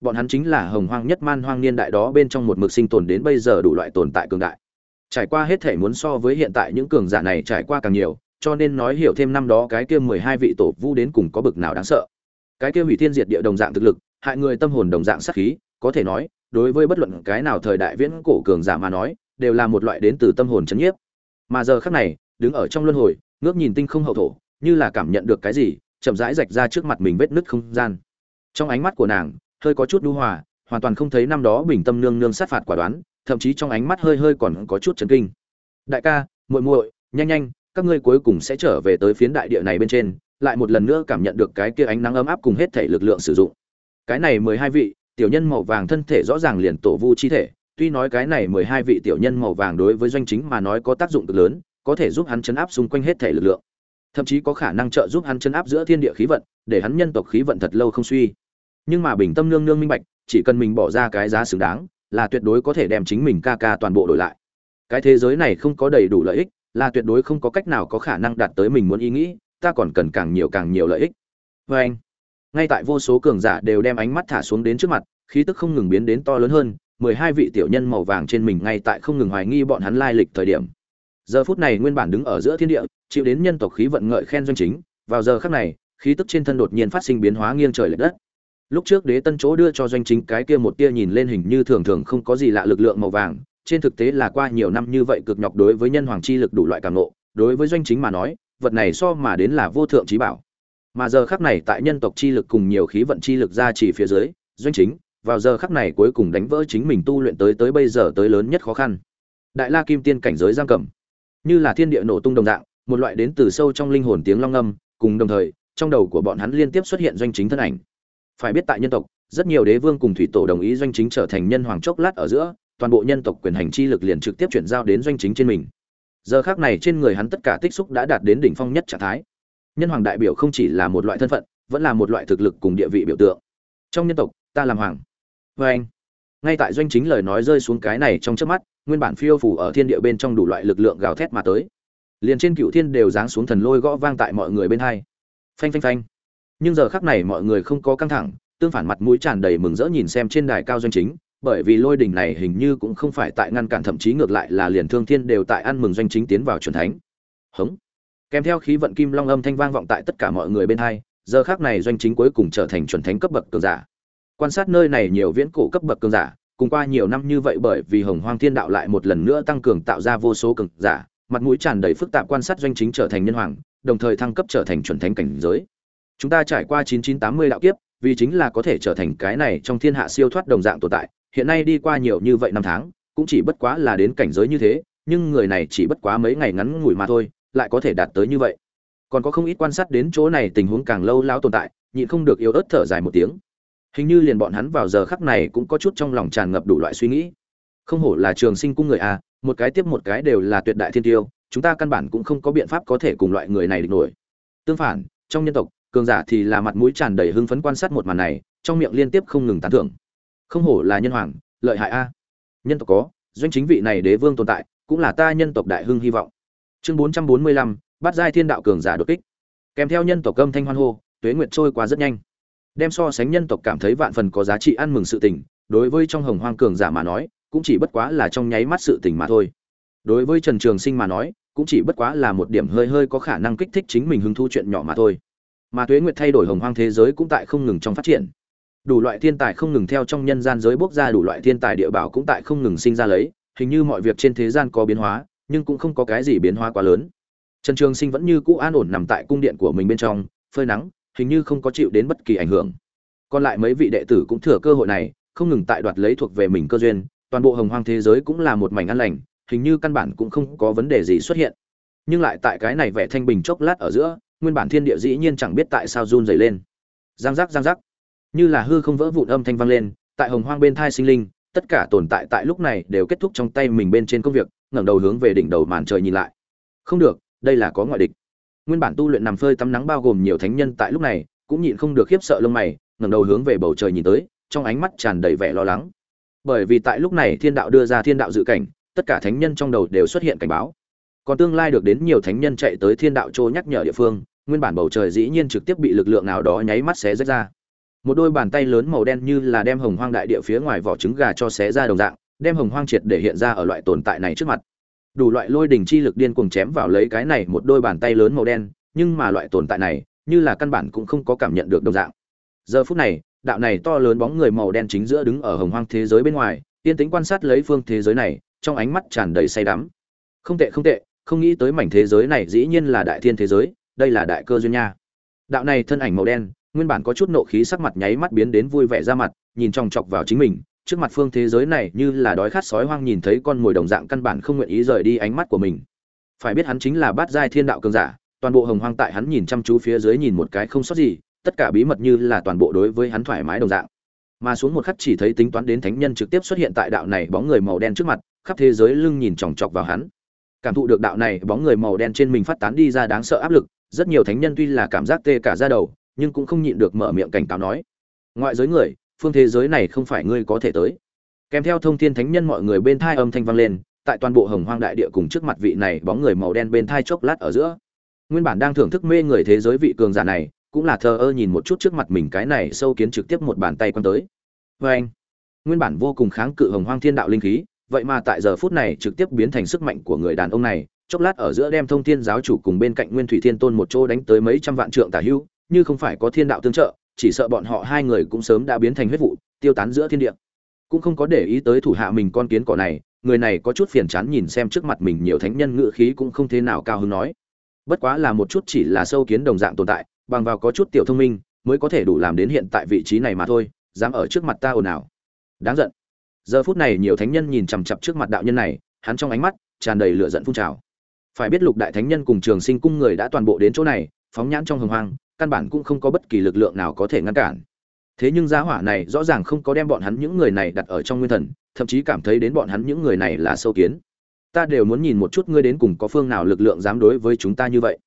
Bọn hắn chính là hồng hoang nhất man hoang niên đại đó bên trong một mực sinh tồn đến bây giờ đủ loại tồn tại cường đại. Trải qua hết thảy muốn so với hiện tại những cường giả này trải qua càng nhiều, cho nên nói hiểu thêm năm đó cái kia mười hai vị tổ vu đến cùng có bực nào đáng sợ. Cái kia hủy thiên diệt địa đồng dạng thực lực, hại người tâm hồn đồng dạng sát khí, có thể nói đối với bất luận cái nào thời đại viễn cổ cường giả mà nói, đều là một loại đến từ tâm hồn chấn nhiếp. Mà giờ khắc này, đứng ở trong luân hồi, ngước nhìn tinh không hậu thổ, như là cảm nhận được cái gì, chậm rãi rạch ra trước mặt mình vết nứt không gian. Trong ánh mắt của nàng, hơi có chút nhu hòa, hoàn toàn không thấy năm đó bình tâm nương nương sát phạt quả đoán, thậm chí trong ánh mắt hơi hơi còn có chút chấn kinh. Đại ca, muội muội, nhanh nhanh, các ngươi cuối cùng sẽ trở về tới phiến đại địa này bên trên, lại một lần nữa cảm nhận được cái kia ánh nắng ấm áp cùng hết thể lực lượng sử dụng. Cái này mười hai vị tiểu nhân màu vàng thân thể rõ ràng liền tổ vu chi thể, tuy nói cái này mười hai vị tiểu nhân màu vàng đối với doanh chính mà nói có tác dụng cực lớn, có thể giúp hắn chấn áp xung quanh hết thể lực lượng. Thậm chí có khả năng trợ giúp hắn chấn áp giữa thiên địa khí vận, để hắn nhân tộc khí vận thật lâu không suy. Nhưng mà bình tâm nương nương minh bạch, chỉ cần mình bỏ ra cái giá xứng đáng, là tuyệt đối có thể đem chính mình ca ca toàn bộ đổi lại. Cái thế giới này không có đầy đủ lợi ích, là tuyệt đối không có cách nào có khả năng đạt tới mình muốn ý nghĩ, ta còn cần càng nhiều càng nhiều lợi ích. Vê anh ngay tại vô số cường giả đều đem ánh mắt thả xuống đến trước mặt, khí tức không ngừng biến đến to lớn hơn, mười hai vị tiểu nhân màu vàng trên mình ngay tại không ngừng hoài nghi bọn hắn lai lịch thời điểm. Giờ phút này nguyên bản đứng ở giữa thiên địa, chịu đến nhân tộc khí vận ngợi khen doanh chính, vào giờ khắc này, khí tức trên thân đột nhiên phát sinh biến hóa nghiêng trời lệch đất. Lúc trước đế tân chỗ đưa cho doanh chính cái kia một tia nhìn lên hình như thường thường không có gì lạ lực lượng màu vàng, trên thực tế là qua nhiều năm như vậy cực nhọc đối với nhân hoàng chi lực đủ loại cảm nộ đối với doanh chính mà nói, vật này so mà đến là vô thượng trí bảo mà giờ khắc này tại nhân tộc chi lực cùng nhiều khí vận chi lực ra chỉ phía dưới, doanh chính, vào giờ khắc này cuối cùng đánh vỡ chính mình tu luyện tới tới bây giờ tới lớn nhất khó khăn. Đại la kim tiên cảnh giới giam cầm, như là thiên địa nổ tung đồng dạng, một loại đến từ sâu trong linh hồn tiếng long âm, cùng đồng thời, trong đầu của bọn hắn liên tiếp xuất hiện doanh chính thân ảnh. Phải biết tại nhân tộc, rất nhiều đế vương cùng thủy tổ đồng ý doanh chính trở thành nhân hoàng chốc lát ở giữa, toàn bộ nhân tộc quyền hành chi lực liền trực tiếp chuyển giao đến doanh chính trên mình. Giờ khác này trên người hắn tất cả tích xúc đã đạt đến đỉnh phong nhất trạng thái nhân hoàng đại biểu không chỉ là một loại thân phận, vẫn là một loại thực lực cùng địa vị biểu tượng. Trong nhân tộc, ta làm hoàng. Vê anh. Ngay tại doanh chính lời nói rơi xuống cái này trong trước mắt, nguyên bản phiêu phủ ở thiên địa bên trong đủ loại lực lượng gào thét mà tới. Liền trên cựu thiên đều giáng xuống thần lôi gõ vang tại mọi người bên hai. Phanh phanh phanh. Nhưng giờ khắc này mọi người không có căng thẳng, tương phản mặt mũi tràn đầy mừng rỡ nhìn xem trên đài cao doanh chính, bởi vì lôi đỉnh này hình như cũng không phải tại ngăn cản, thậm chí ngược lại là liền thương thiên đều tại ăn mừng doanh chính tiến vào chuẩn thánh. Hống kèm theo khí vận kim long âm thanh vang vọng tại tất cả mọi người bên hai, giờ khác này doanh chính cuối cùng trở thành chuẩn thánh cấp bậc cường giả. Quan sát nơi này nhiều viễn cổ cấp bậc cường giả, cùng qua nhiều năm như vậy bởi vì hồng hoang thiên đạo lại một lần nữa tăng cường tạo ra vô số cường giả, mặt mũi tràn đầy phức tạp quan sát doanh chính trở thành nhân hoàng, đồng thời thăng cấp trở thành chuẩn thánh cảnh giới. Chúng ta trải qua 9980 đạo kiếp, vì chính là có thể trở thành cái này trong thiên hạ siêu thoát đồng dạng tồn tại, hiện nay đi qua nhiều như vậy năm tháng, cũng chỉ bất quá là đến cảnh giới như thế, nhưng người này chỉ bất quá mấy ngày ngắn ngủi mà thôi lại có thể đạt tới như vậy. Còn có không ít quan sát đến chỗ này tình huống càng lâu lao tồn tại, nhịn không được yếu ớt thở dài một tiếng. Hình như liền bọn hắn vào giờ khắc này cũng có chút trong lòng tràn ngập đủ loại suy nghĩ. Không hổ là trường sinh cung người a một cái tiếp một cái đều là tuyệt đại thiên tiêu, chúng ta căn bản cũng không có biện pháp có thể cùng loại người này địch nổi. Tương phản, trong nhân tộc, cường giả thì là mặt mũi tràn đầy hưng phấn quan sát một màn này, trong miệng liên tiếp không ngừng tán thưởng. Không hổ là nhân hoàng, lợi hại a. Nhân tộc có, doanh chính vị này đế vương tồn tại, cũng là ta nhân tộc đại hưng hy vọng chương bốn trăm bốn mươi lăm, bắt giai thiên đạo cường giả đột kích. Kèm theo nhân tộc âm thanh hoan hô, tuế nguyệt trôi qua rất nhanh. Đem so sánh nhân tộc cảm thấy vạn phần có giá trị ăn mừng sự tình, đối với trong hồng hoang cường giả mà nói, cũng chỉ bất quá là trong nháy mắt sự tình mà thôi. Đối với trần trường sinh mà nói, cũng chỉ bất quá là một điểm hơi hơi có khả năng kích thích chính mình hứng thú chuyện nhỏ mà thôi. Mà tuế nguyệt thay đổi hồng hoang thế giới cũng tại không ngừng trong phát triển. Đủ loại thiên tài không ngừng theo trong nhân gian giới bốc ra, đủ loại thiên tài địa bảo cũng tại không ngừng sinh ra lấy, hình như mọi việc trên thế gian có biến hóa nhưng cũng không có cái gì biến hóa quá lớn. Trần trường sinh vẫn như cũ an ổn nằm tại cung điện của mình bên trong, phơi nắng, hình như không có chịu đến bất kỳ ảnh hưởng. Còn lại mấy vị đệ tử cũng thừa cơ hội này, không ngừng tại đoạt lấy thuộc về mình cơ duyên, toàn bộ hồng hoang thế giới cũng là một mảnh an lành, hình như căn bản cũng không có vấn đề gì xuất hiện. Nhưng lại tại cái này vẻ thanh bình chốc lát ở giữa, nguyên bản thiên địa dĩ nhiên chẳng biết tại sao run rẩy lên. Giang giác giang giác. Như là hư không vỡ vụn âm thanh vang lên, tại hồng hoang bên thai sinh linh tất cả tồn tại tại lúc này đều kết thúc trong tay mình bên trên công việc, ngẩng đầu hướng về đỉnh đầu màn trời nhìn lại. Không được, đây là có ngoại địch. Nguyên bản tu luyện nằm phơi tắm nắng bao gồm nhiều thánh nhân tại lúc này, cũng nhịn không được khiếp sợ lông mày, ngẩng đầu hướng về bầu trời nhìn tới, trong ánh mắt tràn đầy vẻ lo lắng. Bởi vì tại lúc này thiên đạo đưa ra thiên đạo dự cảnh, tất cả thánh nhân trong đầu đều xuất hiện cảnh báo. Còn tương lai được đến nhiều thánh nhân chạy tới thiên đạo chỗ nhắc nhở địa phương, nguyên bản bầu trời dĩ nhiên trực tiếp bị lực lượng nào đó nháy mắt xé rách ra một đôi bàn tay lớn màu đen như là đem hồng hoang đại địa phía ngoài vỏ trứng gà cho xé ra đồng dạng, đem hồng hoang triệt để hiện ra ở loại tồn tại này trước mặt. Đủ loại lôi đình chi lực điên cuồng chém vào lấy cái này một đôi bàn tay lớn màu đen, nhưng mà loại tồn tại này, như là căn bản cũng không có cảm nhận được đồng dạng. Giờ phút này, đạo này to lớn bóng người màu đen chính giữa đứng ở hồng hoang thế giới bên ngoài, yên tĩnh quan sát lấy phương thế giới này, trong ánh mắt tràn đầy say đắm. Không tệ không tệ, không nghĩ tới mảnh thế giới này dĩ nhiên là đại thiên thế giới, đây là đại cơ duyên nha. Đạo này thân ảnh màu đen nguyên bản có chút nộ khí sắc mặt nháy mắt biến đến vui vẻ ra mặt, nhìn chòng chọc vào chính mình, trước mặt phương thế giới này như là đói khát sói hoang nhìn thấy con mồi đồng dạng căn bản không nguyện ý rời đi ánh mắt của mình. Phải biết hắn chính là bát giai thiên đạo cường giả, toàn bộ hồng hoang tại hắn nhìn chăm chú phía dưới nhìn một cái không sót gì, tất cả bí mật như là toàn bộ đối với hắn thoải mái đồng dạng. Mà xuống một khắc chỉ thấy tính toán đến thánh nhân trực tiếp xuất hiện tại đạo này bóng người màu đen trước mặt, khắp thế giới lưng nhìn chòng chọc vào hắn. Cảm thụ được đạo này bóng người màu đen trên mình phát tán đi ra đáng sợ áp lực, rất nhiều thánh nhân tuy là cảm giác tê cả ra đầu nhưng cũng không nhịn được mở miệng cảnh cáo nói, ngoại giới người, phương thế giới này không phải ngươi có thể tới. Kèm theo thông thiên thánh nhân mọi người bên thai âm thanh vang lên, tại toàn bộ hồng hoang đại địa cùng trước mặt vị này bóng người màu đen bên thai chốc lát ở giữa. Nguyên bản đang thưởng thức mê người thế giới vị cường giả này, cũng là thờ ơ nhìn một chút trước mặt mình cái này sâu kiến trực tiếp một bàn tay quăng tới. Vê anh, nguyên bản vô cùng kháng cự hồng hoang thiên đạo linh khí, vậy mà tại giờ phút này trực tiếp biến thành sức mạnh của người đàn ông này, chốc lát ở giữa đem thông thiên giáo chủ cùng bên cạnh nguyên thủy thiên tôn một chỗ đánh tới mấy trăm vạn trượng tả hưu như không phải có thiên đạo tương trợ, chỉ sợ bọn họ hai người cũng sớm đã biến thành huyết vụ, tiêu tán giữa thiên địa. Cũng không có để ý tới thủ hạ mình con kiến cỏ này, người này có chút phiền chán nhìn xem trước mặt mình nhiều thánh nhân ngự khí cũng không thế nào cao hứng nói. Bất quá là một chút chỉ là sâu kiến đồng dạng tồn tại, bằng vào có chút tiểu thông minh, mới có thể đủ làm đến hiện tại vị trí này mà thôi, dám ở trước mặt ta ồn ào. Đáng giận. Giờ phút này nhiều thánh nhân nhìn chằm chằm trước mặt đạo nhân này, hắn trong ánh mắt tràn đầy lửa giận phun trào. Phải biết lục đại thánh nhân cùng trường sinh cung người đã toàn bộ đến chỗ này, phóng nhãn trong hồng hoang căn bản cũng không có bất kỳ lực lượng nào có thể ngăn cản. Thế nhưng giá hỏa này rõ ràng không có đem bọn hắn những người này đặt ở trong nguyên thần, thậm chí cảm thấy đến bọn hắn những người này là sâu kiến. Ta đều muốn nhìn một chút ngươi đến cùng có phương nào lực lượng dám đối với chúng ta như vậy.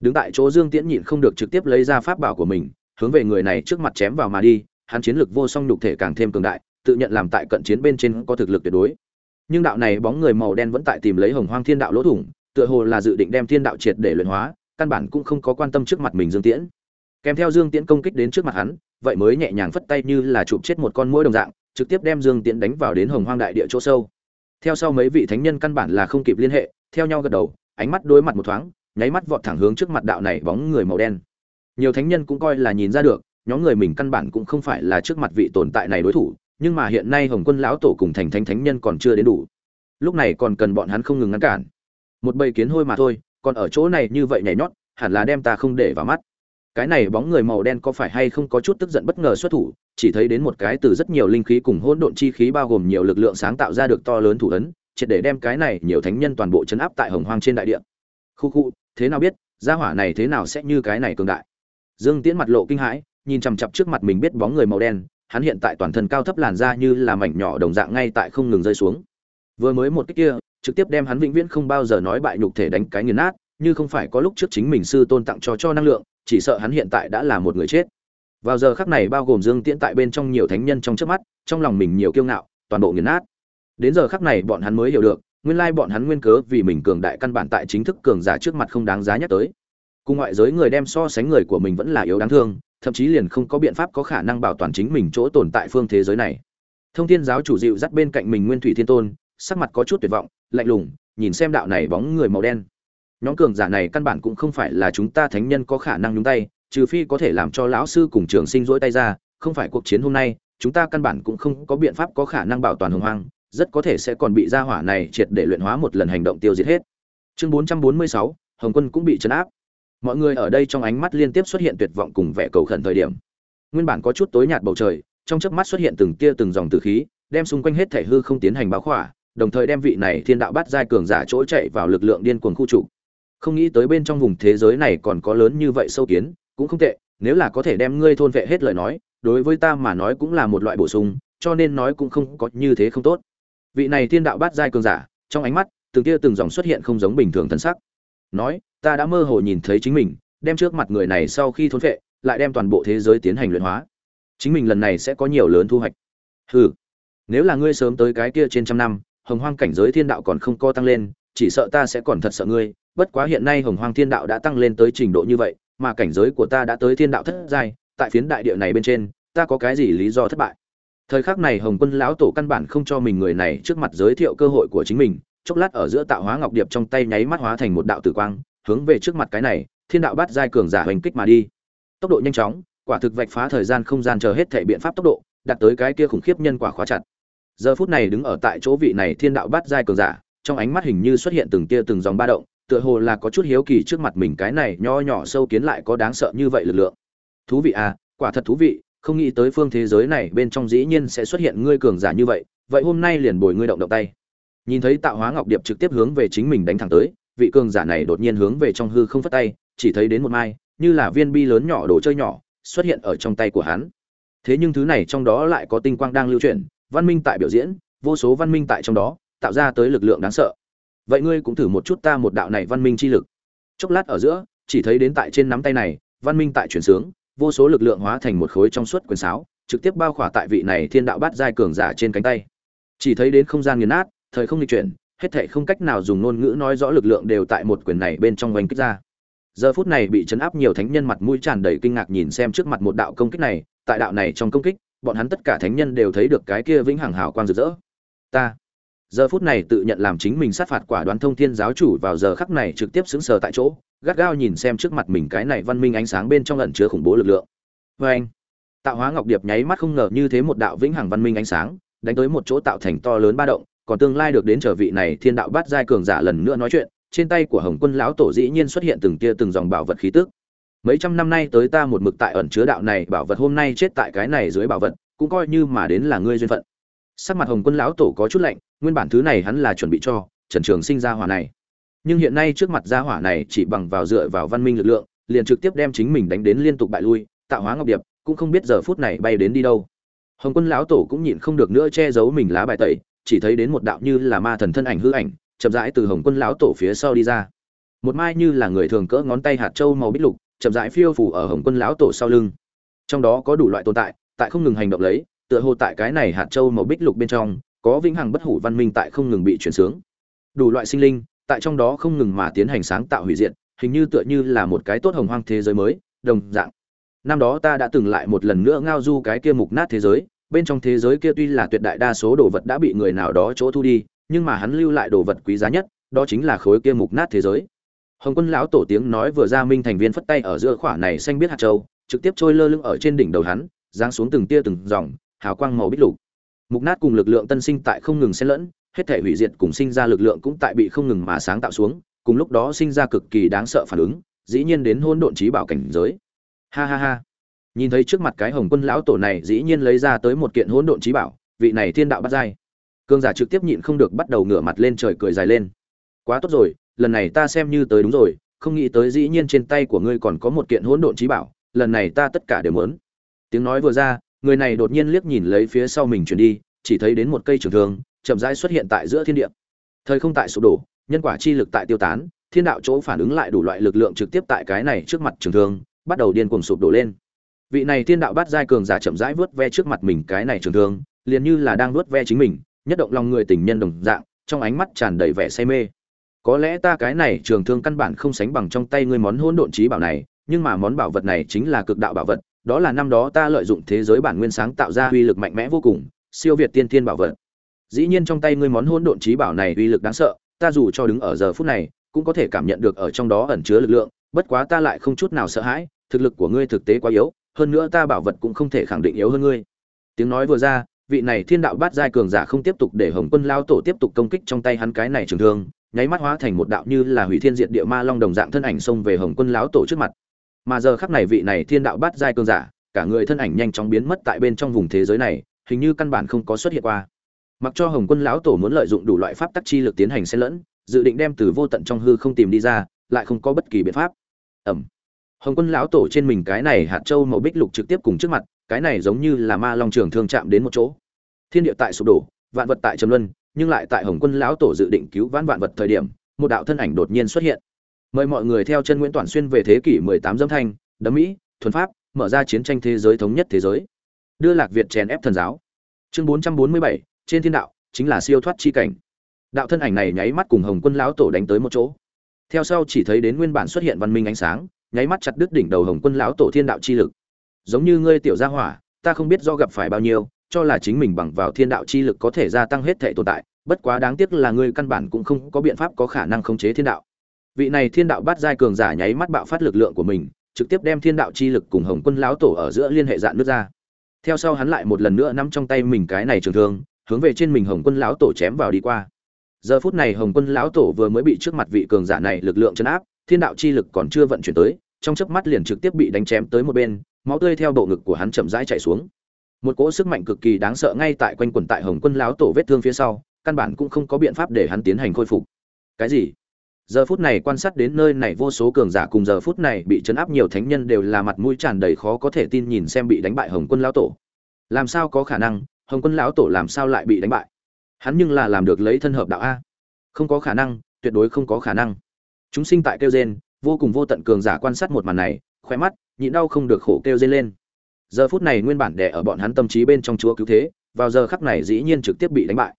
Đứng tại chỗ dương tiễn nhịn không được trực tiếp lấy ra pháp bảo của mình, hướng về người này trước mặt chém vào mà đi, hắn chiến lực vô song nhục thể càng thêm cường đại, tự nhận làm tại cận chiến bên trên có thực lực tuyệt đối. Nhưng đạo này bóng người màu đen vẫn tại tìm lấy hồng hoang thiên đạo lỗ thủng, tựa hồ là dự định đem thiên đạo triệt để luyện hóa căn bản cũng không có quan tâm trước mặt mình dương tiễn. Kèm theo dương tiễn công kích đến trước mặt hắn, vậy mới nhẹ nhàng phất tay như là chụp chết một con muỗi đồng dạng, trực tiếp đem dương tiễn đánh vào đến hồng hoang đại địa chỗ sâu. Theo sau mấy vị thánh nhân căn bản là không kịp liên hệ, theo nhau gật đầu, ánh mắt đối mặt một thoáng, nháy mắt vọt thẳng hướng trước mặt đạo này bóng người màu đen. Nhiều thánh nhân cũng coi là nhìn ra được, nhóm người mình căn bản cũng không phải là trước mặt vị tồn tại này đối thủ, nhưng mà hiện nay hồng quân lão tổ cùng thành thánh thánh nhân còn chưa đến đủ. Lúc này còn cần bọn hắn không ngừng ngăn cản. Một bầy kiến hôi mà thôi còn ở chỗ này như vậy nhảy nhót, hẳn là đem ta không để vào mắt. Cái này bóng người màu đen có phải hay không có chút tức giận bất ngờ xuất thủ, chỉ thấy đến một cái từ rất nhiều linh khí cùng hỗn độn chi khí bao gồm nhiều lực lượng sáng tạo ra được to lớn thủ ấn, triệt để đem cái này nhiều thánh nhân toàn bộ chấn áp tại hồng hoang trên đại địa. Khu khu, thế nào biết, gia hỏa này thế nào sẽ như cái này cường đại? Dương tiễn mặt lộ kinh hãi, nhìn chằm chặp trước mặt mình biết bóng người màu đen, hắn hiện tại toàn thân cao thấp làn da như là mảnh nhỏ đồng dạng ngay tại không ngừng rơi xuống. Vừa mới một cách kia trực tiếp đem hắn vĩnh viễn không bao giờ nói bại nhục thể đánh cái nghiền nát, như không phải có lúc trước chính mình sư tôn tặng cho cho năng lượng, chỉ sợ hắn hiện tại đã là một người chết. Vào giờ khắc này bao gồm dương tiễn tại bên trong nhiều thánh nhân trong trước mắt, trong lòng mình nhiều kiêu ngạo, toàn bộ nghiền nát. Đến giờ khắc này bọn hắn mới hiểu được, nguyên lai bọn hắn nguyên cớ vì mình cường đại căn bản tại chính thức cường giả trước mặt không đáng giá nhắc tới. Cùng ngoại giới người đem so sánh người của mình vẫn là yếu đáng thương, thậm chí liền không có biện pháp có khả năng bảo toàn chính mình chỗ tồn tại phương thế giới này. Thông thiên giáo chủ dịu dắt bên cạnh mình nguyên thủy thiên tôn, sắc mặt có chút tuyệt vọng lạnh lùng nhìn xem đạo này bóng người màu đen. Nhóm cường giả này căn bản cũng không phải là chúng ta thánh nhân có khả năng nhúng tay trừ phi có thể làm cho lão sư cùng trường sinh rỗi tay ra không phải cuộc chiến hôm nay chúng ta căn bản cũng không có biện pháp có khả năng bảo toàn hồng hoang rất có thể sẽ còn bị gia hỏa này triệt để luyện hóa một lần hành động tiêu diệt hết. Chương 446, hồng quân cũng bị chấn áp. Mọi người ở đây trong ánh mắt liên tiếp xuất hiện tuyệt vọng cùng vẻ cầu khẩn thời điểm. Nguyên bản có chút tối nhạt bầu trời trong chớp mắt xuất hiện từng tia từng dòng từ khí đem xung quanh hết thể hư không tiến hành báo khỏa đồng thời đem vị này thiên đạo bắt giai cường giả chỗ chạy vào lực lượng điên cuồng khu trụ không nghĩ tới bên trong vùng thế giới này còn có lớn như vậy sâu kiến, cũng không tệ, nếu là có thể đem ngươi thôn vệ hết lời nói, đối với ta mà nói cũng là một loại bổ sung, cho nên nói cũng không có như thế không tốt. Vị này thiên đạo bát giai cường giả, trong ánh mắt, từng kia từng dòng xuất hiện không giống bình thường thân sắc. Nói, ta đã mơ hồ nhìn thấy chính mình, đem trước mặt người này sau khi thôn vệ, lại đem toàn bộ thế giới tiến hành luyện hóa. Chính mình lần này sẽ có nhiều lớn thu hoạch. Hừ, nếu là ngươi sớm tới cái kia trên trăm năm hồng hoang cảnh giới thiên đạo còn không co tăng lên, chỉ sợ ta sẽ còn thật sợ ngươi, bất quá hiện nay hồng hoang thiên đạo đã tăng lên tới trình độ như vậy, mà cảnh giới của ta đã tới thiên đạo thất giai, tại phiến đại địa này bên trên, ta có cái gì lý do thất bại? Thời khắc này hồng quân lão tổ căn bản không cho mình người này trước mặt giới thiệu cơ hội của chính mình, chốc lát ở giữa tạo hóa ngọc điệp trong tay nháy mắt hóa thành một đạo tử quang, hướng về trước mặt cái này, thiên đạo bắt giai cường giả hoành kích mà đi. Tốc độ nhanh chóng, quả thực vạch phá thời gian không gian chờ hết thể biện pháp tốc độ, đạt tới cái kia khủng khiếp nhân quả khóa chặt giờ phút này đứng ở tại chỗ vị này thiên đạo bát giai cường giả, trong ánh mắt hình như xuất hiện từng tia từng dòng ba động, tựa hồ là có chút hiếu kỳ trước mặt mình cái này nho nhỏ sâu kiến lại có đáng sợ như vậy lực lượng. Thú vị à quả thật thú vị, không nghĩ tới phương thế giới này bên trong dĩ nhiên sẽ xuất hiện ngươi cường giả như vậy vậy hôm nay liền bồi ngươi động động tay. Nhìn thấy tạo hóa ngọc điệp trực tiếp hướng về chính mình đánh thẳng tới, vị cường giả này đột nhiên hướng về trong hư không phất tay, chỉ thấy đến một mai, như là viên bi lớn nhỏ đồ chơi nhỏ, xuất hiện ở trong tay của hắn. Thế nhưng thứ này trong đó lại có tinh quang đang lưu chuyển văn minh tại biểu diễn, vô số văn minh tại trong đó, tạo ra tới lực lượng đáng sợ. Vậy ngươi cũng thử một chút ta một đạo này văn minh chi lực. Chốc lát ở giữa, chỉ thấy đến tại trên nắm tay này, văn minh tại chuyển sướng, vô số lực lượng hóa thành một khối trong suốt quyền sáo, trực tiếp bao khỏa tại vị này thiên đạo bát giai cường giả trên cánh tay. Chỉ thấy đến không gian nghiền nát, thời không lịch chuyển, hết thảy không cách nào dùng ngôn ngữ nói rõ lực lượng đều tại một quyền này bên trong oanh kích ra. Giờ phút này bị chấn áp nhiều thánh nhân mặt mũi tràn đầy kinh ngạc nhìn xem trước mặt một đạo công kích này, tại đạo này trong công kích bọn hắn tất cả thánh nhân đều thấy được cái kia vĩnh hằng hào quang rực rỡ. Ta, giờ phút này tự nhận làm chính mình sát phạt quả đoán thông thiên giáo chủ vào giờ khắc này trực tiếp xứng sờ tại chỗ, gắt gao nhìn xem trước mặt mình cái này văn minh ánh sáng bên trong ẩn chứa khủng bố lực lượng. Vê anh, tạo hóa ngọc điệp nháy mắt không ngờ như thế một đạo vĩnh hằng văn minh ánh sáng, đánh tới một chỗ tạo thành to lớn ba động, còn tương lai được đến trở vị này thiên đạo bát giai cường giả lần nữa nói chuyện, trên tay của hồng quân lão tổ dĩ nhiên xuất hiện từng tia từng dòng bảo vật khí tức mấy trăm năm nay tới ta một mực tại ẩn chứa đạo này bảo vật hôm nay chết tại cái này dưới bảo vật, cũng coi như mà đến là ngươi duyên phận. Sắc mặt hồng quân lão tổ có chút lạnh, nguyên bản thứ này hắn là chuẩn bị cho, trần trường sinh ra hỏa này. Nhưng hiện nay trước mặt gia hỏa này chỉ bằng vào dựa vào văn minh lực lượng, liền trực tiếp đem chính mình đánh đến liên tục bại lui, tạo hóa ngọc điệp, cũng không biết giờ phút này bay đến đi đâu. Hồng quân lão tổ cũng nhịn không được nữa che giấu mình lá bài tẩy, chỉ thấy đến một đạo như là ma thần thân ảnh hư ảnh, chậm rãi từ hồng quân lão tổ phía sau đi ra. Một mai như là người thường cỡ ngón tay hạt châu màu bích lục chậm rãi phiêu phủ ở hồng quân lão tổ sau lưng. Trong đó có đủ loại tồn tại tại không ngừng hành động lấy, tựa hồ tại cái này hạt châu màu bích lục bên trong, có vĩnh hằng bất hủ văn minh tại không ngừng bị chuyển sướng. Đủ loại sinh linh, tại trong đó không ngừng mà tiến hành sáng tạo hủy diệt, hình như tựa như là một cái tốt hồng hoang thế giới mới, đồng dạng. Năm đó ta đã từng lại một lần nữa ngao du cái kia mục nát thế giới, bên trong thế giới kia tuy là tuyệt đại đa số đồ vật đã bị người nào đó chỗ thu đi, nhưng mà hắn lưu lại đồ vật quý giá nhất, đó chính là khối kia mục nát thế giới hồng quân lão tổ tiếng nói vừa ra minh thành viên phất tay ở giữa khỏa này xanh biết hạt châu, trực tiếp trôi lơ lưng ở trên đỉnh đầu hắn, giáng xuống từng tia từng dòng, hào quang màu bích lục. Mục nát cùng lực lượng tân sinh tại không ngừng xen lẫn, hết thể hủy diệt cùng sinh ra lực lượng cũng tại bị không ngừng mà sáng tạo xuống, cùng lúc đó sinh ra cực kỳ đáng sợ phản ứng, dĩ nhiên đến hôn độn trí bảo cảnh giới. Ha ha ha. Nhìn thấy trước mặt cái hồng quân lão tổ này dĩ nhiên lấy ra tới một kiện hỗn độn trí bảo, vị này thiên đạo bắt dai. Cương giả trực tiếp nhịn không được bắt đầu ngửa mặt lên trời cười dài lên. Quá tốt rồi lần này ta xem như tới đúng rồi, không nghĩ tới dĩ nhiên trên tay của ngươi còn có một kiện hỗn độn trí bảo, lần này ta tất cả đều muốn. Tiếng nói vừa ra, người này đột nhiên liếc nhìn lấy phía sau mình chuyển đi, chỉ thấy đến một cây trường thương, chậm rãi xuất hiện tại giữa thiên địa. Thời không tại sụp đổ, nhân quả chi lực tại tiêu tán, thiên đạo chỗ phản ứng lại đủ loại lực lượng trực tiếp tại cái này trước mặt trường thương, bắt đầu điên cuồng sụp đổ lên. Vị này thiên đạo bát giai cường giả chậm rãi vớt ve trước mặt mình cái này trường thương, liền như là đang vớt ve chính mình, nhất động lòng người tình nhân đồng dạng, trong ánh mắt tràn đầy vẻ say mê có lẽ ta cái này trường thương căn bản không sánh bằng trong tay ngươi món hỗn độn trí bảo này, nhưng mà món bảo vật này chính là cực đạo bảo vật, đó là năm đó ta lợi dụng thế giới bản nguyên sáng tạo ra uy lực mạnh mẽ vô cùng, siêu việt tiên thiên bảo vật. Dĩ nhiên trong tay ngươi món hỗn độn trí bảo này uy lực đáng sợ, ta dù cho đứng ở giờ phút này, cũng có thể cảm nhận được ở trong đó ẩn chứa lực lượng, bất quá ta lại không chút nào sợ hãi, thực lực của ngươi thực tế quá yếu, hơn nữa ta bảo vật cũng không thể khẳng định yếu hơn ngươi. Tiếng nói vừa ra, vị này thiên đạo bát giai cường giả không tiếp tục để hồng quân lao tổ tiếp tục công kích trong tay hắn cái này trường thương nháy mắt hóa thành một đạo như là hủy thiên diệt địa ma long đồng dạng thân ảnh xông về hồng quân lão tổ trước mặt. Mà giờ khắc này vị này thiên đạo bát giai cường giả, cả người thân ảnh nhanh chóng biến mất tại bên trong vùng thế giới này, hình như căn bản không có xuất hiện qua. Mặc cho hồng quân lão tổ muốn lợi dụng đủ loại pháp tắc chi lực tiến hành xen lẫn, dự định đem từ vô tận trong hư không tìm đi ra, lại không có bất kỳ biện pháp. Ẩm hồng quân lão tổ trên mình cái này hạt châu màu bích lục trực tiếp cùng trước mặt, cái này giống như là ma long trường thương chạm đến một chỗ. Thiên địa tại sụp đổ, vạn vật tại trầm luân nhưng lại tại hồng quân lão tổ dự định cứu vãn vạn vật thời điểm một đạo thân ảnh đột nhiên xuất hiện. Mời mọi người theo chân nguyễn Toản xuyên về thế kỷ 18 dâm thanh đấm mỹ thuần pháp mở ra chiến tranh thế giới thống nhất thế giới. Đưa lạc việt chèn ép thần giáo. Chương 447, trên thiên đạo chính là siêu thoát chi cảnh. Đạo thân ảnh này nháy mắt cùng hồng quân lão tổ đánh tới một chỗ. Theo sau chỉ thấy đến nguyên bản xuất hiện văn minh ánh sáng nháy mắt chặt đứt đỉnh đầu hồng quân lão tổ thiên đạo chi lực. Giống như ngươi tiểu gia hỏa ta không biết do gặp phải bao nhiêu cho là chính mình bằng vào thiên đạo chi lực có thể gia tăng hết thể tồn tại, bất quá đáng tiếc là ngươi căn bản cũng không có biện pháp có khả năng khống chế thiên đạo. Vị này thiên đạo bắt giai cường giả nháy mắt bạo phát lực lượng của mình, trực tiếp đem thiên đạo chi lực cùng hồng quân lão tổ ở giữa liên hệ dạn nước ra. Theo sau hắn lại một lần nữa nắm trong tay mình cái này trường thương, hướng về trên mình hồng quân lão tổ chém vào đi qua. Giờ phút này hồng quân lão tổ vừa mới bị trước mặt vị cường giả này lực lượng chấn áp, thiên đạo chi lực còn chưa vận chuyển tới, trong chớp mắt liền trực tiếp bị đánh chém tới một bên, máu tươi theo bộ ngực của hắn chậm rãi chảy xuống một cỗ sức mạnh cực kỳ đáng sợ ngay tại quanh quần tại hồng quân lão tổ vết thương phía sau, căn bản cũng không có biện pháp để hắn tiến hành khôi phục. Cái gì? Giờ phút này quan sát đến nơi này vô số cường giả cùng giờ phút này bị chấn áp nhiều thánh nhân đều là mặt mũi tràn đầy khó có thể tin nhìn xem bị đánh bại hồng quân lão tổ. Làm sao có khả năng? Hồng quân lão tổ làm sao lại bị đánh bại? Hắn nhưng là làm được lấy thân hợp đạo a. Không có khả năng, tuyệt đối không có khả năng. Chúng sinh tại kêu gen vô cùng vô tận cường giả quan sát một màn này khoe mắt, nhịn đau không được khổ kêu gen lên giờ phút này nguyên bản đè ở bọn hắn tâm trí bên trong chúa cứu thế, vào giờ khắc này dĩ nhiên trực tiếp bị đánh bại.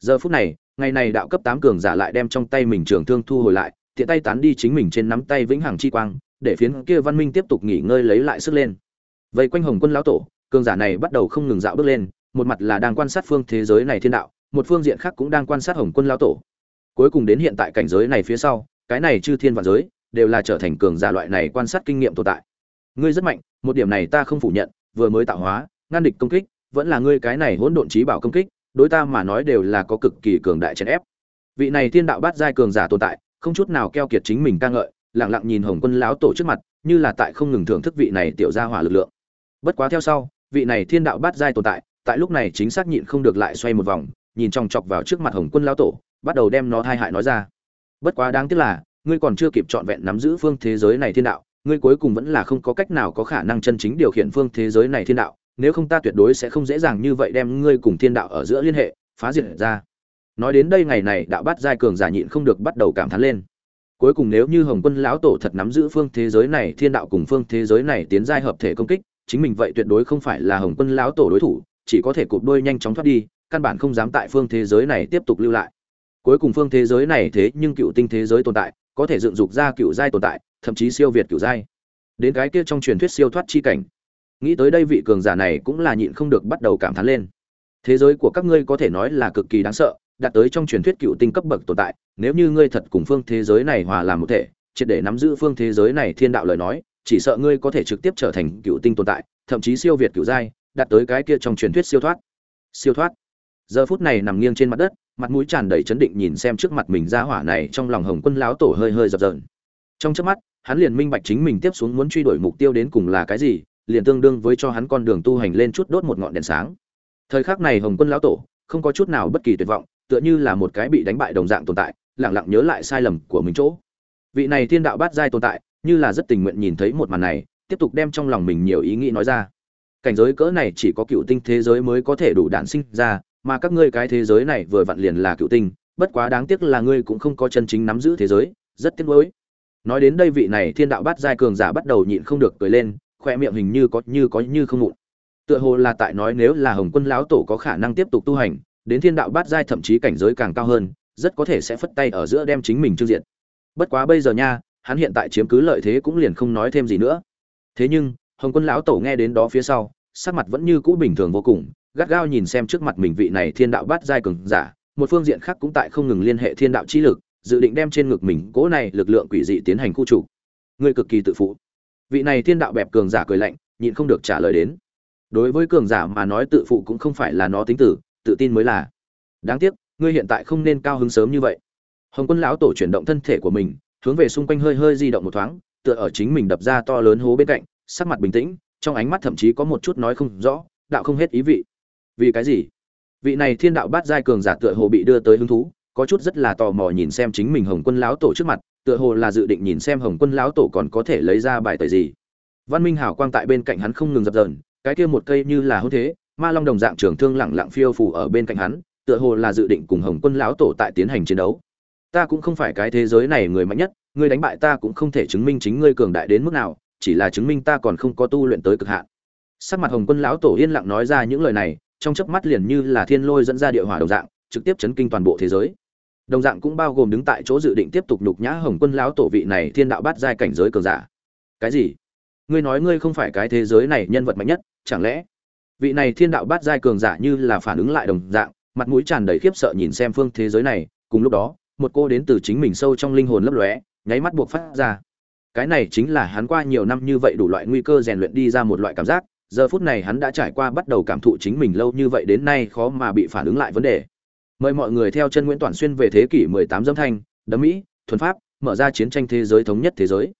Giờ phút này, ngày này đạo cấp tám cường giả lại đem trong tay mình trường thương thu hồi lại, tiện tay tán đi chính mình trên nắm tay vĩnh hằng chi quang, để phiến kia văn minh tiếp tục nghỉ ngơi lấy lại sức lên. Vây quanh hồng quân lão tổ, cường giả này bắt đầu không ngừng dạo bước lên, một mặt là đang quan sát phương thế giới này thiên đạo, một phương diện khác cũng đang quan sát hồng quân lão tổ. Cuối cùng đến hiện tại cảnh giới này phía sau, cái này chư thiên vạn giới, đều là trở thành cường giả loại này quan sát kinh nghiệm tồn tại ngươi rất mạnh, một điểm này ta không phủ nhận, vừa mới tạo hóa, ngăn địch công kích, vẫn là ngươi cái này hỗn độn trí bảo công kích, đối ta mà nói đều là có cực kỳ cường đại chèn ép. Vị này thiên đạo bát giai cường giả tồn tại, không chút nào keo kiệt chính mình ca ngợi, lặng lặng nhìn hồng quân lão tổ trước mặt, như là tại không ngừng thưởng thức vị này tiểu gia hỏa lực lượng. Bất quá theo sau, vị này thiên đạo bát giai tồn tại tại lúc này chính xác nhịn không được lại xoay một vòng, nhìn chòng chọc vào trước mặt hồng quân lão tổ, bắt đầu đem nó thai hại nói ra. Bất quá đáng tiếc là, ngươi còn chưa kịp trọn vẹn nắm giữ phương thế giới này thiên đạo ngươi cuối cùng vẫn là không có cách nào có khả năng chân chính điều khiển phương thế giới này thiên đạo, nếu không ta tuyệt đối sẽ không dễ dàng như vậy đem ngươi cùng thiên đạo ở giữa liên hệ, phá diệt ra. Nói đến đây ngày này đạo bát giai cường giả nhịn không được bắt đầu cảm thán lên. Cuối cùng nếu như hồng quân lão tổ thật nắm giữ phương thế giới này, thiên đạo cùng phương thế giới này tiến giai hợp thể công kích, chính mình vậy tuyệt đối không phải là hồng quân lão tổ đối thủ, chỉ có thể cụp đôi nhanh chóng thoát đi, căn bản không dám tại phương thế giới này tiếp tục lưu lại. Cuối cùng phương thế giới này thế nhưng cựu tinh thế giới tồn tại, có thể dựng dục ra cựu giai tồn tại thậm chí siêu việt cửu giai đến cái kia trong truyền thuyết siêu thoát chi cảnh. Nghĩ tới đây vị cường giả này cũng là nhịn không được bắt đầu cảm thán lên. Thế giới của các ngươi có thể nói là cực kỳ đáng sợ, đạt tới trong truyền thuyết cựu tinh cấp bậc tồn tại, nếu như ngươi thật cùng phương thế giới này hòa làm một thể, triệt để nắm giữ phương thế giới này thiên đạo lời nói, chỉ sợ ngươi có thể trực tiếp trở thành cựu tinh tồn tại, thậm chí siêu việt cựu giai đạt tới cái kia trong truyền thuyết siêu thoát. Siêu thoát. Giờ phút này nằm nghiêng trên mặt đất, mặt mũi tràn đầy chấn định nhìn xem trước mặt mình ra hỏa này trong lòng hồng quân láo tổ hơi hơi dập dờn. Trong trước mắt hắn liền minh bạch chính mình tiếp xuống muốn truy đuổi mục tiêu đến cùng là cái gì, liền tương đương với cho hắn con đường tu hành lên chút đốt một ngọn đèn sáng. Thời khắc này hồng quân lão tổ không có chút nào bất kỳ tuyệt vọng, tựa như là một cái bị đánh bại đồng dạng tồn tại, lặng lặng nhớ lại sai lầm của mình chỗ. Vị này thiên đạo bát giai tồn tại, như là rất tình nguyện nhìn thấy một màn này, tiếp tục đem trong lòng mình nhiều ý nghĩ nói ra. Cảnh giới cỡ này chỉ có cựu tinh thế giới mới có thể đủ đản sinh ra, mà các ngươi cái thế giới này vừa vặn liền là cựu tinh, bất quá đáng tiếc là ngươi cũng không có chân chính nắm giữ thế giới, rất tiếc nuối nói đến đây vị này thiên đạo bát giai cường giả bắt đầu nhịn không được cười lên khoe miệng hình như có như có như không mụn. Tựa hồ là tại nói nếu là hồng quân lão tổ có khả năng tiếp tục tu hành, đến thiên đạo bát giai thậm chí cảnh giới càng cao hơn, rất có thể sẽ phất tay ở giữa đem chính mình trương diện bất quá bây giờ nha, hắn hiện tại chiếm cứ lợi thế cũng liền không nói thêm gì nữa. Thế nhưng, hồng quân lão tổ nghe đến đó phía sau, sắc mặt vẫn như cũ bình thường vô cùng, gắt gao nhìn xem trước mặt mình vị này thiên đạo bát giai cường giả, một phương diện khác cũng tại không ngừng liên hệ thiên đạo chi lực dự định đem trên ngực mình cỗ này lực lượng quỷ dị tiến hành khu trục. Ngươi cực kỳ tự phụ. Vị này thiên đạo bẹp cường giả cười lạnh, nhịn không được trả lời đến. Đối với cường giả mà nói tự phụ cũng không phải là nó tính tử, tự tin mới là. Đáng tiếc, ngươi hiện tại không nên cao hứng sớm như vậy. Hồng quân lão tổ chuyển động thân thể của mình, hướng về xung quanh hơi hơi di động một thoáng, tựa ở chính mình đập ra to lớn hố bên cạnh, sắc mặt bình tĩnh, trong ánh mắt thậm chí có một chút nói không rõ, đạo không hết ý vị. Vì cái gì? Vị này thiên đạo bát giai cường giả tựa hồ bị đưa tới hứng thú có chút rất là tò mò nhìn xem chính mình hồng quân lão tổ trước mặt, tựa hồ là dự định nhìn xem hồng quân lão tổ còn có thể lấy ra bài tời gì. Văn minh hảo quang tại bên cạnh hắn không ngừng dập dờn, cái kia một cây như là hôn thế, ma long đồng dạng trường thương lẳng lặng phiêu phù ở bên cạnh hắn, tựa hồ là dự định cùng hồng quân lão tổ tại tiến hành chiến đấu. Ta cũng không phải cái thế giới này người mạnh nhất, ngươi đánh bại ta cũng không thể chứng minh chính ngươi cường đại đến mức nào, chỉ là chứng minh ta còn không có tu luyện tới cực hạn. Sắc mặt hồng quân lão tổ yên lặng nói ra những lời này, trong chớp mắt liền như là thiên lôi dẫn ra địa hỏa đồng dạng, trực tiếp chấn kinh toàn bộ thế giới đồng dạng cũng bao gồm đứng tại chỗ dự định tiếp tục nhục nhã hồng quân lão tổ vị này thiên đạo bát giai cảnh giới cường giả. Cái gì? Ngươi nói ngươi không phải cái thế giới này nhân vật mạnh nhất, chẳng lẽ? Vị này thiên đạo bát giai cường giả như là phản ứng lại đồng dạng, mặt mũi tràn đầy khiếp sợ nhìn xem phương thế giới này, cùng lúc đó, một cô đến từ chính mình sâu trong linh hồn lấp lóe, nháy mắt buộc phát ra. Cái này chính là hắn qua nhiều năm như vậy đủ loại nguy cơ rèn luyện đi ra một loại cảm giác, giờ phút này hắn đã trải qua bắt đầu cảm thụ chính mình lâu như vậy đến nay khó mà bị phản ứng lại vấn đề mời mọi người theo chân nguyễn toàn xuyên về thế kỷ 18 dâm thanh đấm mỹ thuần pháp mở ra chiến tranh thế giới thống nhất thế giới.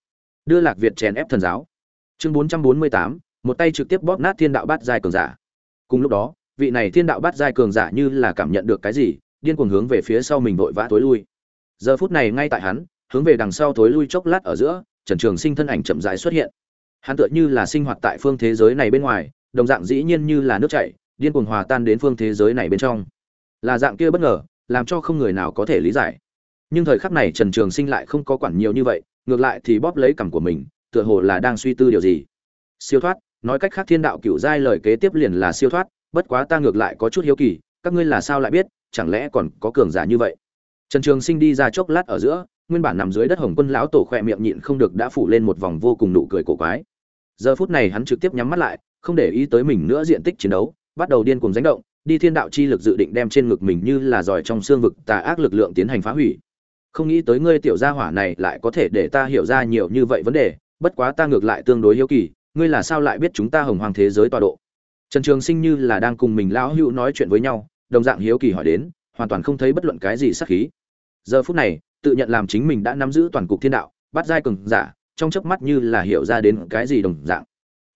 Đưa lạc việt chèn ép thần giáo. Chương 448, một tay trực tiếp bóp nát thiên đạo bát giai cường giả. Cùng lúc đó vị này thiên đạo bát giai cường giả như là cảm nhận được cái gì điên cuồng hướng về phía sau mình vội vã tối lui. Giờ phút này ngay tại hắn hướng về đằng sau tối lui chốc lát ở giữa trần trường sinh thân ảnh chậm rãi xuất hiện. Hắn tựa như là sinh hoạt tại phương thế giới này bên ngoài đồng dạng dĩ nhiên như là nước chảy điên cuồng hòa tan đến phương thế giới này bên trong là dạng kia bất ngờ, làm cho không người nào có thể lý giải. Nhưng thời khắc này trần trường sinh lại không có quản nhiều như vậy, ngược lại thì bóp lấy cằm của mình, tựa hồ là đang suy tư điều gì. Siêu thoát, nói cách khác thiên đạo cựu giai lời kế tiếp liền là siêu thoát, bất quá ta ngược lại có chút hiếu kỳ, các ngươi là sao lại biết, chẳng lẽ còn có cường giả như vậy? Trần trường sinh đi ra chốc lát ở giữa, nguyên bản nằm dưới đất hồng quân lão tổ khỏe miệng nhịn không được đã phủ lên một vòng vô cùng nụ cười cổ quái. Giờ phút này hắn trực tiếp nhắm mắt lại, không để ý tới mình nữa diện tích chiến đấu, bắt đầu điên cuồng ránh động đi thiên đạo chi lực dự định đem trên ngực mình như là giỏi trong xương vực tà ác lực lượng tiến hành phá hủy. Không nghĩ tới ngươi tiểu gia hỏa này lại có thể để ta hiểu ra nhiều như vậy vấn đề, bất quá ta ngược lại tương đối hiếu kỳ, ngươi là sao lại biết chúng ta hồng hoàng thế giới tọa độ? Trần trường sinh như là đang cùng mình lão hữu nói chuyện với nhau, đồng dạng hiếu kỳ hỏi đến, hoàn toàn không thấy bất luận cái gì sắc khí. Giờ phút này, tự nhận làm chính mình đã nắm giữ toàn cục thiên đạo, bắt giai cường giả, trong chớp mắt như là hiểu ra đến cái gì đồng dạng.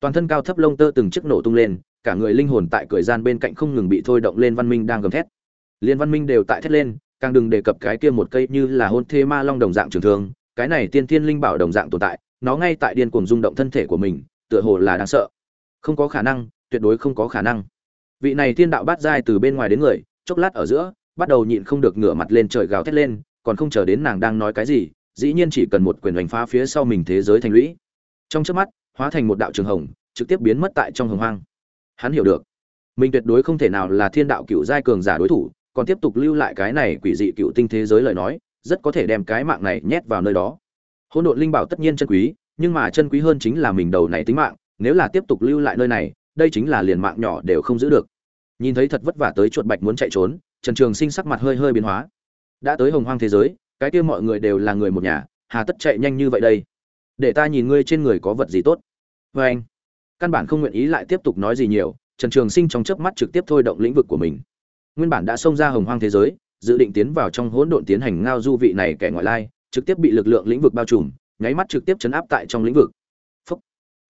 Toàn thân cao thấp lông tơ từng chiếc nổ tung lên cả người linh hồn tại cười gian bên cạnh không ngừng bị thôi động lên văn minh đang gầm thét. Liên văn minh đều tại thét lên, càng đừng đề cập cái kia một cây như là hôn thê ma long đồng dạng trường thương, cái này tiên thiên linh bảo đồng dạng tồn tại, nó ngay tại điên cuồng rung động thân thể của mình, tựa hồ là đáng sợ. Không có khả năng, tuyệt đối không có khả năng. Vị này thiên đạo bát giai từ bên ngoài đến người, chốc lát ở giữa, bắt đầu nhịn không được ngửa mặt lên trời gào thét lên, còn không chờ đến nàng đang nói cái gì, dĩ nhiên chỉ cần một quyền đánh phá phía sau mình thế giới thành lũy. Trong chớp mắt, hóa thành một đạo trường hồng, trực tiếp biến mất tại trong hồng hoang hắn hiểu được. Mình tuyệt đối không thể nào là thiên đạo cựu giai cường giả đối thủ, còn tiếp tục lưu lại cái này quỷ dị cựu tinh thế giới lời nói, rất có thể đem cái mạng này nhét vào nơi đó. Hỗn độn linh bảo tất nhiên chân quý, nhưng mà chân quý hơn chính là mình đầu này tính mạng, nếu là tiếp tục lưu lại nơi này, đây chính là liền mạng nhỏ đều không giữ được. Nhìn thấy thật vất vả tới chuột bạch muốn chạy trốn, trần trường sinh sắc mặt hơi hơi biến hóa. Đã tới hồng hoang thế giới, cái kia mọi người đều là người một nhà, hà tất chạy nhanh như vậy đây. Để ta nhìn ngươi trên người có vật gì tốt. Vê anh căn bản không nguyện ý lại tiếp tục nói gì nhiều, trần trường sinh trong chớp mắt trực tiếp thôi động lĩnh vực của mình. Nguyên bản đã xông ra hồng hoang thế giới, dự định tiến vào trong hỗn độn tiến hành ngao du vị này kẻ ngoại lai, trực tiếp bị lực lượng lĩnh vực bao trùm, nháy mắt trực tiếp chấn áp tại trong lĩnh vực. Phúc.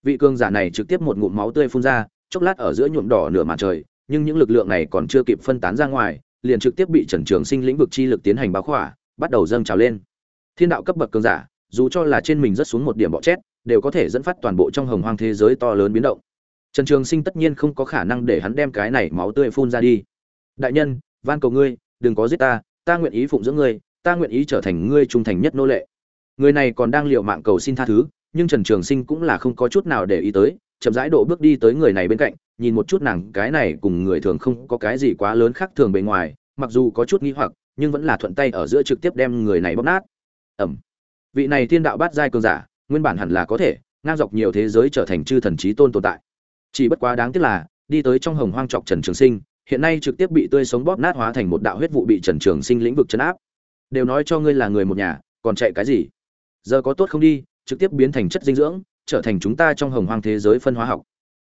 vị cường giả này trực tiếp một ngụm máu tươi phun ra, chốc lát ở giữa nhuộm đỏ nửa màn trời, nhưng những lực lượng này còn chưa kịp phân tán ra ngoài, liền trực tiếp bị trần trường sinh lĩnh vực chi lực tiến hành báo khỏa, bắt đầu dâng trào lên. Thiên đạo cấp bậc cường giả, dù cho là trên mình rất xuống một điểm bọ chét đều có thể dẫn phát toàn bộ trong hồng hoang thế giới to lớn biến động. Trần trường sinh tất nhiên không có khả năng để hắn đem cái này máu tươi phun ra đi. Đại nhân, van cầu ngươi, đừng có giết ta ta nguyện ý phụng dưỡng ngươi, ta nguyện ý trở thành ngươi trung thành nhất nô lệ. Người này còn đang liều mạng cầu xin tha thứ, nhưng trần trường sinh cũng là không có chút nào để ý tới, chậm rãi độ bước đi tới người này bên cạnh, nhìn một chút nàng, cái này cùng người thường không có cái gì quá lớn khác thường bề ngoài, mặc dù có chút nghi hoặc, nhưng vẫn là thuận tay ở giữa trực tiếp đem người này bóp nát. Ẩm. Vị này thiên đạo bát giai cường giả nguyên bản hẳn là có thể, ngang dọc nhiều thế giới trở thành chư thần trí tôn tồn tại. Chỉ bất quá đáng tiếc là, đi tới trong hồng hoang trọc trần trường sinh, hiện nay trực tiếp bị tươi sống bóp nát hóa thành một đạo huyết vụ bị trần trường sinh lĩnh vực chấn áp. Đều nói cho ngươi là người một nhà, còn chạy cái gì? Giờ có tốt không đi, trực tiếp biến thành chất dinh dưỡng, trở thành chúng ta trong hồng hoang thế giới phân hóa học.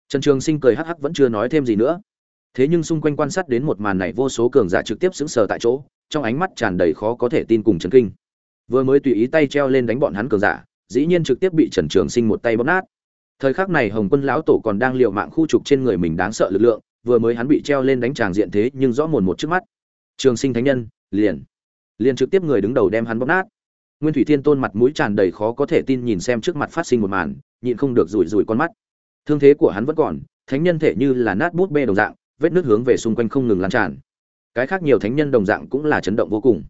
Trần trường sinh cười hắc hắc vẫn chưa nói thêm gì nữa. Thế nhưng xung quanh quan sát đến một màn này vô số cường giả trực tiếp sững sờ tại chỗ, trong ánh mắt tràn đầy khó có thể tin cùng chấn kinh. Vừa mới tùy ý tay treo lên đánh bọn hắn cường giả dĩ nhiên trực tiếp bị trần trường sinh một tay bóp nát. Thời khắc này hồng quân lão tổ còn đang liều mạng khu trục trên người mình đáng sợ lực lượng, vừa mới hắn bị treo lên đánh tràng diện thế nhưng rõ mồn một trước mắt. Trường sinh thánh nhân, liền liền trực tiếp người đứng đầu đem hắn bóp nát. Nguyên thủy thiên tôn mặt mũi tràn đầy khó có thể tin nhìn xem trước mặt phát sinh một màn, nhịn không được rủi rủi con mắt. Thương thế của hắn vẫn còn, thánh nhân thể như là nát bút bê đồng dạng, vết nước hướng về xung quanh không ngừng lan tràn. Cái khác nhiều thánh nhân đồng dạng cũng là chấn động vô cùng.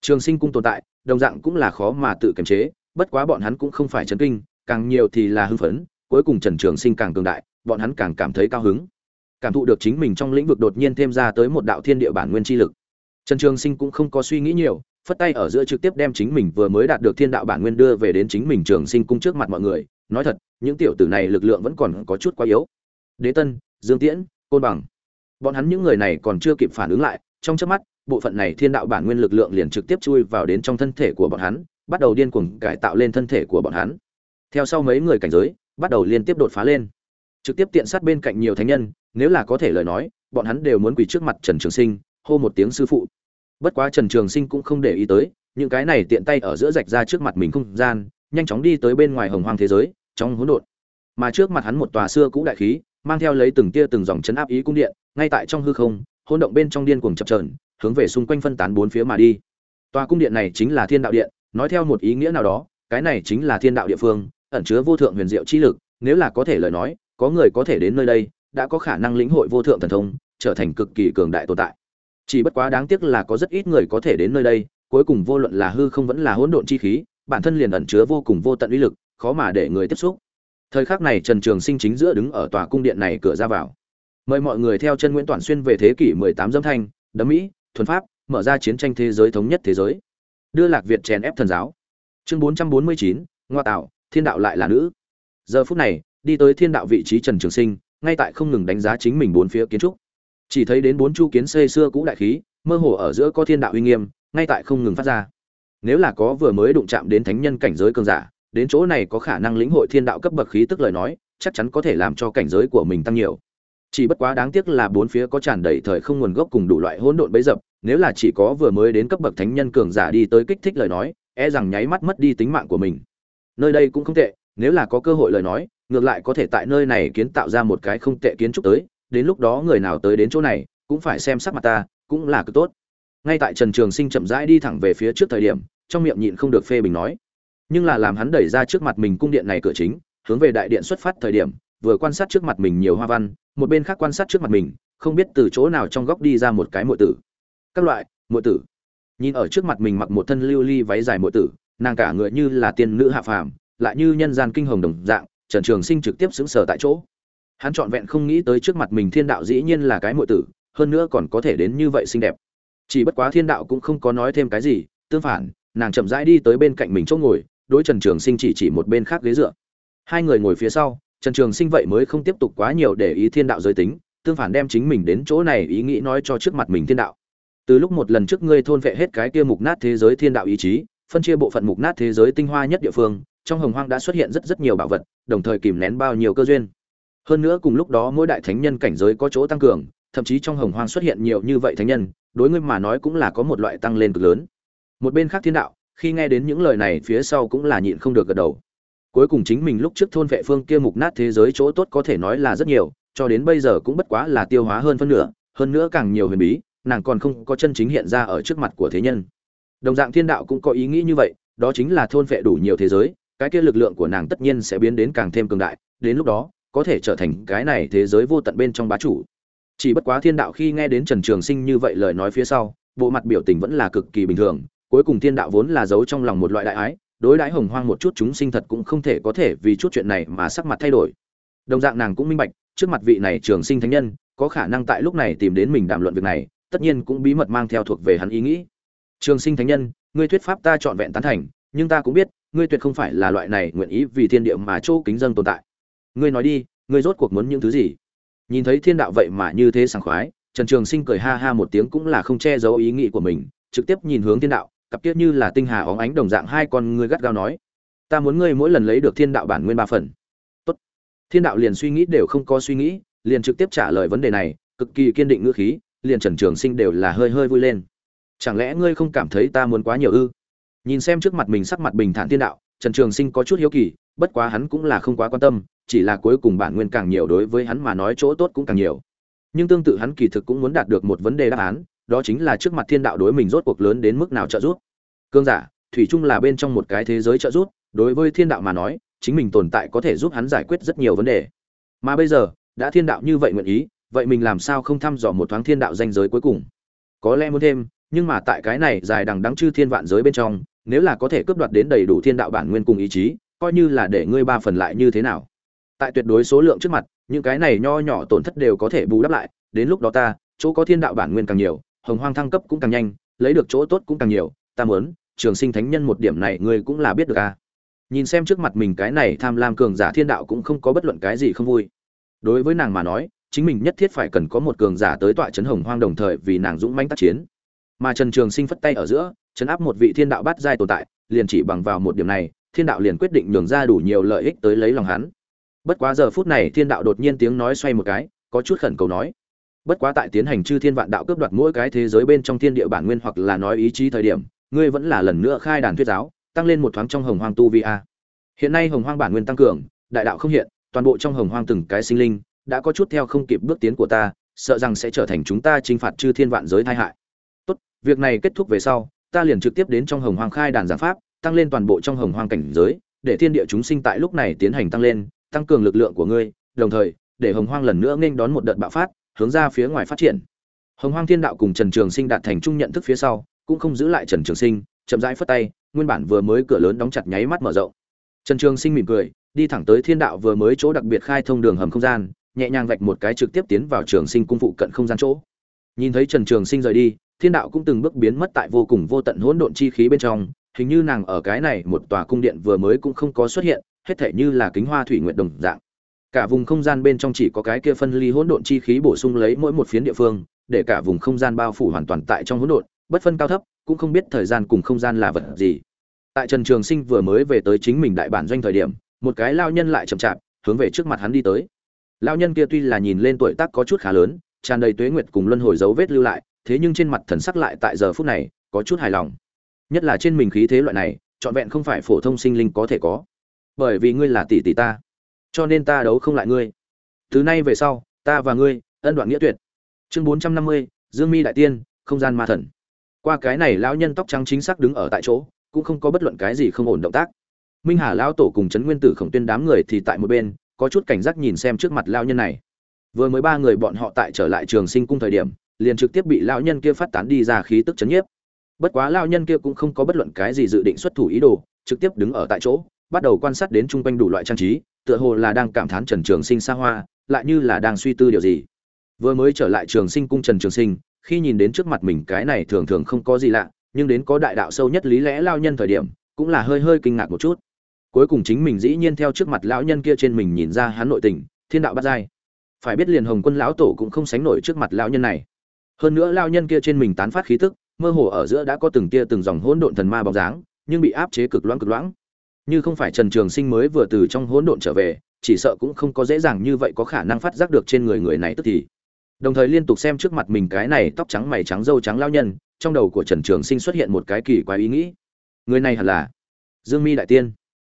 Trường sinh cung tồn tại, đồng dạng cũng là khó mà tự kiềm chế bất quá bọn hắn cũng không phải chấn kinh, càng nhiều thì là hưng phấn, cuối cùng trần trường sinh càng cường đại, bọn hắn càng cảm thấy cao hứng. Cảm thụ được chính mình trong lĩnh vực đột nhiên thêm ra tới một đạo thiên địa bản nguyên chi lực. Trần trường sinh cũng không có suy nghĩ nhiều, phất tay ở giữa trực tiếp đem chính mình vừa mới đạt được thiên đạo bản nguyên đưa về đến chính mình trường sinh cung trước mặt mọi người, nói thật, những tiểu tử này lực lượng vẫn còn có chút quá yếu. Đế tân, dương tiễn, côn bằng. Bọn hắn những người này còn chưa kịp phản ứng lại, trong chớp mắt, bộ phận này thiên đạo bản nguyên lực lượng liền trực tiếp chui vào đến trong thân thể của bọn hắn bắt đầu điên cuồng cải tạo lên thân thể của bọn hắn. Theo sau mấy người cảnh giới, bắt đầu liên tiếp đột phá lên. Trực tiếp tiện sát bên cạnh nhiều thánh nhân, nếu là có thể lời nói, bọn hắn đều muốn quỳ trước mặt trần trường sinh, hô một tiếng sư phụ. Bất quá trần trường sinh cũng không để ý tới, những cái này tiện tay ở giữa rạch ra trước mặt mình không gian, nhanh chóng đi tới bên ngoài hồng hoang thế giới, trong hỗn độn. Mà trước mặt hắn một tòa xưa cũ đại khí, mang theo lấy từng tia từng dòng chấn áp ý cung điện, ngay tại trong hư không, hỗn động bên trong điên cuồng chập chờn, hướng về xung quanh phân tán bốn phía mà đi. Tòa cung điện này chính là thiên đạo điện nói theo một ý nghĩa nào đó, cái này chính là thiên đạo địa phương, ẩn chứa vô thượng huyền diệu chi lực, nếu là có thể lời nói, có người có thể đến nơi đây, đã có khả năng lĩnh hội vô thượng thần thông, trở thành cực kỳ cường đại tồn tại. Chỉ bất quá đáng tiếc là có rất ít người có thể đến nơi đây, cuối cùng vô luận là hư không vẫn là hỗn độn chi khí, bản thân liền ẩn chứa vô cùng vô tận uy lực, khó mà để người tiếp xúc. Thời khắc này trần trường sinh chính giữa đứng ở tòa cung điện này cửa ra vào. Mời mọi người theo chân nguyễn toàn xuyên về thế kỷ 18 dâm thanh, đấm mỹ thuần pháp, mở ra chiến tranh thế giới thống nhất thế giới đưa lạc việt chèn ép thần giáo. Chương 449, ngoa tạo thiên đạo lại là nữ. Giờ phút này đi tới thiên đạo vị trí trần trường sinh ngay tại không ngừng đánh giá chính mình bốn phía kiến trúc. Chỉ thấy đến bốn chu kiến xây xưa cũ đại khí mơ hồ ở giữa có thiên đạo uy nghiêm ngay tại không ngừng phát ra. Nếu là có vừa mới đụng chạm đến thánh nhân cảnh giới cường giả đến chỗ này có khả năng lĩnh hội thiên đạo cấp bậc khí tức lời nói chắc chắn có thể làm cho cảnh giới của mình tăng nhiều. Chỉ bất quá đáng tiếc là bốn phía có tràn đầy thời không nguồn gốc cùng đủ loại hỗn độn bấy dập nếu là chỉ có vừa mới đến cấp bậc thánh nhân cường giả đi tới kích thích lời nói e rằng nháy mắt mất đi tính mạng của mình. Nơi đây cũng không tệ, nếu là có cơ hội lời nói, ngược lại có thể tại nơi này kiến tạo ra một cái không tệ kiến trúc tới, đến lúc đó người nào tới đến chỗ này, cũng phải xem sắc mặt ta, cũng là cực tốt. Ngay tại trần trường sinh chậm rãi đi thẳng về phía trước thời điểm, trong miệng nhịn không được phê bình nói. Nhưng là làm hắn đẩy ra trước mặt mình cung điện này cửa chính, hướng về đại điện xuất phát thời điểm, vừa quan sát trước mặt mình nhiều hoa văn, một bên khác quan sát trước mặt mình, không biết từ chỗ nào trong góc đi ra một cái muội tử các loại, muội tử. Nhìn ở trước mặt mình mặc một thân lưu ly váy dài muội tử, nàng cả người như là tiên nữ hạ phàm, lại như nhân gian kinh hồng đồng dạng, trần trường sinh trực tiếp xứng sở tại chỗ. Hắn trọn vẹn không nghĩ tới trước mặt mình thiên đạo dĩ nhiên là cái muội tử, hơn nữa còn có thể đến như vậy xinh đẹp. Chỉ bất quá thiên đạo cũng không có nói thêm cái gì, tương phản, nàng chậm rãi đi tới bên cạnh mình chỗ ngồi, đối trần trường sinh chỉ chỉ một bên khác ghế dựa. Hai người ngồi phía sau, trần trường sinh vậy mới không tiếp tục quá nhiều để ý thiên đạo giới tính, tương phản đem chính mình đến chỗ này ý nghĩ nói cho trước mặt mình thiên đạo từ lúc một lần trước ngươi thôn vệ hết cái kia mục nát thế giới thiên đạo ý chí, phân chia bộ phận mục nát thế giới tinh hoa nhất địa phương, trong hồng hoang đã xuất hiện rất rất nhiều bảo vật, đồng thời kìm nén bao nhiêu cơ duyên. Hơn nữa cùng lúc đó mỗi đại thánh nhân cảnh giới có chỗ tăng cường, thậm chí trong hồng hoang xuất hiện nhiều như vậy thánh nhân, đối ngươi mà nói cũng là có một loại tăng lên cực lớn. Một bên khác thiên đạo, khi nghe đến những lời này phía sau cũng là nhịn không được gật đầu. Cuối cùng chính mình lúc trước thôn vệ phương kia mục nát thế giới chỗ tốt có thể nói là rất nhiều, cho đến bây giờ cũng bất quá là tiêu hóa hơn phân nửa, hơn nữa càng nhiều huyền bí nàng còn không có chân chính hiện ra ở trước mặt của thế nhân. Đồng dạng thiên đạo cũng có ý nghĩ như vậy, đó chính là thôn vệ đủ nhiều thế giới, cái kia lực lượng của nàng tất nhiên sẽ biến đến càng thêm cường đại, đến lúc đó, có thể trở thành cái này thế giới vô tận bên trong bá chủ. Chỉ bất quá thiên đạo khi nghe đến trần trường sinh như vậy lời nói phía sau, bộ mặt biểu tình vẫn là cực kỳ bình thường, cuối cùng thiên đạo vốn là giấu trong lòng một loại đại ái, đối đãi hồng hoang một chút chúng sinh thật cũng không thể có thể vì chút chuyện này mà sắc mặt thay đổi. Đồng dạng nàng cũng minh bạch, trước mặt vị này trường sinh thánh nhân, có khả năng tại lúc này tìm đến mình đàm luận việc này tất nhiên cũng bí mật mang theo thuộc về hắn ý nghĩ. Trường sinh thánh nhân, ngươi thuyết pháp ta trọn vẹn tán thành, nhưng ta cũng biết, ngươi tuyệt không phải là loại này nguyện ý vì thiên địa mà chỗ kính dân tồn tại. Ngươi nói đi, ngươi rốt cuộc muốn những thứ gì? Nhìn thấy thiên đạo vậy mà như thế sảng khoái, trần trường sinh cười ha ha một tiếng cũng là không che giấu ý nghĩ của mình, trực tiếp nhìn hướng thiên đạo, cặp kiếp như là tinh hà óng ánh đồng dạng hai con ngươi gắt gao nói, ta muốn ngươi mỗi lần lấy được thiên đạo bản nguyên ba phần. Tốt. thiên đạo liền suy nghĩ đều không có suy nghĩ, liền trực tiếp trả lời vấn đề này, cực kỳ kiên định ngữ khí liền trần trường sinh đều là hơi hơi vui lên. Chẳng lẽ ngươi không cảm thấy ta muốn quá nhiều ư? Nhìn xem trước mặt mình sắc mặt bình thản thiên đạo, trần trường sinh có chút hiếu kỳ, bất quá hắn cũng là không quá quan tâm, chỉ là cuối cùng bản nguyên càng nhiều đối với hắn mà nói chỗ tốt cũng càng nhiều. Nhưng tương tự hắn kỳ thực cũng muốn đạt được một vấn đề đáp án, đó chính là trước mặt thiên đạo đối mình rốt cuộc lớn đến mức nào trợ giúp. Cương giả, thủy chung là bên trong một cái thế giới trợ giúp, đối với thiên đạo mà nói, chính mình tồn tại có thể giúp hắn giải quyết rất nhiều vấn đề. Mà bây giờ, đã thiên đạo như vậy nguyện ý vậy mình làm sao không thăm dò một thoáng thiên đạo danh giới cuối cùng? Có lẽ muốn thêm, nhưng mà tại cái này dài đằng đắng chư thiên vạn giới bên trong, nếu là có thể cướp đoạt đến đầy đủ thiên đạo bản nguyên cùng ý chí, coi như là để ngươi ba phần lại như thế nào? Tại tuyệt đối số lượng trước mặt, những cái này nho nhỏ tổn thất đều có thể bù đắp lại, đến lúc đó ta, chỗ có thiên đạo bản nguyên càng nhiều, hồng hoang thăng cấp cũng càng nhanh, lấy được chỗ tốt cũng càng nhiều, ta muốn, trường sinh thánh nhân một điểm này ngươi cũng là biết được à? Nhìn xem trước mặt mình cái này tham lam cường giả thiên đạo cũng không có bất luận cái gì không vui. Đối với nàng mà nói chính mình nhất thiết phải cần có một cường giả tới tọa trấn hồng hoang đồng thời vì nàng dũng mãnh tác chiến. Mà trần trường sinh phất tay ở giữa, chấn áp một vị thiên đạo bát giai tồn tại, liền chỉ bằng vào một điểm này, thiên đạo liền quyết định nhường ra đủ nhiều lợi ích tới lấy lòng hắn. Bất quá giờ phút này thiên đạo đột nhiên tiếng nói xoay một cái, có chút khẩn cầu nói. Bất quá tại tiến hành chư thiên vạn đạo cướp đoạt mỗi cái thế giới bên trong thiên địa bản nguyên hoặc là nói ý chí thời điểm, ngươi vẫn là lần nữa khai đàn thuyết giáo, tăng lên một thoáng trong hồng hoang tu vi a. Hiện nay hồng hoang bản nguyên tăng cường, đại đạo không hiện, toàn bộ trong hồng hoang từng cái sinh linh đã có chút theo không kịp bước tiến của ta, sợ rằng sẽ trở thành chúng ta trinh phạt chư thiên vạn giới tai hại. Tốt, việc này kết thúc về sau, ta liền trực tiếp đến trong hồng hoang khai đàn giảng pháp, tăng lên toàn bộ trong hồng hoang cảnh giới, để thiên địa chúng sinh tại lúc này tiến hành tăng lên, tăng cường lực lượng của ngươi, đồng thời, để hồng hoang lần nữa nghênh đón một đợt bạo phát, hướng ra phía ngoài phát triển. Hồng hoang thiên đạo cùng trần trường sinh đạt thành chung nhận thức phía sau, cũng không giữ lại trần trường sinh, chậm rãi phất tay, nguyên bản vừa mới cửa lớn đóng chặt nháy mắt mở rộng. Trần trường sinh mỉm cười, đi thẳng tới thiên đạo vừa mới chỗ đặc biệt khai thông đường hầm không gian nhẹ nhàng vạch một cái trực tiếp tiến vào trường sinh cung phụ cận không gian chỗ. Nhìn thấy trần trường sinh rời đi, thiên đạo cũng từng bước biến mất tại vô cùng vô tận hỗn độn chi khí bên trong, hình như nàng ở cái này một tòa cung điện vừa mới cũng không có xuất hiện, hết thể như là kính hoa thủy nguyện đồng dạng. Cả vùng không gian bên trong chỉ có cái kia phân ly hỗn độn chi khí bổ sung lấy mỗi một phiến địa phương, để cả vùng không gian bao phủ hoàn toàn tại trong hỗn độn, bất phân cao thấp, cũng không biết thời gian cùng không gian là vật gì. Tại trần trường sinh vừa mới về tới chính mình đại bản doanh thời điểm, một cái lao nhân lại chậm chạp, hướng về trước mặt hắn đi tới lao nhân kia tuy là nhìn lên tuổi tác có chút khá lớn, tràn đầy tuế nguyệt cùng luân hồi dấu vết lưu lại, thế nhưng trên mặt thần sắc lại tại giờ phút này có chút hài lòng. Nhất là trên mình khí thế loại này, trọn vẹn không phải phổ thông sinh linh có thể có. Bởi vì ngươi là tỷ tỷ ta, cho nên ta đấu không lại ngươi. Từ nay về sau, ta và ngươi, ân đoạn nghĩa tuyệt. Chương bốn trăm năm mươi, dương mi đại tiên, không gian ma thần. Qua cái này lão nhân tóc trắng chính xác đứng ở tại chỗ, cũng không có bất luận cái gì không ổn động tác. Minh hà lão tổ cùng trấn nguyên tử khổng tuyên đám người thì tại một bên có chút cảnh giác nhìn xem trước mặt lão nhân này. Vừa mới ba người bọn họ tại trở lại trường sinh cung thời điểm, liền trực tiếp bị lão nhân kia phát tán đi ra khí tức chấn nhiếp. Bất quá lão nhân kia cũng không có bất luận cái gì dự định xuất thủ ý đồ, trực tiếp đứng ở tại chỗ, bắt đầu quan sát đến chung quanh đủ loại trang trí, tựa hồ là đang cảm thán trần trường sinh xa hoa, lại như là đang suy tư điều gì. Vừa mới trở lại trường sinh cung trần trường sinh, khi nhìn đến trước mặt mình cái này thường thường không có gì lạ, nhưng đến có đại đạo sâu nhất lý lẽ lao nhân thời điểm, cũng là hơi hơi kinh ngạc một chút cuối cùng chính mình dĩ nhiên theo trước mặt lão nhân kia trên mình nhìn ra hắn nội tình, thiên đạo bắt giai. Phải biết liền hồng quân lão tổ cũng không sánh nổi trước mặt lão nhân này. Hơn nữa lão nhân kia trên mình tán phát khí tức, mơ hồ ở giữa đã có từng tia từng dòng hỗn độn thần ma bóng dáng, nhưng bị áp chế cực loãng cực loãng. Như không phải trần trường sinh mới vừa từ trong hỗn độn trở về, chỉ sợ cũng không có dễ dàng như vậy có khả năng phát giác được trên người người này tức thì. Đồng thời liên tục xem trước mặt mình cái này tóc trắng mày trắng râu trắng lao nhân, trong đầu của trần trường sinh xuất hiện một cái kỳ quái ý nghĩ. Người này hẳn là dương mi đại tiên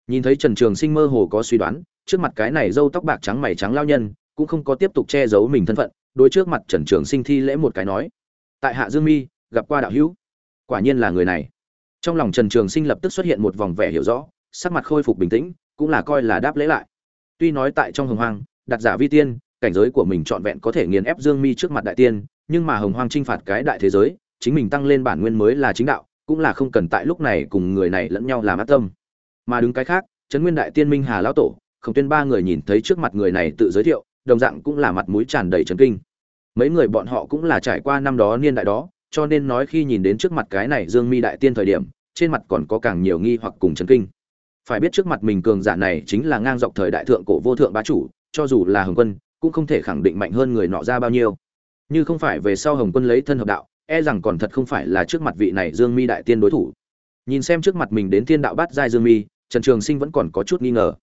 nhìn thấy trần trường sinh mơ hồ có suy đoán, trước mặt cái này râu tóc bạc trắng mày trắng lao nhân, cũng không có tiếp tục che giấu mình thân phận, đối trước mặt trần trường sinh thi lễ một cái nói, tại hạ dương mi, gặp qua đạo hữu. Quả nhiên là người này. Trong lòng trần trường sinh lập tức xuất hiện một vòng vẻ hiểu rõ, sắc mặt khôi phục bình tĩnh, cũng là coi là đáp lễ lại. Tuy nói tại trong hồng hoang, đặt giả vi tiên, cảnh giới của mình trọn vẹn có thể nghiền ép dương mi trước mặt đại tiên, nhưng mà hồng hoang chinh phạt cái đại thế giới, chính mình tăng lên bản nguyên mới là chính đạo, cũng là không cần tại lúc này cùng người này lẫn nhau làm ác tâm mà đứng cái khác, trấn nguyên đại tiên minh hà lão tổ, khổng tuyên ba người nhìn thấy trước mặt người này tự giới thiệu, đồng dạng cũng là mặt mũi tràn đầy trấn kinh. Mấy người bọn họ cũng là trải qua năm đó niên đại đó, cho nên nói khi nhìn đến trước mặt cái này dương mi đại tiên thời điểm, trên mặt còn có càng nhiều nghi hoặc cùng trấn kinh. Phải biết trước mặt mình cường giả này chính là ngang dọc thời đại thượng cổ vô thượng bá chủ, cho dù là hồng quân, cũng không thể khẳng định mạnh hơn người nọ ra bao nhiêu. Như không phải về sau hồng quân lấy thân hợp đạo e rằng còn thật không phải là trước mặt vị này dương mi đại tiên đối thủ. Nhìn xem trước mặt mình đến thiên đạo bát giai dương mi trần trường sinh vẫn còn có chút nghi ngờ.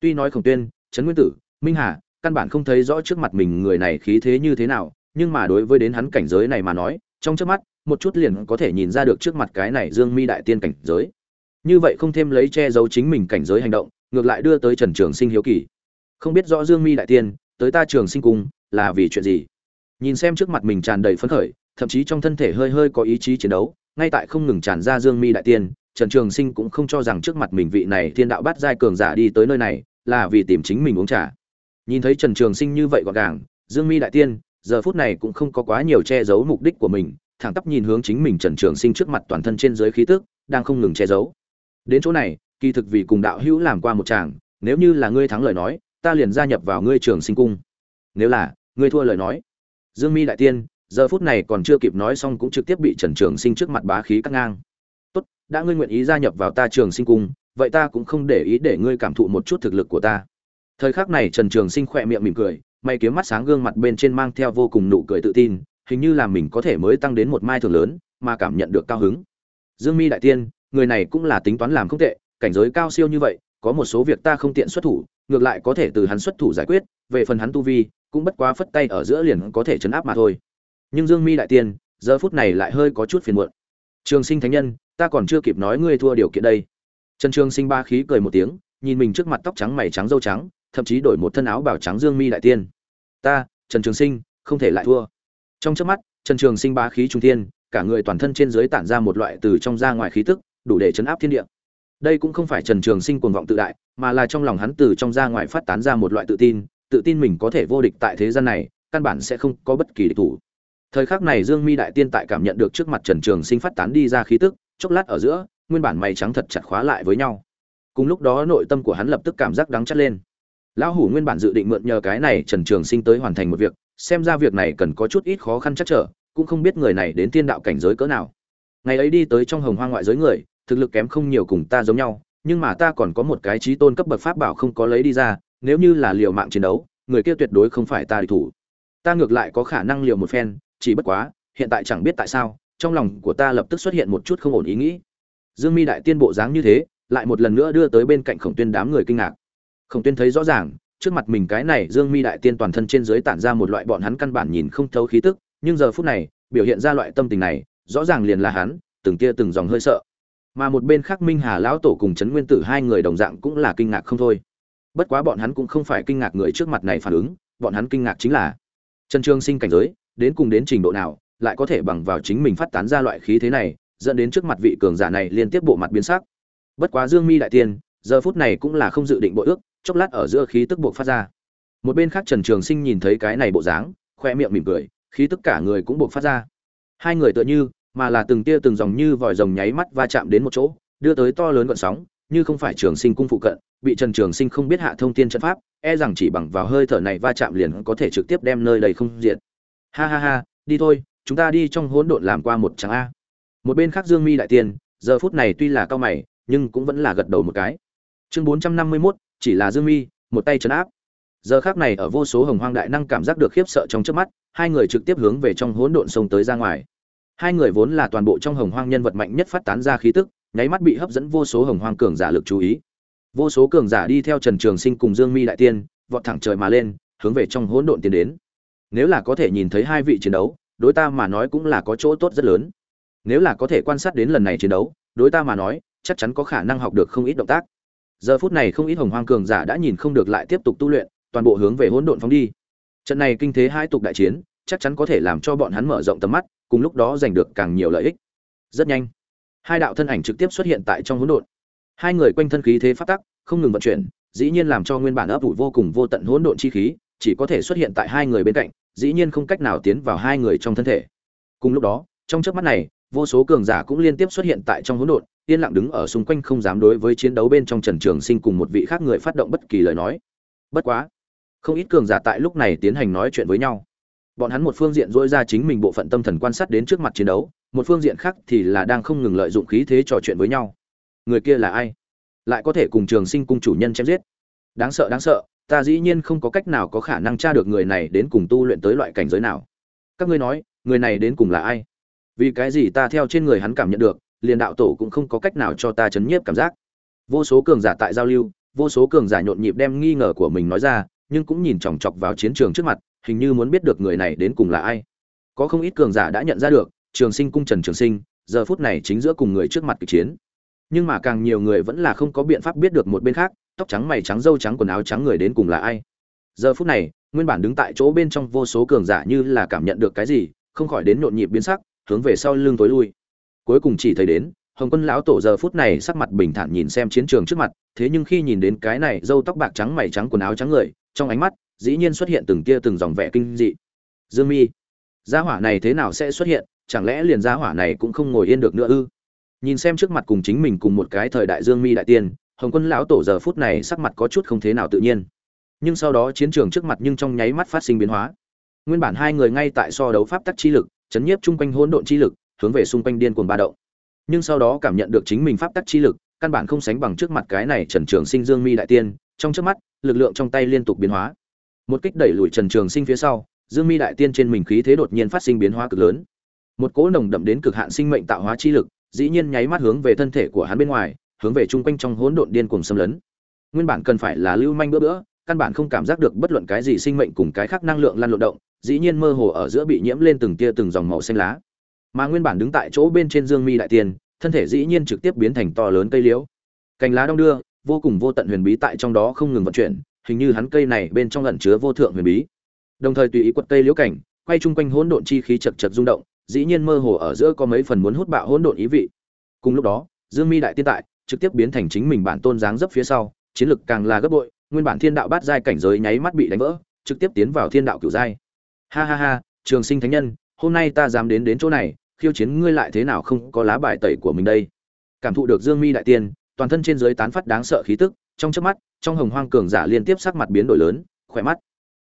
Tuy nói khổng tuyên, trấn nguyên tử, minh hà, căn bản không thấy rõ trước mặt mình người này khí thế như thế nào, nhưng mà đối với đến hắn cảnh giới này mà nói, trong trước mắt, một chút liền có thể nhìn ra được trước mặt cái này dương mi đại tiên cảnh giới. Như vậy không thêm lấy che giấu chính mình cảnh giới hành động, ngược lại đưa tới trần trường sinh hiếu kỳ. Không biết rõ dương mi đại tiên, tới ta trường sinh cung, là vì chuyện gì? Nhìn xem trước mặt mình tràn đầy phấn khởi, thậm chí trong thân thể hơi hơi có ý chí chiến đấu, ngay tại không ngừng tràn ra dương mi đại tiên trần trường sinh cũng không cho rằng trước mặt mình vị này thiên đạo Bát giai cường giả đi tới nơi này là vì tìm chính mình uống trà. Nhìn thấy trần trường sinh như vậy gọn gàng, dương mi đại tiên, giờ phút này cũng không có quá nhiều che giấu mục đích của mình, thẳng tắp nhìn hướng chính mình trần trường sinh trước mặt toàn thân trên dưới khí tức, đang không ngừng che giấu. Đến chỗ này, kỳ thực vì cùng đạo hữu làm qua một chàng nếu như là ngươi thắng lời nói, ta liền gia nhập vào ngươi trường sinh cung. Nếu là, ngươi thua lời nói. Dương mi đại tiên, giờ phút này còn chưa kịp nói xong cũng trực tiếp bị trần trường sinh trước mặt bá khí cắt ngang đã ngươi nguyện ý gia nhập vào ta trường sinh cung, vậy ta cũng không để ý để ngươi cảm thụ một chút thực lực của ta. Thời khắc này trần trường sinh khỏe miệng mỉm cười, may kiếm mắt sáng gương mặt bên trên mang theo vô cùng nụ cười tự tin, hình như là mình có thể mới tăng đến một mai thường lớn, mà cảm nhận được cao hứng. Dương mi đại tiên, người này cũng là tính toán làm không tệ, cảnh giới cao siêu như vậy, có một số việc ta không tiện xuất thủ, ngược lại có thể từ hắn xuất thủ giải quyết, về phần hắn tu vi, cũng bất quá phất tay ở giữa liền có thể chấn áp mà thôi. Nhưng dương mi đại tiên, giờ phút này lại hơi có chút phiền muộn trường sinh thánh nhân, ta còn chưa kịp nói ngươi thua điều kiện đây. Trần trường sinh ba khí cười một tiếng, nhìn mình trước mặt tóc trắng mày trắng dâu trắng, thậm chí đổi một thân áo bảo trắng dương mi đại tiên. Ta, trần trường sinh, không thể lại thua. Trong trước mắt, trần trường sinh ba khí trung thiên, cả người toàn thân trên dưới tản ra một loại từ trong ra ngoài khí tức, đủ để chấn áp thiên địa. Đây cũng không phải trần trường sinh cuồng vọng tự đại, mà là trong lòng hắn từ trong ra ngoài phát tán ra một loại tự tin tự tin mình có thể vô địch tại thế gian này, căn bản sẽ không có bất kỳ địch thủ thời khắc này dương mi đại tiên tại cảm nhận được trước mặt trần trường sinh phát tán đi ra khí tức, chốc lát ở giữa, nguyên bản mày trắng thật chặt khóa lại với nhau. Cùng lúc đó nội tâm của hắn lập tức cảm giác đắng chắt lên. Lão hủ nguyên bản dự định mượn nhờ cái này trần trường sinh tới hoàn thành một việc, xem ra việc này cần có chút ít khó khăn chắc trở, cũng không biết người này đến tiên đạo cảnh giới cỡ nào. Ngày ấy đi tới trong hồng hoa ngoại giới người, thực lực kém không nhiều cùng ta giống nhau, nhưng mà ta còn có một cái trí tôn cấp bậc pháp bảo không có lấy đi ra, nếu như là liều mạng chiến đấu, người kia tuyệt đối không phải ta địch thủ. Ta ngược lại có khả năng liều một phen chỉ bất quá, hiện tại chẳng biết tại sao, trong lòng của ta lập tức xuất hiện một chút không ổn ý nghĩ. Dương mi đại tiên bộ dáng như thế, lại một lần nữa đưa tới bên cạnh khổng tuyên đám người kinh ngạc. Khổng tuyên thấy rõ ràng, trước mặt mình cái này dương mi đại tiên toàn thân trên dưới tản ra một loại bọn hắn căn bản nhìn không thấu khí tức, nhưng giờ phút này, biểu hiện ra loại tâm tình này, rõ ràng liền là hắn, từng kia từng dòng hơi sợ. Mà một bên khác minh hà lão tổ cùng trấn nguyên tử hai người đồng dạng cũng là kinh ngạc không thôi. Bất quá bọn hắn cũng không phải kinh ngạc người trước mặt này phản ứng, bọn hắn kinh ngạc chính là trần trương sinh cảnh giới đến cùng đến trình độ nào, lại có thể bằng vào chính mình phát tán ra loại khí thế này, dẫn đến trước mặt vị cường giả này liên tiếp bộ mặt biến sắc. Bất quá dương mi đại tiên, giờ phút này cũng là không dự định bộ ước, chốc lát ở giữa khí tức buộc phát ra. Một bên khác trần trường sinh nhìn thấy cái này bộ dáng, khoe miệng mỉm cười, khí tức cả người cũng buộc phát ra. Hai người tựa như, mà là từng tia từng dòng như vòi rồng nháy mắt va chạm đến một chỗ, đưa tới to lớn gọn sóng, như không phải trường sinh cung phụ cận, bị trần trường sinh không biết hạ thông tin trận pháp e rằng chỉ bằng vào hơi thở này va chạm liền có thể trực tiếp đem nơi đầy không diện ha ha ha, đi thôi, chúng ta đi trong hỗn độn làm qua một tràng a. Một bên khác dương mi đại tiên, giờ phút này tuy là cao mày, nhưng cũng vẫn là gật đầu một cái. Chương bốn trăm năm mươi mốt, chỉ là dương mi, một tay chấn áp. Giờ khác này ở vô số hồng hoang đại năng cảm giác được khiếp sợ trong trước mắt, hai người trực tiếp hướng về trong hỗn độn sông tới ra ngoài. Hai người vốn là toàn bộ trong hồng hoang nhân vật mạnh nhất phát tán ra khí tức, nháy mắt bị hấp dẫn vô số hồng hoang cường giả lực chú ý. Vô số cường giả đi theo trần trường sinh cùng dương mi đại tiên, vọt thẳng trời mà lên, hướng về trong hỗn độn tiến đến nếu là có thể nhìn thấy hai vị chiến đấu, đối ta mà nói cũng là có chỗ tốt rất lớn. Nếu là có thể quan sát đến lần này chiến đấu, đối ta mà nói, chắc chắn có khả năng học được không ít động tác. Giờ phút này không ít hồng hoang cường giả đã nhìn không được lại tiếp tục tu luyện, toàn bộ hướng về hỗn độn phóng đi. Trận này kinh thế hai tục đại chiến, chắc chắn có thể làm cho bọn hắn mở rộng tầm mắt, cùng lúc đó giành được càng nhiều lợi ích. Rất nhanh, hai đạo thân ảnh trực tiếp xuất hiện tại trong hỗn độn. Hai người quanh thân khí thế phát tắc, không ngừng vận chuyển, dĩ nhiên làm cho nguyên bản ấp ủ vô cùng vô tận hỗn độn chi khí chỉ có thể xuất hiện tại hai người bên cạnh, dĩ nhiên không cách nào tiến vào hai người trong thân thể. Cùng lúc đó, trong trước mắt này, vô số cường giả cũng liên tiếp xuất hiện tại trong hỗn độn, yên lặng đứng ở xung quanh không dám đối với chiến đấu bên trong trần trường sinh cùng một vị khác người phát động bất kỳ lời nói. Bất quá, không ít cường giả tại lúc này tiến hành nói chuyện với nhau. Bọn hắn một phương diện dỗi ra chính mình bộ phận tâm thần quan sát đến trước mặt chiến đấu, một phương diện khác thì là đang không ngừng lợi dụng khí thế trò chuyện với nhau. Người kia là ai? Lại có thể cùng trường sinh cung chủ nhân chém giết. Đáng sợ đáng sợ ta dĩ nhiên không có cách nào có khả năng tra được người này đến cùng tu luyện tới loại cảnh giới nào. Các ngươi nói, người này đến cùng là ai? Vì cái gì ta theo trên người hắn cảm nhận được, liền đạo tổ cũng không có cách nào cho ta chấn nhiếp cảm giác. Vô số cường giả tại giao lưu, vô số cường giả nhộn nhịp đem nghi ngờ của mình nói ra, nhưng cũng nhìn chòng chọc vào chiến trường trước mặt, hình như muốn biết được người này đến cùng là ai. Có không ít cường giả đã nhận ra được, trường sinh cung trần trường sinh, giờ phút này chính giữa cùng người trước mặt kịch chiến. Nhưng mà càng nhiều người vẫn là không có biện pháp biết được một bên khác tóc trắng mày trắng dâu trắng, quần áo trắng người đến cùng là ai? Giờ phút này, nguyên bản đứng tại chỗ bên trong vô số cường giả như là cảm nhận được cái gì, không khỏi đến nhộn nhịp biến sắc, hướng về sau lưng tối lui. Cuối cùng chỉ thấy đến, hồng quân lão tổ giờ phút này sắc mặt bình thản nhìn xem chiến trường trước mặt, thế nhưng khi nhìn đến cái này dâu tóc bạc trắng mày trắng, quần áo trắng người, trong ánh mắt, dĩ nhiên xuất hiện từng tia từng dòng vẻ kinh dị. Dương mi, gia hỏa này thế nào sẽ xuất hiện? Chẳng lẽ liền gia hỏa này cũng không ngồi yên được nữa ư? Nhìn xem trước mặt cùng chính mình cùng một cái thời đại dương mi đại tiên hồng quân lão tổ giờ phút này sắc mặt có chút không thế nào tự nhiên. Nhưng sau đó chiến trường trước mặt nhưng trong nháy mắt phát sinh biến hóa. Nguyên bản hai người ngay tại so đấu pháp tắc chi lực, chấn nhiếp chung quanh hỗn độn chi lực, hướng về xung quanh điên cuồng ba động. Nhưng sau đó cảm nhận được chính mình pháp tắc chi lực, căn bản không sánh bằng trước mặt cái này trần trường sinh dương mi đại tiên, trong trước mắt, lực lượng trong tay liên tục biến hóa. Một kích đẩy lùi trần trường sinh phía sau, dương mi đại tiên trên mình khí thế đột nhiên phát sinh biến hóa cực lớn. Một cỗ nồng đậm đến cực hạn sinh mệnh tạo hóa chi lực, dĩ nhiên nháy mắt hướng về thân thể của hắn bên ngoài hướng về chung quanh trong hỗn độn điên cuồng xâm lấn. Nguyên bản cần phải là lưu manh bữa bữa, căn bản không cảm giác được bất luận cái gì sinh mệnh cùng cái khác năng lượng lan lộ động, dĩ nhiên mơ hồ ở giữa bị nhiễm lên từng tia từng dòng màu xanh lá. Mà nguyên bản đứng tại chỗ bên trên dương mi đại tiên, thân thể dĩ nhiên trực tiếp biến thành to lớn cây liễu. Cành lá đong đưa, vô cùng vô tận huyền bí tại trong đó không ngừng vận chuyển, hình như hắn cây này bên trong ẩn chứa vô thượng huyền bí. Đồng thời tùy ý quật cây liễu cảnh, quay chung quanh hỗn độn chi khí chật chật rung động, dĩ nhiên mơ hồ ở giữa có mấy phần muốn hút bạo hỗn độn ý vị. Cùng lúc đó, dương mi đại tiên tại trực tiếp biến thành chính mình bản tôn dáng dấp phía sau, chiến lực càng là gấp bội, nguyên bản thiên đạo bát giai cảnh giới nháy mắt bị đánh vỡ, trực tiếp tiến vào thiên đạo cửu giai. Ha ha ha, trường sinh thánh nhân, hôm nay ta dám đến đến chỗ này, khiêu chiến ngươi lại thế nào không có lá bài tẩy của mình đây? Cảm thụ được dương mi đại tiên, toàn thân trên dưới tán phát đáng sợ khí tức, trong chớp mắt, trong hồng hoang cường giả liên tiếp sắc mặt biến đổi lớn, khỏe mắt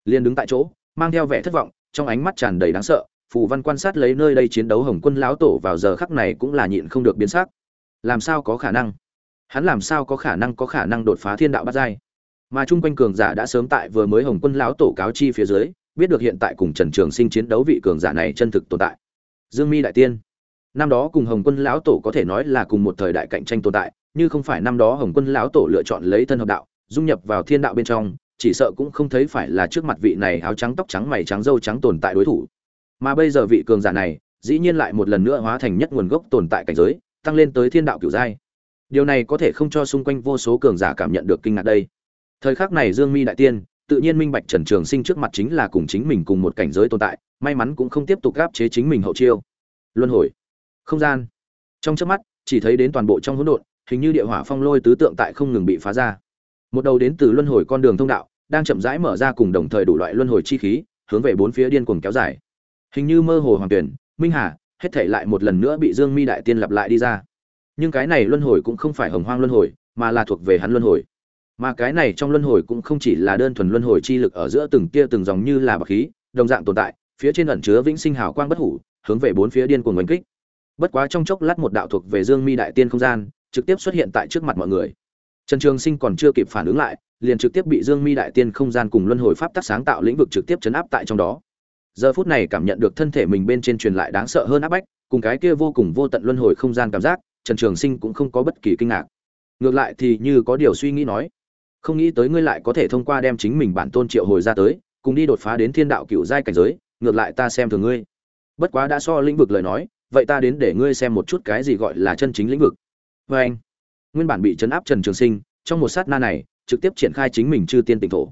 liền đứng tại chỗ, mang theo vẻ thất vọng, trong ánh mắt tràn đầy đáng sợ, phù văn quan sát lấy nơi đây chiến đấu hồng quân lão tổ vào giờ khắc này cũng là nhịn không được biến sắc. Làm sao có khả năng? Hắn làm sao có khả năng có khả năng đột phá thiên đạo bát giai? Mà chung quanh cường giả đã sớm tại vừa mới hồng quân lão tổ cáo chi phía dưới, biết được hiện tại cùng trần trường sinh chiến đấu vị cường giả này chân thực tồn tại. Dương mi đại tiên. Năm đó cùng hồng quân lão tổ có thể nói là cùng một thời đại cạnh tranh tồn tại, như không phải năm đó hồng quân lão tổ lựa chọn lấy thân hợp đạo, dung nhập vào thiên đạo bên trong, chỉ sợ cũng không thấy phải là trước mặt vị này áo trắng tóc trắng mày trắng râu trắng tồn tại đối thủ. Mà bây giờ vị cường giả này, dĩ nhiên lại một lần nữa hóa thành nhất nguồn gốc tồn tại cảnh giới, tăng lên tới thiên đạo cửu giai điều này có thể không cho xung quanh vô số cường giả cảm nhận được kinh ngạc đây. Thời khắc này dương mi đại tiên, tự nhiên minh bạch trần trường sinh trước mặt chính là cùng chính mình cùng một cảnh giới tồn tại, may mắn cũng không tiếp tục gáp chế chính mình hậu chiêu. Luân hồi. Không gian. Trong trước mắt, chỉ thấy đến toàn bộ trong hỗn độn, hình như địa hỏa phong lôi tứ tượng tại không ngừng bị phá ra. Một đầu đến từ luân hồi con đường thông đạo, đang chậm rãi mở ra cùng đồng thời đủ loại luân hồi chi khí, hướng về bốn phía điên cuồng kéo dài. Hình như mơ hồ hoàng tuyển, minh hà, hết thể lại một lần nữa bị dương mi đại tiên lặp lại đi ra nhưng cái này luân hồi cũng không phải hồng hoang luân hồi, mà là thuộc về hắn luân hồi. Mà cái này trong luân hồi cũng không chỉ là đơn thuần luân hồi chi lực ở giữa từng kia từng dòng như là bạc khí, đồng dạng tồn tại, phía trên ẩn chứa vĩnh sinh hào quang bất hủ, hướng về bốn phía điên cuồng oanh kích. Bất quá trong chốc lát một đạo thuộc về dương mi đại tiên không gian, trực tiếp xuất hiện tại trước mặt mọi người. Trần trường sinh còn chưa kịp phản ứng lại, liền trực tiếp bị dương mi đại tiên không gian cùng luân hồi pháp tác sáng tạo lĩnh vực trực tiếp chấn áp tại trong đó. Giờ phút này cảm nhận được thân thể mình bên trên truyền lại đáng sợ hơn áp bách, cùng cái kia vô cùng vô tận luân hồi không gian cảm giác trần trường sinh cũng không có bất kỳ kinh ngạc. Ngược lại thì như có điều suy nghĩ nói, không nghĩ tới ngươi lại có thể thông qua đem chính mình bản tôn triệu hồi ra tới, cùng đi đột phá đến thiên đạo cựu giai cảnh giới, ngược lại ta xem thường ngươi. Bất quá đã so lĩnh vực lời nói, vậy ta đến để ngươi xem một chút cái gì gọi là chân chính lĩnh vực. Vê anh, nguyên bản bị chấn áp trần trường sinh, trong một sát na này, trực tiếp triển khai chính mình chư tiên tỉnh thổ.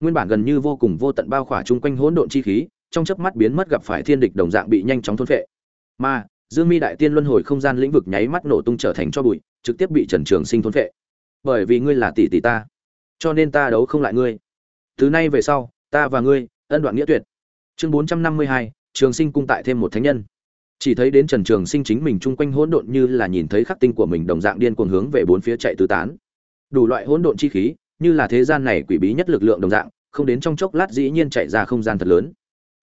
Nguyên bản gần như vô cùng vô tận bao khỏa chung quanh hỗn độn chi khí, trong chớp mắt biến mất gặp phải thiên địch đồng dạng bị nhanh chóng thôn phệ. Mà dương mi đại tiên luân hồi không gian lĩnh vực nháy mắt nổ tung trở thành cho bụi, trực tiếp bị trần trường sinh thôn phệ. Bởi vì ngươi là tỷ tỷ ta, cho nên ta đấu không lại ngươi. Từ nay về sau, ta và ngươi, ân đoạn nghĩa tuyệt. Chương bốn trăm năm mươi hai, trường sinh cung tại thêm một thánh nhân. Chỉ thấy đến trần trường sinh chính mình chung quanh hỗn độn như là nhìn thấy khắc tinh của mình đồng dạng điên cuồng hướng về bốn phía chạy tứ tán. Đủ loại hỗn độn chi khí, như là thế gian này quỷ bí nhất lực lượng đồng dạng, không đến trong chốc lát dĩ nhiên chạy ra không gian thật lớn.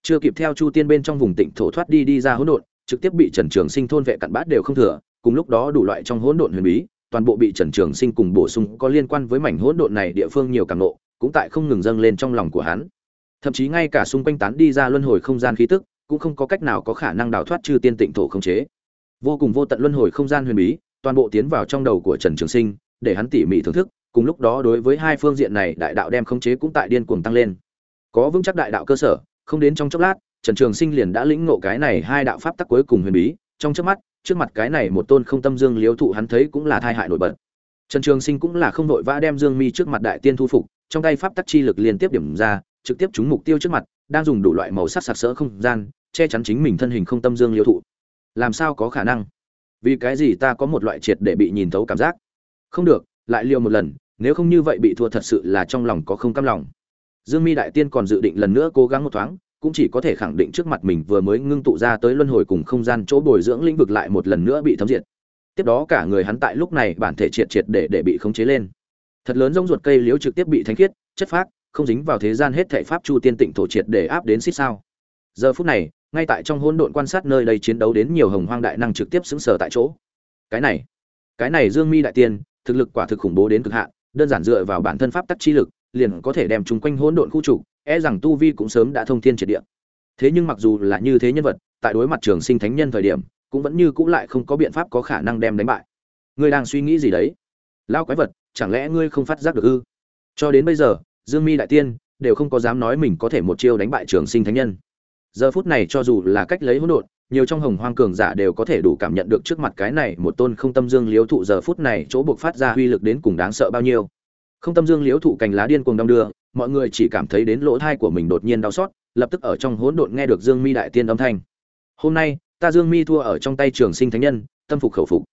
Chưa kịp theo chu tiên bên trong vùng tịnh thổ thoát đi đi ra hỗn độn trực tiếp bị trần trường sinh thôn vệ cặn bát đều không thừa, cùng lúc đó đủ loại trong hỗn độn huyền bí, toàn bộ bị trần trường sinh cùng bổ sung có liên quan với mảnh hỗn độn này địa phương nhiều càng nộ cũng tại không ngừng dâng lên trong lòng của hắn. Thậm chí ngay cả xung quanh tán đi ra luân hồi không gian khí tức, cũng không có cách nào có khả năng đào thoát trừ tiên tịnh thổ không chế. Vô cùng vô tận luân hồi không gian huyền bí, toàn bộ tiến vào trong đầu của trần trường sinh, để hắn tỉ mỉ thưởng thức, cùng lúc đó đối với hai phương diện này đại đạo đem khống chế cũng tại điên cuồng tăng lên. Có vững chắc đại đạo cơ sở, không đến trong chốc lát trần trường sinh liền đã lĩnh ngộ cái này hai đạo pháp tắc cuối cùng huyền bí, trong chớp mắt, trước mặt cái này một tôn không tâm dương liếu thụ hắn thấy cũng là thai hại nổi bật. Trần trường sinh cũng là không đội vã đem dương mi trước mặt đại tiên thu phục, trong tay pháp tắc chi lực liên tiếp điểm ra, trực tiếp trúng mục tiêu trước mặt, đang dùng đủ loại màu sắc sặc sỡ không gian, che chắn chính mình thân hình không tâm dương liêu thụ. Làm sao có khả năng? Vì cái gì ta có một loại triệt để bị nhìn thấu cảm giác? Không được, lại liều một lần, nếu không như vậy bị thua thật sự là trong lòng có không cam lòng. Dương mi đại tiên còn dự định lần nữa cố gắng một thoáng cũng chỉ có thể khẳng định trước mặt mình vừa mới ngưng tụ ra tới luân hồi cùng không gian chỗ bồi dưỡng lĩnh vực lại một lần nữa bị thấm diệt. Tiếp đó cả người hắn tại lúc này bản thể triệt triệt để để bị khống chế lên. Thật lớn giống ruột cây liễu trực tiếp bị thánh khiết, chất phác, không dính vào thế gian hết thảy pháp chu tiên tịnh thổ triệt để áp đến xích sao. Giờ phút này, ngay tại trong hỗn độn quan sát nơi đây chiến đấu đến nhiều hồng hoang đại năng trực tiếp xứng sở tại chỗ. Cái này cái này dương mi đại tiên, thực lực quả thực khủng bố đến cực hạn, đơn giản dựa vào bản thân pháp tắc chi lực, liền có thể đem chúng quanh hỗn độn khu trục e rằng tu vi cũng sớm đã thông thiên triệt địa. Thế nhưng mặc dù là như thế nhân vật, tại đối mặt trường sinh thánh nhân thời điểm, cũng vẫn như cũng lại không có biện pháp có khả năng đem đánh bại. Ngươi đang suy nghĩ gì đấy? Lao quái vật, chẳng lẽ ngươi không phát giác được ư? Cho đến bây giờ, dương mi đại tiên đều không có dám nói mình có thể một chiêu đánh bại trường sinh thánh nhân. Giờ phút này cho dù là cách lấy hỗn độn, nhiều trong hồng hoang cường giả đều có thể đủ cảm nhận được trước mặt cái này một tôn không tâm dương liếu thụ giờ phút này chỗ buộc phát ra uy lực đến cùng đáng sợ bao nhiêu không tâm dương Liễu thụ cành lá điên cuồng đong đưa, mọi người chỉ cảm thấy đến lỗ thai của mình đột nhiên đau xót, lập tức ở trong hỗn độn nghe được dương mi đại tiên âm thanh. Hôm nay, ta dương mi thua ở trong tay trường sinh thánh nhân, tâm phục khẩu phục.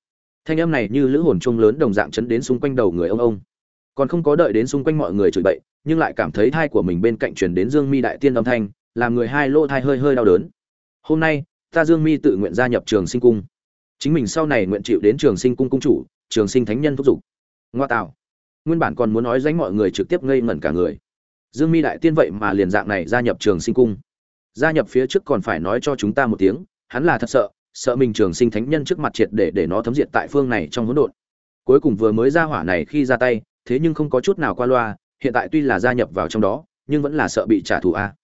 Thanh âm này như lữ hồn chung lớn đồng dạng chấn đến xung quanh đầu người ông ông. Còn không có đợi đến xung quanh mọi người chửi bậy, nhưng lại cảm thấy thai của mình bên cạnh truyền đến dương mi đại tiên âm thanh, làm người hai lỗ thai hơi hơi đau đớn. Hôm nay, ta dương mi tự nguyện gia nhập trường sinh cung. Chính mình sau này nguyện chịu đến trường sinh cung cung chủ, trường sinh thánh nhân thúc giục. Ngoa tạo nguyên bản còn muốn nói danh mọi người trực tiếp ngây ngẩn cả người. Dương mi đại tiên vậy mà liền dạng này gia nhập trường sinh cung. Gia nhập phía trước còn phải nói cho chúng ta một tiếng, hắn là thật sợ sợ mình trường sinh thánh nhân trước mặt triệt để để nó thấm diệt tại phương này trong hỗn độn. Cuối cùng vừa mới ra hỏa này khi ra tay, thế nhưng không có chút nào qua loa, hiện tại tuy là gia nhập vào trong đó, nhưng vẫn là sợ bị trả thù a.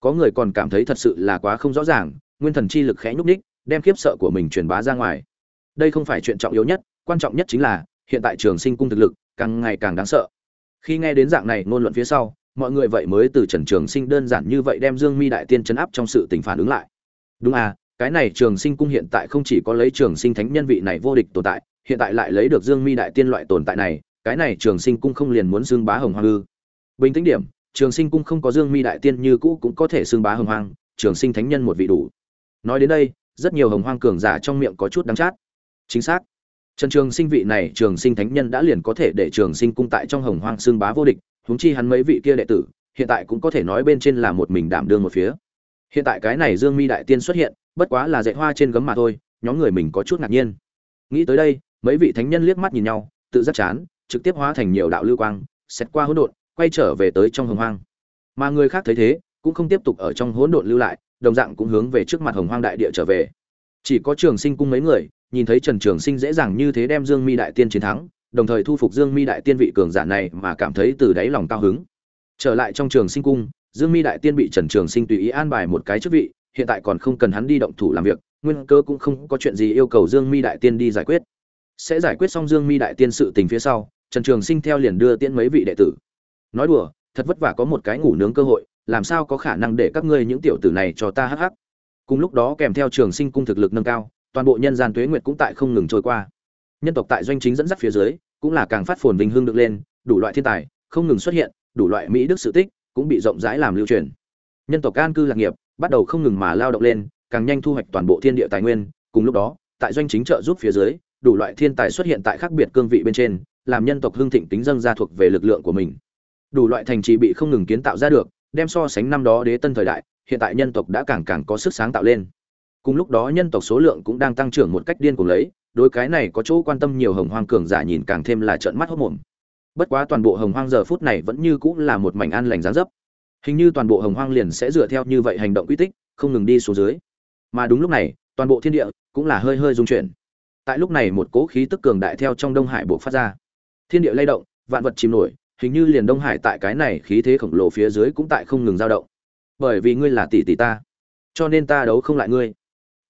Có người còn cảm thấy thật sự là quá không rõ ràng, nguyên thần chi lực khẽ nhúc ních đem kiếp sợ của mình truyền bá ra ngoài. Đây không phải chuyện trọng yếu nhất, quan trọng nhất chính là, hiện tại trường sinh cung thực lực càng ngày càng đáng sợ. Khi nghe đến dạng này ngôn luận phía sau, mọi người vậy mới từ trần trường sinh đơn giản như vậy đem dương mi đại tiên chấn áp trong sự tình phản ứng lại. Đúng à cái này trường sinh cung hiện tại không chỉ có lấy trường sinh thánh nhân vị này vô địch tồn tại, hiện tại lại lấy được dương mi đại tiên loại tồn tại này, cái này trường sinh cung không liền muốn xương bá hồng hoang ư? Bình tĩnh điểm, trường sinh cung không có dương mi đại tiên như cũ cũng có thể xương bá hồng hoang, trường sinh thánh nhân một vị đủ. Nói đến đây, rất nhiều hồng hoang cường giả trong miệng có chút đắng chát. Chính xác trần trường sinh vị này trường sinh thánh nhân đã liền có thể để trường sinh cung tại trong hồng hoang xương bá vô địch, huống chi hắn mấy vị kia đệ tử, hiện tại cũng có thể nói bên trên là một mình đảm đương một phía. Hiện tại cái này dương mi đại tiên xuất hiện, bất quá là dệt hoa trên gấm mà thôi, nhóm người mình có chút ngạc nhiên. Nghĩ tới đây, mấy vị thánh nhân liếc mắt nhìn nhau, tự giác chán, trực tiếp hóa thành nhiều đạo lưu quang xét qua hỗn độn, quay trở về tới trong hồng hoang. Mà người khác thấy thế, cũng không tiếp tục ở trong hỗn độn lưu lại, đồng dạng cũng hướng về trước mặt hồng hoang đại địa trở về. Chỉ có trường sinh cung mấy người nhìn thấy trần trường sinh dễ dàng như thế đem dương mi đại tiên chiến thắng, đồng thời thu phục dương mi đại tiên vị cường giả này mà cảm thấy từ đáy lòng cao hứng. Trở lại trong trường sinh cung, dương mi đại tiên bị trần trường sinh tùy ý an bài một cái chức vị, hiện tại còn không cần hắn đi động thủ làm việc, nguyên cơ cũng không có chuyện gì yêu cầu dương mi đại tiên đi giải quyết. Sẽ giải quyết xong dương mi đại tiên sự tình phía sau, trần trường sinh theo liền đưa tiễn mấy vị đệ tử. Nói đùa, thật vất vả có một cái ngủ nướng cơ hội, làm sao có khả năng để các ngươi những tiểu tử này cho ta hắc hắc? Cùng lúc đó kèm theo trường sinh cung thực lực nâng cao toàn bộ nhân gian tuế nguyệt cũng tại không ngừng trôi qua. Nhân tộc tại doanh chính dẫn dắt phía dưới, cũng là càng phát phồn vinh hương được lên, đủ loại thiên tài, không ngừng xuất hiện, đủ loại mỹ đức sự tích, cũng bị rộng rãi làm lưu truyền. Nhân tộc an cư lạc nghiệp, bắt đầu không ngừng mà lao động lên, càng nhanh thu hoạch toàn bộ thiên địa tài nguyên. Cùng lúc đó, tại doanh chính trợ giúp phía dưới, đủ loại thiên tài xuất hiện tại khác biệt cương vị bên trên, làm nhân tộc hưng thịnh tính dâng ra thuộc về lực lượng của mình. Đủ loại thành trì bị không ngừng kiến tạo ra được, đem so sánh năm đó đế tân thời đại, hiện tại nhân tộc đã càng càng có sức sáng tạo lên cùng lúc đó nhân tộc số lượng cũng đang tăng trưởng một cách điên cuồng lấy, đối cái này có chỗ quan tâm nhiều hồng hoang cường giả nhìn càng thêm là trợn mắt hốt mồm. Bất quá toàn bộ hồng hoang giờ phút này vẫn như cũng là một mảnh an lành gián dấp. Hình như toàn bộ hồng hoang liền sẽ dựa theo như vậy hành động quy tích, không ngừng đi xuống dưới. Mà đúng lúc này, toàn bộ thiên địa cũng là hơi hơi rung chuyển. Tại lúc này một cỗ khí tức cường đại theo trong đông hải buộc phát ra. Thiên địa lay động, vạn vật chìm nổi, hình như liền đông hải tại cái này khí thế khổng lồ phía dưới cũng tại không ngừng dao động. Bởi vì ngươi là tỷ tỷ ta, cho nên ta đấu không lại ngươi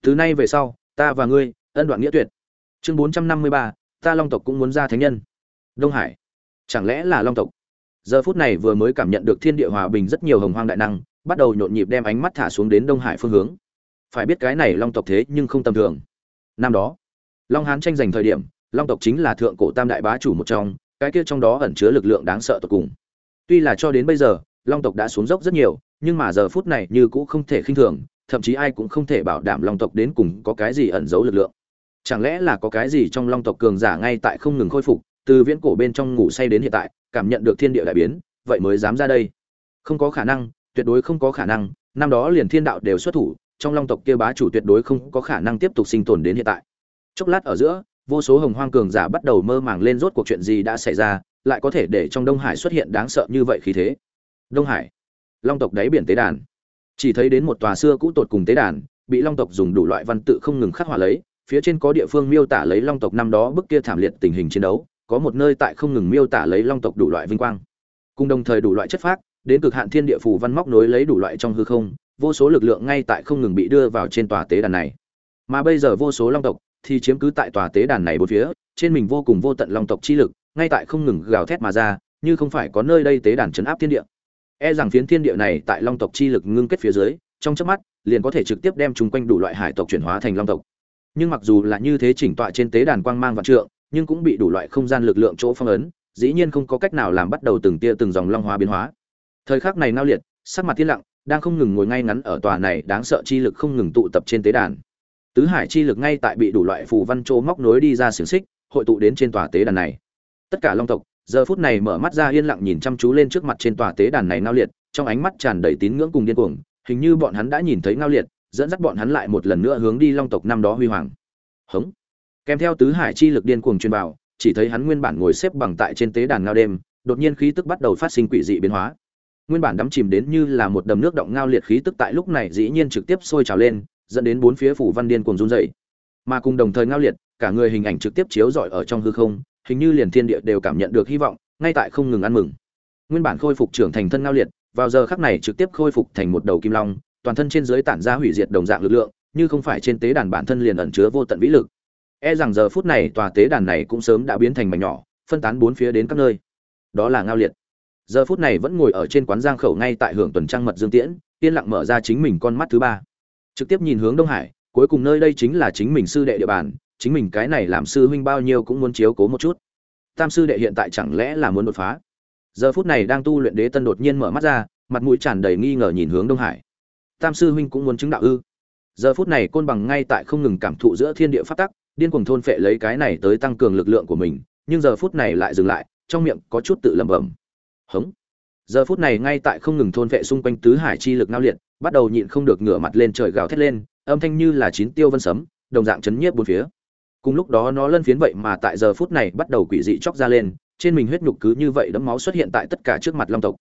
từ nay về sau, ta và ngươi, ân đoạn nghĩa tuyệt. Chương bốn trăm năm mươi ba, ta long tộc cũng muốn ra thánh nhân. Đông hải. Chẳng lẽ là long tộc? Giờ phút này vừa mới cảm nhận được thiên địa hòa bình rất nhiều hồng hoang đại năng, bắt đầu nhộn nhịp đem ánh mắt thả xuống đến đông hải phương hướng. Phải biết cái này long tộc thế nhưng không tầm thường. Năm đó, long hán tranh giành thời điểm, long tộc chính là thượng cổ tam đại bá chủ một trong, cái kia trong đó ẩn chứa lực lượng đáng sợ tột cùng. Tuy là cho đến bây giờ, long tộc đã xuống dốc rất nhiều, nhưng mà giờ phút này như cũng không thể khinh thường thậm chí ai cũng không thể bảo đảm long tộc đến cùng có cái gì ẩn giấu lực lượng. Chẳng lẽ là có cái gì trong long tộc cường giả ngay tại không ngừng khôi phục, từ viễn cổ bên trong ngủ say đến hiện tại, cảm nhận được thiên địa đại biến, vậy mới dám ra đây? Không có khả năng, tuyệt đối không có khả năng, năm đó liền thiên đạo đều xuất thủ, trong long tộc kia bá chủ tuyệt đối không có khả năng tiếp tục sinh tồn đến hiện tại. Chốc lát ở giữa, vô số hồng hoang cường giả bắt đầu mơ màng lên rốt cuộc chuyện gì đã xảy ra, lại có thể để trong đông hải xuất hiện đáng sợ như vậy khí thế. Đông hải, long tộc đáy biển tế đàn chỉ thấy đến một tòa xưa cũ tột cùng tế đàn, bị long tộc dùng đủ loại văn tự không ngừng khắc họa lấy, phía trên có địa phương miêu tả lấy long tộc năm đó bức kia thảm liệt tình hình chiến đấu, có một nơi tại không ngừng miêu tả lấy long tộc đủ loại vinh quang. Cùng đồng thời đủ loại chất phác, đến cực hạn thiên địa phù văn móc nối lấy đủ loại trong hư không, vô số lực lượng ngay tại không ngừng bị đưa vào trên tòa tế đàn này. Mà bây giờ vô số long tộc thì chiếm cứ tại tòa tế đàn này bốn phía, trên mình vô cùng vô tận long tộc chi lực, ngay tại không ngừng gào thét mà ra, như không phải có nơi đây tế đàn chấn áp thiên địa e rằng phiến thiên địa này tại long tộc chi lực ngưng kết phía dưới, trong chớp mắt, liền có thể trực tiếp đem chúng quanh đủ loại hải tộc chuyển hóa thành long tộc. Nhưng mặc dù là như thế chỉnh tọa trên tế đàn quang mang vạn trượng, nhưng cũng bị đủ loại không gian lực lượng chỗ phong ấn, dĩ nhiên không có cách nào làm bắt đầu từng tia từng dòng long hóa biến hóa. Thời khắc này nao liệt, sắc mặt thiên lặng, đang không ngừng ngồi ngay ngắn ở tòa này đáng sợ chi lực không ngừng tụ tập trên tế đàn. Tứ hải chi lực ngay tại bị đủ loại phù văn chỗ móc nối đi ra xiềng xích, hội tụ đến trên tòa tế đàn này. Tất cả long tộc giờ phút này mở mắt ra yên lặng nhìn chăm chú lên trước mặt trên tòa tế đàn này ngao liệt, trong ánh mắt tràn đầy tín ngưỡng cùng điên cuồng, hình như bọn hắn đã nhìn thấy ngao liệt, dẫn dắt bọn hắn lại một lần nữa hướng đi long tộc năm đó huy hoàng. Hống. Kèm theo tứ hải chi lực điên cuồng truyền vào, chỉ thấy hắn nguyên bản ngồi xếp bằng tại trên tế đàn ngao đêm, đột nhiên khí tức bắt đầu phát sinh quỷ dị biến hóa. Nguyên bản đắm chìm đến như là một đầm nước động ngao liệt khí tức tại lúc này dĩ nhiên trực tiếp sôi trào lên, dẫn đến bốn phía phủ văn điên cuồng run dậy mà cùng đồng thời ngao liệt, cả người hình ảnh trực tiếp chiếu rọi ở trong hư không hình như liền thiên địa đều cảm nhận được hy vọng, ngay tại không ngừng ăn mừng. Nguyên bản khôi phục trưởng thành thân ngao liệt, vào giờ khắc này trực tiếp khôi phục thành một đầu kim long, toàn thân trên dưới tản ra hủy diệt đồng dạng lực lượng, như không phải trên tế đàn bản thân liền ẩn chứa vô tận vĩ lực. E rằng giờ phút này tòa tế đàn này cũng sớm đã biến thành mảnh nhỏ, phân tán bốn phía đến các nơi. Đó là ngao liệt. Giờ phút này vẫn ngồi ở trên quán giang khẩu ngay tại hưởng tuần trăng mật dương tiễn, yên lặng mở ra chính mình con mắt thứ ba. Trực tiếp nhìn hướng đông hải, cuối cùng nơi đây chính là chính mình sư đệ địa bàn chính mình cái này làm sư huynh bao nhiêu cũng muốn chiếu cố một chút. Tam sư đệ hiện tại chẳng lẽ là muốn đột phá? Giờ phút này đang tu luyện đế tân đột nhiên mở mắt ra, mặt mũi tràn đầy nghi ngờ nhìn hướng đông hải. Tam sư huynh cũng muốn chứng đạo ư? Giờ phút này côn bằng ngay tại không ngừng cảm thụ giữa thiên địa phát tắc, điên cuồng thôn phệ lấy cái này tới tăng cường lực lượng của mình, nhưng giờ phút này lại dừng lại, trong miệng có chút tự lẩm bẩm. Hống. Giờ phút này ngay tại không ngừng thôn phệ xung quanh tứ hải chi lực nao liệt, bắt đầu nhịn không được ngửa mặt lên trời gào thét lên, âm thanh như là chín tiêu vân sấm, đồng dạng chấn nhiếp bốn phía cùng lúc đó nó lân phiến vậy mà tại giờ phút này bắt đầu quỷ dị chóc ra lên, trên mình huyết nhục cứ như vậy đấm máu xuất hiện tại tất cả trước mặt long tộc.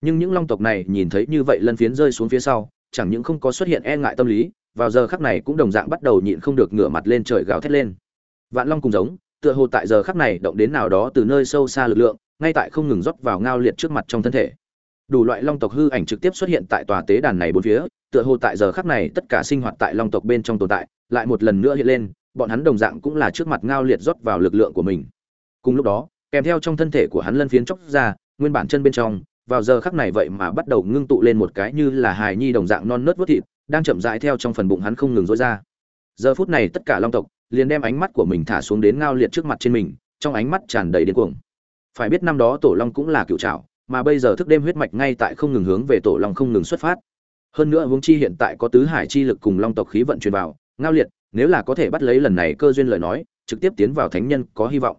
Nhưng những long tộc này nhìn thấy như vậy lân phiến rơi xuống phía sau, chẳng những không có xuất hiện e ngại tâm lý, vào giờ khắc này cũng đồng dạng bắt đầu nhịn không được ngửa mặt lên trời gào thét lên. Vạn long cùng giống, tựa hồ tại giờ khắc này động đến nào đó từ nơi sâu xa lực lượng, ngay tại không ngừng rót vào ngao liệt trước mặt trong thân thể. Đủ loại long tộc hư ảnh trực tiếp xuất hiện tại tòa tế đàn này bốn phía, tựa hồ tại giờ khắc này tất cả sinh hoạt tại long tộc bên trong tồn tại, lại một lần nữa hiện lên bọn hắn đồng dạng cũng là trước mặt ngao liệt rót vào lực lượng của mình. Cùng lúc đó, kèm theo trong thân thể của hắn lân phiến chóc ra, nguyên bản chân bên trong, vào giờ khắc này vậy mà bắt đầu ngưng tụ lên một cái như là hài nhi đồng dạng non nớt vớt thịt, đang chậm rãi theo trong phần bụng hắn không ngừng rối ra. Giờ phút này tất cả long tộc liền đem ánh mắt của mình thả xuống đến ngao liệt trước mặt trên mình, trong ánh mắt tràn đầy điên cuồng. Phải biết năm đó tổ long cũng là cựu trảo, mà bây giờ thức đêm huyết mạch ngay tại không ngừng hướng về tổ long không ngừng xuất phát. Hơn nữa huống chi hiện tại có tứ hải chi lực cùng long tộc khí vận truyền vào, ngao liệt nếu là có thể bắt lấy lần này cơ duyên lời nói, trực tiếp tiến vào thánh nhân có hy vọng.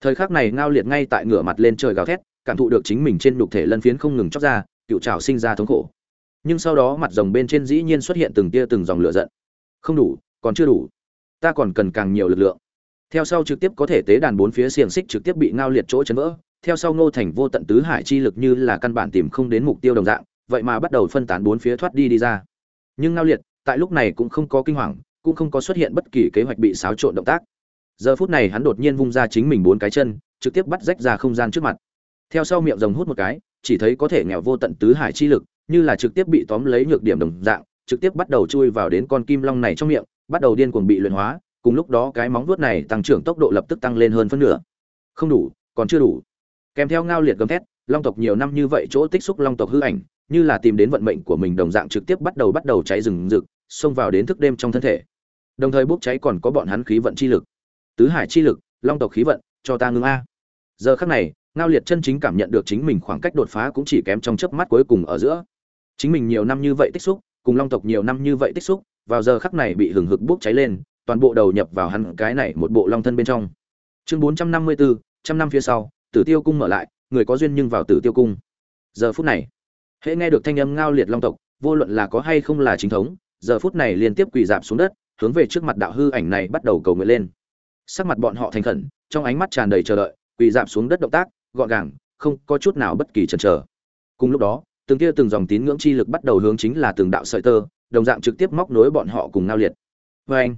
Thời khắc này ngao liệt ngay tại ngửa mặt lên trời gào thét, cảm thụ được chính mình trên đục thể lân phiến không ngừng chóc ra, cựu trào sinh ra thống khổ. Nhưng sau đó mặt rồng bên trên dĩ nhiên xuất hiện từng tia từng dòng lửa giận. Không đủ, còn chưa đủ. Ta còn cần càng nhiều lực lượng. Theo sau trực tiếp có thể tế đàn bốn phía xiềng xích trực tiếp bị ngao liệt chỗ chấn vỡ. Theo sau ngô thành vô tận tứ hải chi lực như là căn bản tìm không đến mục tiêu đồng dạng, vậy mà bắt đầu phân tán bốn phía thoát đi đi ra. Nhưng ngao liệt, tại lúc này cũng không có kinh hoàng cũng không có xuất hiện bất kỳ kế hoạch bị xáo trộn động tác. Giờ phút này hắn đột nhiên vung ra chính mình bốn cái chân, trực tiếp bắt rách ra không gian trước mặt. Theo sau miệng rồng hút một cái, chỉ thấy có thể nghèo vô tận tứ hải chi lực, như là trực tiếp bị tóm lấy nhược điểm đồng dạng, trực tiếp bắt đầu chui vào đến con kim long này trong miệng, bắt đầu điên cuồng bị luyện hóa, cùng lúc đó cái móng vuốt này tăng trưởng tốc độ lập tức tăng lên hơn phân nửa. Không đủ, còn chưa đủ. Kèm theo ngao liệt gầm thét, long tộc nhiều năm như vậy chỗ tích xúc long tộc hư ảnh, như là tìm đến vận mệnh của mình đồng dạng trực tiếp bắt đầu bắt đầu cháy rừng rực, xông vào đến thức đêm trong thân thể đồng thời bốc cháy còn có bọn hắn khí vận chi lực. Tứ hải chi lực, long tộc khí vận, cho ta ngưng a. Giờ khắc này, ngao liệt chân chính cảm nhận được chính mình khoảng cách đột phá cũng chỉ kém trong chớp mắt cuối cùng ở giữa. Chính mình nhiều năm như vậy tích xúc, cùng long tộc nhiều năm như vậy tích xúc, vào giờ khắc này bị hừng hực bốc cháy lên, toàn bộ đầu nhập vào hắn cái này một bộ long thân bên trong. Chương bốn trăm năm mươi bốn trăm năm phía sau, tử tiêu cung mở lại, người có duyên nhưng vào tử tiêu cung. Giờ phút này, hễ nghe được thanh âm ngao liệt long tộc, vô luận là có hay không là chính thống, giờ phút này liên tiếp quỳ dạp xuống đất hướng về trước mặt đạo hư ảnh này bắt đầu cầu nguyện lên. Sắc mặt bọn họ thành khẩn, trong ánh mắt tràn đầy chờ đợi, quỳ dạp xuống đất động tác, gọn gàng, không có chút nào bất kỳ chần chờ. Cùng lúc đó, từng kia từng dòng tín ngưỡng chi lực bắt đầu hướng chính là từng đạo sợi tơ, đồng dạng trực tiếp móc nối bọn họ cùng ngao liệt. Vê anh,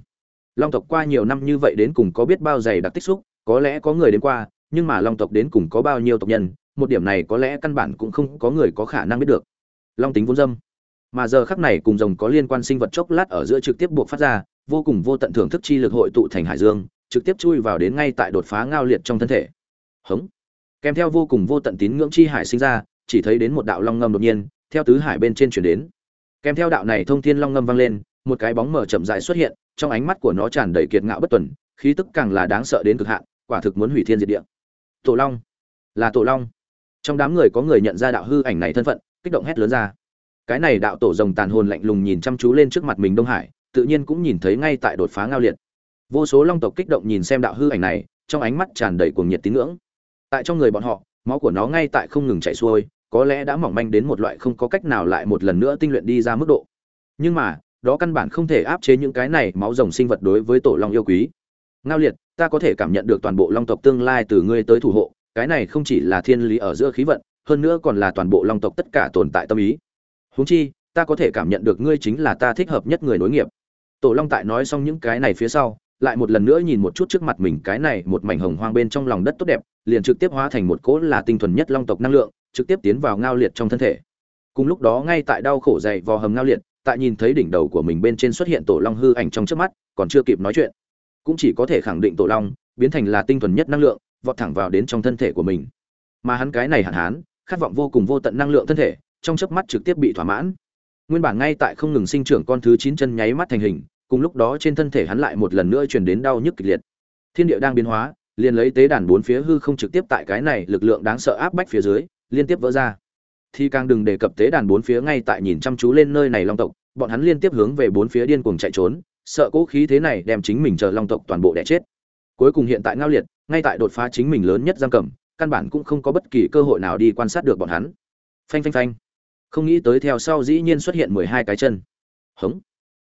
long tộc qua nhiều năm như vậy đến cùng có biết bao dày đặc tích xúc, có lẽ có người đến qua, nhưng mà long tộc đến cùng có bao nhiêu tộc nhân, một điểm này có lẽ căn bản cũng không có người có khả năng biết được. Long tính vốn dâm. Mà giờ khắc này cùng rồng có liên quan sinh vật chốc lát ở giữa trực tiếp buộc phát ra vô cùng vô tận thưởng thức chi lực hội tụ thành hải dương, trực tiếp chui vào đến ngay tại đột phá ngao liệt trong thân thể. Hống. Kèm theo vô cùng vô tận tín ngưỡng chi hải sinh ra, chỉ thấy đến một đạo long ngâm đột nhiên, theo tứ hải bên trên chuyển đến. Kèm theo đạo này thông thiên long ngâm vang lên, một cái bóng mờ chậm rãi xuất hiện, trong ánh mắt của nó tràn đầy kiệt ngạo bất tuần, khí tức càng là đáng sợ đến cực hạn, quả thực muốn hủy thiên diệt địa. Tổ long. Là tổ long. Trong đám người có người nhận ra đạo hư ảnh này thân phận, kích động hét lớn ra. Cái này đạo tổ rồng tàn hồn lạnh lùng nhìn chăm chú lên trước mặt mình đông hải tự nhiên cũng nhìn thấy ngay tại đột phá ngao liệt. Vô số long tộc kích động nhìn xem đạo hư ảnh này, trong ánh mắt tràn đầy cuồng nhiệt tín ngưỡng. Tại trong người bọn họ, máu của nó ngay tại không ngừng chảy xuôi, có lẽ đã mỏng manh đến một loại không có cách nào lại một lần nữa tinh luyện đi ra mức độ. Nhưng mà, đó căn bản không thể áp chế những cái này máu rồng sinh vật đối với tổ long yêu quý. Ngao liệt, ta có thể cảm nhận được toàn bộ long tộc tương lai từ ngươi tới thủ hộ, cái này không chỉ là thiên lý ở giữa khí vận, hơn nữa còn là toàn bộ long tộc tất cả tồn tại tâm ý. Huống chi, ta có thể cảm nhận được ngươi chính là ta thích hợp nhất người nối nghiệp tổ long tại nói xong những cái này phía sau, lại một lần nữa nhìn một chút trước mặt mình cái này một mảnh hồng hoang bên trong lòng đất tốt đẹp, liền trực tiếp hóa thành một cỗ là tinh thuần nhất long tộc năng lượng, trực tiếp tiến vào ngao liệt trong thân thể. Cùng lúc đó ngay tại đau khổ dày vò hầm ngao liệt, tại nhìn thấy đỉnh đầu của mình bên trên xuất hiện tổ long hư ảnh trong trước mắt, còn chưa kịp nói chuyện. Cũng chỉ có thể khẳng định tổ long biến thành là tinh thuần nhất năng lượng, vọt thẳng vào đến trong thân thể của mình. Mà hắn cái này hạn hán, khát vọng vô cùng vô tận năng lượng thân thể, trong chớp mắt trực tiếp bị thỏa mãn nguyên bản ngay tại không ngừng sinh trưởng con thứ chín chân nháy mắt thành hình, cùng lúc đó trên thân thể hắn lại một lần nữa truyền đến đau nhức kịch liệt. Thiên địa đang biến hóa, liền lấy tế đàn bốn phía hư không trực tiếp tại cái này lực lượng đáng sợ áp bách phía dưới, liên tiếp vỡ ra. Thì càng đừng đề cập tế đàn bốn phía ngay tại nhìn chăm chú lên nơi này long tộc, bọn hắn liên tiếp hướng về bốn phía điên cuồng chạy trốn, sợ cỗ khí thế này đem chính mình chờ long tộc toàn bộ đẻ chết. Cuối cùng hiện tại ngao liệt, ngay tại đột phá chính mình lớn nhất giam cầm, căn bản cũng không có bất kỳ cơ hội nào đi quan sát được bọn hắn. Phanh phanh phanh không nghĩ tới theo sau dĩ nhiên xuất hiện mười hai cái chân. Hống.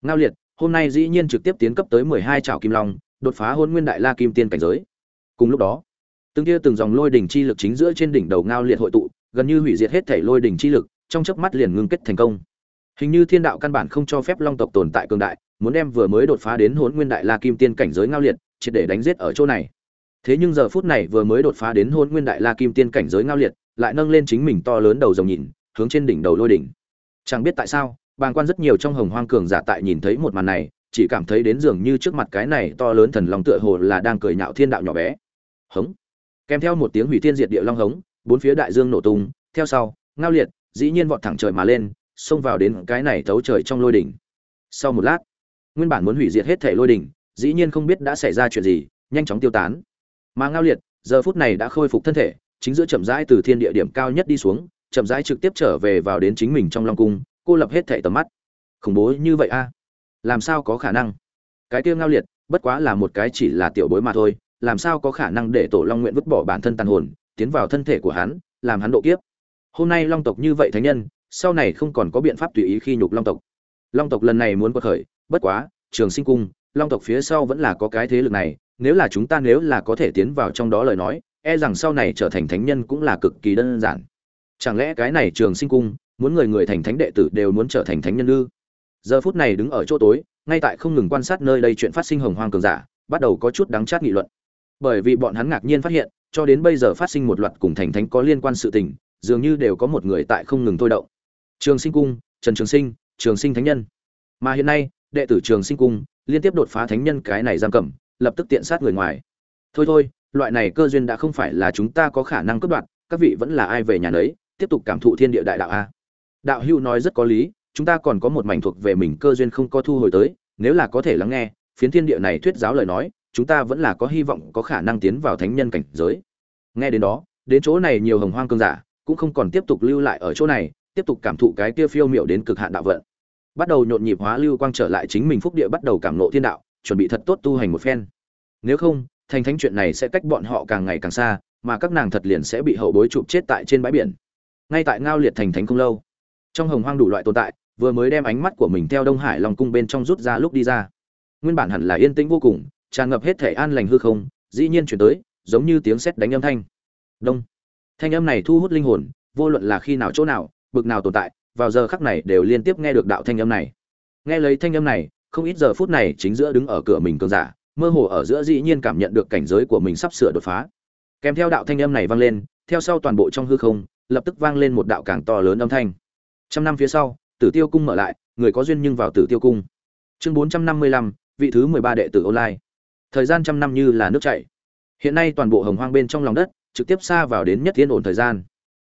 Ngao liệt, hôm nay dĩ nhiên trực tiếp tiến cấp tới mười hai trảo kim long, đột phá hôn nguyên đại la kim tiên cảnh giới. Cùng lúc đó, từng kia từng dòng lôi đỉnh chi lực chính giữa trên đỉnh đầu ngao liệt hội tụ, gần như hủy diệt hết thể lôi đỉnh chi lực, trong chớp mắt liền ngưng kết thành công. Hình như thiên đạo căn bản không cho phép long tộc tồn tại cường đại, muốn đem vừa mới đột phá đến hôn nguyên đại la kim tiên cảnh giới ngao liệt, triệt để đánh giết ở chỗ này. Thế nhưng giờ phút này vừa mới đột phá đến hôn nguyên đại la kim tiên cảnh giới ngao liệt, lại nâng lên chính mình to lớn đầu rồng nhìn hướng trên đỉnh đầu lôi đỉnh. Chẳng biết tại sao, bàng quan rất nhiều trong hồng hoang cường giả tại nhìn thấy một màn này, chỉ cảm thấy đến dường như trước mặt cái này to lớn thần long tựa hồ là đang cười nhạo thiên đạo nhỏ bé. Hống. Kèm theo một tiếng hủy thiên diệt địa long hống, bốn phía đại dương nổ tung, theo sau, ngao liệt, dĩ nhiên vọt thẳng trời mà lên, xông vào đến cái này thấu trời trong lôi đỉnh. Sau một lát, nguyên bản muốn hủy diệt hết thể lôi đỉnh, dĩ nhiên không biết đã xảy ra chuyện gì, nhanh chóng tiêu tán. Mà ngao liệt, giờ phút này đã khôi phục thân thể, chính giữa chậm rãi từ thiên địa điểm cao nhất đi xuống chậm rãi trực tiếp trở về vào đến chính mình trong long cung, cô lập hết thệ tầm mắt. Khủng bố như vậy a? Làm sao có khả năng? Cái tiêu ngao liệt, bất quá là một cái chỉ là tiểu bối mà thôi, làm sao có khả năng để tổ long nguyện vứt bỏ bản thân tàn hồn, tiến vào thân thể của hắn, làm hắn độ kiếp? Hôm nay long tộc như vậy thánh nhân, sau này không còn có biện pháp tùy ý khi nhục long tộc. Long tộc lần này muốn quật khởi, bất quá, trường sinh cung, long tộc phía sau vẫn là có cái thế lực này, nếu là chúng ta nếu là có thể tiến vào trong đó lời nói e rằng sau này trở thành thánh nhân cũng là cực kỳ đơn giản chẳng lẽ cái này trường sinh cung, muốn người người thành thánh đệ tử đều muốn trở thành thánh nhân ư? Giờ phút này đứng ở chỗ tối, ngay tại không ngừng quan sát nơi đây chuyện phát sinh hồng hoang cường giả, bắt đầu có chút đáng chát nghị luận. Bởi vì bọn hắn ngạc nhiên phát hiện, cho đến bây giờ phát sinh một loạt cùng thành thánh có liên quan sự tình, dường như đều có một người tại không ngừng thôi động. Trường sinh cung, trần trường sinh trường sinh thánh nhân. Mà hiện nay, đệ tử trường sinh cung liên tiếp đột phá thánh nhân cái này giam cầm, lập tức tiện sát người ngoài. Thôi thôi, loại này cơ duyên đã không phải là chúng ta có khả năng cướp đoạt, các vị vẫn là ai về nhà nấy tiếp tục cảm thụ thiên địa đại đạo a. Đạo hưu nói rất có lý, chúng ta còn có một mảnh thuộc về mình cơ duyên không có thu hồi tới, nếu là có thể lắng nghe, phiến thiên địa này thuyết giáo lời nói, chúng ta vẫn là có hy vọng có khả năng tiến vào thánh nhân cảnh giới. Nghe đến đó, đến chỗ này nhiều hồng hoang cương giả, cũng không còn tiếp tục lưu lại ở chỗ này, tiếp tục cảm thụ cái kia phiêu miệu đến cực hạn đạo vận. Bắt đầu nhộn nhịp hóa lưu quang trở lại chính mình phúc địa bắt đầu cảm nộ thiên đạo, chuẩn bị thật tốt tu hành một phen. Nếu không, thành thánh chuyện này sẽ cách bọn họ càng ngày càng xa, mà các nàng thật liền sẽ bị hậu bối chụp chết tại trên bãi biển ngay tại ngao liệt thành thánh không lâu. Trong hồng hoang đủ loại tồn tại, vừa mới đem ánh mắt của mình theo đông hải long cung bên trong rút ra lúc đi ra. Nguyên bản hẳn là yên tĩnh vô cùng, tràn ngập hết thể an lành hư không, dĩ nhiên chuyển tới, giống như tiếng sét đánh âm thanh. Đông. Thanh âm này thu hút linh hồn, vô luận là khi nào chỗ nào, bực nào tồn tại, vào giờ khắc này đều liên tiếp nghe được đạo thanh âm này. Nghe lấy thanh âm này, không ít giờ phút này chính giữa đứng ở cửa mình cường giả, mơ hồ ở giữa dĩ nhiên cảm nhận được cảnh giới của mình sắp sửa đột phá. Kèm theo đạo thanh âm này vang lên, theo sau toàn bộ trong hư không lập tức vang lên một đạo càng to lớn âm thanh. Trăm năm phía sau, tử tiêu cung mở lại, người có duyên nhưng vào tử tiêu cung. Chương bốn trăm năm mươi lăm, vị thứ mười ba đệ tử online. Thời gian trăm năm như là nước chảy. Hiện nay toàn bộ hồng hoang bên trong lòng đất, trực tiếp xa vào đến nhất thiên ổn thời gian.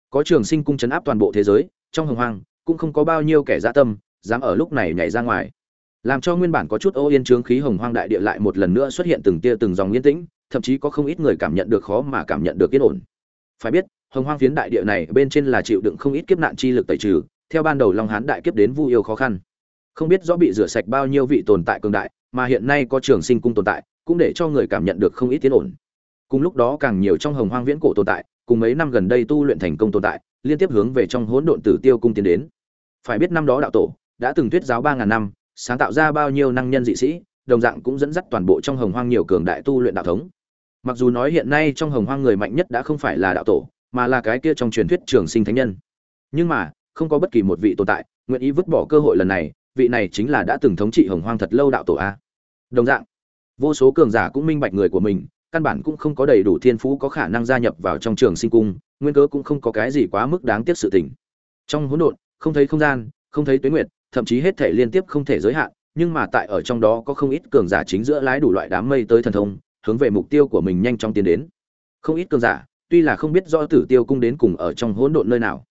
Có trường sinh cung chấn áp toàn bộ thế giới, trong hồng hoang, cũng không có bao nhiêu kẻ dã tâm, dám ở lúc này nhảy ra ngoài. Làm cho nguyên bản có chút ô yên trướng khí hồng hoang đại địa lại một lần nữa xuất hiện từng tia từng dòng yên tĩnh, thậm chí có không ít người cảm nhận được khó mà cảm nhận được yên ổn. Phải biết hồng hoang phiến đại địa này bên trên là chịu đựng không ít kiếp nạn chi lực tẩy trừ, theo ban đầu long hán đại kiếp đến vu yêu khó khăn. Không biết rõ bị rửa sạch bao nhiêu vị tồn tại cường đại, mà hiện nay có trường sinh cung tồn tại, cũng để cho người cảm nhận được không ít tiến ổn. Cùng lúc đó càng nhiều trong hồng hoang viễn cổ tồn tại, cùng mấy năm gần đây tu luyện thành công tồn tại, liên tiếp hướng về trong hỗn độn tử tiêu cung tiến đến. Phải biết năm đó đạo tổ đã từng thuyết giáo ba ngàn năm, sáng tạo ra bao nhiêu năng nhân dị sĩ, đồng dạng cũng dẫn dắt toàn bộ trong hồng hoang nhiều cường đại tu luyện đạo thống. Mặc dù nói hiện nay trong hồng hoang người mạnh nhất đã không phải là đạo tổ mà là cái kia trong truyền thuyết trường sinh thánh nhân. Nhưng mà, không có bất kỳ một vị tồn tại, nguyện ý vứt bỏ cơ hội lần này, vị này chính là đã từng thống trị hồng hoang thật lâu đạo tổ a. Đồng dạng, vô số cường giả cũng minh bạch người của mình, căn bản cũng không có đầy đủ thiên phú có khả năng gia nhập vào trong trường sinh cung, nguyên cớ cũng không có cái gì quá mức đáng tiếc sự tình. Trong hỗn độn, không thấy không gian, không thấy tuyến nguyệt, thậm chí hết thể liên tiếp không thể giới hạn, nhưng mà tại ở trong đó có không ít cường giả chính giữa lái đủ loại đám mây tới thần thông, hướng về mục tiêu của mình nhanh chóng tiến đến. Không ít cường giả tuy là không biết rõ tử tiêu cung đến cùng ở trong hỗn độn nơi nào,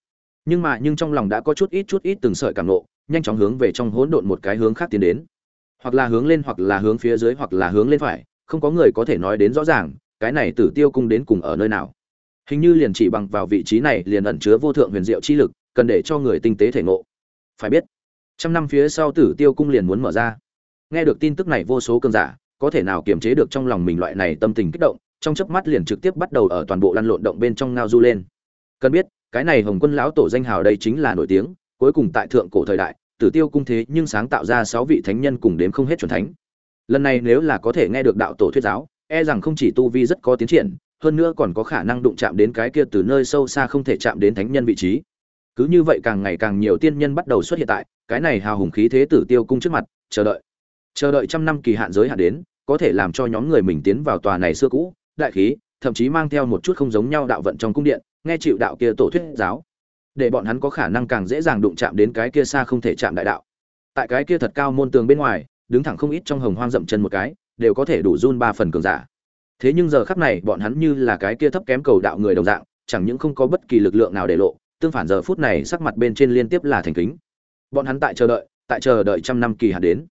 nhưng mà nhưng trong lòng đã có chút ít chút ít từng sợi cảm nộ nhanh chóng hướng về trong hỗn độn một cái hướng khác tiến đến. Hoặc là hướng lên, hoặc là hướng phía dưới, hoặc là hướng lên phải, không có người có thể nói đến rõ ràng, cái này tử tiêu cung đến cùng ở nơi nào. Hình như liền chỉ bằng vào vị trí này liền ẩn chứa vô thượng huyền diệu chi lực, cần để cho người tinh tế thể ngộ. Phải biết, trăm năm phía sau tử tiêu cung liền muốn mở ra. Nghe được tin tức này vô số cường giả, có thể nào kiềm chế được trong lòng mình loại này tâm tình kích động trong chớp mắt liền trực tiếp bắt đầu ở toàn bộ lăn lộn động bên trong ngao du lên. Cần biết, cái này hồng quân lão tổ danh hào đây chính là nổi tiếng, cuối cùng tại thượng cổ thời đại, tử tiêu cung thế nhưng sáng tạo ra sáu vị thánh nhân cùng đếm không hết chuẩn thánh. Lần này nếu là có thể nghe được đạo tổ thuyết giáo e rằng không chỉ tu vi rất có tiến triển, hơn nữa còn có khả năng đụng chạm đến cái kia từ nơi sâu xa không thể chạm đến thánh nhân vị trí. Cứ như vậy càng ngày càng nhiều tiên nhân bắt đầu xuất hiện tại, cái này hào hùng khí thế tử tiêu cung trước mặt, chờ đợi. Chờ đợi trăm năm kỳ hạn giới hạn đến, có thể làm cho nhóm người mình tiến vào tòa này xưa cũ đại khí, thậm chí mang theo một chút không giống nhau đạo vận trong cung điện, nghe chịu đạo kia tổ thuyết giáo. Để bọn hắn có khả năng càng dễ dàng đụng chạm đến cái kia xa không thể chạm đại đạo. Tại cái kia thật cao môn tường bên ngoài, đứng thẳng không ít trong hồng hoang dậm chân một cái, đều có thể đủ run ba phần cường giả. Thế nhưng giờ khắc này, bọn hắn như là cái kia thấp kém cầu đạo người đồng dạng, chẳng những không có bất kỳ lực lượng nào để lộ, tương phản giờ phút này sắc mặt bên trên liên tiếp là thành kính. Bọn hắn tại chờ đợi, tại chờ đợi trăm năm kỳ hạn đến.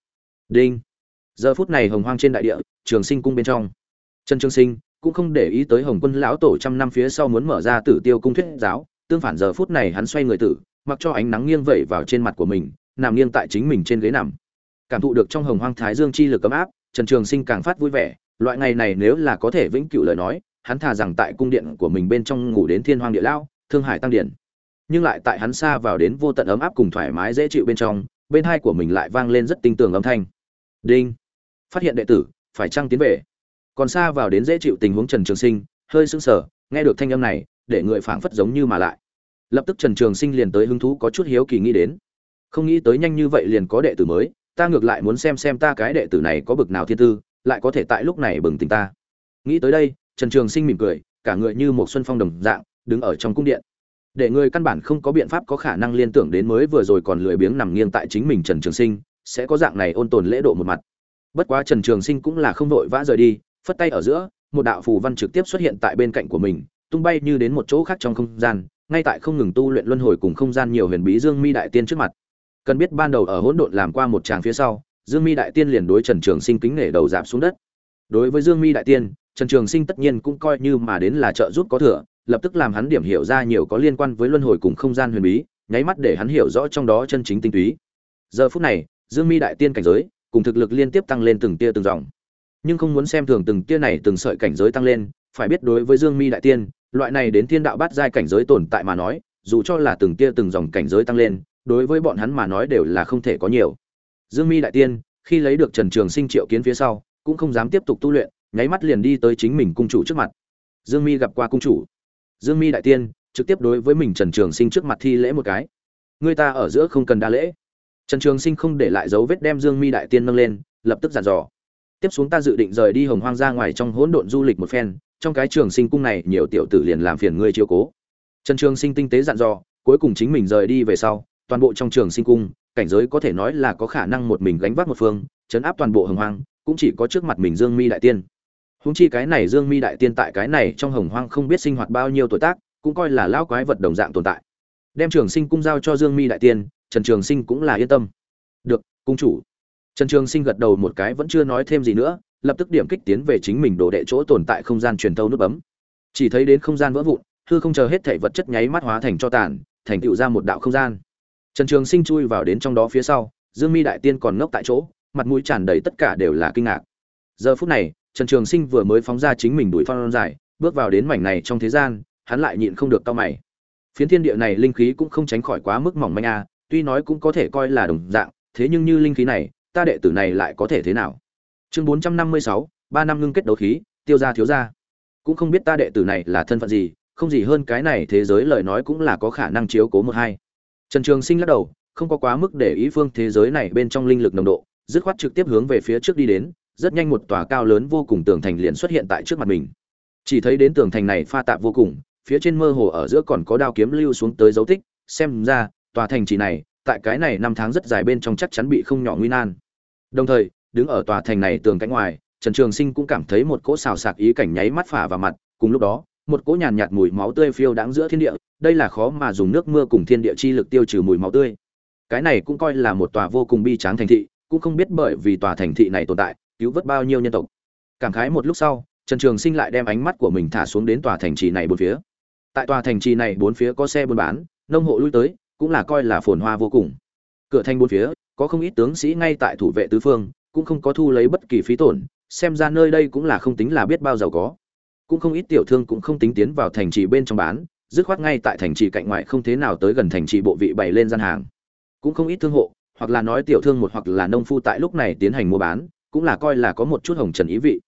Đinh. Giờ phút này hồng hoang trên đại địa, trường sinh cung bên trong. Trần trường sinh cũng không để ý tới hồng quân lão tổ trăm năm phía sau muốn mở ra tử tiêu cung thuyết giáo, tương phản giờ phút này hắn xoay người tử, mặc cho ánh nắng nghiêng vẩy vào trên mặt của mình, nằm nghiêng tại chính mình trên ghế nằm. Cảm thụ được trong hồng hoang thái dương chi lực ấm áp, trần trường sinh càng phát vui vẻ, loại ngày này nếu là có thể vĩnh cửu lời nói, hắn thà rằng tại cung điện của mình bên trong ngủ đến thiên hoang địa lao, thương hải tăng điện nhưng lại tại hắn xa vào đến vô tận ấm áp cùng thoải mái dễ chịu bên trong, bên hai của mình lại vang lên rất tinh tường âm thanh. Đinh. Phát hiện đệ tử, phải trăng tiến về? Còn xa vào đến dễ chịu tình huống trần trường sinh, hơi sững sờ, nghe được thanh âm này, để người phảng phất giống như mà lại. Lập tức trần trường sinh liền tới hứng thú có chút hiếu kỳ nghĩ đến. Không nghĩ tới nhanh như vậy liền có đệ tử mới, ta ngược lại muốn xem xem ta cái đệ tử này có bực nào thiên tư, lại có thể tại lúc này bừng tỉnh ta. Nghĩ tới đây, trần trường sinh mỉm cười, cả người như một xuân phong đồng dạng, đứng ở trong cung điện. Để người căn bản không có biện pháp có khả năng liên tưởng đến mới vừa rồi còn lười biếng nằm nghiêng tại chính mình trần trường sinh, sẽ có dạng này ôn tồn lễ độ một mặt. Bất quá trần trường sinh cũng là không vội vã rời đi phất tay ở giữa, một đạo phù văn trực tiếp xuất hiện tại bên cạnh của mình, tung bay như đến một chỗ khác trong không gian, ngay tại không ngừng tu luyện luân hồi cùng không gian nhiều huyền bí dương mi đại tiên trước mặt. Cần biết ban đầu ở hỗn độn làm qua một tràng phía sau, dương mi đại tiên liền đối trần trường sinh kính nể đầu giảm xuống đất. Đối với dương mi đại tiên, trần trường sinh tất nhiên cũng coi như mà đến là trợ giúp có thừa, lập tức làm hắn điểm hiểu ra nhiều có liên quan với luân hồi cùng không gian huyền bí, nháy mắt để hắn hiểu rõ trong đó chân chính tinh túy. Giờ phút này, dương mi đại tiên cảnh giới, cùng thực lực liên tiếp tăng lên từng tia từng dòng nhưng không muốn xem thường từng tia này từng sợi cảnh giới tăng lên, phải biết đối với dương mi đại tiên, loại này đến thiên đạo bát giai cảnh giới tồn tại mà nói, dù cho là từng tia từng dòng cảnh giới tăng lên, đối với bọn hắn mà nói đều là không thể có nhiều. Dương mi đại tiên, khi lấy được trần trường sinh triệu kiến phía sau, cũng không dám tiếp tục tu luyện, nháy mắt liền đi tới chính mình cung chủ trước mặt. Dương mi gặp qua cung chủ. Dương mi đại tiên, trực tiếp đối với mình trần trường sinh trước mặt thi lễ một cái. Người ta ở giữa không cần đa lễ. Trần trường sinh không để lại dấu vết đem dương mi đại tiên nâng lên, lập tức dặn dò tiếp xuống ta dự định rời đi hồng hoang ra ngoài trong hỗn độn du lịch một phen, trong cái trường sinh cung này nhiều tiểu tử liền làm phiền ngươi chiếu cố. Trần trường sinh tinh tế dặn dò, cuối cùng chính mình rời đi về sau, toàn bộ trong trường sinh cung, cảnh giới có thể nói là có khả năng một mình gánh vác một phương, chấn áp toàn bộ hồng hoang, cũng chỉ có trước mặt mình dương mi đại tiên. Húng chi cái này dương mi đại tiên tại cái này trong hồng hoang không biết sinh hoạt bao nhiêu tuổi tác, cũng coi là lão quái vật đồng dạng tồn tại. Đem trường sinh cung giao cho dương mi đại tiên, trần trường sinh cũng là yên tâm. Được, cung chủ trần trường sinh gật đầu một cái vẫn chưa nói thêm gì nữa, lập tức điểm kích tiến về chính mình đồ đệ chỗ tồn tại không gian truyền thâu nút bấm. Chỉ thấy đến không gian vỡ vụn, hư không chờ hết thể vật chất nháy mắt hóa thành cho tàn, thành tựu ra một đạo không gian. Trần trường sinh chui vào đến trong đó phía sau, dương mi đại tiên còn ngốc tại chỗ, mặt mũi tràn đầy tất cả đều là kinh ngạc. Giờ phút này, trần trường sinh vừa mới phóng ra chính mình đuổi phong dài bước vào đến mảnh này trong thế gian, hắn lại nhịn không được cau mày. Phiến thiên địa này linh khí cũng không tránh khỏi quá mức mỏng manh a, tuy nói cũng có thể coi là đồng dạng, thế nhưng như linh khí này ta đệ tử này lại có thể thế nào? Chương bốn trăm năm mươi sáu, ba năm ngưng kết đấu khí, tiêu ra thiếu ra cũng không biết ta đệ tử này là thân phận gì, không gì hơn cái này thế giới lời nói cũng là có khả năng chiếu cố một hai. Trần trường sinh lắc đầu, không có quá mức để ý phương thế giới này bên trong linh lực nồng độ, dứt khoát trực tiếp hướng về phía trước đi đến, rất nhanh một tòa cao lớn vô cùng tường thành liền xuất hiện tại trước mặt mình. Chỉ thấy đến tường thành này pha tạp vô cùng, phía trên mơ hồ ở giữa còn có đao kiếm lưu xuống tới dấu tích, xem ra, tòa thành chỉ này, tại cái này năm tháng rất dài bên trong chắc chắn bị không nhỏ nguy nan đồng thời, đứng ở tòa thành này tường cánh ngoài, trần trường sinh cũng cảm thấy một cỗ xào sạc ý cảnh nháy mắt phả vào mặt, cùng lúc đó, một cỗ nhàn nhạt mùi máu tươi phiêu đãng giữa thiên địa, đây là khó mà dùng nước mưa cùng thiên địa chi lực tiêu trừ mùi máu tươi. Cái này cũng coi là một tòa vô cùng bi tráng thành thị, cũng không biết bởi vì tòa thành thị này tồn tại, cứu vớt bao nhiêu nhân tộc. Cảm khái một lúc sau, trần trường sinh lại đem ánh mắt của mình thả xuống đến tòa thành trì này bốn phía. Tại tòa thành trì này bốn phía có xe buôn bán, nông hộ lui tới, cũng là coi là phồn hoa vô cùng. Cửa thành bốn phía có không ít tướng sĩ ngay tại thủ vệ tứ phương, cũng không có thu lấy bất kỳ phí tổn, xem ra nơi đây cũng là không tính là biết bao giàu có. Cũng không ít tiểu thương cũng không tính tiến vào thành trì bên trong bán, dứt khoát ngay tại thành trì cạnh ngoại không thế nào tới gần thành trì bộ vị bày lên gian hàng. Cũng không ít thương hộ, hoặc là nói tiểu thương một hoặc là nông phu tại lúc này tiến hành mua bán, cũng là coi là có một chút hồng trần ý vị.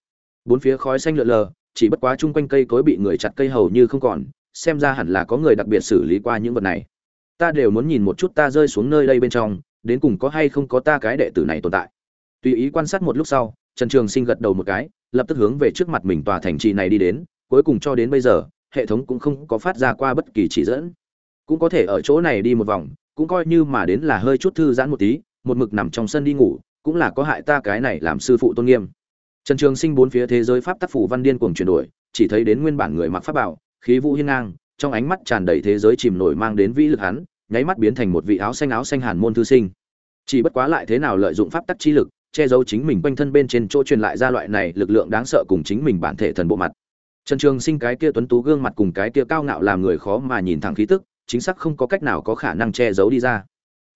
Bốn phía khói xanh lượn lờ, chỉ bất quá chung quanh cây cối bị người chặt cây hầu như không còn, xem ra hẳn là có người đặc biệt xử lý qua những vật này. Ta đều muốn nhìn một chút ta rơi xuống nơi đây bên trong đến cùng có hay không có ta cái đệ tử này tồn tại. Tùy ý quan sát một lúc sau, trần trường sinh gật đầu một cái, lập tức hướng về trước mặt mình tòa thành trì này đi đến, cuối cùng cho đến bây giờ, hệ thống cũng không có phát ra qua bất kỳ chỉ dẫn. Cũng có thể ở chỗ này đi một vòng, cũng coi như mà đến là hơi chút thư giãn một tí, một mực nằm trong sân đi ngủ, cũng là có hại ta cái này làm sư phụ tôn nghiêm. Trần trường sinh bốn phía thế giới pháp tác phủ văn điên cuồng chuyển đổi, chỉ thấy đến nguyên bản người mặc pháp bảo, khí vũ hiên ngang, trong ánh mắt tràn đầy thế giới chìm nổi mang đến vĩ lực hắn nháy mắt biến thành một vị áo xanh áo xanh hàn môn thư sinh. Chỉ bất quá lại thế nào lợi dụng pháp tắc chi lực, che giấu chính mình quanh thân bên trên chỗ truyền lại ra loại này lực lượng đáng sợ cùng chính mình bản thể thần bộ mặt. Trần trường sinh cái kia tuấn tú gương mặt cùng cái kia cao ngạo làm người khó mà nhìn thẳng khí tức, chính xác không có cách nào có khả năng che giấu đi ra.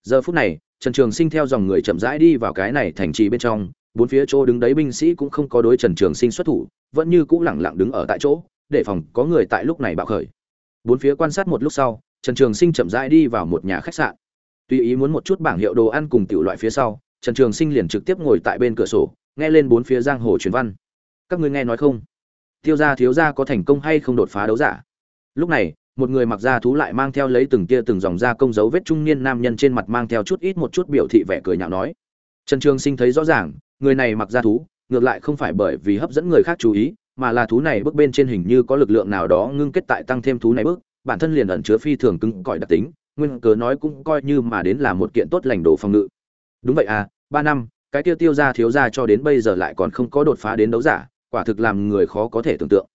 Giờ phút này, trần trường sinh theo dòng người chậm rãi đi vào cái này thành trì bên trong, bốn phía chỗ đứng đấy binh sĩ cũng không có đối trần trường sinh xuất thủ, vẫn như cũ lẳng lặng đứng ở tại chỗ, để phòng có người tại lúc này bạo khởi. Bốn phía quan sát một lúc sau trần trường sinh chậm rãi đi vào một nhà khách sạn. Tùy ý muốn một chút bảng hiệu đồ ăn cùng tiểu loại phía sau, trần trường sinh liền trực tiếp ngồi tại bên cửa sổ, nghe lên bốn phía giang hồ truyền văn. Các ngươi nghe nói không? Tiêu gia thiếu gia có thành công hay không đột phá đấu giả? Lúc này, một người mặc da thú lại mang theo lấy từng tia từng dòng da công dấu vết trung niên nam nhân trên mặt mang theo chút ít một chút biểu thị vẻ cười nhạo nói. Trần trường sinh thấy rõ ràng, người này mặc da thú, ngược lại không phải bởi vì hấp dẫn người khác chú ý, mà là thú này bước bên trên hình như có lực lượng nào đó ngưng kết tại tăng thêm thú này bước bản thân liền ẩn chứa phi thường cứng cỏi đặc tính, nguyên cớ nói cũng coi như mà đến là một kiện tốt lành đồ phòng ngự. Đúng vậy à ba năm, cái tiêu tiêu ra thiếu ra cho đến bây giờ lại còn không có đột phá đến đấu giả, quả thực làm người khó có thể tưởng tượng.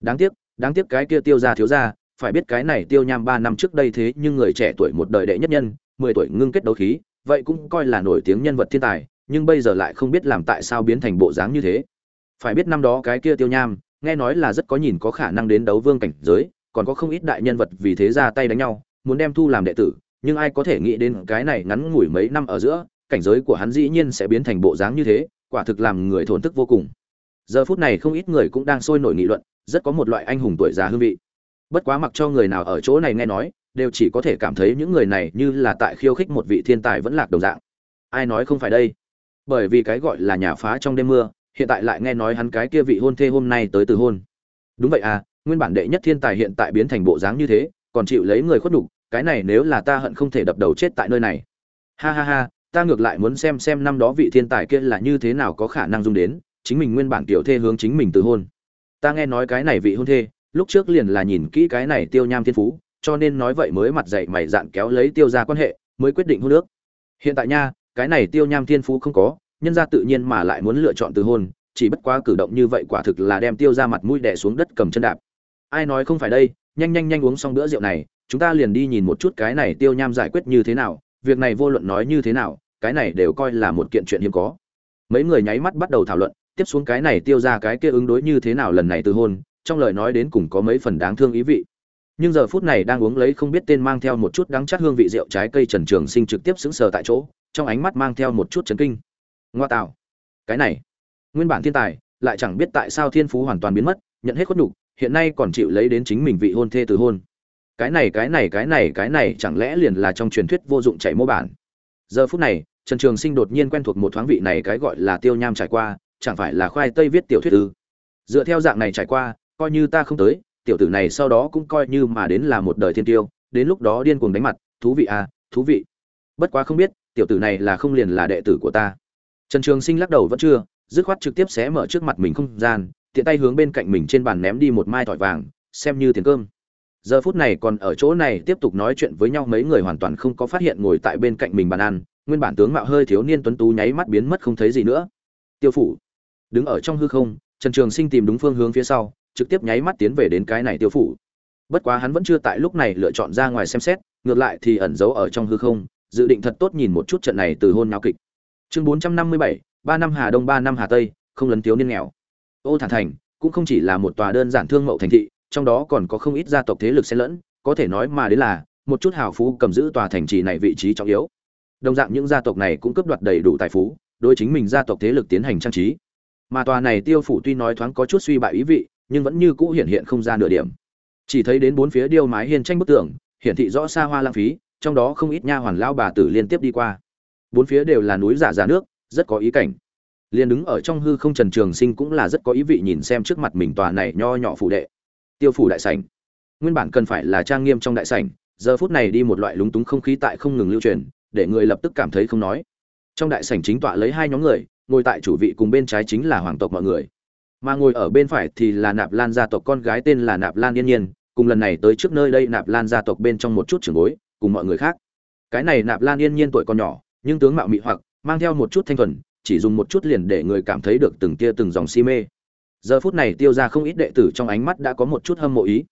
Đáng tiếc đáng tiếc cái kia tiêu ra thiếu ra phải biết cái này tiêu nham ba năm trước đây thế nhưng người trẻ tuổi một đời đệ nhất nhân, mười tuổi ngưng kết đấu khí, vậy cũng coi là nổi tiếng nhân vật thiên tài, nhưng bây giờ lại không biết làm tại sao biến thành bộ dáng như thế. Phải biết năm đó cái kia tiêu nham, nghe nói là rất có nhìn có khả năng đến đấu vương cảnh giới còn có không ít đại nhân vật vì thế ra tay đánh nhau, muốn đem thu làm đệ tử, nhưng ai có thể nghĩ đến cái này ngắn ngủi mấy năm ở giữa, cảnh giới của hắn dĩ nhiên sẽ biến thành bộ dáng như thế, quả thực làm người thổn thức vô cùng. Giờ phút này không ít người cũng đang sôi nổi nghị luận, rất có một loại anh hùng tuổi già hương vị. Bất quá mặc cho người nào ở chỗ này nghe nói, đều chỉ có thể cảm thấy những người này như là tại khiêu khích một vị thiên tài vẫn lạc đồng dạng. Ai nói không phải đây? Bởi vì cái gọi là nhà phá trong đêm mưa, hiện tại lại nghe nói hắn cái kia vị hôn thê hôm nay tới từ hôn. Đúng vậy à nguyên bản đệ nhất thiên tài hiện tại biến thành bộ dáng như thế, còn chịu lấy người khuất đục cái này nếu là ta hận không thể đập đầu chết tại nơi này. Ha ha ha, ta ngược lại muốn xem xem năm đó vị thiên tài kia là như thế nào có khả năng dung đến, chính mình nguyên bản tiểu thê hướng chính mình từ hôn. Ta nghe nói cái này vị hôn thê, lúc trước liền là nhìn kỹ cái này tiêu nham thiên phú, cho nên nói vậy mới mặt dậy mày dạn kéo lấy tiêu ra quan hệ, mới quyết định hôn nước hiện tại nha, cái này tiêu nham thiên phú không có, nhân ra tự nhiên mà lại muốn lựa chọn từ hôn, chỉ bất quá cử động như vậy quả thực là đem tiêu ra mặt mũi đẻ xuống đất cầm chân đạp ai nói không phải đây, nhanh nhanh nhanh uống xong bữa rượu này, chúng ta liền đi nhìn một chút cái này tiêu nham giải quyết như thế nào, việc này vô luận nói như thế nào, cái này đều coi là một kiện chuyện hiếm có. Mấy người nháy mắt bắt đầu thảo luận, tiếp xuống cái này tiêu ra cái kia ứng đối như thế nào lần này từ hôn, trong lời nói đến cùng có mấy phần đáng thương ý vị. Nhưng giờ phút này đang uống lấy không biết tên mang theo một chút đắng chát hương vị rượu trái cây trần trường sinh trực tiếp sững sờ tại chỗ, trong ánh mắt mang theo một chút chấn kinh. Ngoa tạo. Cái này. Nguyên bản thiên tài, lại chẳng biết tại sao thiên phú hoàn toàn biến mất, nhận hết khuất nhục hiện nay còn chịu lấy đến chính mình vị hôn thê từ hôn. Cái này cái này cái này cái này chẳng lẽ liền là trong truyền thuyết vô dụng chảy mô bản? Giờ phút này, trần trường sinh đột nhiên quen thuộc một thoáng vị này cái gọi là tiêu nham trải qua, chẳng phải là khoai tây viết tiểu thuyết ư? Dựa theo dạng này trải qua, coi như ta không tới, tiểu tử này sau đó cũng coi như mà đến là một đời thiên tiêu, đến lúc đó điên cuồng đánh mặt, thú vị à thú vị. Bất quá không biết, tiểu tử này là không liền là đệ tử của ta. Trần trường sinh lắc đầu vẫn chưa, dứt khoát trực tiếp xé mở trước mặt mình không gian tiện tay hướng bên cạnh mình trên bàn ném đi một mai thỏi vàng, xem như tiền cơm. Giờ phút này còn ở chỗ này tiếp tục nói chuyện với nhau, mấy người hoàn toàn không có phát hiện ngồi tại bên cạnh mình bàn ăn, nguyên bản tướng mạo hơi thiếu niên tuấn tú nháy mắt biến mất không thấy gì nữa. Tiêu phủ, đứng ở trong hư không, trần trường sinh tìm đúng phương hướng phía sau, trực tiếp nháy mắt tiến về đến cái này tiêu phủ. Bất quá hắn vẫn chưa tại lúc này lựa chọn ra ngoài xem xét, ngược lại thì ẩn giấu ở trong hư không, dự định thật tốt nhìn một chút trận này từ hôn nháo kịch. Chương bốn trăm năm mươi bảy, ba năm hà đông, ba năm hà tây, không lấn thiếu niên nghèo ô thản thành, cũng không chỉ là một tòa đơn giản thương mậu thành thị, trong đó còn có không ít gia tộc thế lực xen lẫn, có thể nói mà đến là, một chút hào phú cầm giữ tòa thành trì này vị trí trọng yếu. Đồng dạng những gia tộc này cũng cướp đoạt đầy đủ tài phú, đối chính mình gia tộc thế lực tiến hành trang trí. Mà tòa này tiêu phủ tuy nói thoáng có chút suy bại ý vị, nhưng vẫn như cũ hiện hiện không ra nửa điểm. Chỉ thấy đến bốn phía điêu mái hiên tranh bức tường, hiển thị rõ xa hoa lãng phí, trong đó không ít nha hoàn lao bà tử liên tiếp đi qua. Bốn phía đều là núi giả giả nước, rất có ý cảnh liền đứng ở trong hư không trần trường sinh cũng là rất có ý vị nhìn xem trước mặt mình tòa này nho nhỏ phụ đệ. Tiêu phủ đại sảnh. Nguyên bản cần phải là trang nghiêm trong đại sảnh, giờ phút này đi một loại lúng túng không khí tại không ngừng lưu truyền, để người lập tức cảm thấy không nói. Trong đại sảnh chính tọa lấy hai nhóm người, ngồi tại chủ vị cùng bên trái chính là hoàng tộc mọi người. Mà ngồi ở bên phải thì là nạp lan gia tộc con gái tên là nạp lan yên nhiên, cùng lần này tới trước nơi đây nạp lan gia tộc bên trong một chút trường bối, cùng mọi người khác. Cái này nạp lan yên nhiên tuổi còn nhỏ, nhưng tướng mạo mị hoặc, mang theo một chút thanh thuần chỉ dùng một chút liền để người cảm thấy được từng tia từng dòng si mê. Giờ phút này tiêu ra không ít đệ tử trong ánh mắt đã có một chút hâm mộ ý.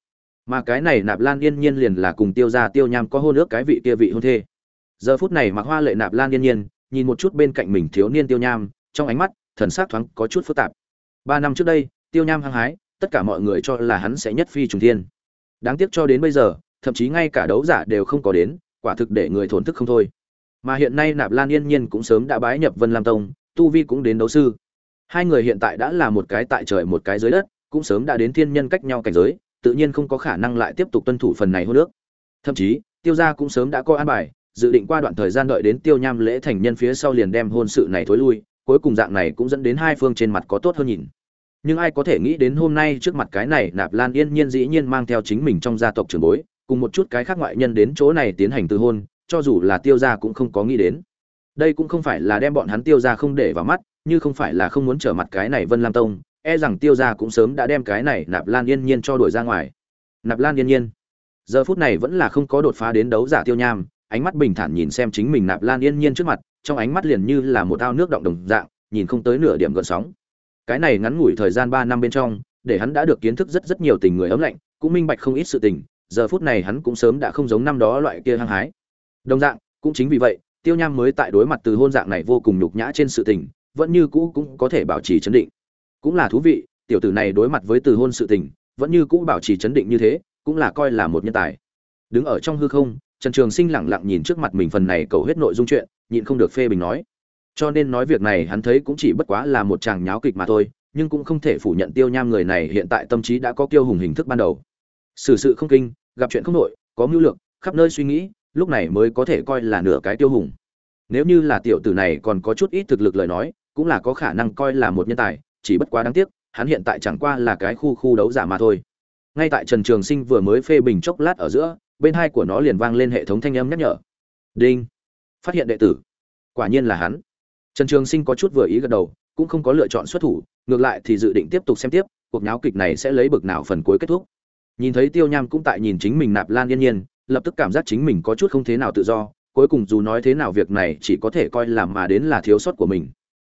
Mà cái này nạp lan yên nhiên liền là cùng tiêu ra tiêu nham có hôn ước cái vị kia vị hôn thê. Giờ phút này mặc hoa lệ nạp lan yên nhiên nhìn một chút bên cạnh mình thiếu niên tiêu nham, trong ánh mắt thần sắc thoáng có chút phức tạp. Ba năm trước đây, tiêu nham hăng hái, tất cả mọi người cho là hắn sẽ nhất phi trùng thiên. Đáng tiếc cho đến bây giờ, thậm chí ngay cả đấu giả đều không có đến, quả thực để người thổn thức không thôi. Mà hiện nay nạp lan yên nhiên cũng sớm đã bái nhập vân lam tông tu vi cũng đến đấu sư. Hai người hiện tại đã là một cái tại trời một cái dưới đất, cũng sớm đã đến thiên nhân cách nhau cảnh giới, tự nhiên không có khả năng lại tiếp tục tuân thủ phần này hô nước thậm chí, tiêu gia cũng sớm đã có an bài, dự định qua đoạn thời gian đợi đến tiêu nham lễ thành nhân phía sau liền đem hôn sự này thối lui, cuối cùng dạng này cũng dẫn đến hai phương trên mặt có tốt hơn nhìn. Nhưng ai có thể nghĩ đến hôm nay trước mặt cái này, nạp lan yên nhiên dĩ nhiên mang theo chính mình trong gia tộc trường bối, cùng một chút cái khác ngoại nhân đến chỗ này tiến hành từ hôn, cho dù là tiêu gia cũng không có nghĩ đến đây cũng không phải là đem bọn hắn tiêu gia không để vào mắt, như không phải là không muốn trở mặt cái này vân lam tông e rằng tiêu gia cũng sớm đã đem cái này nạp lan yên nhiên cho đuổi ra ngoài. Nạp lan yên nhiên. Giờ phút này vẫn là không có đột phá đến đấu giả tiêu nham, ánh mắt bình thản nhìn xem chính mình nạp lan yên nhiên trước mặt, trong ánh mắt liền như là một ao nước động đồng dạng, nhìn không tới nửa điểm gợn sóng. Cái này ngắn ngủi thời gian ba năm bên trong, để hắn đã được kiến thức rất rất nhiều tình người ấm lạnh, cũng minh bạch không ít sự tình, giờ phút này hắn cũng sớm đã không giống năm đó loại kia hăng hái. Đồng dạng, cũng chính vì vậy tiêu nham mới tại đối mặt từ hôn dạng này vô cùng nhục nhã trên sự tình, vẫn như cũ cũng có thể bảo trì chấn định. Cũng là thú vị, tiểu tử này đối mặt với từ hôn sự tình, vẫn như cũ bảo trì chấn định như thế, cũng là coi là một nhân tài. Đứng ở trong hư không, trần trường sinh lẳng lặng nhìn trước mặt mình phần này cầu hết nội dung chuyện, nhịn không được phê bình nói. Cho nên nói việc này hắn thấy cũng chỉ bất quá là một chàng nháo kịch mà thôi, nhưng cũng không thể phủ nhận tiêu nham người này hiện tại tâm trí đã có kiêu hùng hình thức ban đầu. Xử sự không kinh, gặp chuyện không nội, có mưu lược, khắp nơi suy nghĩ lúc này mới có thể coi là nửa cái tiêu hùng. Nếu như là tiểu tử này còn có chút ít thực lực lời nói, cũng là có khả năng coi là một nhân tài, chỉ bất quá đáng tiếc, hắn hiện tại chẳng qua là cái khu khu đấu giả mà thôi. Ngay tại trần trường sinh vừa mới phê bình chốc lát ở giữa, bên hai của nó liền vang lên hệ thống thanh âm nhắc nhở. Đinh! Phát hiện đệ tử. Quả nhiên là hắn. Trần trường sinh có chút vừa ý gật đầu, cũng không có lựa chọn xuất thủ, ngược lại thì dự định tiếp tục xem tiếp, cuộc nháo kịch này sẽ lấy bực nào phần cuối kết thúc. Nhìn thấy tiêu nham cũng tại nhìn chính mình nạp lan yên nhiên lập tức cảm giác chính mình có chút không thế nào tự do, cuối cùng dù nói thế nào việc này chỉ có thể coi là mà đến là thiếu sót của mình.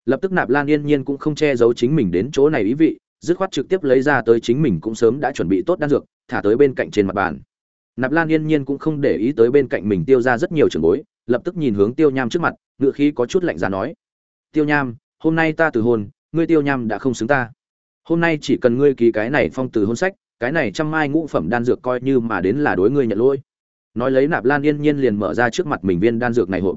Lập tức nạp lan yên nhiên cũng không che giấu chính mình đến chỗ này ý vị, dứt khoát trực tiếp lấy ra tới chính mình cũng sớm đã chuẩn bị tốt đan dược, thả tới bên cạnh trên mặt bàn. Nạp lan yên nhiên cũng không để ý tới bên cạnh mình tiêu ra rất nhiều trường bối, lập tức nhìn hướng tiêu nham trước mặt, ngựa khí có chút lạnh giá nói. Tiêu nham, hôm nay ta từ hôn, ngươi tiêu nham đã không xứng ta. Hôm nay chỉ cần ngươi ký cái này phong từ hôn sách, cái này trăm mai ngũ phẩm đan dược coi như mà đến là đối ngươi nhận lỗi nói lấy nạp lan yên nhiên liền mở ra trước mặt mình viên đan dược này hộp.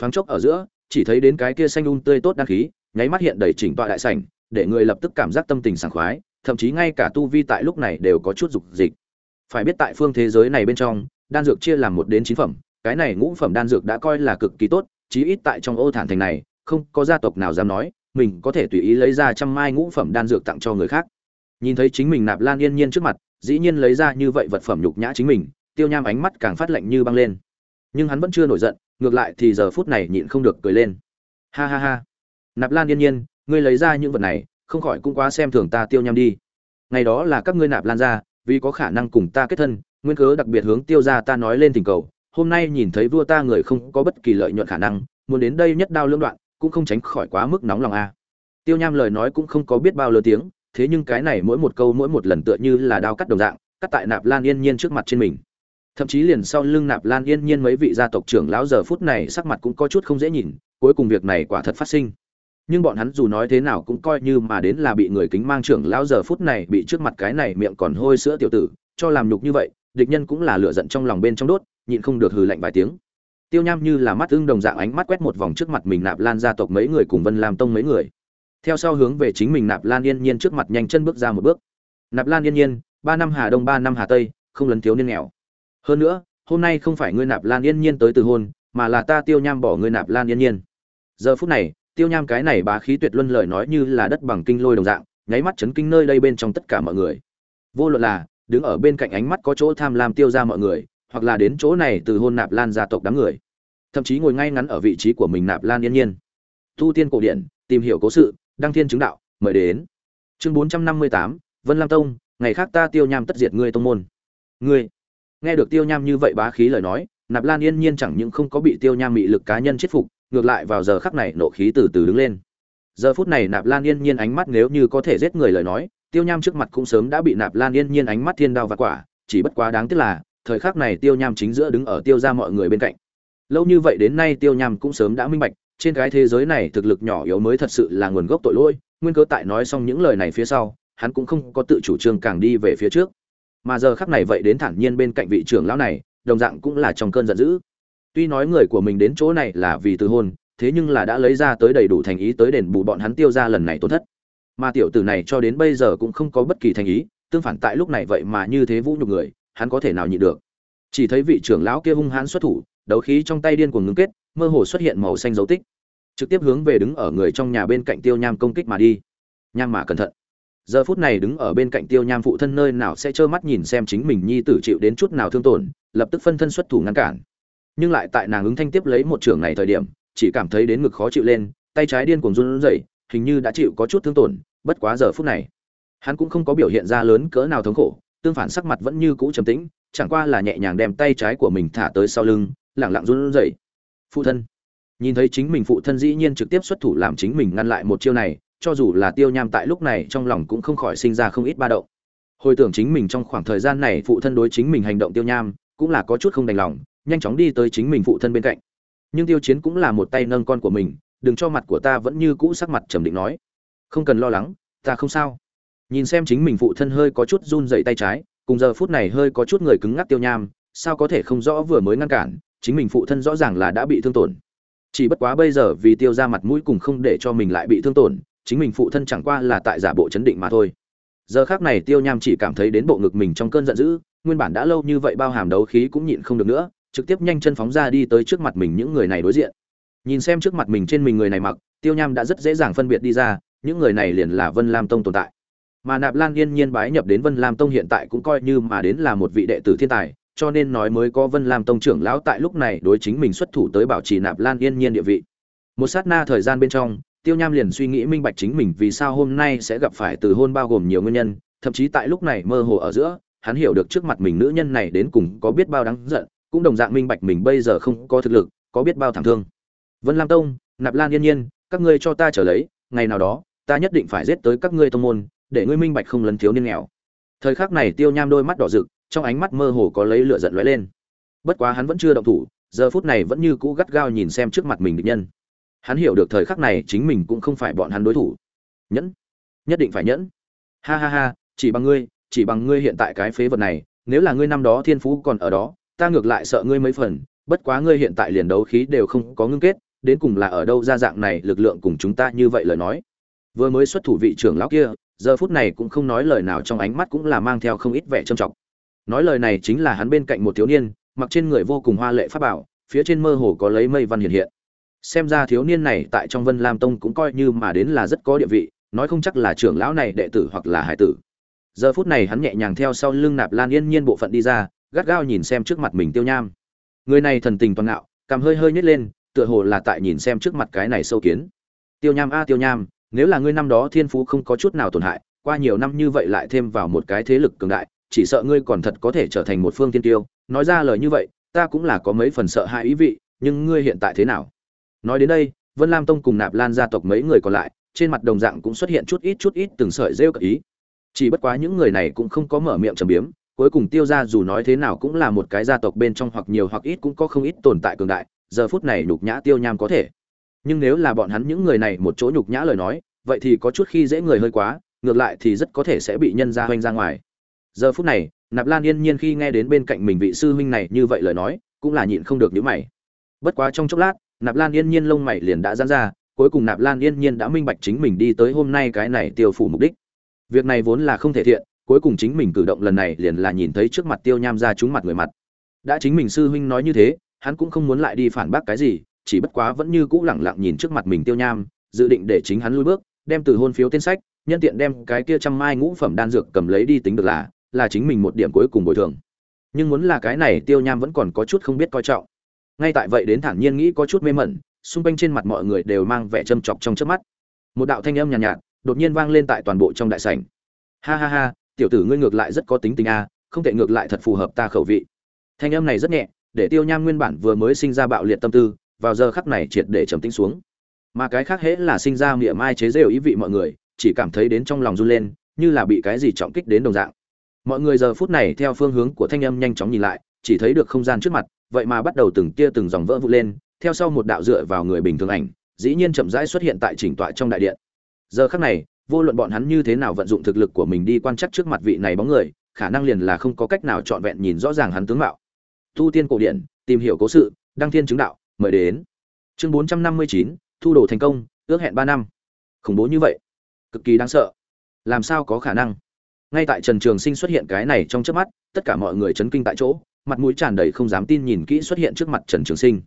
Thoáng chốc ở giữa, chỉ thấy đến cái kia xanh un tươi tốt đan khí, nháy mắt hiện đầy chỉnh tọa đại sảnh, để người lập tức cảm giác tâm tình sảng khoái, thậm chí ngay cả tu vi tại lúc này đều có chút dục dịch. Phải biết tại phương thế giới này bên trong, đan dược chia làm một đến chín phẩm, cái này ngũ phẩm đan dược đã coi là cực kỳ tốt, chí ít tại trong ô thản thành này, không có gia tộc nào dám nói, mình có thể tùy ý lấy ra trăm mai ngũ phẩm đan dược tặng cho người khác. Nhìn thấy chính mình nạp lan yên nhiên trước mặt, dĩ nhiên lấy ra như vậy vật phẩm nhục nhã chính mình tiêu nham ánh mắt càng phát lạnh như băng lên. Nhưng hắn vẫn chưa nổi giận, ngược lại thì giờ phút này nhịn không được cười lên. Ha ha ha. Nạp lan yên nhiên, ngươi lấy ra những vật này, không khỏi cũng quá xem thường ta tiêu nham đi. Ngày đó là các ngươi nạp lan ra, vì có khả năng cùng ta kết thân, nguyên cớ đặc biệt hướng tiêu ra ta nói lên tình cầu, hôm nay nhìn thấy vua ta người không có bất kỳ lợi nhuận khả năng, muốn đến đây nhất đao lưỡng đoạn, cũng không tránh khỏi quá mức nóng lòng a. Tiêu nham lời nói cũng không có biết bao lớn tiếng, thế nhưng cái này mỗi một câu mỗi một lần tựa như là đao cắt đồng dạng, cắt tại nạp lan yên nhiên trước mặt trên mình thậm chí liền sau lưng nạp lan yên nhiên mấy vị gia tộc trưởng lão giờ phút này sắc mặt cũng có chút không dễ nhìn, cuối cùng việc này quả thật phát sinh. Nhưng bọn hắn dù nói thế nào cũng coi như mà đến là bị người kính mang trưởng lão giờ phút này bị trước mặt cái này miệng còn hôi sữa tiểu tử, cho làm nhục như vậy, địch nhân cũng là lửa giận trong lòng bên trong đốt, nhịn không được hừ lạnh vài tiếng. Tiêu nham như là mắt ưng đồng dạng ánh mắt quét một vòng trước mặt mình nạp lan gia tộc mấy người cùng vân làm tông mấy người. Theo sau hướng về chính mình nạp lan yên nhiên trước mặt nhanh chân bước ra một bước. Nạp lan yên nhiên, ba năm hà đông, ba năm hà tây, không lấn thiếu niên nghèo hơn nữa, hôm nay không phải ngươi nạp lan yên nhiên tới từ hôn, mà là ta tiêu nham bỏ ngươi nạp lan yên nhiên. Giờ phút này, tiêu nham cái này bá khí tuyệt luân lời nói như là đất bằng kinh lôi đồng dạng, nháy mắt chấn kinh nơi đây bên trong tất cả mọi người. Vô luận là đứng ở bên cạnh ánh mắt có chỗ tham lam tiêu ra mọi người, hoặc là đến chỗ này từ hôn nạp lan gia tộc đám người. Thậm chí ngồi ngay ngắn ở vị trí của mình nạp lan yên nhiên. Tu tiên cổ điển tìm hiểu cố sự, đăng thiên chứng đạo, mời đến. Chương bốn trăm năm mươi tám, vân lam tông, ngày khác ta tiêu nham tất diệt ngươi tông môn. Ngươi nghe được tiêu nham như vậy bá khí lời nói, nạp lan yên nhiên chẳng những không có bị tiêu nham mị lực cá nhân chết phục, ngược lại vào giờ khắc này nộ khí từ từ đứng lên. Giờ phút này nạp lan yên nhiên ánh mắt nếu như có thể giết người lời nói, tiêu nham trước mặt cũng sớm đã bị nạp lan yên nhiên ánh mắt thiên đao và quả, chỉ bất quá đáng tiếc là, thời khắc này tiêu nham chính giữa đứng ở tiêu ra mọi người bên cạnh. Lâu như vậy đến nay tiêu nham cũng sớm đã minh bạch, trên cái thế giới này thực lực nhỏ yếu mới thật sự là nguồn gốc tội lỗi, nguyên cớ tại nói xong những lời này phía sau, hắn cũng không có tự chủ trương càng đi về phía trước mà giờ khắc này vậy đến thản nhiên bên cạnh vị trưởng lão này, đồng dạng cũng là trong cơn giận dữ. Tuy nói người của mình đến chỗ này là vì từ hôn, thế nhưng là đã lấy ra tới đầy đủ thành ý tới đền bù bọn hắn tiêu ra lần này tổn thất. Mà tiểu tử này cho đến bây giờ cũng không có bất kỳ thành ý, tương phản tại lúc này vậy mà như thế vũ nhục người, hắn có thể nào nhịn được? Chỉ thấy vị trưởng lão kia hung hãn xuất thủ, đấu khí trong tay điên cuồng ngưng kết, mơ hồ xuất hiện màu xanh dấu tích, trực tiếp hướng về đứng ở người trong nhà bên cạnh tiêu nham công kích mà đi. Nham mà cẩn thận giờ phút này đứng ở bên cạnh tiêu nham phụ thân nơi nào sẽ trơ mắt nhìn xem chính mình nhi tử chịu đến chút nào thương tổn, lập tức phân thân xuất thủ ngăn cản. Nhưng lại tại nàng ứng thanh tiếp lấy một trường này thời điểm, chỉ cảm thấy đến ngực khó chịu lên, tay trái điên cuồng run rẩy, hình như đã chịu có chút thương tổn, bất quá giờ phút này, hắn cũng không có biểu hiện ra lớn cỡ nào thống khổ, tương phản sắc mặt vẫn như cũ trầm tĩnh, chẳng qua là nhẹ nhàng đem tay trái của mình thả tới sau lưng lẳng lặng run rẩy. Phụ thân, nhìn thấy chính mình phụ thân dĩ nhiên trực tiếp xuất thủ làm chính mình ngăn lại một chiêu này cho dù là tiêu nham tại lúc này trong lòng cũng không khỏi sinh ra không ít ba động. Hồi tưởng chính mình trong khoảng thời gian này phụ thân đối chính mình hành động tiêu nham, cũng là có chút không đành lòng, nhanh chóng đi tới chính mình phụ thân bên cạnh. Nhưng tiêu chiến cũng là một tay nâng con của mình, đừng cho mặt của ta vẫn như cũ sắc mặt trầm định nói. Không cần lo lắng, ta không sao. Nhìn xem chính mình phụ thân hơi có chút run dậy tay trái, cùng giờ phút này hơi có chút người cứng ngắc tiêu nham, sao có thể không rõ vừa mới ngăn cản, chính mình phụ thân rõ ràng là đã bị thương tổn. Chỉ bất quá bây giờ vì tiêu ra mặt mũi cùng không để cho mình lại bị thương tổn chính mình phụ thân chẳng qua là tại giả bộ chấn định mà thôi. Giờ khác này tiêu nham chỉ cảm thấy đến bộ ngực mình trong cơn giận dữ, nguyên bản đã lâu như vậy bao hàm đấu khí cũng nhịn không được nữa, trực tiếp nhanh chân phóng ra đi tới trước mặt mình những người này đối diện. Nhìn xem trước mặt mình trên mình người này mặc, tiêu nham đã rất dễ dàng phân biệt đi ra, những người này liền là vân lam tông tồn tại. Mà nạp lan yên nhiên bái nhập đến vân lam tông hiện tại cũng coi như mà đến là một vị đệ tử thiên tài, cho nên nói mới có vân lam tông trưởng lão tại lúc này đối chính mình xuất thủ tới bảo trì nạp lan yên nhiên địa vị. Một sát na thời gian bên trong tiêu nham liền suy nghĩ minh bạch chính mình vì sao hôm nay sẽ gặp phải từ hôn bao gồm nhiều nguyên nhân, thậm chí tại lúc này mơ hồ ở giữa, hắn hiểu được trước mặt mình nữ nhân này đến cùng có biết bao đáng giận, cũng đồng dạng minh bạch mình bây giờ không có thực lực, có biết bao thảm thương. Vân lam tông, nạp lan yên nhiên, các ngươi cho ta trở lấy, ngày nào đó, ta nhất định phải giết tới các ngươi tông môn, để ngươi minh bạch không lấn thiếu niên nghèo. Thời khắc này tiêu nham đôi mắt đỏ rực, trong ánh mắt mơ hồ có lấy lửa giận lóe lên. Bất quá hắn vẫn chưa động thủ, giờ phút này vẫn như cũ gắt gao nhìn xem trước mặt mình địch nhân hắn hiểu được thời khắc này chính mình cũng không phải bọn hắn đối thủ. Nhẫn. Nhất định phải nhẫn. Ha ha ha, chỉ bằng ngươi, chỉ bằng ngươi hiện tại cái phế vật này, nếu là ngươi năm đó thiên phú còn ở đó, ta ngược lại sợ ngươi mấy phần, bất quá ngươi hiện tại liền đấu khí đều không có ngưng kết, đến cùng là ở đâu ra dạng này lực lượng cùng chúng ta như vậy lời nói. Vừa mới xuất thủ vị trưởng lão kia, giờ phút này cũng không nói lời nào trong ánh mắt cũng là mang theo không ít vẻ trầm trọng. Nói lời này chính là hắn bên cạnh một thiếu niên, mặc trên người vô cùng hoa lệ pháp bảo, phía trên mơ hồ có lấy mây văn hiện hiện xem ra thiếu niên này tại trong vân lam tông cũng coi như mà đến là rất có địa vị, nói không chắc là trưởng lão này đệ tử hoặc là hải tử. Giờ phút này hắn nhẹ nhàng theo sau lưng nạp lan yên nhiên bộ phận đi ra, gắt gao nhìn xem trước mặt mình tiêu nham. Người này thần tình toàn ngạo, cằm hơi hơi nhét lên, tựa hồ là tại nhìn xem trước mặt cái này sâu kiến. Tiêu nham a, tiêu nham, nếu là ngươi năm đó thiên phú không có chút nào tổn hại, qua nhiều năm như vậy lại thêm vào một cái thế lực cường đại, chỉ sợ ngươi còn thật có thể trở thành một phương tiên tiêu. Nói ra lời như vậy, ta cũng là có mấy phần sợ hãi ý vị, nhưng ngươi hiện tại thế nào? Nói đến đây, vân lam tông cùng nạp lan gia tộc mấy người còn lại, trên mặt đồng dạng cũng xuất hiện chút ít chút ít từng sợi rêu cờ ý. Chỉ bất quá những người này cũng không có mở miệng trầm biếm, cuối cùng tiêu ra dù nói thế nào cũng là một cái gia tộc bên trong hoặc nhiều hoặc ít cũng có không ít tồn tại cường đại, giờ phút này nhục nhã tiêu nham có thể. Nhưng nếu là bọn hắn những người này một chỗ nhục nhã lời nói, vậy thì có chút khi dễ người hơi quá, ngược lại thì rất có thể sẽ bị nhân ra hoanh ra ngoài. Giờ phút này, nạp lan yên nhiên khi nghe đến bên cạnh mình vị sư huynh này như vậy lời nói, cũng là nhịn không được những mày. Bất quá trong chốc lát nạp lan yên nhiên lông mày liền đã dán ra, cuối cùng nạp lan yên nhiên đã minh bạch chính mình đi tới hôm nay cái này tiêu phủ mục đích. Việc này vốn là không thể thiện, cuối cùng chính mình cử động lần này liền là nhìn thấy trước mặt tiêu nham ra trúng mặt người mặt. Đã chính mình sư huynh nói như thế, hắn cũng không muốn lại đi phản bác cái gì, chỉ bất quá vẫn như cũ lẳng lặng nhìn trước mặt mình tiêu nham, dự định để chính hắn lui bước, đem từ hôn phiếu tên sách, nhân tiện đem cái kia trăm mai ngũ phẩm đan dược cầm lấy đi tính được là là chính mình một điểm cuối cùng bồi thường. Nhưng muốn là cái này tiêu nham vẫn còn có chút không biết coi trọng ngay tại vậy đến thản nhiên nghĩ có chút mê mẩn xung quanh trên mặt mọi người đều mang vẻ châm chọc trong trước mắt. Một đạo thanh âm nhàn nhạt, nhạt đột nhiên vang lên tại toàn bộ trong đại sảnh. Ha ha ha tiểu tử ngươi ngược lại rất có tính tình a không thể ngược lại thật phù hợp ta khẩu vị. Thanh âm này rất nhẹ để tiêu nham nguyên bản vừa mới sinh ra bạo liệt tâm tư vào giờ khắc này triệt để trầm tĩnh xuống. Mà cái khác hễ là sinh ra miệng mai chế rêu ý vị mọi người chỉ cảm thấy đến trong lòng run lên như là bị cái gì trọng kích đến đồng dạng. Mọi người giờ phút này theo phương hướng của thanh âm nhanh chóng nhìn lại chỉ thấy được không gian trước mặt, vậy mà bắt đầu từng tia từng dòng vỡ vụn lên, theo sau một đạo dựa vào người bình thường ảnh, dĩ nhiên chậm rãi xuất hiện tại chỉnh tọa trong đại điện. Giờ khắc này, vô luận bọn hắn như thế nào vận dụng thực lực của mình đi quan chắc trước mặt vị này bóng người, khả năng liền là không có cách nào trọn vẹn nhìn rõ ràng hắn tướng mạo. Tu tiên cổ điển tìm hiểu cố sự, đăng thiên chứng đạo, mời đến. Chương bốn trăm năm mươi chín, thu đồ thành công, ước hẹn ba năm. Khủng bố như vậy, cực kỳ đáng sợ. Làm sao có khả năng? Ngay tại trần trường sinh xuất hiện cái này trong chớp mắt, tất cả mọi người chấn kinh tại chỗ mặt mũi tràn đầy không dám tin nhìn kỹ xuất hiện trước mặt trần trường sinh.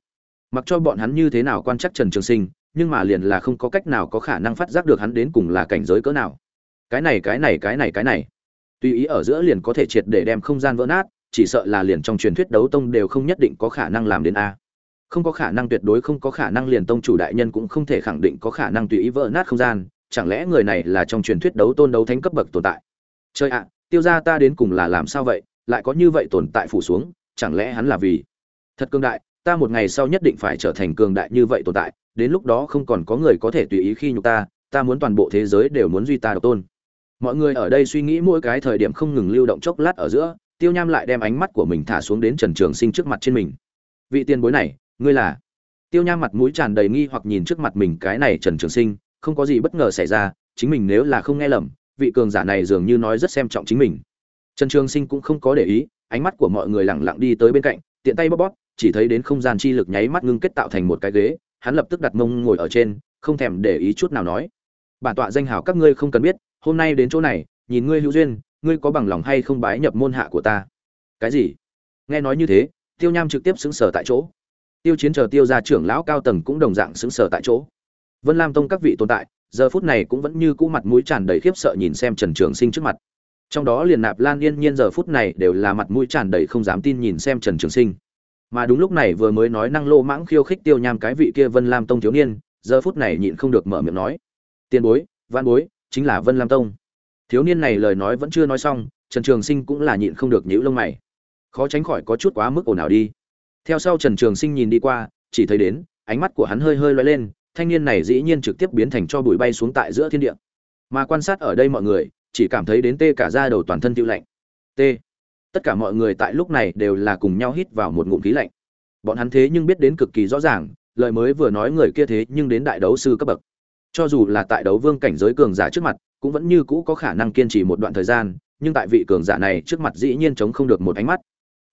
Mặc cho bọn hắn như thế nào quan chắc trần trường sinh, nhưng mà liền là không có cách nào có khả năng phát giác được hắn đến cùng là cảnh giới cỡ nào. Cái này cái này cái này cái này. Tùy ý ở giữa liền có thể triệt để đem không gian vỡ nát, chỉ sợ là liền trong truyền thuyết đấu tông đều không nhất định có khả năng làm đến a. Không có khả năng tuyệt đối không có khả năng liền tông chủ đại nhân cũng không thể khẳng định có khả năng tùy ý vỡ nát không gian, chẳng lẽ người này là trong truyền thuyết đấu tôn đấu thánh cấp bậc tồn tại? Chơi ạ, tiêu gia ta đến cùng là làm sao vậy? Lại có như vậy tồn tại phủ xuống, chẳng lẽ hắn là vì? Thật cương đại, ta một ngày sau nhất định phải trở thành cường đại như vậy tồn tại, đến lúc đó không còn có người có thể tùy ý khi nhục ta ta muốn toàn bộ thế giới đều muốn duy ta độc tôn. Mọi người ở đây suy nghĩ mỗi cái thời điểm không ngừng lưu động chốc lát ở giữa, tiêu nham lại đem ánh mắt của mình thả xuống đến trần trường sinh trước mặt trên mình. Vị tiền bối này, ngươi là? Tiêu nham mặt mũi tràn đầy nghi hoặc nhìn trước mặt mình cái này trần trường sinh, không có gì bất ngờ xảy ra, chính mình nếu là không nghe lầm, vị cường giả này dường như nói rất xem trọng chính mình trần trường sinh cũng không có để ý, ánh mắt của mọi người lẳng lặng đi tới bên cạnh, tiện tay bóp bóp, chỉ thấy đến không gian chi lực nháy mắt ngưng kết tạo thành một cái ghế, hắn lập tức đặt mông ngồi ở trên, không thèm để ý chút nào nói. Bản tọa danh hào các ngươi không cần biết, hôm nay đến chỗ này, nhìn ngươi hữu duyên, ngươi có bằng lòng hay không bái nhập môn hạ của ta? Cái gì? Nghe nói như thế, tiêu nham trực tiếp xứng sở tại chỗ. Tiêu chiến chờ tiêu gia trưởng lão cao tầng cũng đồng dạng xứng sở tại chỗ. Vân lam tông các vị tồn tại, giờ phút này cũng vẫn như cũ mặt mũi tràn đầy khiếp sợ nhìn xem trần trường sinh trước mặt trong đó liền nạp lan yên nhiên giờ phút này đều là mặt mũi tràn đầy không dám tin nhìn xem trần trường sinh. Mà đúng lúc này vừa mới nói năng lô mãng khiêu khích tiêu nham cái vị kia vân lam tông thiếu niên, giờ phút này nhịn không được mở miệng nói. Tiền bối văn bối, chính là vân lam tông. Thiếu niên này lời nói vẫn chưa nói xong, trần trường sinh cũng là nhịn không được nhíu lông mày. Khó tránh khỏi có chút quá mức ồn ào đi. Theo sau trần trường sinh nhìn đi qua, chỉ thấy đến, ánh mắt của hắn hơi hơi loay lên, thanh niên này dĩ nhiên trực tiếp biến thành cho bụi bay xuống tại giữa thiên địa. Mà quan sát ở đây mọi người chỉ cảm thấy đến tê cả da đầu toàn thân tiêu lạnh. T. Tất cả mọi người tại lúc này đều là cùng nhau hít vào một ngụm khí lạnh. Bọn hắn thế nhưng biết đến cực kỳ rõ ràng, lời mới vừa nói người kia thế nhưng đến đại đấu sư cấp bậc. Cho dù là tại đấu vương cảnh giới cường giả trước mặt, cũng vẫn như cũ có khả năng kiên trì một đoạn thời gian, nhưng tại vị cường giả này trước mặt dĩ nhiên chống không được một ánh mắt.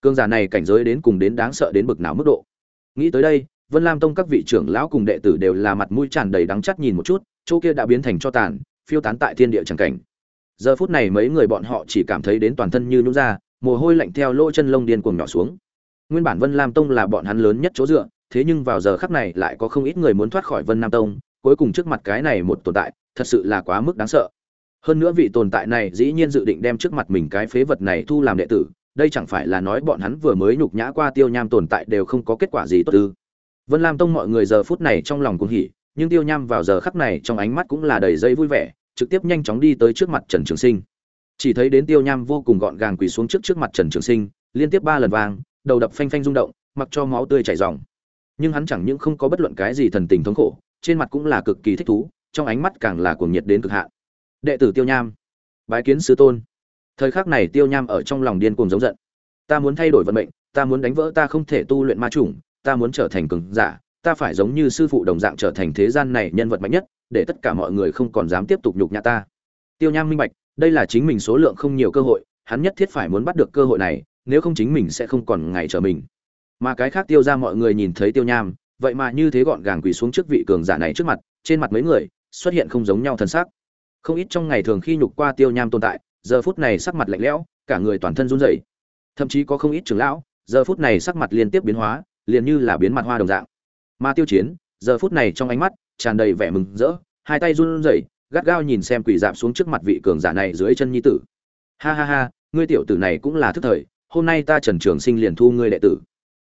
Cường giả này cảnh giới đến cùng đến đáng sợ đến bực nào mức độ. Nghĩ tới đây, vân lam tông các vị trưởng lão cùng đệ tử đều là mặt mũi tràn đầy đắng chắt nhìn một chút, chỗ kia đã biến thành cho tàn, phiêu tán tại thiên địa tràng cảnh giờ phút này mấy người bọn họ chỉ cảm thấy đến toàn thân như nhún ra, mồ hôi lạnh theo lỗ chân lông điên cuồng nhỏ xuống. Nguyên bản vân lam tông là bọn hắn lớn nhất chỗ dựa, thế nhưng vào giờ khắc này lại có không ít người muốn thoát khỏi vân nam tông, cuối cùng trước mặt cái này một tồn tại, thật sự là quá mức đáng sợ. Hơn nữa vị tồn tại này dĩ nhiên dự định đem trước mặt mình cái phế vật này thu làm đệ tử, đây chẳng phải là nói bọn hắn vừa mới nhục nhã qua tiêu nham tồn tại đều không có kết quả gì tốt ư? Vân lam tông mọi người giờ phút này trong lòng cũng hỉ, nhưng tiêu nham vào giờ khắc này trong ánh mắt cũng là đầy dây vui vẻ trực tiếp nhanh chóng đi tới trước mặt trần trường sinh. Chỉ thấy đến tiêu nham vô cùng gọn gàng quỳ xuống trước trước mặt trần trường sinh, liên tiếp ba lần vang, đầu đập phanh phanh rung động, mặc cho máu tươi chảy ròng. Nhưng hắn chẳng những không có bất luận cái gì thần tình thống khổ, trên mặt cũng là cực kỳ thích thú, trong ánh mắt càng là cuồng nhiệt đến cực hạn. Đệ tử tiêu nham, bái kiến sư tôn. Thời khắc này tiêu nham ở trong lòng điên cuồng giống giận. Ta muốn thay đổi vận mệnh, ta muốn đánh vỡ, ta không thể tu luyện ma chủng, ta muốn trở thành cường giả, ta phải giống như sư phụ đồng dạng trở thành thế gian này nhân vật mạnh nhất để tất cả mọi người không còn dám tiếp tục nhục nhã ta. Tiêu nham minh bạch, đây là chính mình số lượng không nhiều cơ hội, hắn nhất thiết phải muốn bắt được cơ hội này, nếu không chính mình sẽ không còn ngày chờ mình. Mà cái khác tiêu ra mọi người nhìn thấy tiêu nham, vậy mà như thế gọn gàng quỳ xuống trước vị cường giả này trước mặt, trên mặt mấy người xuất hiện không giống nhau thân xác. Không ít trong ngày thường khi nhục qua tiêu nham tồn tại, giờ phút này sắc mặt lạnh lẽo, cả người toàn thân run rẩy. Thậm chí có không ít trưởng lão, giờ phút này sắc mặt liên tiếp biến hóa, liền như là biến mặt hoa đồng dạng. Mà tiêu chiến, giờ phút này trong ánh mắt tràn đầy vẻ mừng rỡ, hai tay run rẩy, gắt gao nhìn xem quỳ dạp xuống trước mặt vị cường giả này dưới chân nhi tử. Ha ha ha, ngươi tiểu tử này cũng là thức thời, hôm nay ta trần trường sinh liền thu ngươi đệ tử.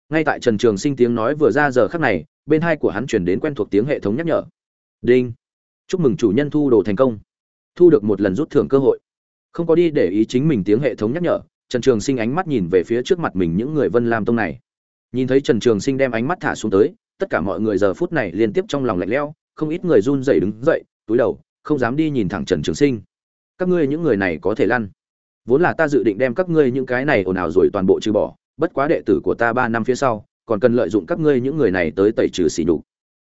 Ngay tại trần trường sinh tiếng nói vừa ra giờ khắc này, bên hai của hắn chuyển đến quen thuộc tiếng hệ thống nhắc nhở. Đinh. Chúc mừng chủ nhân thu đồ thành công. Thu được một lần rút thưởng cơ hội. Không có đi để ý chính mình tiếng hệ thống nhắc nhở, trần trường sinh ánh mắt nhìn về phía trước mặt mình những người vân lam tông này. Nhìn thấy trần trường sinh đem ánh mắt thả xuống tới tất cả mọi người giờ phút này liên tiếp trong lòng lạnh lẽo, không ít người run rẩy đứng dậy, túi đầu, không dám đi nhìn thẳng trần trường sinh. Các ngươi những người này có thể lăn. Vốn là ta dự định đem các ngươi những cái này ồn ào rồi toàn bộ trừ bỏ, bất quá đệ tử của ta ba năm phía sau, còn cần lợi dụng các ngươi những người này tới tẩy trừ sỉ nhục.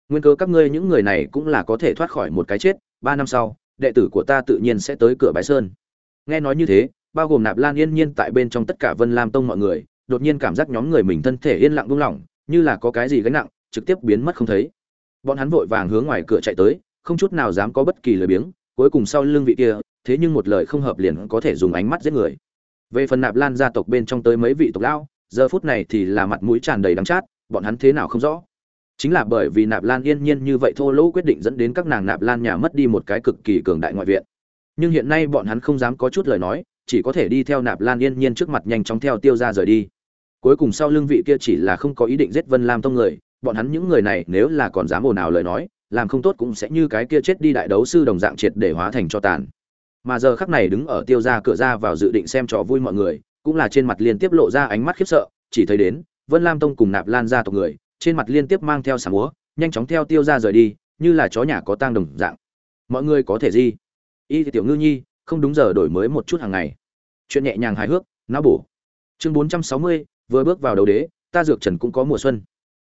Nguyên cơ các ngươi những người này cũng là có thể thoát khỏi một cái chết, ba năm sau, đệ tử của ta tự nhiên sẽ tới cửa bái sơn. Nghe nói như thế, bao gồm nạp lan yên nhiên tại bên trong tất cả vân lam tông mọi người, đột nhiên cảm giác nhóm người mình thân thể yên lặng buông lỏng, như là có cái gì gánh nặng trực tiếp biến mất không thấy. Bọn hắn vội vàng hướng ngoài cửa chạy tới, không chút nào dám có bất kỳ lời biếng, cuối cùng sau lưng vị kia, thế nhưng một lời không hợp liền có thể dùng ánh mắt giết người. Về phần nạp lan gia tộc bên trong tới mấy vị tộc lão, giờ phút này thì là mặt mũi tràn đầy đắng chát, bọn hắn thế nào không rõ. Chính là bởi vì nạp lan yên nhiên như vậy thô lỗ quyết định dẫn đến các nàng nạp lan nhà mất đi một cái cực kỳ cường đại ngoại viện. Nhưng hiện nay bọn hắn không dám có chút lời nói, chỉ có thể đi theo nạp lan yên nhiên trước mặt nhanh chóng theo tiêu ra rời đi. Cuối cùng sau lưng vị kia chỉ là không có ý định giết vân lam tông người bọn hắn những người này nếu là còn dám ồn ào lời nói, làm không tốt cũng sẽ như cái kia chết đi đại đấu sư đồng dạng triệt để hóa thành cho tàn. Mà giờ khắc này đứng ở tiêu ra cửa ra vào dự định xem trò vui mọi người, cũng là trên mặt liên tiếp lộ ra ánh mắt khiếp sợ, chỉ thấy đến, vân lam tông cùng nạp lan ra tộc người, trên mặt liên tiếp mang theo sảng múa, nhanh chóng theo tiêu ra rời đi, như là chó nhà có tang đồng dạng. Mọi người có thể gì? Y tiểu ngư nhi, không đúng giờ đổi mới một chút hàng ngày. Chuyện nhẹ nhàng hài hước, não bổ. Chương bốn trăm sáu mươi, vừa bước vào đầu đế, ta dược trần cũng có mùa xuân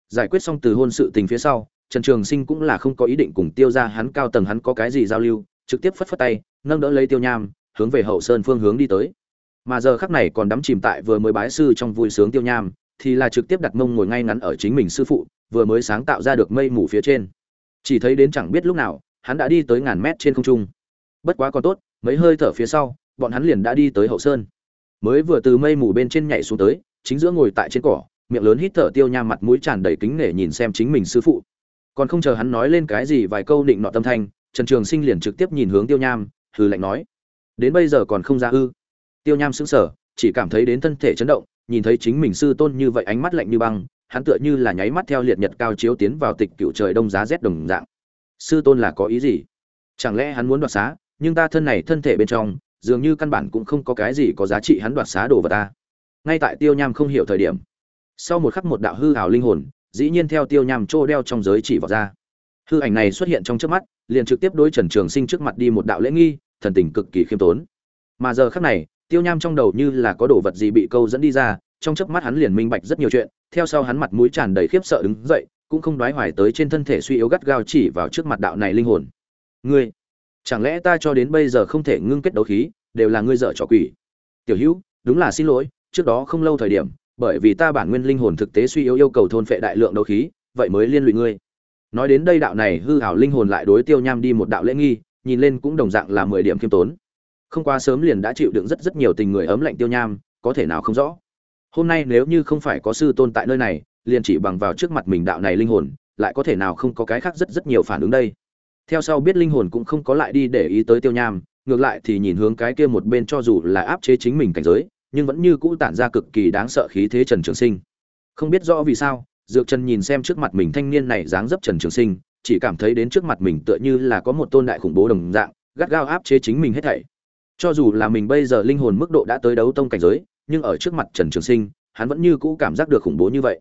giải quyết xong từ hôn sự tình phía sau, trần trường sinh cũng là không có ý định cùng tiêu ra hắn cao tầng hắn có cái gì giao lưu, trực tiếp phất phất tay, nâng đỡ lấy tiêu nham, hướng về hậu sơn phương hướng đi tới. Mà giờ khắc này còn đắm chìm tại vừa mới bái sư trong vui sướng tiêu nham, thì là trực tiếp đặt mông ngồi ngay ngắn ở chính mình sư phụ, vừa mới sáng tạo ra được mây mù phía trên. Chỉ thấy đến chẳng biết lúc nào, hắn đã đi tới ngàn mét trên không trung. Bất quá còn tốt, mấy hơi thở phía sau, bọn hắn liền đã đi tới hậu sơn. Mới vừa từ mây mù bên trên nhảy xuống tới, chính giữa ngồi tại trên cỏ miệng lớn hít thở tiêu nham mặt mũi tràn đầy kính nể nhìn xem chính mình sư phụ. Còn không chờ hắn nói lên cái gì vài câu định nọ tâm thanh, trần trường sinh liền trực tiếp nhìn hướng tiêu nham, hừ lạnh nói, đến bây giờ còn không ra ư? Tiêu nham sững sờ, chỉ cảm thấy đến thân thể chấn động, nhìn thấy chính mình sư tôn như vậy ánh mắt lạnh như băng, hắn tựa như là nháy mắt theo liệt nhật cao chiếu tiến vào tịch cựu trời đông giá rét đồng dạng. Sư tôn là có ý gì? Chẳng lẽ hắn muốn đoạt xá, nhưng ta thân này thân thể bên trong, dường như căn bản cũng không có cái gì có giá trị hắn đoạt xá đồ vào ta. Ngay tại tiêu nham không hiểu thời điểm sau một khắc một đạo hư hào linh hồn, dĩ nhiên theo tiêu nham trô đeo trong giới chỉ vào ra. Hư ảnh này xuất hiện trong trước mắt, liền trực tiếp đối trần trường sinh trước mặt đi một đạo lễ nghi, thần tình cực kỳ khiêm tốn. Mà giờ khắc này, tiêu nham trong đầu như là có đồ vật gì bị câu dẫn đi ra, trong chớp mắt hắn liền minh bạch rất nhiều chuyện, theo sau hắn mặt mũi tràn đầy khiếp sợ đứng dậy, cũng không đoái hoài tới trên thân thể suy yếu gắt gao chỉ vào trước mặt đạo này linh hồn. Ngươi, chẳng lẽ ta cho đến bây giờ không thể ngưng kết đấu khí, đều là ngươi dở trò quỷ? Tiểu hữu, đúng là xin lỗi, trước đó không lâu thời điểm bởi vì ta bản nguyên linh hồn thực tế suy yếu yêu cầu thôn phệ đại lượng đấu khí, vậy mới liên lụy ngươi. Nói đến đây đạo này hư hảo linh hồn lại đối tiêu nham đi một đạo lễ nghi, nhìn lên cũng đồng dạng là mười điểm kiêm tốn. Không quá sớm liền đã chịu đựng rất rất nhiều tình người ấm lạnh tiêu nham, có thể nào không rõ? Hôm nay nếu như không phải có sư tôn tại nơi này, liền chỉ bằng vào trước mặt mình đạo này linh hồn, lại có thể nào không có cái khác rất rất nhiều phản ứng đây? Theo sau biết linh hồn cũng không có lại đi để ý tới tiêu nham, ngược lại thì nhìn hướng cái kia một bên cho dù là áp chế chính mình cảnh giới nhưng vẫn như cũ tản ra cực kỳ đáng sợ khí thế trần trường sinh. Không biết rõ vì sao, dược trần nhìn xem trước mặt mình thanh niên này dáng dấp trần trường sinh, chỉ cảm thấy đến trước mặt mình tựa như là có một tôn đại khủng bố đồng dạng, gắt gao áp chế chính mình hết thảy. Cho dù là mình bây giờ linh hồn mức độ đã tới đấu tông cảnh giới, nhưng ở trước mặt trần trường sinh, hắn vẫn như cũ cảm giác được khủng bố như vậy.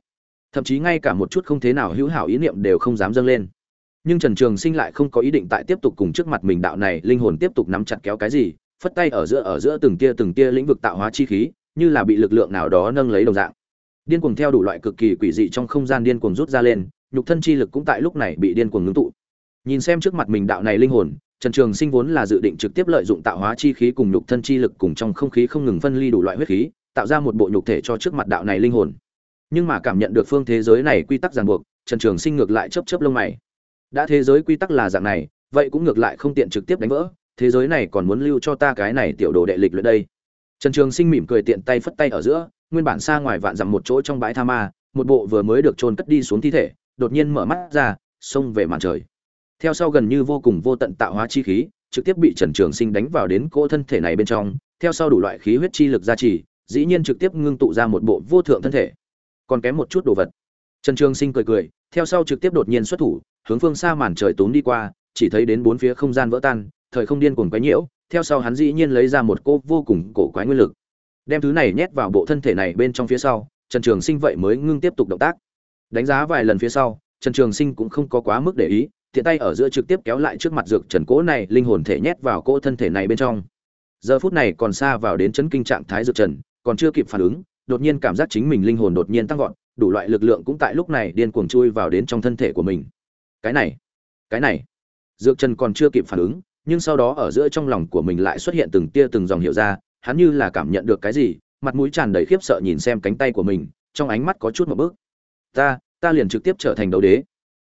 Thậm chí ngay cả một chút không thế nào hữu hảo ý niệm đều không dám dâng lên. Nhưng trần trường sinh lại không có ý định tại tiếp tục cùng trước mặt mình đạo này linh hồn tiếp tục nắm chặt kéo cái gì phất tay ở giữa ở giữa từng tia từng tia lĩnh vực tạo hóa chi khí, như là bị lực lượng nào đó nâng lấy đồng dạng. Điên cuồng theo đủ loại cực kỳ quỷ dị trong không gian điên cuồng rút ra lên, nhục thân chi lực cũng tại lúc này bị điên cuồng ngưng tụ. Nhìn xem trước mặt mình đạo này linh hồn, trần trường sinh vốn là dự định trực tiếp lợi dụng tạo hóa chi khí cùng nhục thân chi lực cùng trong không khí không ngừng phân ly đủ loại huyết khí, tạo ra một bộ nhục thể cho trước mặt đạo này linh hồn. Nhưng mà cảm nhận được phương thế giới này quy tắc ràng buộc, trần trường sinh ngược lại chớp chớp lông mày. Đã thế giới quy tắc là dạng này, vậy cũng ngược lại không tiện trực tiếp đánh vỡ thế giới này còn muốn lưu cho ta cái này tiểu đồ đệ lịch luyện đây. Trần trường sinh mỉm cười tiện tay phất tay ở giữa, nguyên bản xa ngoài vạn dặm một chỗ trong bãi tha ma, một bộ vừa mới được trôn cất đi xuống thi thể, đột nhiên mở mắt ra, xông về màn trời. Theo sau gần như vô cùng vô tận tạo hóa chi khí, trực tiếp bị trần trường sinh đánh vào đến cỗ thân thể này bên trong, theo sau đủ loại khí huyết chi lực gia trì, dĩ nhiên trực tiếp ngưng tụ ra một bộ vô thượng thân thể. Còn kém một chút đồ vật. Trần trường sinh cười cười, theo sau trực tiếp đột nhiên xuất thủ, hướng phương xa màn trời tốn đi qua, chỉ thấy đến bốn phía không gian vỡ tan thời không điên cuồng quấy nhiễu, theo sau hắn dĩ nhiên lấy ra một cô vô cùng cổ quái nguyên lực. Đem thứ này nhét vào bộ thân thể này bên trong phía sau, trần trường sinh vậy mới ngưng tiếp tục động tác. Đánh giá vài lần phía sau, trần trường sinh cũng không có quá mức để ý, tiện tay ở giữa trực tiếp kéo lại trước mặt dược trần cố này linh hồn thể nhét vào cỗ thân thể này bên trong. Giờ phút này còn xa vào đến chấn kinh trạng thái dược trần, còn chưa kịp phản ứng, đột nhiên cảm giác chính mình linh hồn đột nhiên tăng vọt, đủ loại lực lượng cũng tại lúc này điên cuồng chui vào đến trong thân thể của mình. Cái này cái này. Dược trần còn chưa kịp phản ứng nhưng sau đó ở giữa trong lòng của mình lại xuất hiện từng tia từng dòng hiệu ra, hắn như là cảm nhận được cái gì, mặt mũi tràn đầy khiếp sợ nhìn xem cánh tay của mình, trong ánh mắt có chút một bước. Ta ta liền trực tiếp trở thành đấu đế.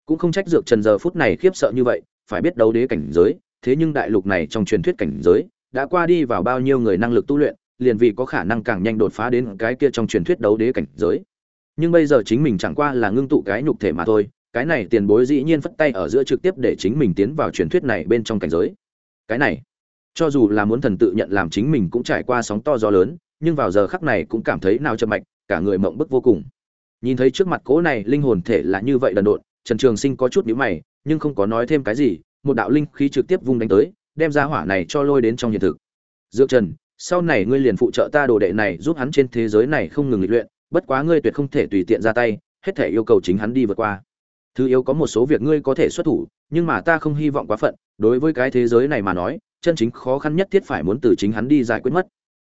Cũng không trách dược trần giờ phút này khiếp sợ như vậy, phải biết đấu đế cảnh giới, thế nhưng đại lục này trong truyền thuyết cảnh giới, đã qua đi vào bao nhiêu người năng lực tu luyện, liền vì có khả năng càng nhanh đột phá đến cái kia trong truyền thuyết đấu đế cảnh giới. Nhưng bây giờ chính mình chẳng qua là ngưng tụ cái nhục thể mà thôi, cái này tiền bối dĩ nhiên phất tay ở giữa trực tiếp để chính mình tiến vào truyền thuyết này bên trong cảnh giới cái này. Cho dù là muốn thần tự nhận làm chính mình cũng trải qua sóng to gió lớn, nhưng vào giờ khắc này cũng cảm thấy nào chậm mạch, cả người mộng bức vô cùng. Nhìn thấy trước mặt cỗ này, linh hồn thể là như vậy đần độn, trần trường sinh có chút nhíu mày, nhưng không có nói thêm cái gì, một đạo linh khí trực tiếp vung đánh tới, đem ra hỏa này cho lôi đến trong hiện thực. Dược trần, sau này ngươi liền phụ trợ ta đồ đệ này giúp hắn trên thế giới này không ngừng luyện, bất quá ngươi tuyệt không thể tùy tiện ra tay, hết thể yêu cầu chính hắn đi vượt qua. Thứ yếu có một số việc ngươi có thể xuất thủ, nhưng mà ta không hy vọng quá phận đối với cái thế giới này mà nói, chân chính khó khăn nhất thiết phải muốn từ chính hắn đi giải quyết mất.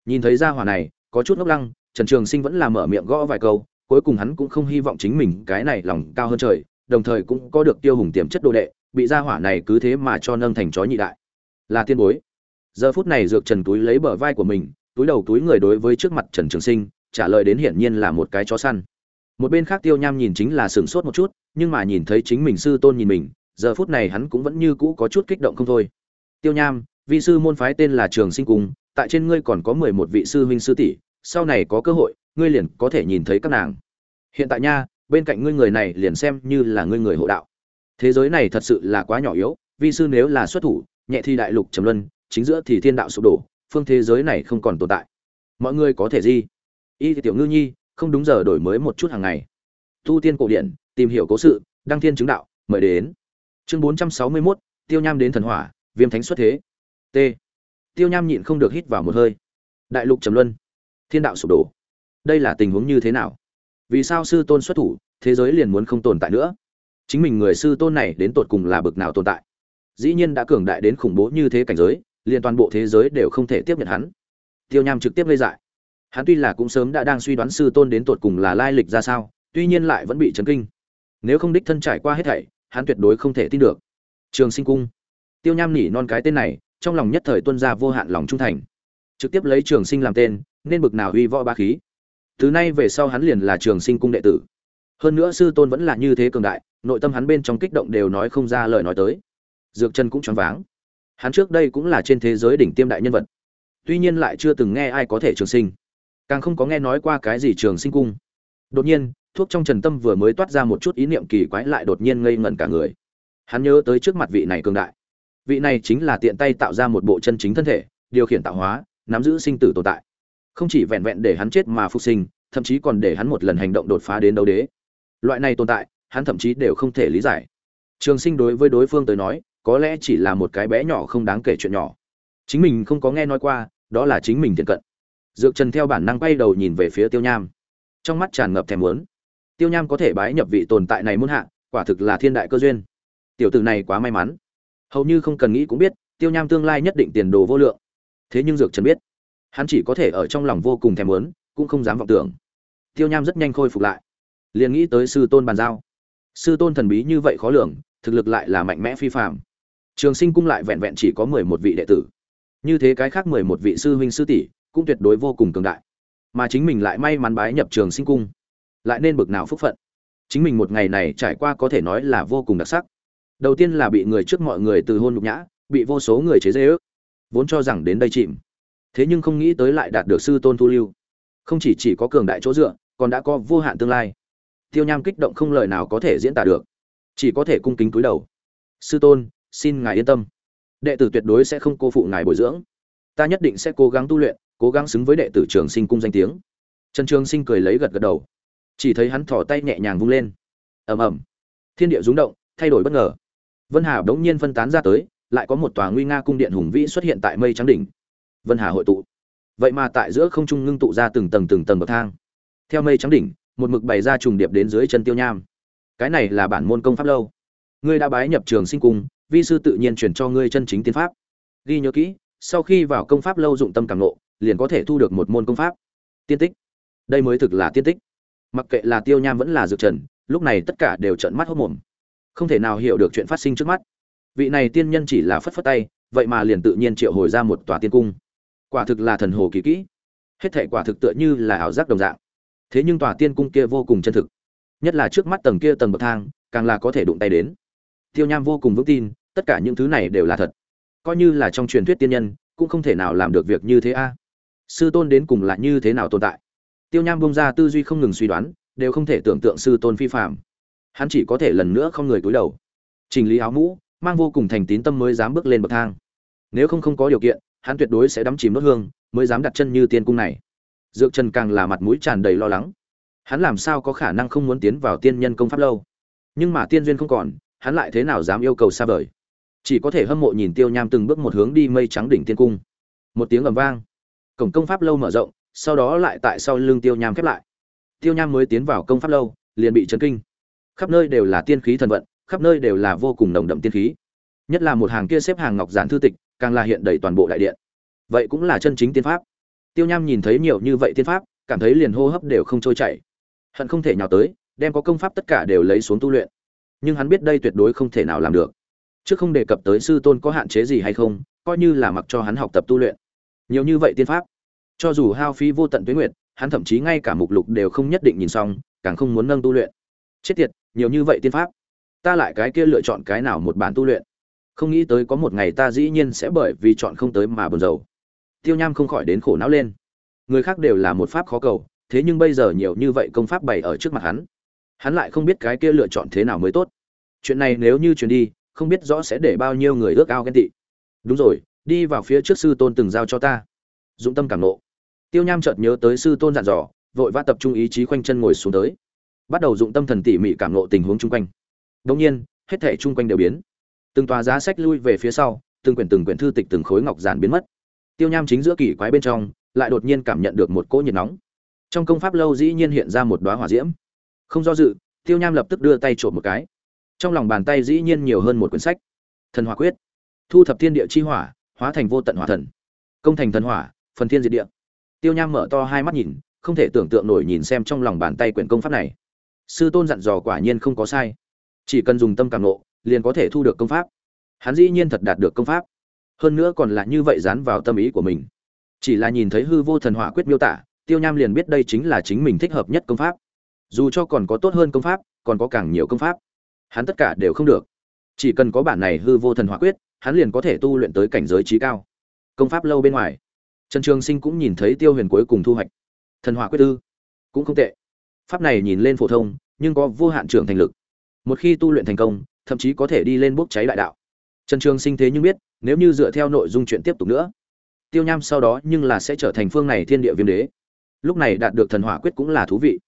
Nhìn thấy ra hỏa này, có chút ngốc lăng, trần trường sinh vẫn là mở miệng gõ vài câu, cuối cùng hắn cũng không hy vọng chính mình cái này lòng cao hơn trời, đồng thời cũng có được tiêu hùng tiềm chất đồ đệ, bị ra hỏa này cứ thế mà cho nâng thành chó nhị đại. Là tiên bối. Giờ phút này dược trần túi lấy bờ vai của mình, túi đầu túi người đối với trước mặt trần trường sinh, trả lời đến hiển nhiên là một cái chó săn. Một bên khác tiêu nham nhìn chính là sửng sốt một chút, nhưng mà nhìn thấy chính mình sư tôn nhìn mình giờ phút này hắn cũng vẫn như cũ có chút kích động không thôi. Tiêu nham, vị sư môn phái tên là trường sinh cung, tại trên ngươi còn có mười một vị sư huynh sư tỷ, sau này có cơ hội, ngươi liền có thể nhìn thấy các nàng. Hiện tại nha, bên cạnh ngươi người này liền xem như là ngươi người hộ đạo. Thế giới này thật sự là quá nhỏ yếu, vi sư nếu là xuất thủ, nhẹ thì đại lục trầm luân, chính giữa thì thiên đạo sụp đổ, phương thế giới này không còn tồn tại. Mọi người có thể gì? Y thì tiểu ngư nhi, không đúng giờ đổi mới một chút hàng ngày. Tu tiên cổ điển, tìm hiểu cố sự, đăng thiên chứng đạo, mời đến chương 461, tiêu nham đến thần hỏa viêm thánh xuất thế. T. Tiêu nham nhịn không được hít vào một hơi. Đại lục trầm luân. Thiên đạo sụp đổ. Đây là tình huống như thế nào? Vì sao sư tôn xuất thủ thế giới liền muốn không tồn tại nữa? Chính mình người sư tôn này đến tột cùng là bực nào tồn tại? Dĩ nhiên đã cường đại đến khủng bố như thế cảnh giới liền toàn bộ thế giới đều không thể tiếp nhận hắn. Tiêu nham trực tiếp gây dại. Hắn tuy là cũng sớm đã đang suy đoán sư tôn đến tột cùng là lai lịch ra sao tuy nhiên lại vẫn bị chấn kinh. Nếu không đích thân trải qua hết thảy hắn tuyệt đối không thể tin được. Trường sinh cung. Tiêu nham nỉ non cái tên này, trong lòng nhất thời tuân ra vô hạn lòng trung thành. Trực tiếp lấy trường sinh làm tên, nên bực nào uy võ ba khí. Từ nay về sau hắn liền là trường sinh cung đệ tử. Hơn nữa sư tôn vẫn là như thế cường đại, nội tâm hắn bên trong kích động đều nói không ra lời nói tới. Dược chân cũng choáng váng. Hắn trước đây cũng là trên thế giới đỉnh tiêm đại nhân vật. Tuy nhiên lại chưa từng nghe ai có thể trường sinh. Càng không có nghe nói qua cái gì trường sinh cung. Đột nhiên thuốc trong trần tâm vừa mới toát ra một chút ý niệm kỳ quái lại đột nhiên ngây ngẩn cả người. Hắn nhớ tới trước mặt vị này cường đại. Vị này chính là tiện tay tạo ra một bộ chân chính thân thể, điều khiển tạo hóa, nắm giữ sinh tử tồn tại. Không chỉ vẹn vẹn để hắn chết mà phục sinh, thậm chí còn để hắn một lần hành động đột phá đến đấu đế. Loại này tồn tại, hắn thậm chí đều không thể lý giải. Trường sinh đối với đối phương tới nói, có lẽ chỉ là một cái bé nhỏ không đáng kể chuyện nhỏ. Chính mình không có nghe nói qua, đó là chính mình tiện cận. Dược trần theo bản năng quay đầu nhìn về phía tiêu nham. Trong mắt tràn ngập thèm muốn tiêu nham có thể bái nhập vị tồn tại này muôn hạ, quả thực là thiên đại cơ duyên. Tiểu tử này quá may mắn. Hầu như không cần nghĩ cũng biết, tiêu nham tương lai nhất định tiền đồ vô lượng. Thế nhưng dược trần biết, hắn chỉ có thể ở trong lòng vô cùng thèm muốn, cũng không dám vọng tưởng. Tiêu nham rất nhanh khôi phục lại. Liền nghĩ tới sư tôn bàn giao. Sư tôn thần bí như vậy khó lường, thực lực lại là mạnh mẽ phi phạm trường sinh cung lại vẹn vẹn chỉ có mười một vị đệ tử. Như thế cái khác mười một vị sư huynh sư tỷ cũng tuyệt đối vô cùng cường đại. Mà chính mình lại may mắn bái nhập trường sinh cung lại nên bực nào phúc phận. Chính mình một ngày này trải qua có thể nói là vô cùng đặc sắc. Đầu tiên là bị người trước mọi người từ hôn nhục nhã, bị vô số người chế dễ ước, vốn cho rằng đến đây chìm. Thế nhưng không nghĩ tới lại đạt được sư tôn thu lưu. Không chỉ chỉ có cường đại chỗ dựa, còn đã có vô hạn tương lai. Tiêu nham kích động không lời nào có thể diễn tả được. Chỉ có thể cung kính cúi đầu. Sư tôn, xin ngài yên tâm. Đệ tử tuyệt đối sẽ không cô phụ ngài bồi dưỡng. Ta nhất định sẽ cố gắng tu luyện, cố gắng xứng với đệ tử trường sinh cung danh tiếng. Trần trường sinh cười lấy gật gật đầu chỉ thấy hắn thỏ tay nhẹ nhàng vung lên. Ầm ầm. Thiên địa rúng động, thay đổi bất ngờ. Vân hà bỗng nhiên phân tán ra tới, lại có một tòa nguy nga cung điện hùng vĩ xuất hiện tại mây trắng đỉnh. Vân hà hội tụ. Vậy mà tại giữa không trung ngưng tụ ra từng tầng từng tầng bậc thang. Theo mây trắng đỉnh, một mực bày ra trùng điệp đến dưới chân tiêu nham. Cái này là bản môn công pháp lâu. Ngươi đã bái nhập trường sinh cung, vi sư tự nhiên truyền cho ngươi chân chính tiên pháp. Ghi nhớ kỹ, sau khi vào công pháp lâu dụng tâm càng nộ liền có thể thu được một môn công pháp. Tiên tích. Đây mới thực là tiên tích mặc kệ là tiêu nham vẫn là dược trần, lúc này tất cả đều trợn mắt hốc mồm. Không thể nào hiểu được chuyện phát sinh trước mắt. Vị này tiên nhân chỉ là phất phất tay, vậy mà liền tự nhiên triệu hồi ra một tòa tiên cung. Quả thực là thần hồ kỳ kỹ. Hết thể quả thực tựa như là ảo giác đồng dạng. Thế nhưng tòa tiên cung kia vô cùng chân thực. Nhất là trước mắt tầng kia tầng bậc thang, càng là có thể đụng tay đến. Tiêu nham vô cùng vững tin, tất cả những thứ này đều là thật. Coi như là trong truyền thuyết tiên nhân, cũng không thể nào làm được việc như thế a. Sư tôn đến cùng là như thế nào tồn tại? Tiêu nham bông ra tư duy không ngừng suy đoán, đều không thể tưởng tượng sư tôn phi phạm hắn chỉ có thể lần nữa không người cúi đầu. Chỉnh lý áo mũ, mang vô cùng thành tín tâm mới dám bước lên bậc thang. Nếu không không có điều kiện, hắn tuyệt đối sẽ đắm chìm nốt hương, mới dám đặt chân như tiên cung này. Dược trần càng là mặt mũi tràn đầy lo lắng. Hắn làm sao có khả năng không muốn tiến vào tiên nhân công pháp lâu? Nhưng mà tiên duyên không còn, hắn lại thế nào dám yêu cầu xa vời? Chỉ có thể hâm mộ nhìn tiêu nham từng bước một hướng đi mây trắng đỉnh tiên cung. Một tiếng ầm vang. Cổng công pháp lâu mở rộng sau đó lại tại sau lưng tiêu nham khép lại. Tiêu nham mới tiến vào công pháp lâu, liền bị chấn kinh. Khắp nơi đều là tiên khí thần vận, khắp nơi đều là vô cùng nồng đậm tiên khí. Nhất là một hàng kia xếp hàng ngọc giản thư tịch, càng là hiện đầy toàn bộ đại điện. Vậy cũng là chân chính tiên pháp. Tiêu nham nhìn thấy nhiều như vậy tiên pháp, cảm thấy liền hô hấp đều không trôi chảy. Hận không thể nhào tới, đem có công pháp tất cả đều lấy xuống tu luyện. Nhưng hắn biết đây tuyệt đối không thể nào làm được. Chứ không đề cập tới sư tôn có hạn chế gì hay không, coi như là mặc cho hắn học tập tu luyện. Nhiều như vậy tiên pháp cho dù hao phí vô tận tuế nguyệt, hắn thậm chí ngay cả mục lục đều không nhất định nhìn xong, càng không muốn nâng tu luyện. Chết tiệt, nhiều như vậy tiên pháp. Ta lại cái kia lựa chọn cái nào một bản tu luyện? Không nghĩ tới có một ngày ta dĩ nhiên sẽ bởi vì chọn không tới mà buồn rầu. Tiêu nham không khỏi đến khổ não lên. Người khác đều là một pháp khó cầu, thế nhưng bây giờ nhiều như vậy công pháp bày ở trước mặt hắn. Hắn lại không biết cái kia lựa chọn thế nào mới tốt. Chuyện này nếu như truyền đi, không biết rõ sẽ để bao nhiêu người ước ao ghen tị. Đúng rồi, đi vào phía trước sư tôn từng giao cho ta. Dũng tâm cảm nộ tiêu nham chợt nhớ tới sư tôn dặn dò, vội vã tập trung ý chí quanh chân ngồi xuống tới. Bắt đầu dụng tâm thần tỉ mỉ cảm ngộ tình huống chung quanh. Đông nhiên, hết thể chung quanh đều biến. Từng tòa giá sách lui về phía sau, từng quyển từng quyển thư tịch từng khối ngọc giản biến mất. Tiêu nham chính giữa kỳ quái bên trong, lại đột nhiên cảm nhận được một cỗ nhiệt nóng. Trong công pháp lâu dĩ nhiên hiện ra một đóa hỏa diễm. Không do dự, tiêu nham lập tức đưa tay trộm một cái. Trong lòng bàn tay dĩ nhiên nhiều hơn một quyển sách. Thần hỏa quyết. Thu thập thiên địa chi hỏa, hóa thành vô tận hỏa thần. Công thành thần hỏa, phần thiên diệt địa tiêu nham mở to hai mắt nhìn, không thể tưởng tượng nổi nhìn xem trong lòng bàn tay quyển công pháp này. Sư tôn dặn dò quả nhiên không có sai. Chỉ cần dùng tâm cảm nộ liền có thể thu được công pháp. Hắn dĩ nhiên thật đạt được công pháp. Hơn nữa còn là như vậy dán vào tâm ý của mình. Chỉ là nhìn thấy hư vô thần hỏa quyết miêu tả, tiêu nham liền biết đây chính là chính mình thích hợp nhất công pháp. Dù cho còn có tốt hơn công pháp, còn có càng nhiều công pháp, hắn tất cả đều không được. Chỉ cần có bản này hư vô thần hỏa quyết, hắn liền có thể tu luyện tới cảnh giới trí cao. Công pháp lâu bên ngoài trần trường sinh cũng nhìn thấy tiêu huyền cuối cùng thu hoạch. Thần hỏa quyết tư cũng không tệ. Pháp này nhìn lên phổ thông, nhưng có vô hạn trưởng thành lực. Một khi tu luyện thành công, thậm chí có thể đi lên bốc cháy đại đạo. Trần trường sinh thế nhưng biết, nếu như dựa theo nội dung chuyện tiếp tục nữa, tiêu nham sau đó nhưng là sẽ trở thành phương này thiên địa viêm đế. Lúc này đạt được thần hỏa quyết cũng là thú vị.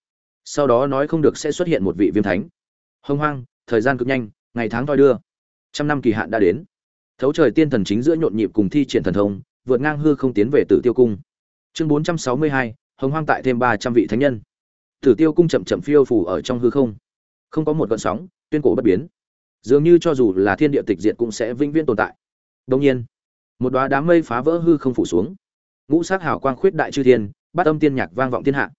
Sau đó nói không được sẽ xuất hiện một vị viêm thánh. Hưng hoang, thời gian cực nhanh, ngày tháng thoi đưa. Trăm năm kỳ hạn đã đến. Thấu trời tiên thần chính giữa nhộn nhịp cùng thi triển thần thông vượt ngang hư không tiến về tử tiêu cung. Chương bốn trăm sáu mươi hai, hồng hoang tại thêm ba trăm vị thánh nhân. Tử tiêu cung chậm chậm phiêu phù ở trong hư không. Không có một gợn sóng, tuyên cổ bất biến. Dường như cho dù là thiên địa tịch diệt cũng sẽ vĩnh viễn tồn tại. Đương nhiên, một đóa đám mây phá vỡ hư không phủ xuống. Ngũ sắc hào quang khuyết đại chư thiên, bát âm tiên nhạc vang vọng thiên hạ.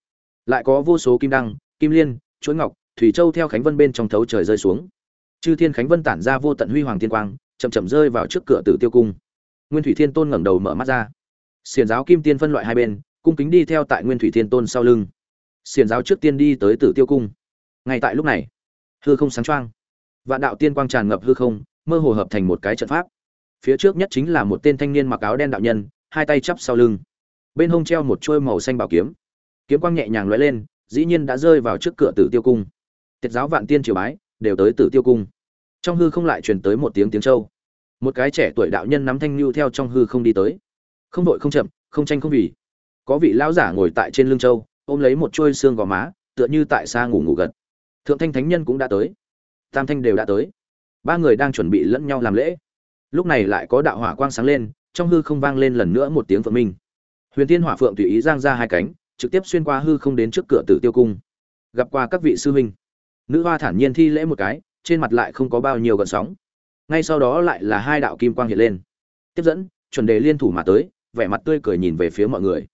Lại có vô số kim đăng, kim liên, chuỗi ngọc, thủy châu theo khánh vân bên trong thấu trời rơi xuống. Chư thiên khánh vân tản ra vô tận huy hoàng thiên quang, chậm chậm rơi vào trước cửa tử tiêu cung nguyên thủy thiên tôn ngẩng đầu mở mắt ra. Xiền giáo kim tiên phân loại hai bên, cung kính đi theo tại nguyên thủy thiên tôn sau lưng. Xiền giáo trước tiên đi tới tử tiêu cung. Ngay tại lúc này, hư không sáng choang. Vạn đạo tiên quang tràn ngập hư không, mơ hồ hợp thành một cái trận pháp. Phía trước nhất chính là một tên thanh niên mặc áo đen đạo nhân, hai tay chắp sau lưng. Bên hông treo một chuôi màu xanh bảo kiếm. Kiếm quang nhẹ nhàng lóe lên, dĩ nhiên đã rơi vào trước cửa tử tiêu cung. Tiết giáo vạn tiên triều bái, đều tới tử tiêu cung. Trong hư không lại truyền tới một tiếng tiếng châu một cái trẻ tuổi đạo nhân nắm thanh lưu theo trong hư không đi tới. Không đội không chậm, không tranh không vì. Có vị lão giả ngồi tại trên lưng châu, ôm lấy một chuôi xương gò má, tựa như tại xa ngủ ngủ gật. Thượng thanh thánh nhân cũng đã tới. Tam thanh đều đã tới. Ba người đang chuẩn bị lẫn nhau làm lễ. Lúc này lại có đạo hỏa quang sáng lên, trong hư không vang lên lần nữa một tiếng phượng minh. Huyền thiên hỏa phượng tùy ý giang ra hai cánh, trực tiếp xuyên qua hư không đến trước cửa tử tiêu cung. Gặp qua các vị sư huynh. Nữ hoa thản nhiên thi lễ một cái, trên mặt lại không có bao nhiêu gợn sóng ngay sau đó lại là hai đạo kim quang hiện lên. Tiếp dẫn, chuẩn đề liên thủ mà tới, vẻ mặt tươi cười nhìn về phía mọi người.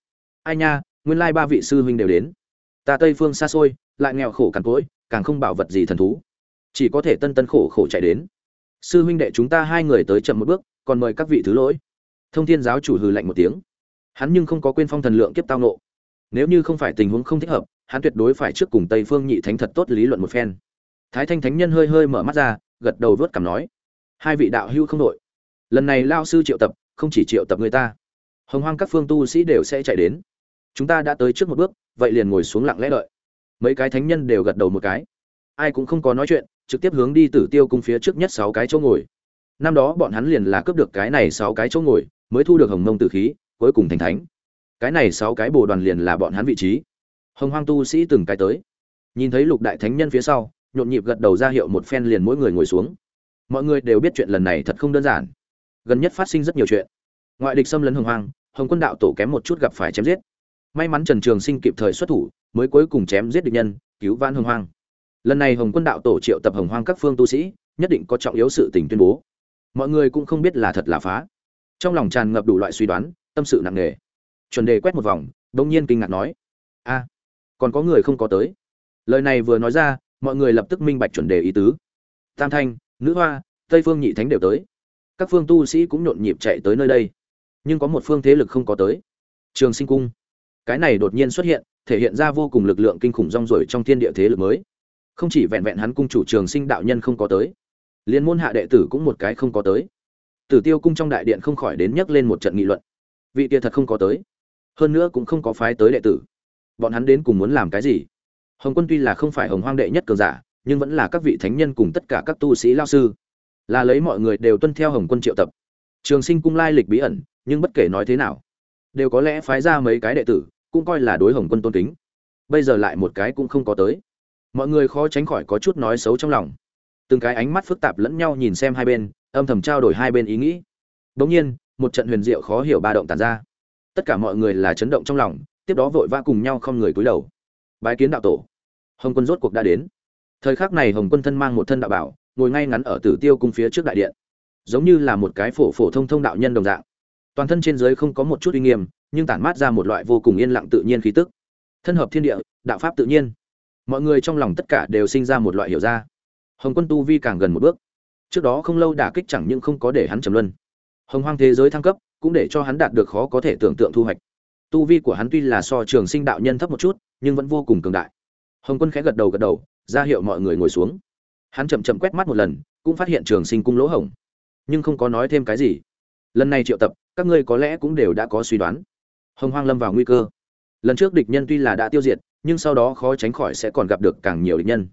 Ai nha, nguyên lai ba vị sư huynh đều đến. Ta tây phương xa xôi, lại nghèo khổ cằn cỗi, càng không bảo vật gì thần thú. Chỉ có thể tân tân khổ khổ chạy đến. Sư huynh đệ chúng ta hai người tới chậm một bước, còn mời các vị thứ lỗi. Thông thiên giáo chủ hừ lạnh một tiếng. Hắn nhưng không có quên phong thần lượng kiếp tao nộ. Nếu như không phải tình huống không thích hợp, hắn tuyệt đối phải trước cùng tây phương nhị thánh thật tốt lý luận một phen. Thái thanh thánh nhân hơi hơi mở mắt ra, gật đầu vớt cảm nói hai vị đạo hữu không đội. Lần này lao sư triệu tập, không chỉ triệu tập người ta. Hồng hoang các phương tu sĩ đều sẽ chạy đến. Chúng ta đã tới trước một bước, vậy liền ngồi xuống lặng lẽ đợi. Mấy cái thánh nhân đều gật đầu một cái. Ai cũng không có nói chuyện, trực tiếp hướng đi tử tiêu cung phía trước nhất sáu cái chỗ ngồi. Năm đó bọn hắn liền là cướp được cái này sáu cái chỗ ngồi, mới thu được hồng mông tử khí, cuối cùng thành thánh. Cái này sáu cái bồ đoàn liền là bọn hắn vị trí. Hồng hoang tu sĩ từng cái tới. Nhìn thấy lục đại thánh nhân phía sau, nhộn nhịp gật đầu ra hiệu một phen liền mỗi người ngồi xuống mọi người đều biết chuyện lần này thật không đơn giản. Gần nhất phát sinh rất nhiều chuyện. Ngoại địch xâm lấn hồng hoang, hồng quân đạo tổ kém một chút gặp phải chém giết. May mắn trần trường sinh kịp thời xuất thủ, mới cuối cùng chém giết địch nhân, cứu vãn hồng hoang. Lần này hồng quân đạo tổ triệu tập hồng hoang các phương tu sĩ, nhất định có trọng yếu sự tình tuyên bố. Mọi người cũng không biết là thật là phá. Trong lòng tràn ngập đủ loại suy đoán, tâm sự nặng nề. Chuẩn đề quét một vòng đông nhiên kinh ngạc nói, a, còn có người không có tới. Lời này vừa nói ra, mọi người lập tức minh bạch chuẩn đề ý tứ. Tam thanh nữ hoa, tây phương nhị thánh đều tới. Các phương tu sĩ cũng nhộn nhịp chạy tới nơi đây. Nhưng có một phương thế lực không có tới. Trường sinh cung. Cái này đột nhiên xuất hiện, thể hiện ra vô cùng lực lượng kinh khủng rong rổi trong thiên địa thế lực mới. Không chỉ vẹn vẹn hắn cung chủ trường sinh đạo nhân không có tới, liên môn hạ đệ tử cũng một cái không có tới. Tử tiêu cung trong đại điện không khỏi đến nhắc lên một trận nghị luận. Vị kia thật không có tới. Hơn nữa cũng không có phái tới đệ tử. Bọn hắn đến cùng muốn làm cái gì? Hồng quân tuy là không phải hồng hoang đệ nhất cường giả nhưng vẫn là các vị thánh nhân cùng tất cả các tu sĩ lao sư. Là lấy mọi người đều tuân theo hồng quân triệu tập. Trường sinh cung lai lịch bí ẩn, nhưng bất kể nói thế nào, đều có lẽ phái ra mấy cái đệ tử, cũng coi là đối hồng quân tôn kính. Bây giờ lại một cái cũng không có tới. Mọi người khó tránh khỏi có chút nói xấu trong lòng. Từng cái ánh mắt phức tạp lẫn nhau nhìn xem hai bên, âm thầm trao đổi hai bên ý nghĩ. Bỗng nhiên, một trận huyền diệu khó hiểu ba động tàn ra. Tất cả mọi người là chấn động trong lòng, tiếp đó vội vã cùng nhau không người cúi đầu. Bái kiến đạo tổ. Hồng quân rốt cuộc đã đến thời khắc này hồng quân thân mang một thân đạo bảo, ngồi ngay ngắn ở tử tiêu cung phía trước đại điện. Giống như là một cái phổ phổ thông thông đạo nhân đồng dạng. Toàn thân trên dưới không có một chút uy nghiêm, nhưng tản mát ra một loại vô cùng yên lặng tự nhiên khí tức. Thân hợp thiên địa, đạo pháp tự nhiên. Mọi người trong lòng tất cả đều sinh ra một loại hiểu ra. Hồng quân tu vi càng gần một bước. Trước đó không lâu đả kích chẳng những không có để hắn trầm luân. Hồng hoang thế giới thăng cấp, cũng để cho hắn đạt được khó có thể tưởng tượng thu hoạch. Tu vi của hắn tuy là so trường sinh đạo nhân thấp một chút, nhưng vẫn vô cùng cường đại. Hồng quân khẽ gật đầu gật đầu ra hiệu mọi người ngồi xuống. Hắn chậm chậm quét mắt một lần, cũng phát hiện trường sinh cung lỗ hổng. Nhưng không có nói thêm cái gì. Lần này triệu tập, các ngươi có lẽ cũng đều đã có suy đoán. Hồng hoang lâm vào nguy cơ. Lần trước địch nhân tuy là đã tiêu diệt, nhưng sau đó khó tránh khỏi sẽ còn gặp được càng nhiều địch nhân.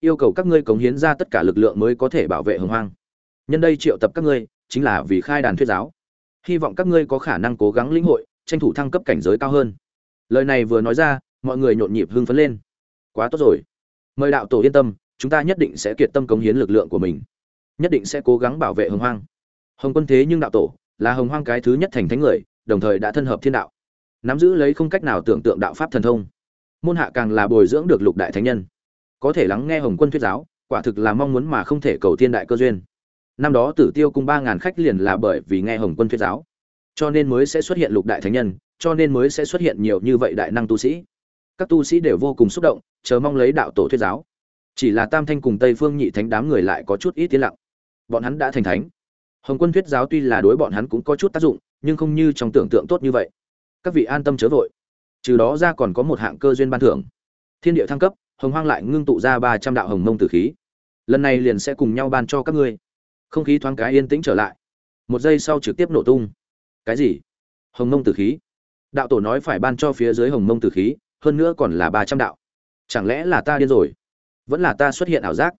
Yêu cầu các ngươi cống hiến ra tất cả lực lượng mới có thể bảo vệ hồng hoang. Nhân đây triệu tập các ngươi, chính là vì khai đàn thuyết giáo. Hy vọng các ngươi có khả năng cố gắng lĩnh hội, tranh thủ thăng cấp cảnh giới cao hơn. Lời này vừa nói ra, mọi người nhộn nhịp hưng phấn lên. Quá tốt rồi mời đạo tổ yên tâm, chúng ta nhất định sẽ kiệt tâm cống hiến lực lượng của mình. Nhất định sẽ cố gắng bảo vệ hồng hoang. Hồng quân thế nhưng đạo tổ là hồng hoang cái thứ nhất thành thánh người, đồng thời đã thân hợp thiên đạo. Nắm giữ lấy không cách nào tưởng tượng đạo pháp thần thông. Môn hạ càng là bồi dưỡng được lục đại thánh nhân. Có thể lắng nghe hồng quân thuyết giáo, quả thực là mong muốn mà không thể cầu thiên đại cơ duyên. Năm đó tử tiêu cùng ba ngàn khách liền là bởi vì nghe hồng quân thuyết giáo. Cho nên mới sẽ xuất hiện lục đại thánh nhân, cho nên mới sẽ xuất hiện nhiều như vậy đại năng tu sĩ. Các tu sĩ đều vô cùng xúc động chờ mong lấy đạo tổ thuyết giáo. Chỉ là tam thanh cùng tây phương nhị thánh đám người lại có chút ít tiến lặng. Bọn hắn đã thành thánh. Hồng quân thuyết giáo tuy là đối bọn hắn cũng có chút tác dụng, nhưng không như trong tưởng tượng tốt như vậy. Các vị an tâm chớ vội. Trừ đó ra còn có một hạng cơ duyên ban thưởng. Thiên địa thăng cấp, hồng hoang lại ngưng tụ ra ba trăm đạo hồng mông tử khí. Lần này liền sẽ cùng nhau ban cho các ngươi. Không khí thoáng cái yên tĩnh trở lại. Một giây sau trực tiếp nổ tung. Cái gì? Hồng mông tử khí. Đạo tổ nói phải ban cho phía dưới hồng mông tử khí, hơn nữa còn là ba trăm đạo chẳng lẽ là ta điên rồi? Vẫn là ta xuất hiện ảo giác.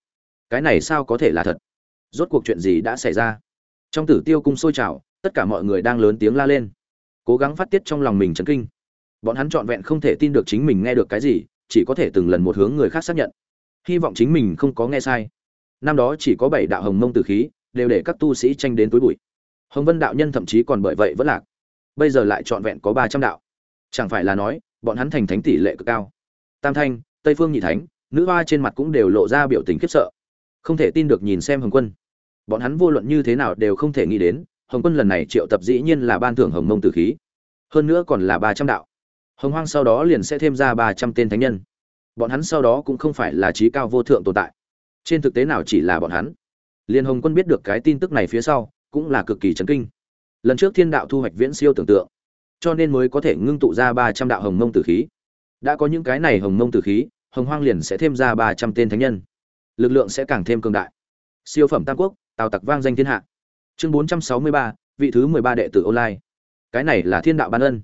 Cái này sao có thể là thật? Rốt cuộc chuyện gì đã xảy ra? Trong tử tiêu cung sôi trào, tất cả mọi người đang lớn tiếng la lên. Cố gắng phát tiết trong lòng mình chấn kinh. Bọn hắn trọn vẹn không thể tin được chính mình nghe được cái gì, chỉ có thể từng lần một hướng người khác xác nhận. Hy vọng chính mình không có nghe sai. Năm đó chỉ có bảy đạo hồng mông tử khí, đều để các tu sĩ tranh đến túi bụi. Hồng vân đạo nhân thậm chí còn bởi vậy vẫn lạc. Bây giờ lại trọn vẹn có ba trăm đạo. Chẳng phải là nói, bọn hắn thành thánh tỷ lệ cực cao. Tam thanh tây phương nhị thánh, nữ hoa trên mặt cũng đều lộ ra biểu tình khiếp sợ. Không thể tin được nhìn xem hồng quân. Bọn hắn vô luận như thế nào đều không thể nghĩ đến, hồng quân lần này triệu tập dĩ nhiên là ban thưởng hồng mông tử khí. Hơn nữa còn là ba trăm đạo. Hồng hoang sau đó liền sẽ thêm ra ba trăm tên thánh nhân. Bọn hắn sau đó cũng không phải là trí cao vô thượng tồn tại. Trên thực tế nào chỉ là bọn hắn. Liên hồng quân biết được cái tin tức này phía sau, cũng là cực kỳ chấn kinh. Lần trước thiên đạo thu hoạch viễn siêu tưởng tượng, cho nên mới có thể ngưng tụ ra ba trăm đạo hồng mông tử khí đã có những cái này hồng mông tử khí, hồng hoang liền sẽ thêm ra ba trăm tên thánh nhân. Lực lượng sẽ càng thêm cường đại. Siêu phẩm tam quốc, tào tặc vang danh thiên hạ. Chương bốn trăm sáu mươi ba, vị thứ mười ba đệ tử online. Cái này là thiên đạo ban ân.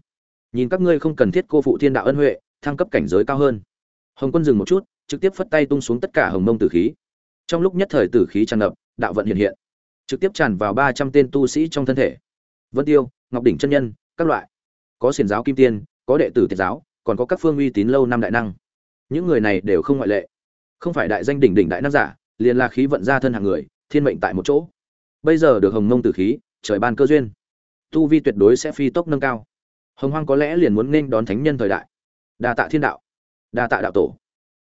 Nhìn các ngươi không cần thiết cô phụ thiên đạo ân huệ, thăng cấp cảnh giới cao hơn. Hồng quân dừng một chút, trực tiếp phất tay tung xuống tất cả hồng mông tử khí. Trong lúc nhất thời tử khí tràn ngập, đạo vận hiện hiện. Trực tiếp tràn vào ba trăm tên tu sĩ trong thân thể. Vân tiêu, ngọc đỉnh chân nhân, các loại. Có xiền giáo kim tiên, có đệ tử tiệt giáo còn có các phương uy tín lâu năm đại năng. Những người này đều không ngoại lệ. Không phải đại danh đỉnh đỉnh đại năng giả, liền là khí vận ra thân hàng người, thiên mệnh tại một chỗ. Bây giờ được hồng mông tử khí, trời ban cơ duyên. Tu vi tuyệt đối sẽ phi tốc nâng cao. Hồng hoang có lẽ liền muốn nên đón thánh nhân thời đại. Đa tạ thiên đạo. Đa tạ đạo tổ.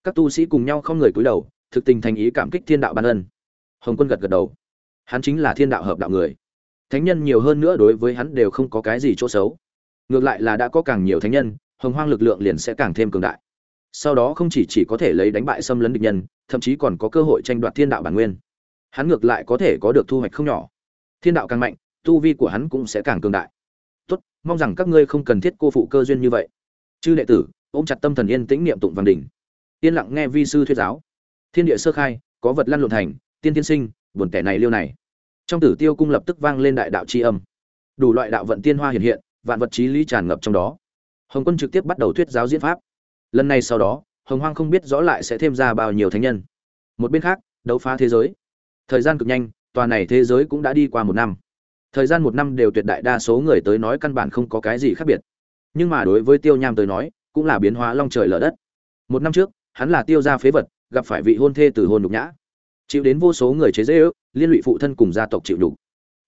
Các tu sĩ cùng nhau không người cúi đầu, thực tình thành ý cảm kích thiên đạo ban ân. Hồng quân gật gật đầu. Hắn chính là thiên đạo hợp đạo người. Thánh nhân nhiều hơn nữa đối với hắn đều không có cái gì chỗ xấu. Ngược lại là đã có càng nhiều thánh nhân hồng hoang lực lượng liền sẽ càng thêm cường đại. Sau đó không chỉ chỉ có thể lấy đánh bại xâm lấn địch nhân, thậm chí còn có cơ hội tranh đoạt thiên đạo bản nguyên. Hắn ngược lại có thể có được thu hoạch không nhỏ. Thiên đạo càng mạnh, tu vi của hắn cũng sẽ càng cường đại. Tốt, mong rằng các ngươi không cần thiết cô phụ cơ duyên như vậy. Chư đệ tử, ôm chặt tâm thần yên tĩnh niệm tụng văn đỉnh. Yên lặng nghe vi sư thuyết giáo. Thiên địa sơ khai, có vật lăn lộn thành, tiên tiên sinh, buồn tẻ này liêu này. Trong tử tiêu cung lập tức vang lên đại đạo tri âm. Đủ loại đạo vận tiên hoa hiện hiện, vạn vật trí lý tràn ngập trong đó hồng quân trực tiếp bắt đầu thuyết giáo diễn pháp. Lần này sau đó, hồng hoang không biết rõ lại sẽ thêm ra bao nhiêu thánh nhân. Một bên khác, đấu phá thế giới. Thời gian cực nhanh, tòa này thế giới cũng đã đi qua một năm. Thời gian một năm đều tuyệt đại đa số người tới nói căn bản không có cái gì khác biệt. Nhưng mà đối với tiêu nham tới nói, cũng là biến hóa long trời lở đất. Một năm trước, hắn là tiêu gia phế vật, gặp phải vị hôn thê từ hôn nhục nhã. Chịu đến vô số người chế dễ ước liên lụy phụ thân cùng gia tộc chịu đục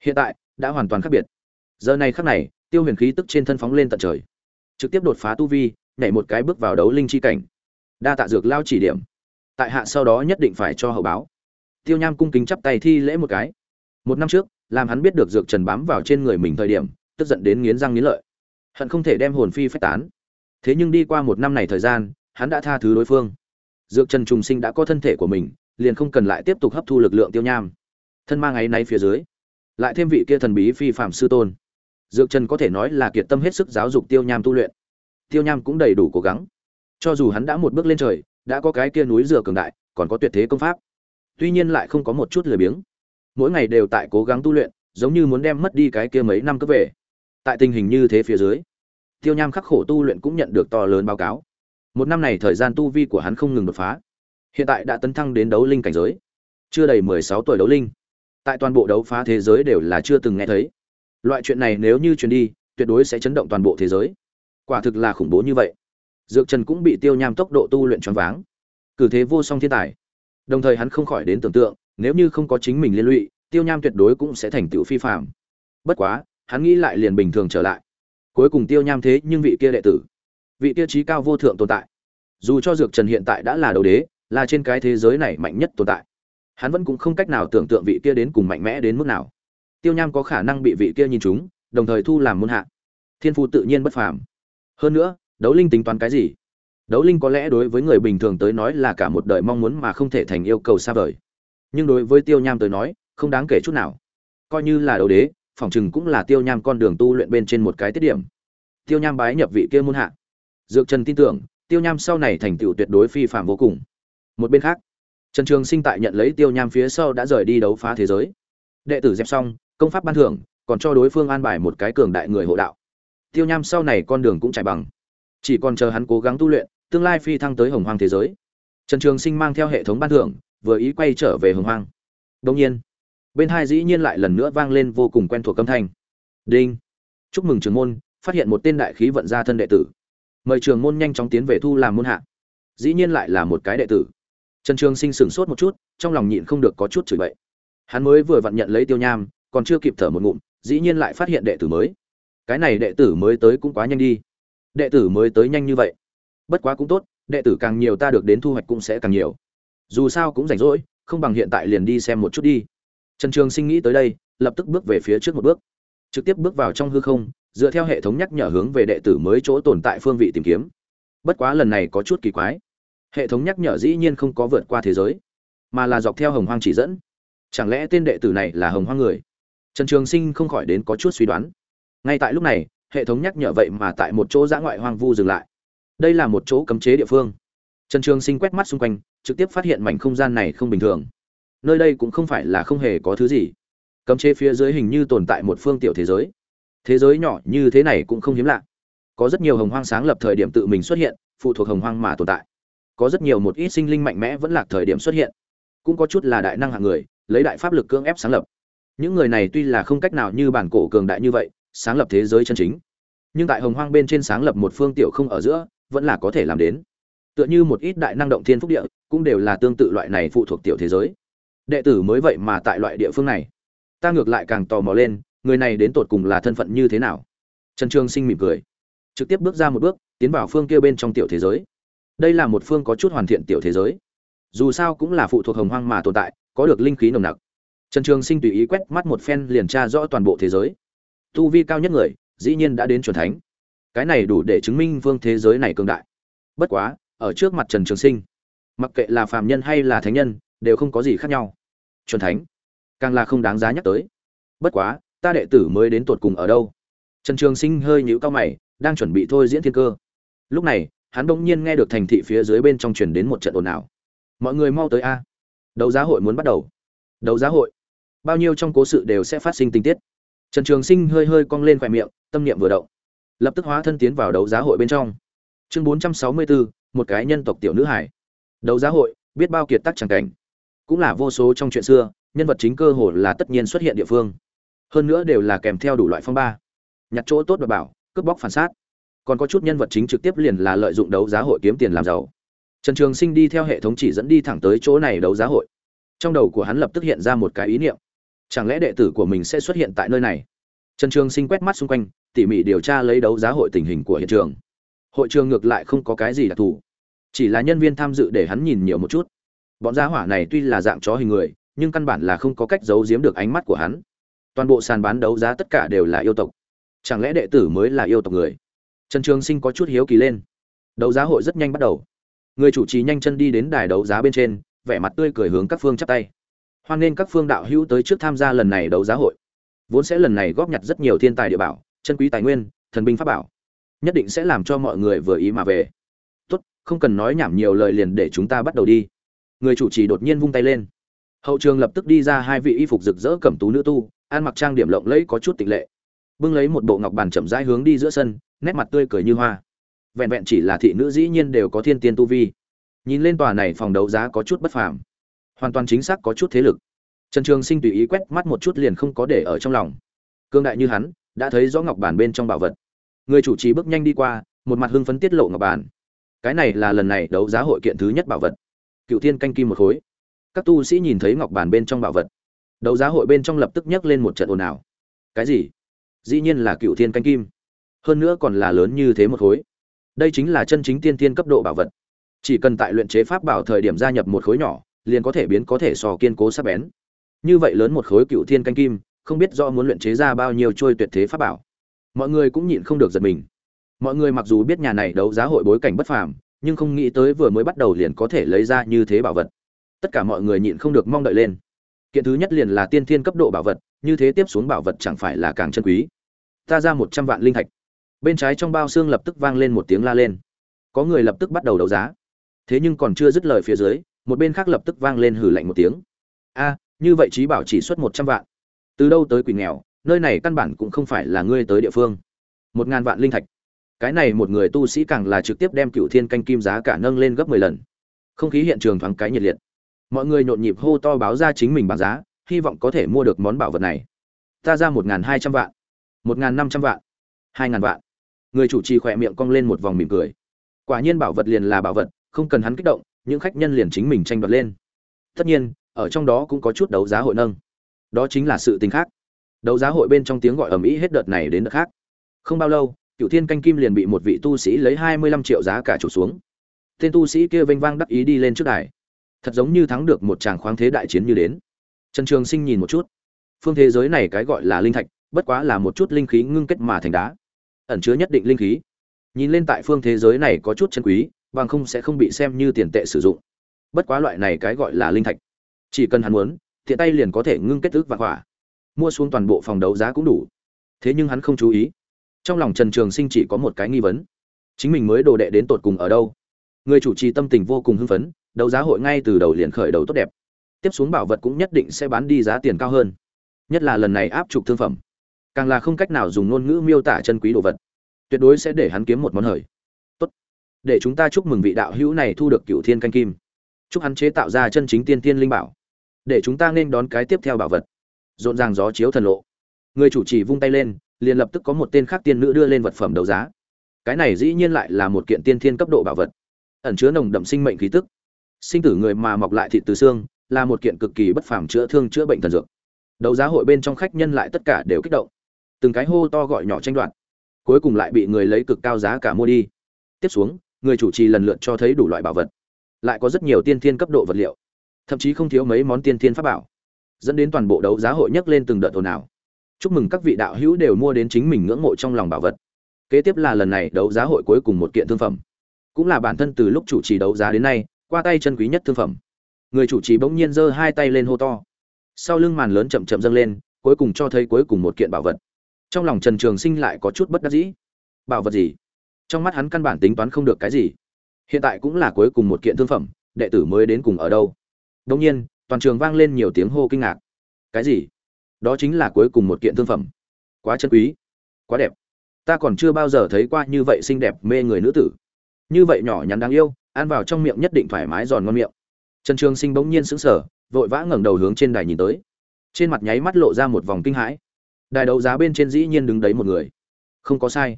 hiện tại, đã hoàn toàn khác biệt. Giờ này khắc này, tiêu huyền khí tức trên thân phóng lên tận trời trực tiếp đột phá tu vi, nhảy một cái bước vào đấu linh chi cảnh. Đa tạ dược lao chỉ điểm. Tại hạ sau đó nhất định phải cho hậu báo. Tiêu nham cung kính chắp tay thi lễ một cái. Một năm trước, làm hắn biết được dược trần bám vào trên người mình thời điểm, tức giận đến nghiến răng nghiến lợi. Hận không thể đem hồn phi phách tán. Thế nhưng đi qua một năm này thời gian, hắn đã tha thứ đối phương. Dược trần trùng sinh đã có thân thể của mình, liền không cần lại tiếp tục hấp thu lực lượng tiêu nham. Thân mang áy náy phía dưới, lại thêm vị kia thần bí phi phạm sư tôn dược trần có thể nói là kiệt tâm hết sức giáo dục tiêu nham tu luyện. Tiêu nham cũng đầy đủ cố gắng. Cho dù hắn đã một bước lên trời, đã có cái kia núi dừa cường đại, còn có tuyệt thế công pháp. Tuy nhiên lại không có một chút lười biếng. Mỗi ngày đều tại cố gắng tu luyện, giống như muốn đem mất đi cái kia mấy năm cấp về. Tại tình hình như thế phía dưới, tiêu nham khắc khổ tu luyện cũng nhận được to lớn báo cáo. Một năm này thời gian tu vi của hắn không ngừng đột phá. Hiện tại đã tấn thăng đến đấu linh cảnh giới. Chưa đầy mười sáu tuổi đấu linh. Tại toàn bộ đấu phá thế giới đều là chưa từng nghe thấy loại chuyện này nếu như truyền đi, tuyệt đối sẽ chấn động toàn bộ thế giới. Quả thực là khủng bố như vậy. Dược trần cũng bị tiêu nham tốc độ tu luyện choáng váng. Cử thế vô song thiên tài. Đồng thời hắn không khỏi đến tưởng tượng, nếu như không có chính mình liên lụy, tiêu nham tuyệt đối cũng sẽ thành tựu phi phạm bất quá, hắn nghĩ lại liền bình thường trở lại. Cuối cùng tiêu nham thế nhưng vị kia đệ tử, vị kia trí cao vô thượng tồn tại. Dù cho dược trần hiện tại đã là đầu đế, là trên cái thế giới này mạnh nhất tồn tại, hắn vẫn cũng không cách nào tưởng tượng vị kia đến cùng mạnh mẽ đến mức nào tiêu nham có khả năng bị vị kia nhìn chúng, đồng thời thu làm môn hạ. Thiên phu tự nhiên bất phàm. Hơn nữa, đấu linh tính toán cái gì? Đấu linh có lẽ đối với người bình thường tới nói là cả một đời mong muốn mà không thể thành yêu cầu xa vời. Nhưng đối với tiêu nham tới nói, không đáng kể chút nào. Coi như là đấu đế, phỏng chừng cũng là tiêu nham con đường tu luyện bên trên một cái tiết điểm. Tiêu nham bái nhập vị kia môn hạ. Dược trần tin tưởng, tiêu nham sau này thành tựu tuyệt đối phi phạm vô cùng. Một bên khác, trần trường sinh tại nhận lấy tiêu nham phía sau đã rời đi đấu phá thế giới. Đệ tử dẹp xong công pháp ban thưởng, còn cho đối phương an bài một cái cường đại người hộ đạo. Tiêu nham sau này con đường cũng trải bằng. Chỉ còn chờ hắn cố gắng tu luyện, tương lai phi thăng tới hồng hoang thế giới. Trần trường sinh mang theo hệ thống ban thưởng, vừa ý quay trở về hồng hoang. Đông nhiên, bên hai dĩ nhiên lại lần nữa vang lên vô cùng quen thuộc âm thanh. Đinh! Chúc mừng trường môn, phát hiện một tên đại khí vận gia thân đệ tử. Mời trường môn nhanh chóng tiến về thu làm môn hạ. Dĩ nhiên lại là một cái đệ tử. Trần trường sinh sửng sốt một chút, trong lòng nhịn không được có chút chửi bậy. Hắn mới vừa vặn nhận lấy tiêu nham còn chưa kịp thở một ngụm, dĩ nhiên lại phát hiện đệ tử mới. Cái này đệ tử mới tới cũng quá nhanh đi. Đệ tử mới tới nhanh như vậy. Bất quá cũng tốt, đệ tử càng nhiều ta được đến thu hoạch cũng sẽ càng nhiều. Dù sao cũng rảnh rỗi, không bằng hiện tại liền đi xem một chút đi. Trần trường sinh nghĩ tới đây, lập tức bước về phía trước một bước. Trực tiếp bước vào trong hư không, dựa theo hệ thống nhắc nhở hướng về đệ tử mới chỗ tồn tại phương vị tìm kiếm. Bất quá lần này có chút kỳ quái. Hệ thống nhắc nhở dĩ nhiên không có vượt qua thế giới, mà là dọc theo hồng hoang chỉ dẫn. Chẳng lẽ tên đệ tử này là hồng hoang người? Trần trường sinh không khỏi đến có chút suy đoán. Ngay tại lúc này, hệ thống nhắc nhở vậy mà tại một chỗ dã ngoại hoang vu dừng lại. Đây là một chỗ cấm chế địa phương. Trần trường sinh quét mắt xung quanh, trực tiếp phát hiện mảnh không gian này không bình thường. Nơi đây cũng không phải là không hề có thứ gì. Cấm chế phía dưới hình như tồn tại một phương tiểu thế giới. Thế giới nhỏ như thế này cũng không hiếm lạ. Có rất nhiều hồng hoang sáng lập thời điểm tự mình xuất hiện, phụ thuộc hồng hoang mà tồn tại. Có rất nhiều một ít sinh linh mạnh mẽ vẫn lạc thời điểm xuất hiện. Cũng có chút là đại năng hạng người, lấy đại pháp lực cưỡng ép sáng lập những người này tuy là không cách nào như bản cổ cường đại như vậy, sáng lập thế giới chân chính. Nhưng tại hồng hoang bên trên sáng lập một phương tiểu không ở giữa, vẫn là có thể làm đến. Tựa như một ít đại năng động thiên phúc địa, cũng đều là tương tự loại này phụ thuộc tiểu thế giới. Đệ tử mới vậy mà tại loại địa phương này. Ta ngược lại càng tò mò lên, người này đến tột cùng là thân phận như thế nào? Trần trương sinh mỉm cười. Trực tiếp bước ra một bước, tiến vào phương kia bên trong tiểu thế giới. Đây là một phương có chút hoàn thiện tiểu thế giới. Dù sao cũng là phụ thuộc hồng hoang mà tồn tại, có được linh khí nồng nặc trần trường sinh tùy ý quét mắt một phen liền tra rõ toàn bộ thế giới. Tu vi cao nhất người, dĩ nhiên đã đến chuẩn thánh. Cái này đủ để chứng minh vương thế giới này cường đại. Bất quá, ở trước mặt trần trường sinh, mặc kệ là phàm nhân hay là thánh nhân, đều không có gì khác nhau. Chuẩn thánh, càng là không đáng giá nhắc tới. Bất quá, ta đệ tử mới đến tuột cùng ở đâu? Trần trường sinh hơi nhíu cao mày, đang chuẩn bị thôi diễn thiên cơ. Lúc này, hắn bỗng nhiên nghe được thành thị phía dưới bên trong truyền đến một trận ồn ào. Mọi người mau tới a. Đấu giá hội muốn bắt đầu đấu giá hội. Bao nhiêu trong cố sự đều sẽ phát sinh tình tiết. Trần trường sinh hơi hơi cong lên khoe miệng, tâm niệm vừa động. Lập tức hóa thân tiến vào đấu giá hội bên trong. Chương bốn trăm sáu mươi bốn một cái nhân tộc tiểu nữ hải. Đấu giá hội, biết bao kiệt tác tràng cảnh. Cũng là vô số trong chuyện xưa, nhân vật chính cơ hồ là tất nhiên xuất hiện địa phương. Hơn nữa đều là kèm theo đủ loại phong ba. Nhặt chỗ tốt và bảo, cướp bóc phản sát. Còn có chút nhân vật chính trực tiếp liền là lợi dụng đấu giá hội kiếm tiền làm giàu. Trần trường sinh đi theo hệ thống chỉ dẫn đi thẳng tới chỗ này đấu giá hội trong đầu của hắn lập tức hiện ra một cái ý niệm. Chẳng lẽ đệ tử của mình sẽ xuất hiện tại nơi này? Trần trường sinh quét mắt xung quanh, tỉ mỉ điều tra lấy đấu giá hội tình hình của hiện trường. Hội trường ngược lại không có cái gì đặc thù. Chỉ là nhân viên tham dự để hắn nhìn nhiều một chút. Bọn giá hỏa này tuy là dạng chó hình người, nhưng căn bản là không có cách giấu giếm được ánh mắt của hắn. Toàn bộ sàn bán đấu giá tất cả đều là yêu tộc. Chẳng lẽ đệ tử mới là yêu tộc người? Trần trường sinh có chút hiếu kỳ lên. Đấu giá hội rất nhanh bắt đầu. Người chủ trì nhanh chân đi đến đài đấu giá bên trên vẻ mặt tươi cười hướng các phương chắp tay. Hoan nghênh các phương đạo hữu tới trước tham gia lần này đấu giá hội. Vốn sẽ lần này góp nhặt rất nhiều thiên tài địa bảo, chân quý tài nguyên, thần binh pháp bảo. Nhất định sẽ làm cho mọi người vừa ý mà về. Tốt, không cần nói nhảm nhiều lời liền để chúng ta bắt đầu đi. Người chủ trì đột nhiên vung tay lên. Hậu trường lập tức đi ra hai vị y phục rực rỡ cẩm tú nữ tu, ăn mặc trang điểm lộng lẫy có chút tịch lệ. Bưng lấy một bộ ngọc bàn chậm rãi hướng đi giữa sân, nét mặt tươi cười như hoa. Vẹn vẹn chỉ là thị nữ dĩ nhiên đều có thiên tiên tu vi nhìn lên tòa này phòng đấu giá có chút bất phàm. Hoàn toàn chính xác có chút thế lực. Trần trường sinh tùy ý quét mắt một chút liền không có để ở trong lòng. Cương đại như hắn, đã thấy rõ ngọc bản bên trong bảo vật. Người chủ trì bước nhanh đi qua, một mặt hưng phấn tiết lộ ngọc bản. Cái này là lần này đấu giá hội kiện thứ nhất bảo vật. Cựu thiên canh kim một khối. Các tu sĩ nhìn thấy ngọc bản bên trong bảo vật. Đấu giá hội bên trong lập tức nhấc lên một trận ồn ào. Cái gì? Dĩ nhiên là cựu thiên canh kim. Hơn nữa còn là lớn như thế một khối. Đây chính là chân chính tiên tiên cấp độ bảo vật chỉ cần tại luyện chế pháp bảo thời điểm gia nhập một khối nhỏ, liền có thể biến có thể sò kiên cố sắc bén. Như vậy lớn một khối cựu thiên canh kim, không biết do muốn luyện chế ra bao nhiêu trôi tuyệt thế pháp bảo. Mọi người cũng nhịn không được giật mình. Mọi người mặc dù biết nhà này đấu giá hội bối cảnh bất phàm, nhưng không nghĩ tới vừa mới bắt đầu liền có thể lấy ra như thế bảo vật. Tất cả mọi người nhịn không được mong đợi lên. Kiện thứ nhất liền là tiên thiên cấp độ bảo vật, như thế tiếp xuống bảo vật chẳng phải là càng chân quý. Ta ra một trăm vạn linh thạch. Bên trái trong bao xương lập tức vang lên một tiếng la lên. Có người lập tức bắt đầu đấu giá thế nhưng còn chưa dứt lời phía dưới, một bên khác lập tức vang lên hử lạnh một tiếng. A, như vậy trí bảo chỉ xuất một trăm vạn. Từ đâu tới quỷ nghèo, nơi này căn bản cũng không phải là ngươi tới địa phương. Một ngàn vạn linh thạch. Cái này một người tu sĩ càng là trực tiếp đem cựu thiên canh kim giá cả nâng lên gấp mười lần. Không khí hiện trường thoáng cái nhiệt liệt. Mọi người nhộn nhịp hô to báo ra chính mình bảng giá, hy vọng có thể mua được món bảo vật này. Ta ra một n g h n hai trăm vạn. Một n g h n năm trăm vạn. Hai ngàn vạn. Người chủ trì khỏe miệng cong lên một vòng mỉm cười. Quả nhiên bảo vật liền là bảo vật không cần hắn kích động, những khách nhân liền chính mình tranh đoạt lên. Tất nhiên, ở trong đó cũng có chút đấu giá hội nâng. Đó chính là sự tình khác. Đấu giá hội bên trong tiếng gọi ầm ĩ hết đợt này đến đợt khác. Không bao lâu cựu thiên canh kim liền bị một vị tu sĩ lấy hai mươi lăm triệu giá cả chủ xuống. Tên tu sĩ kia vênh vang đắc ý đi lên trước đài. Thật giống như thắng được một tràng khoáng thế đại chiến như đến. Trần trường sinh nhìn một chút. Phương thế giới này cái gọi là linh thạch, bất quá là một chút linh khí ngưng kết mà thành đá. Ẩn chứa nhất định linh khí. Nhìn lên tại phương thế giới này có chút chân quý bằng không sẽ không bị xem như tiền tệ sử dụng. Bất quá loại này cái gọi là linh thạch, chỉ cần hắn muốn, thiện tay liền có thể ngưng kết ước và hỏa. Mua xuống toàn bộ phòng đấu giá cũng đủ. Thế nhưng hắn không chú ý. Trong lòng trần trường sinh chỉ có một cái nghi vấn. Chính mình mới đồ đệ đến tột cùng ở đâu? Người chủ trì tâm tình vô cùng hưng phấn, đấu giá hội ngay từ đầu liền khởi đầu tốt đẹp. Tiếp xuống bảo vật cũng nhất định sẽ bán đi giá tiền cao hơn. Nhất là lần này áp trục thương phẩm. Càng là không cách nào dùng ngôn ngữ miêu tả chân quý đồ vật. Tuyệt đối sẽ để hắn kiếm một món hời để chúng ta chúc mừng vị đạo hữu này thu được cựu thiên canh kim. Chúc hắn chế tạo ra chân chính tiên tiên linh bảo. Để chúng ta nên đón cái tiếp theo bảo vật. Rộn ràng gió chiếu thần lộ. Người chủ trì vung tay lên, liền lập tức có một tên khác tiên nữ đưa lên vật phẩm đấu giá. Cái này dĩ nhiên lại là một kiện tiên thiên cấp độ bảo vật. Ẩn chứa nồng đậm sinh mệnh khí tức. Sinh tử người mà mọc lại thịt từ xương, là một kiện cực kỳ bất phàm chữa thương chữa bệnh thần dược. Đấu giá hội bên trong khách nhân lại tất cả đều kích động. Từng cái hô to gọi nhỏ tranh đoạt. Cuối cùng lại bị người lấy cực cao giá cả mua đi. Tiếp xuống người chủ trì lần lượt cho thấy đủ loại bảo vật, lại có rất nhiều tiên thiên cấp độ vật liệu, thậm chí không thiếu mấy món tiên thiên pháp bảo, dẫn đến toàn bộ đấu giá hội nhấc lên từng đợt ồn ào. Chúc mừng các vị đạo hữu đều mua đến chính mình ngưỡng mộ trong lòng bảo vật. Kế tiếp là lần này đấu giá hội cuối cùng một kiện thương phẩm. Cũng là bản thân từ lúc chủ trì đấu giá đến nay, qua tay chân quý nhất thương phẩm. Người chủ trì bỗng nhiên giơ hai tay lên hô to. Sau lưng màn lớn chậm chậm dâng lên, cuối cùng cho thấy cuối cùng một kiện bảo vật. Trong lòng trần trường sinh lại có chút bất đắc dĩ. Bảo vật gì? Trong mắt hắn căn bản tính toán không được cái gì. Hiện tại cũng là cuối cùng một kiện thương phẩm, đệ tử mới đến cùng ở đâu. Đông nhiên, toàn trường vang lên nhiều tiếng hô kinh ngạc. Cái gì? Đó chính là cuối cùng một kiện thương phẩm. Quá chân quý, quá đẹp. Ta còn chưa bao giờ thấy qua như vậy xinh đẹp, mê người nữ tử. Như vậy nhỏ nhắn đáng yêu, ăn vào trong miệng nhất định thoải mái giòn ngon miệng. Trần trường sinh bỗng nhiên sững sờ, vội vã ngẩng đầu hướng trên đài nhìn tới. Trên mặt nháy mắt lộ ra một vòng kinh hãi. Đài đấu giá bên trên dĩ nhiên đứng đấy một người. Không có sai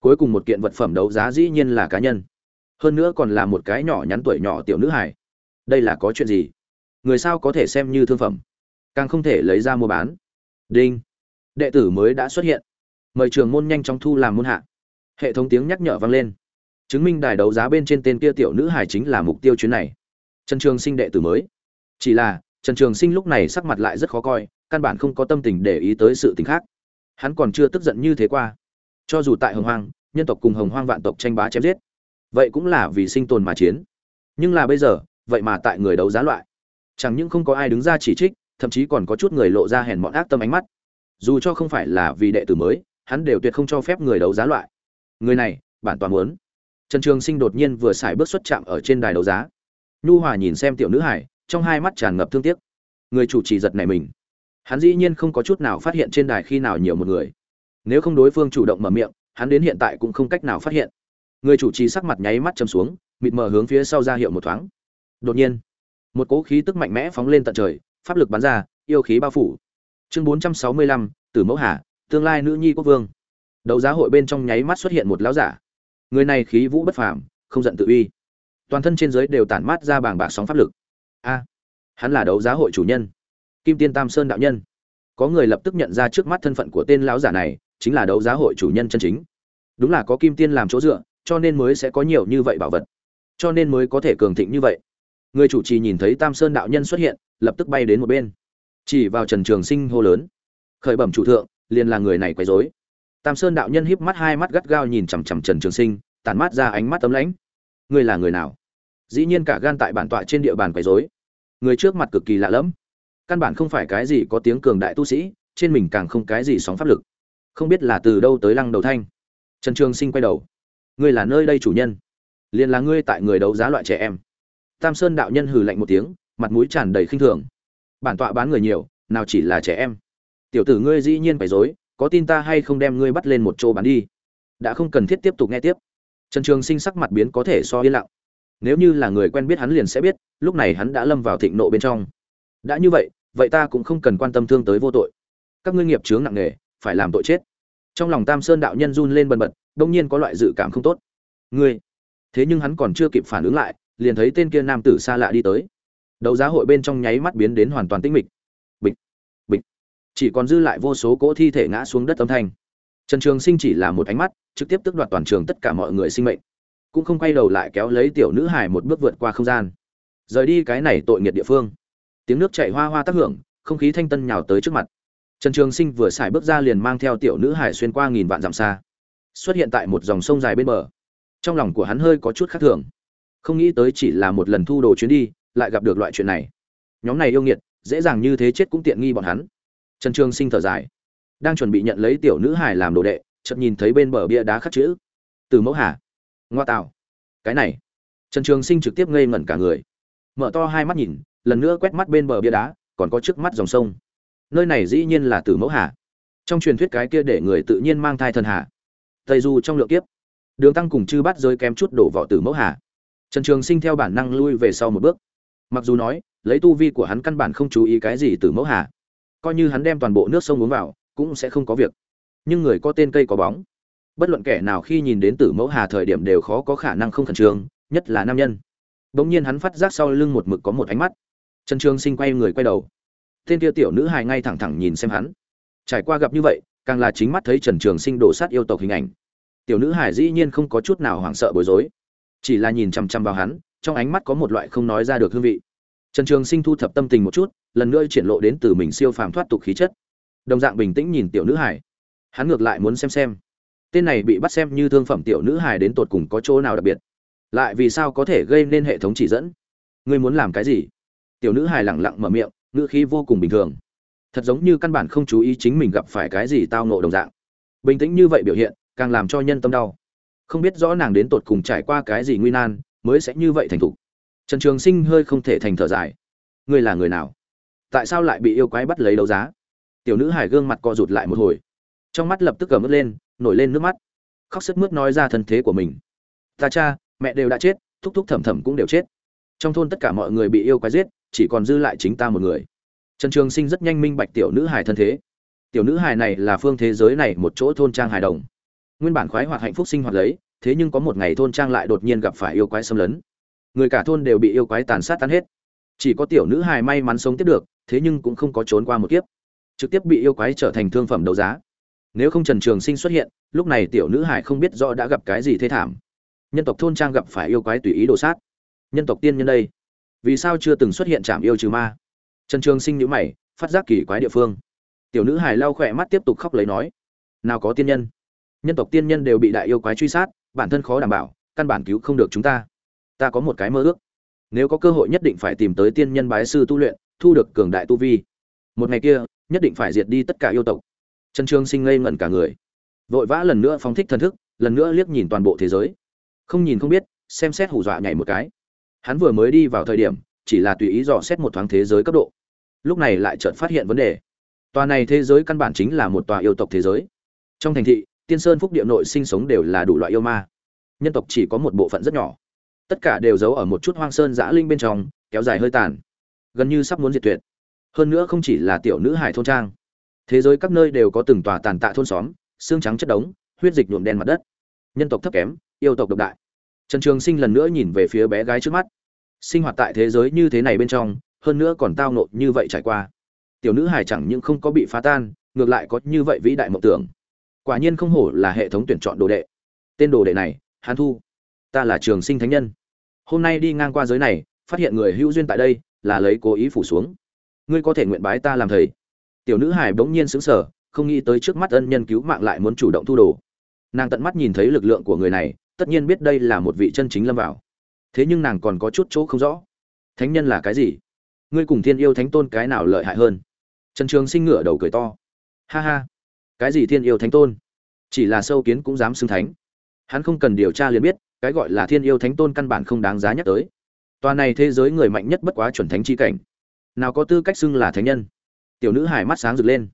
cuối cùng một kiện vật phẩm đấu giá dĩ nhiên là cá nhân. Hơn nữa còn là một cái nhỏ nhắn tuổi nhỏ tiểu nữ hải đây là có chuyện gì? Người sao có thể xem như thương phẩm? Càng không thể lấy ra mua bán. Đinh. Đệ tử mới đã xuất hiện. Mời trường môn nhanh chóng thu làm môn hạ. Hệ thống tiếng nhắc nhở vang lên. Chứng minh đài đấu giá bên trên tên kia tiểu nữ hải chính là mục tiêu chuyến này. Trần trường sinh đệ tử mới. Chỉ là, trần trường sinh lúc này sắc mặt lại rất khó coi, căn bản không có tâm tình để ý tới sự tình khác. Hắn còn chưa tức giận như thế qua cho dù tại hồng hoang, nhân tộc cùng hồng hoang vạn tộc tranh bá chém giết, vậy cũng là vì sinh tồn mà chiến. Nhưng là bây giờ, vậy mà tại người đấu giá loại. Chẳng những không có ai đứng ra chỉ trích, thậm chí còn có chút người lộ ra hèn mọn ác tâm ánh mắt. Dù cho không phải là vì đệ tử mới, hắn đều tuyệt không cho phép người đấu giá loại. Người này, bản toàn muốn. Trần trường sinh đột nhiên vừa xài bước xuất chạm ở trên đài đấu giá. Nhu hòa nhìn xem tiểu nữ hải, trong hai mắt tràn ngập thương tiếc. Người chủ trì giật này mình. Hắn dĩ nhiên không có chút nào phát hiện trên đài khi nào nhiều một người nếu không đối phương chủ động mở miệng, hắn đến hiện tại cũng không cách nào phát hiện. Người chủ trì sắc mặt nháy mắt châm xuống, mịt mờ hướng phía sau ra hiệu một thoáng. Đột nhiên, một cỗ khí tức mạnh mẽ phóng lên tận trời, pháp lực bắn ra, yêu khí bao phủ. Chương bốn trăm sáu mươi lăm, tử mẫu hà, tương lai nữ nhi quốc vương. Đấu giá hội bên trong nháy mắt xuất hiện một lão giả. Người này khí vũ bất phàm, không giận tự uy. Toàn thân trên giới đều tản mát ra bảng bạc sóng pháp lực. A, hắn là đấu giá hội chủ nhân, kim tiên tam sơn đạo nhân. Có người lập tức nhận ra trước mắt thân phận của tên lão giả này chính là đấu giá hội chủ nhân chân chính. Đúng là có kim tiên làm chỗ dựa, cho nên mới sẽ có nhiều như vậy bảo vật. Cho nên mới có thể cường thịnh như vậy. Người chủ trì nhìn thấy tam sơn đạo nhân xuất hiện, lập tức bay đến một bên. Chỉ vào trần trường sinh hô lớn. Khởi bẩm chủ thượng, liền là người này quấy rối. Tam sơn đạo nhân híp mắt hai mắt gắt gao nhìn chằm chằm trần trường sinh tàn mắt ra ánh mắt tấm lãnh. Ngươi là người nào? Dĩ nhiên cả gan tại bản tọa trên địa bàn quấy rối. Người trước mặt cực kỳ lạ lẫm. Căn bản không phải cái gì có tiếng cường đại tu sĩ, trên mình càng không cái gì sóng pháp lực không biết là từ đâu tới lăng đầu thanh. Trần trường sinh quay đầu. Ngươi là nơi đây chủ nhân? Liền là ngươi tại người đấu giá loại trẻ em. Tam sơn đạo nhân hừ lạnh một tiếng, mặt mũi tràn đầy khinh thường. Bản tọa bán người nhiều, nào chỉ là trẻ em. Tiểu tử ngươi dĩ nhiên phải dối, có tin ta hay không đem ngươi bắt lên một chỗ bán đi? Đã không cần thiết tiếp tục nghe tiếp. Trần trường sinh sắc mặt biến có thể so yên lặng. Nếu như là người quen biết hắn liền sẽ biết, lúc này hắn đã lâm vào thịnh nộ bên trong. Đã như vậy vậy ta cũng không cần quan tâm thương tới vô tội. Các ngươi nghiệp chướng nặng nề phải làm tội chết. Trong lòng tam sơn đạo nhân run lên bần bật đông nhiên có loại dự cảm không tốt. Ngươi? Thế nhưng hắn còn chưa kịp phản ứng lại, liền thấy tên kia nam tử xa lạ đi tới. Đấu giá hội bên trong nháy mắt biến đến hoàn toàn tĩnh mịch. Bịch bịch. Chỉ còn dư lại vô số cỗ thi thể ngã xuống đất âm thanh. Trần trường sinh chỉ là một ánh mắt, trực tiếp tước đoạt toàn trường tất cả mọi người sinh mệnh. Cũng không quay đầu lại kéo lấy tiểu nữ hải một bước vượt qua không gian. Rời đi cái này tội nghiệt địa phương. Tiếng nước chảy hoa hoa tác hưởng, không khí thanh tân nhào tới trước mặt trần trường sinh vừa xài bước ra liền mang theo tiểu nữ hải xuyên qua nghìn vạn dặm xa. Xuất hiện tại một dòng sông dài bên bờ. Trong lòng của hắn hơi có chút khác thường. Không nghĩ tới chỉ là một lần thu đồ chuyến đi, lại gặp được loại chuyện này. Nhóm này yêu nghiệt, dễ dàng như thế chết cũng tiện nghi bọn hắn. Trần trường sinh thở dài. Đang chuẩn bị nhận lấy tiểu nữ hải làm đồ đệ, chợt nhìn thấy bên bờ bia đá khắc chữ. Từ mẫu hà. Ngoa tạo. Cái này. Trần trường sinh trực tiếp ngây ngẩn cả người. Mở to hai mắt nhìn, lần nữa quét mắt bên bờ bia đá, còn có trước mắt dòng sông nơi này dĩ nhiên là tử mẫu hà. Trong truyền thuyết cái kia để người tự nhiên mang thai thần hà. Tây du trong lượng kiếp, đường tăng cùng chư bắt rơi kém chút đổ vỏ tử mẫu hà. Trần trường sinh theo bản năng lui về sau một bước. Mặc dù nói, lấy tu vi của hắn căn bản không chú ý cái gì tử mẫu hà. Coi như hắn đem toàn bộ nước sông uống vào, cũng sẽ không có việc. Nhưng người có tên cây có bóng. Bất luận kẻ nào khi nhìn đến tử mẫu hà thời điểm đều khó có khả năng không khẩn trương, nhất là nam nhân. Bỗng nhiên hắn phát giác sau lưng một mực có một ánh mắt. Trần trường sinh quay người quay đầu tên kia tiểu nữ hài ngay thẳng thẳng nhìn xem hắn. Trải qua gặp như vậy, càng là chính mắt thấy trần trường sinh đổ sát yêu tộc hình ảnh. Tiểu nữ hài dĩ nhiên không có chút nào hoảng sợ bối rối, chỉ là nhìn chằm chằm vào hắn, trong ánh mắt có một loại không nói ra được hương vị. Trần trường sinh thu thập tâm tình một chút, lần nữa triển lộ đến từ mình siêu phàm thoát tục khí chất. Đồng dạng bình tĩnh nhìn tiểu nữ hải hắn ngược lại muốn xem xem. Tên này bị bắt xem như thương phẩm tiểu nữ hải đến tột cùng có chỗ nào đặc biệt. Lại vì sao có thể gây nên hệ thống chỉ dẫn? Ngươi muốn làm cái gì? Tiểu nữ hải lẳng lặng mở miệng ngữ khí vô cùng bình thường. Thật giống như căn bản không chú ý chính mình gặp phải cái gì tao nộ đồng dạng. Bình tĩnh như vậy biểu hiện, càng làm cho nhân tâm đau. Không biết rõ nàng đến tột cùng trải qua cái gì nguy nan, mới sẽ như vậy thành thục. Trần trường sinh hơi không thể thành thở dài. Ngươi là người nào? Tại sao lại bị yêu quái bắt lấy đấu giá? Tiểu nữ hải gương mặt co rụt lại một hồi. Trong mắt lập tức cầm ướt lên, nổi lên nước mắt. Khóc sức mướt nói ra thân thế của mình. Ta cha, mẹ đều đã chết, thúc thúc thẩm thẩm cũng đều chết. Trong thôn tất cả mọi người bị yêu quái giết chỉ còn dư lại chính ta một người. Trần trường sinh rất nhanh minh bạch tiểu nữ hài thân thế. Tiểu nữ hài này là phương thế giới này một chỗ thôn trang hài đồng. Nguyên bản khoái hoạt hạnh phúc sinh hoạt lấy, thế nhưng có một ngày thôn trang lại đột nhiên gặp phải yêu quái xâm lấn. Người cả thôn đều bị yêu quái tàn sát tan hết. Chỉ có tiểu nữ hài may mắn sống tiếp được, thế nhưng cũng không có trốn qua một kiếp. Trực tiếp bị yêu quái trở thành thương phẩm đấu giá. Nếu không trần trường sinh xuất hiện, lúc này tiểu nữ hải không biết rõ đã gặp cái gì thế thảm. Nhân tộc thôn trang gặp phải yêu quái tùy ý đồ sát. Nhân tộc tiên nhân đây vì sao chưa từng xuất hiện trạm yêu trừ ma? Trần trường sinh nhữ mày, phát giác kỳ quái địa phương. Tiểu nữ hài lau khỏe mắt tiếp tục khóc lấy nói, nào có tiên nhân. Nhân tộc tiên nhân đều bị đại yêu quái truy sát, bản thân khó đảm bảo, căn bản cứu không được chúng ta. Ta có một cái mơ ước. Nếu có cơ hội nhất định phải tìm tới tiên nhân bái sư tu luyện, thu được cường đại tu vi. Một ngày kia, nhất định phải diệt đi tất cả yêu tộc. Trần trương sinh ngây ngẩn cả người. Vội vã lần nữa phóng thích thần thức, lần nữa liếc nhìn toàn bộ thế giới. Không nhìn không biết, xem xét hù dọa nhảy một cái hắn vừa mới đi vào thời điểm, chỉ là tùy ý dò xét một thoáng thế giới cấp độ. Lúc này lại chợt phát hiện vấn đề. Tòa này thế giới căn bản chính là một tòa yêu tộc thế giới. Trong thành thị, tiên sơn phúc địa nội sinh sống đều là đủ loại yêu ma. Nhân tộc chỉ có một bộ phận rất nhỏ. Tất cả đều giấu ở một chút hoang sơn giã linh bên trong, kéo dài hơi tàn. Gần như sắp muốn diệt tuyệt. Hơn nữa không chỉ là tiểu nữ hải thôn trang. Thế giới các nơi đều có từng tòa tàn tạ thôn xóm, xương trắng chất đống, huyết dịch nhuộm đen mặt đất. Nhân tộc thấp kém, yêu tộc độc đại. Trần trường sinh lần nữa nhìn về phía bé gái trước mắt sinh hoạt tại thế giới như thế này bên trong, hơn nữa còn tao nộn như vậy trải qua. Tiểu nữ hải chẳng những không có bị phá tan, ngược lại có như vậy vĩ đại mộng tưởng. Quả nhiên không hổ là hệ thống tuyển chọn đồ đệ. Tên đồ đệ này, hàn thu. Ta là trường sinh thánh nhân. Hôm nay đi ngang qua giới này, phát hiện người hữu duyên tại đây, là lấy cố ý phủ xuống. Ngươi có thể nguyện bái ta làm thầy. Tiểu nữ hải bỗng nhiên sững sờ, không nghĩ tới trước mắt ân nhân cứu mạng lại muốn chủ động thu đồ. Nàng tận mắt nhìn thấy lực lượng của người này, tất nhiên biết đây là một vị chân chính lâm vào thế nhưng nàng còn có chút chỗ không rõ. Thánh nhân là cái gì? Ngươi cùng thiên yêu thánh tôn cái nào lợi hại hơn? Trần trường sinh ngửa đầu cười to. Ha ha. Cái gì thiên yêu thánh tôn? Chỉ là sâu kiến cũng dám xưng thánh. Hắn không cần điều tra liền biết, cái gọi là thiên yêu thánh tôn căn bản không đáng giá nhắc tới. Tòa này thế giới người mạnh nhất bất quá chuẩn thánh chi cảnh. Nào có tư cách xưng là thánh nhân? Tiểu nữ hải mắt sáng rực lên.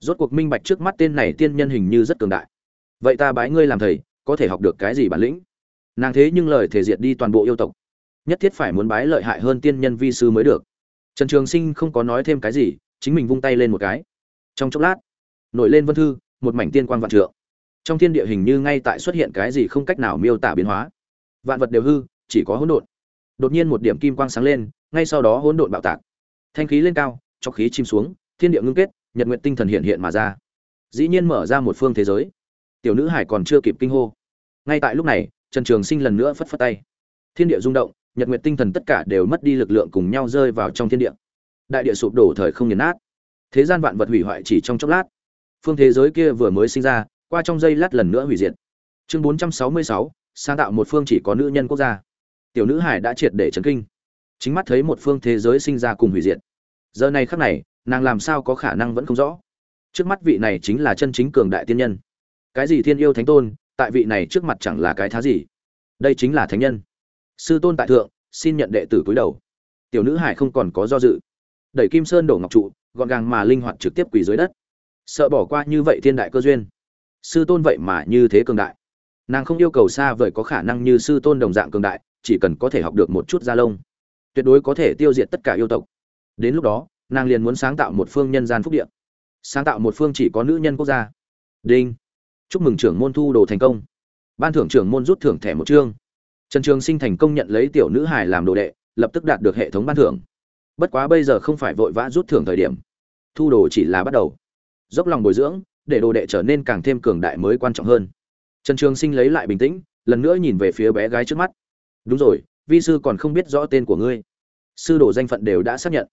Rốt cuộc minh bạch trước mắt tên này tiên nhân hình như rất cường đại. Vậy ta bái ngươi làm thầy, có thể học được cái gì bản lĩnh? Nàng thế nhưng lời thể diệt đi toàn bộ yêu tộc. Nhất thiết phải muốn bái lợi hại hơn tiên nhân vi sư mới được. Trần trường sinh không có nói thêm cái gì, chính mình vung tay lên một cái. Trong chốc lát, nổi lên vân thư, một mảnh tiên quang vạn trượng. Trong thiên địa hình như ngay tại xuất hiện cái gì không cách nào miêu tả biến hóa. Vạn vật đều hư, chỉ có hỗn độn. Đột nhiên một điểm kim quang sáng lên, ngay sau đó hỗn độn bạo tạc. Thanh khí lên cao, cho khí chìm xuống, thiên địa ngưng kết, nhật nguyện tinh thần hiện hiện mà ra. Dĩ nhiên mở ra một phương thế giới. Tiểu nữ hải còn chưa kịp kinh hô. Ngay tại lúc này trần trường sinh lần nữa phất phất tay. Thiên địa rung động nhật nguyệt tinh thần tất cả đều mất đi lực lượng cùng nhau rơi vào trong thiên địa. Đại địa sụp đổ thời không nghiền nát. Thế gian vạn vật hủy hoại chỉ trong chốc lát. Phương thế giới kia vừa mới sinh ra qua trong giây lát lần nữa hủy diệt. Chương 466, sáng tạo một phương chỉ có nữ nhân quốc gia. Tiểu nữ hải đã triệt để chấn kinh. Chính mắt thấy một phương thế giới sinh ra cùng hủy diệt. Giờ này khắc này nàng làm sao có khả năng vẫn không rõ? Trước mắt vị này chính là chân chính cường đại tiên nhân. Cái gì thiên yêu thánh tôn tại vị này trước mặt chẳng là cái thá gì. Đây chính là thánh nhân. Sư tôn tại thượng, xin nhận đệ tử cúi đầu. Tiểu nữ hải không còn có do dự. Đẩy kim sơn đổ ngọc trụ, gọn gàng mà linh hoạt trực tiếp quỳ dưới đất. Sợ bỏ qua như vậy thiên đại cơ duyên. Sư tôn vậy mà như thế cường đại. Nàng không yêu cầu xa vời có khả năng như sư tôn đồng dạng cường đại, chỉ cần có thể học được một chút gia lông. Tuyệt đối có thể tiêu diệt tất cả yêu tộc. Đến lúc đó, nàng liền muốn sáng tạo một phương nhân gian phúc địa. Sáng tạo một phương chỉ có nữ nhân quốc gia. Đinh chúc mừng trưởng môn thu đồ thành công. Ban thưởng trưởng môn rút thưởng thẻ một chương. Trần trường sinh thành công nhận lấy tiểu nữ hài làm đồ đệ, lập tức đạt được hệ thống ban thưởng. Bất quá bây giờ không phải vội vã rút thưởng thời điểm. Thu đồ chỉ là bắt đầu. Dốc lòng bồi dưỡng, để đồ đệ trở nên càng thêm cường đại mới quan trọng hơn. Trần trường sinh lấy lại bình tĩnh, lần nữa nhìn về phía bé gái trước mắt. Đúng rồi, vi sư còn không biết rõ tên của ngươi. Sư đồ danh phận đều đã xác nhận.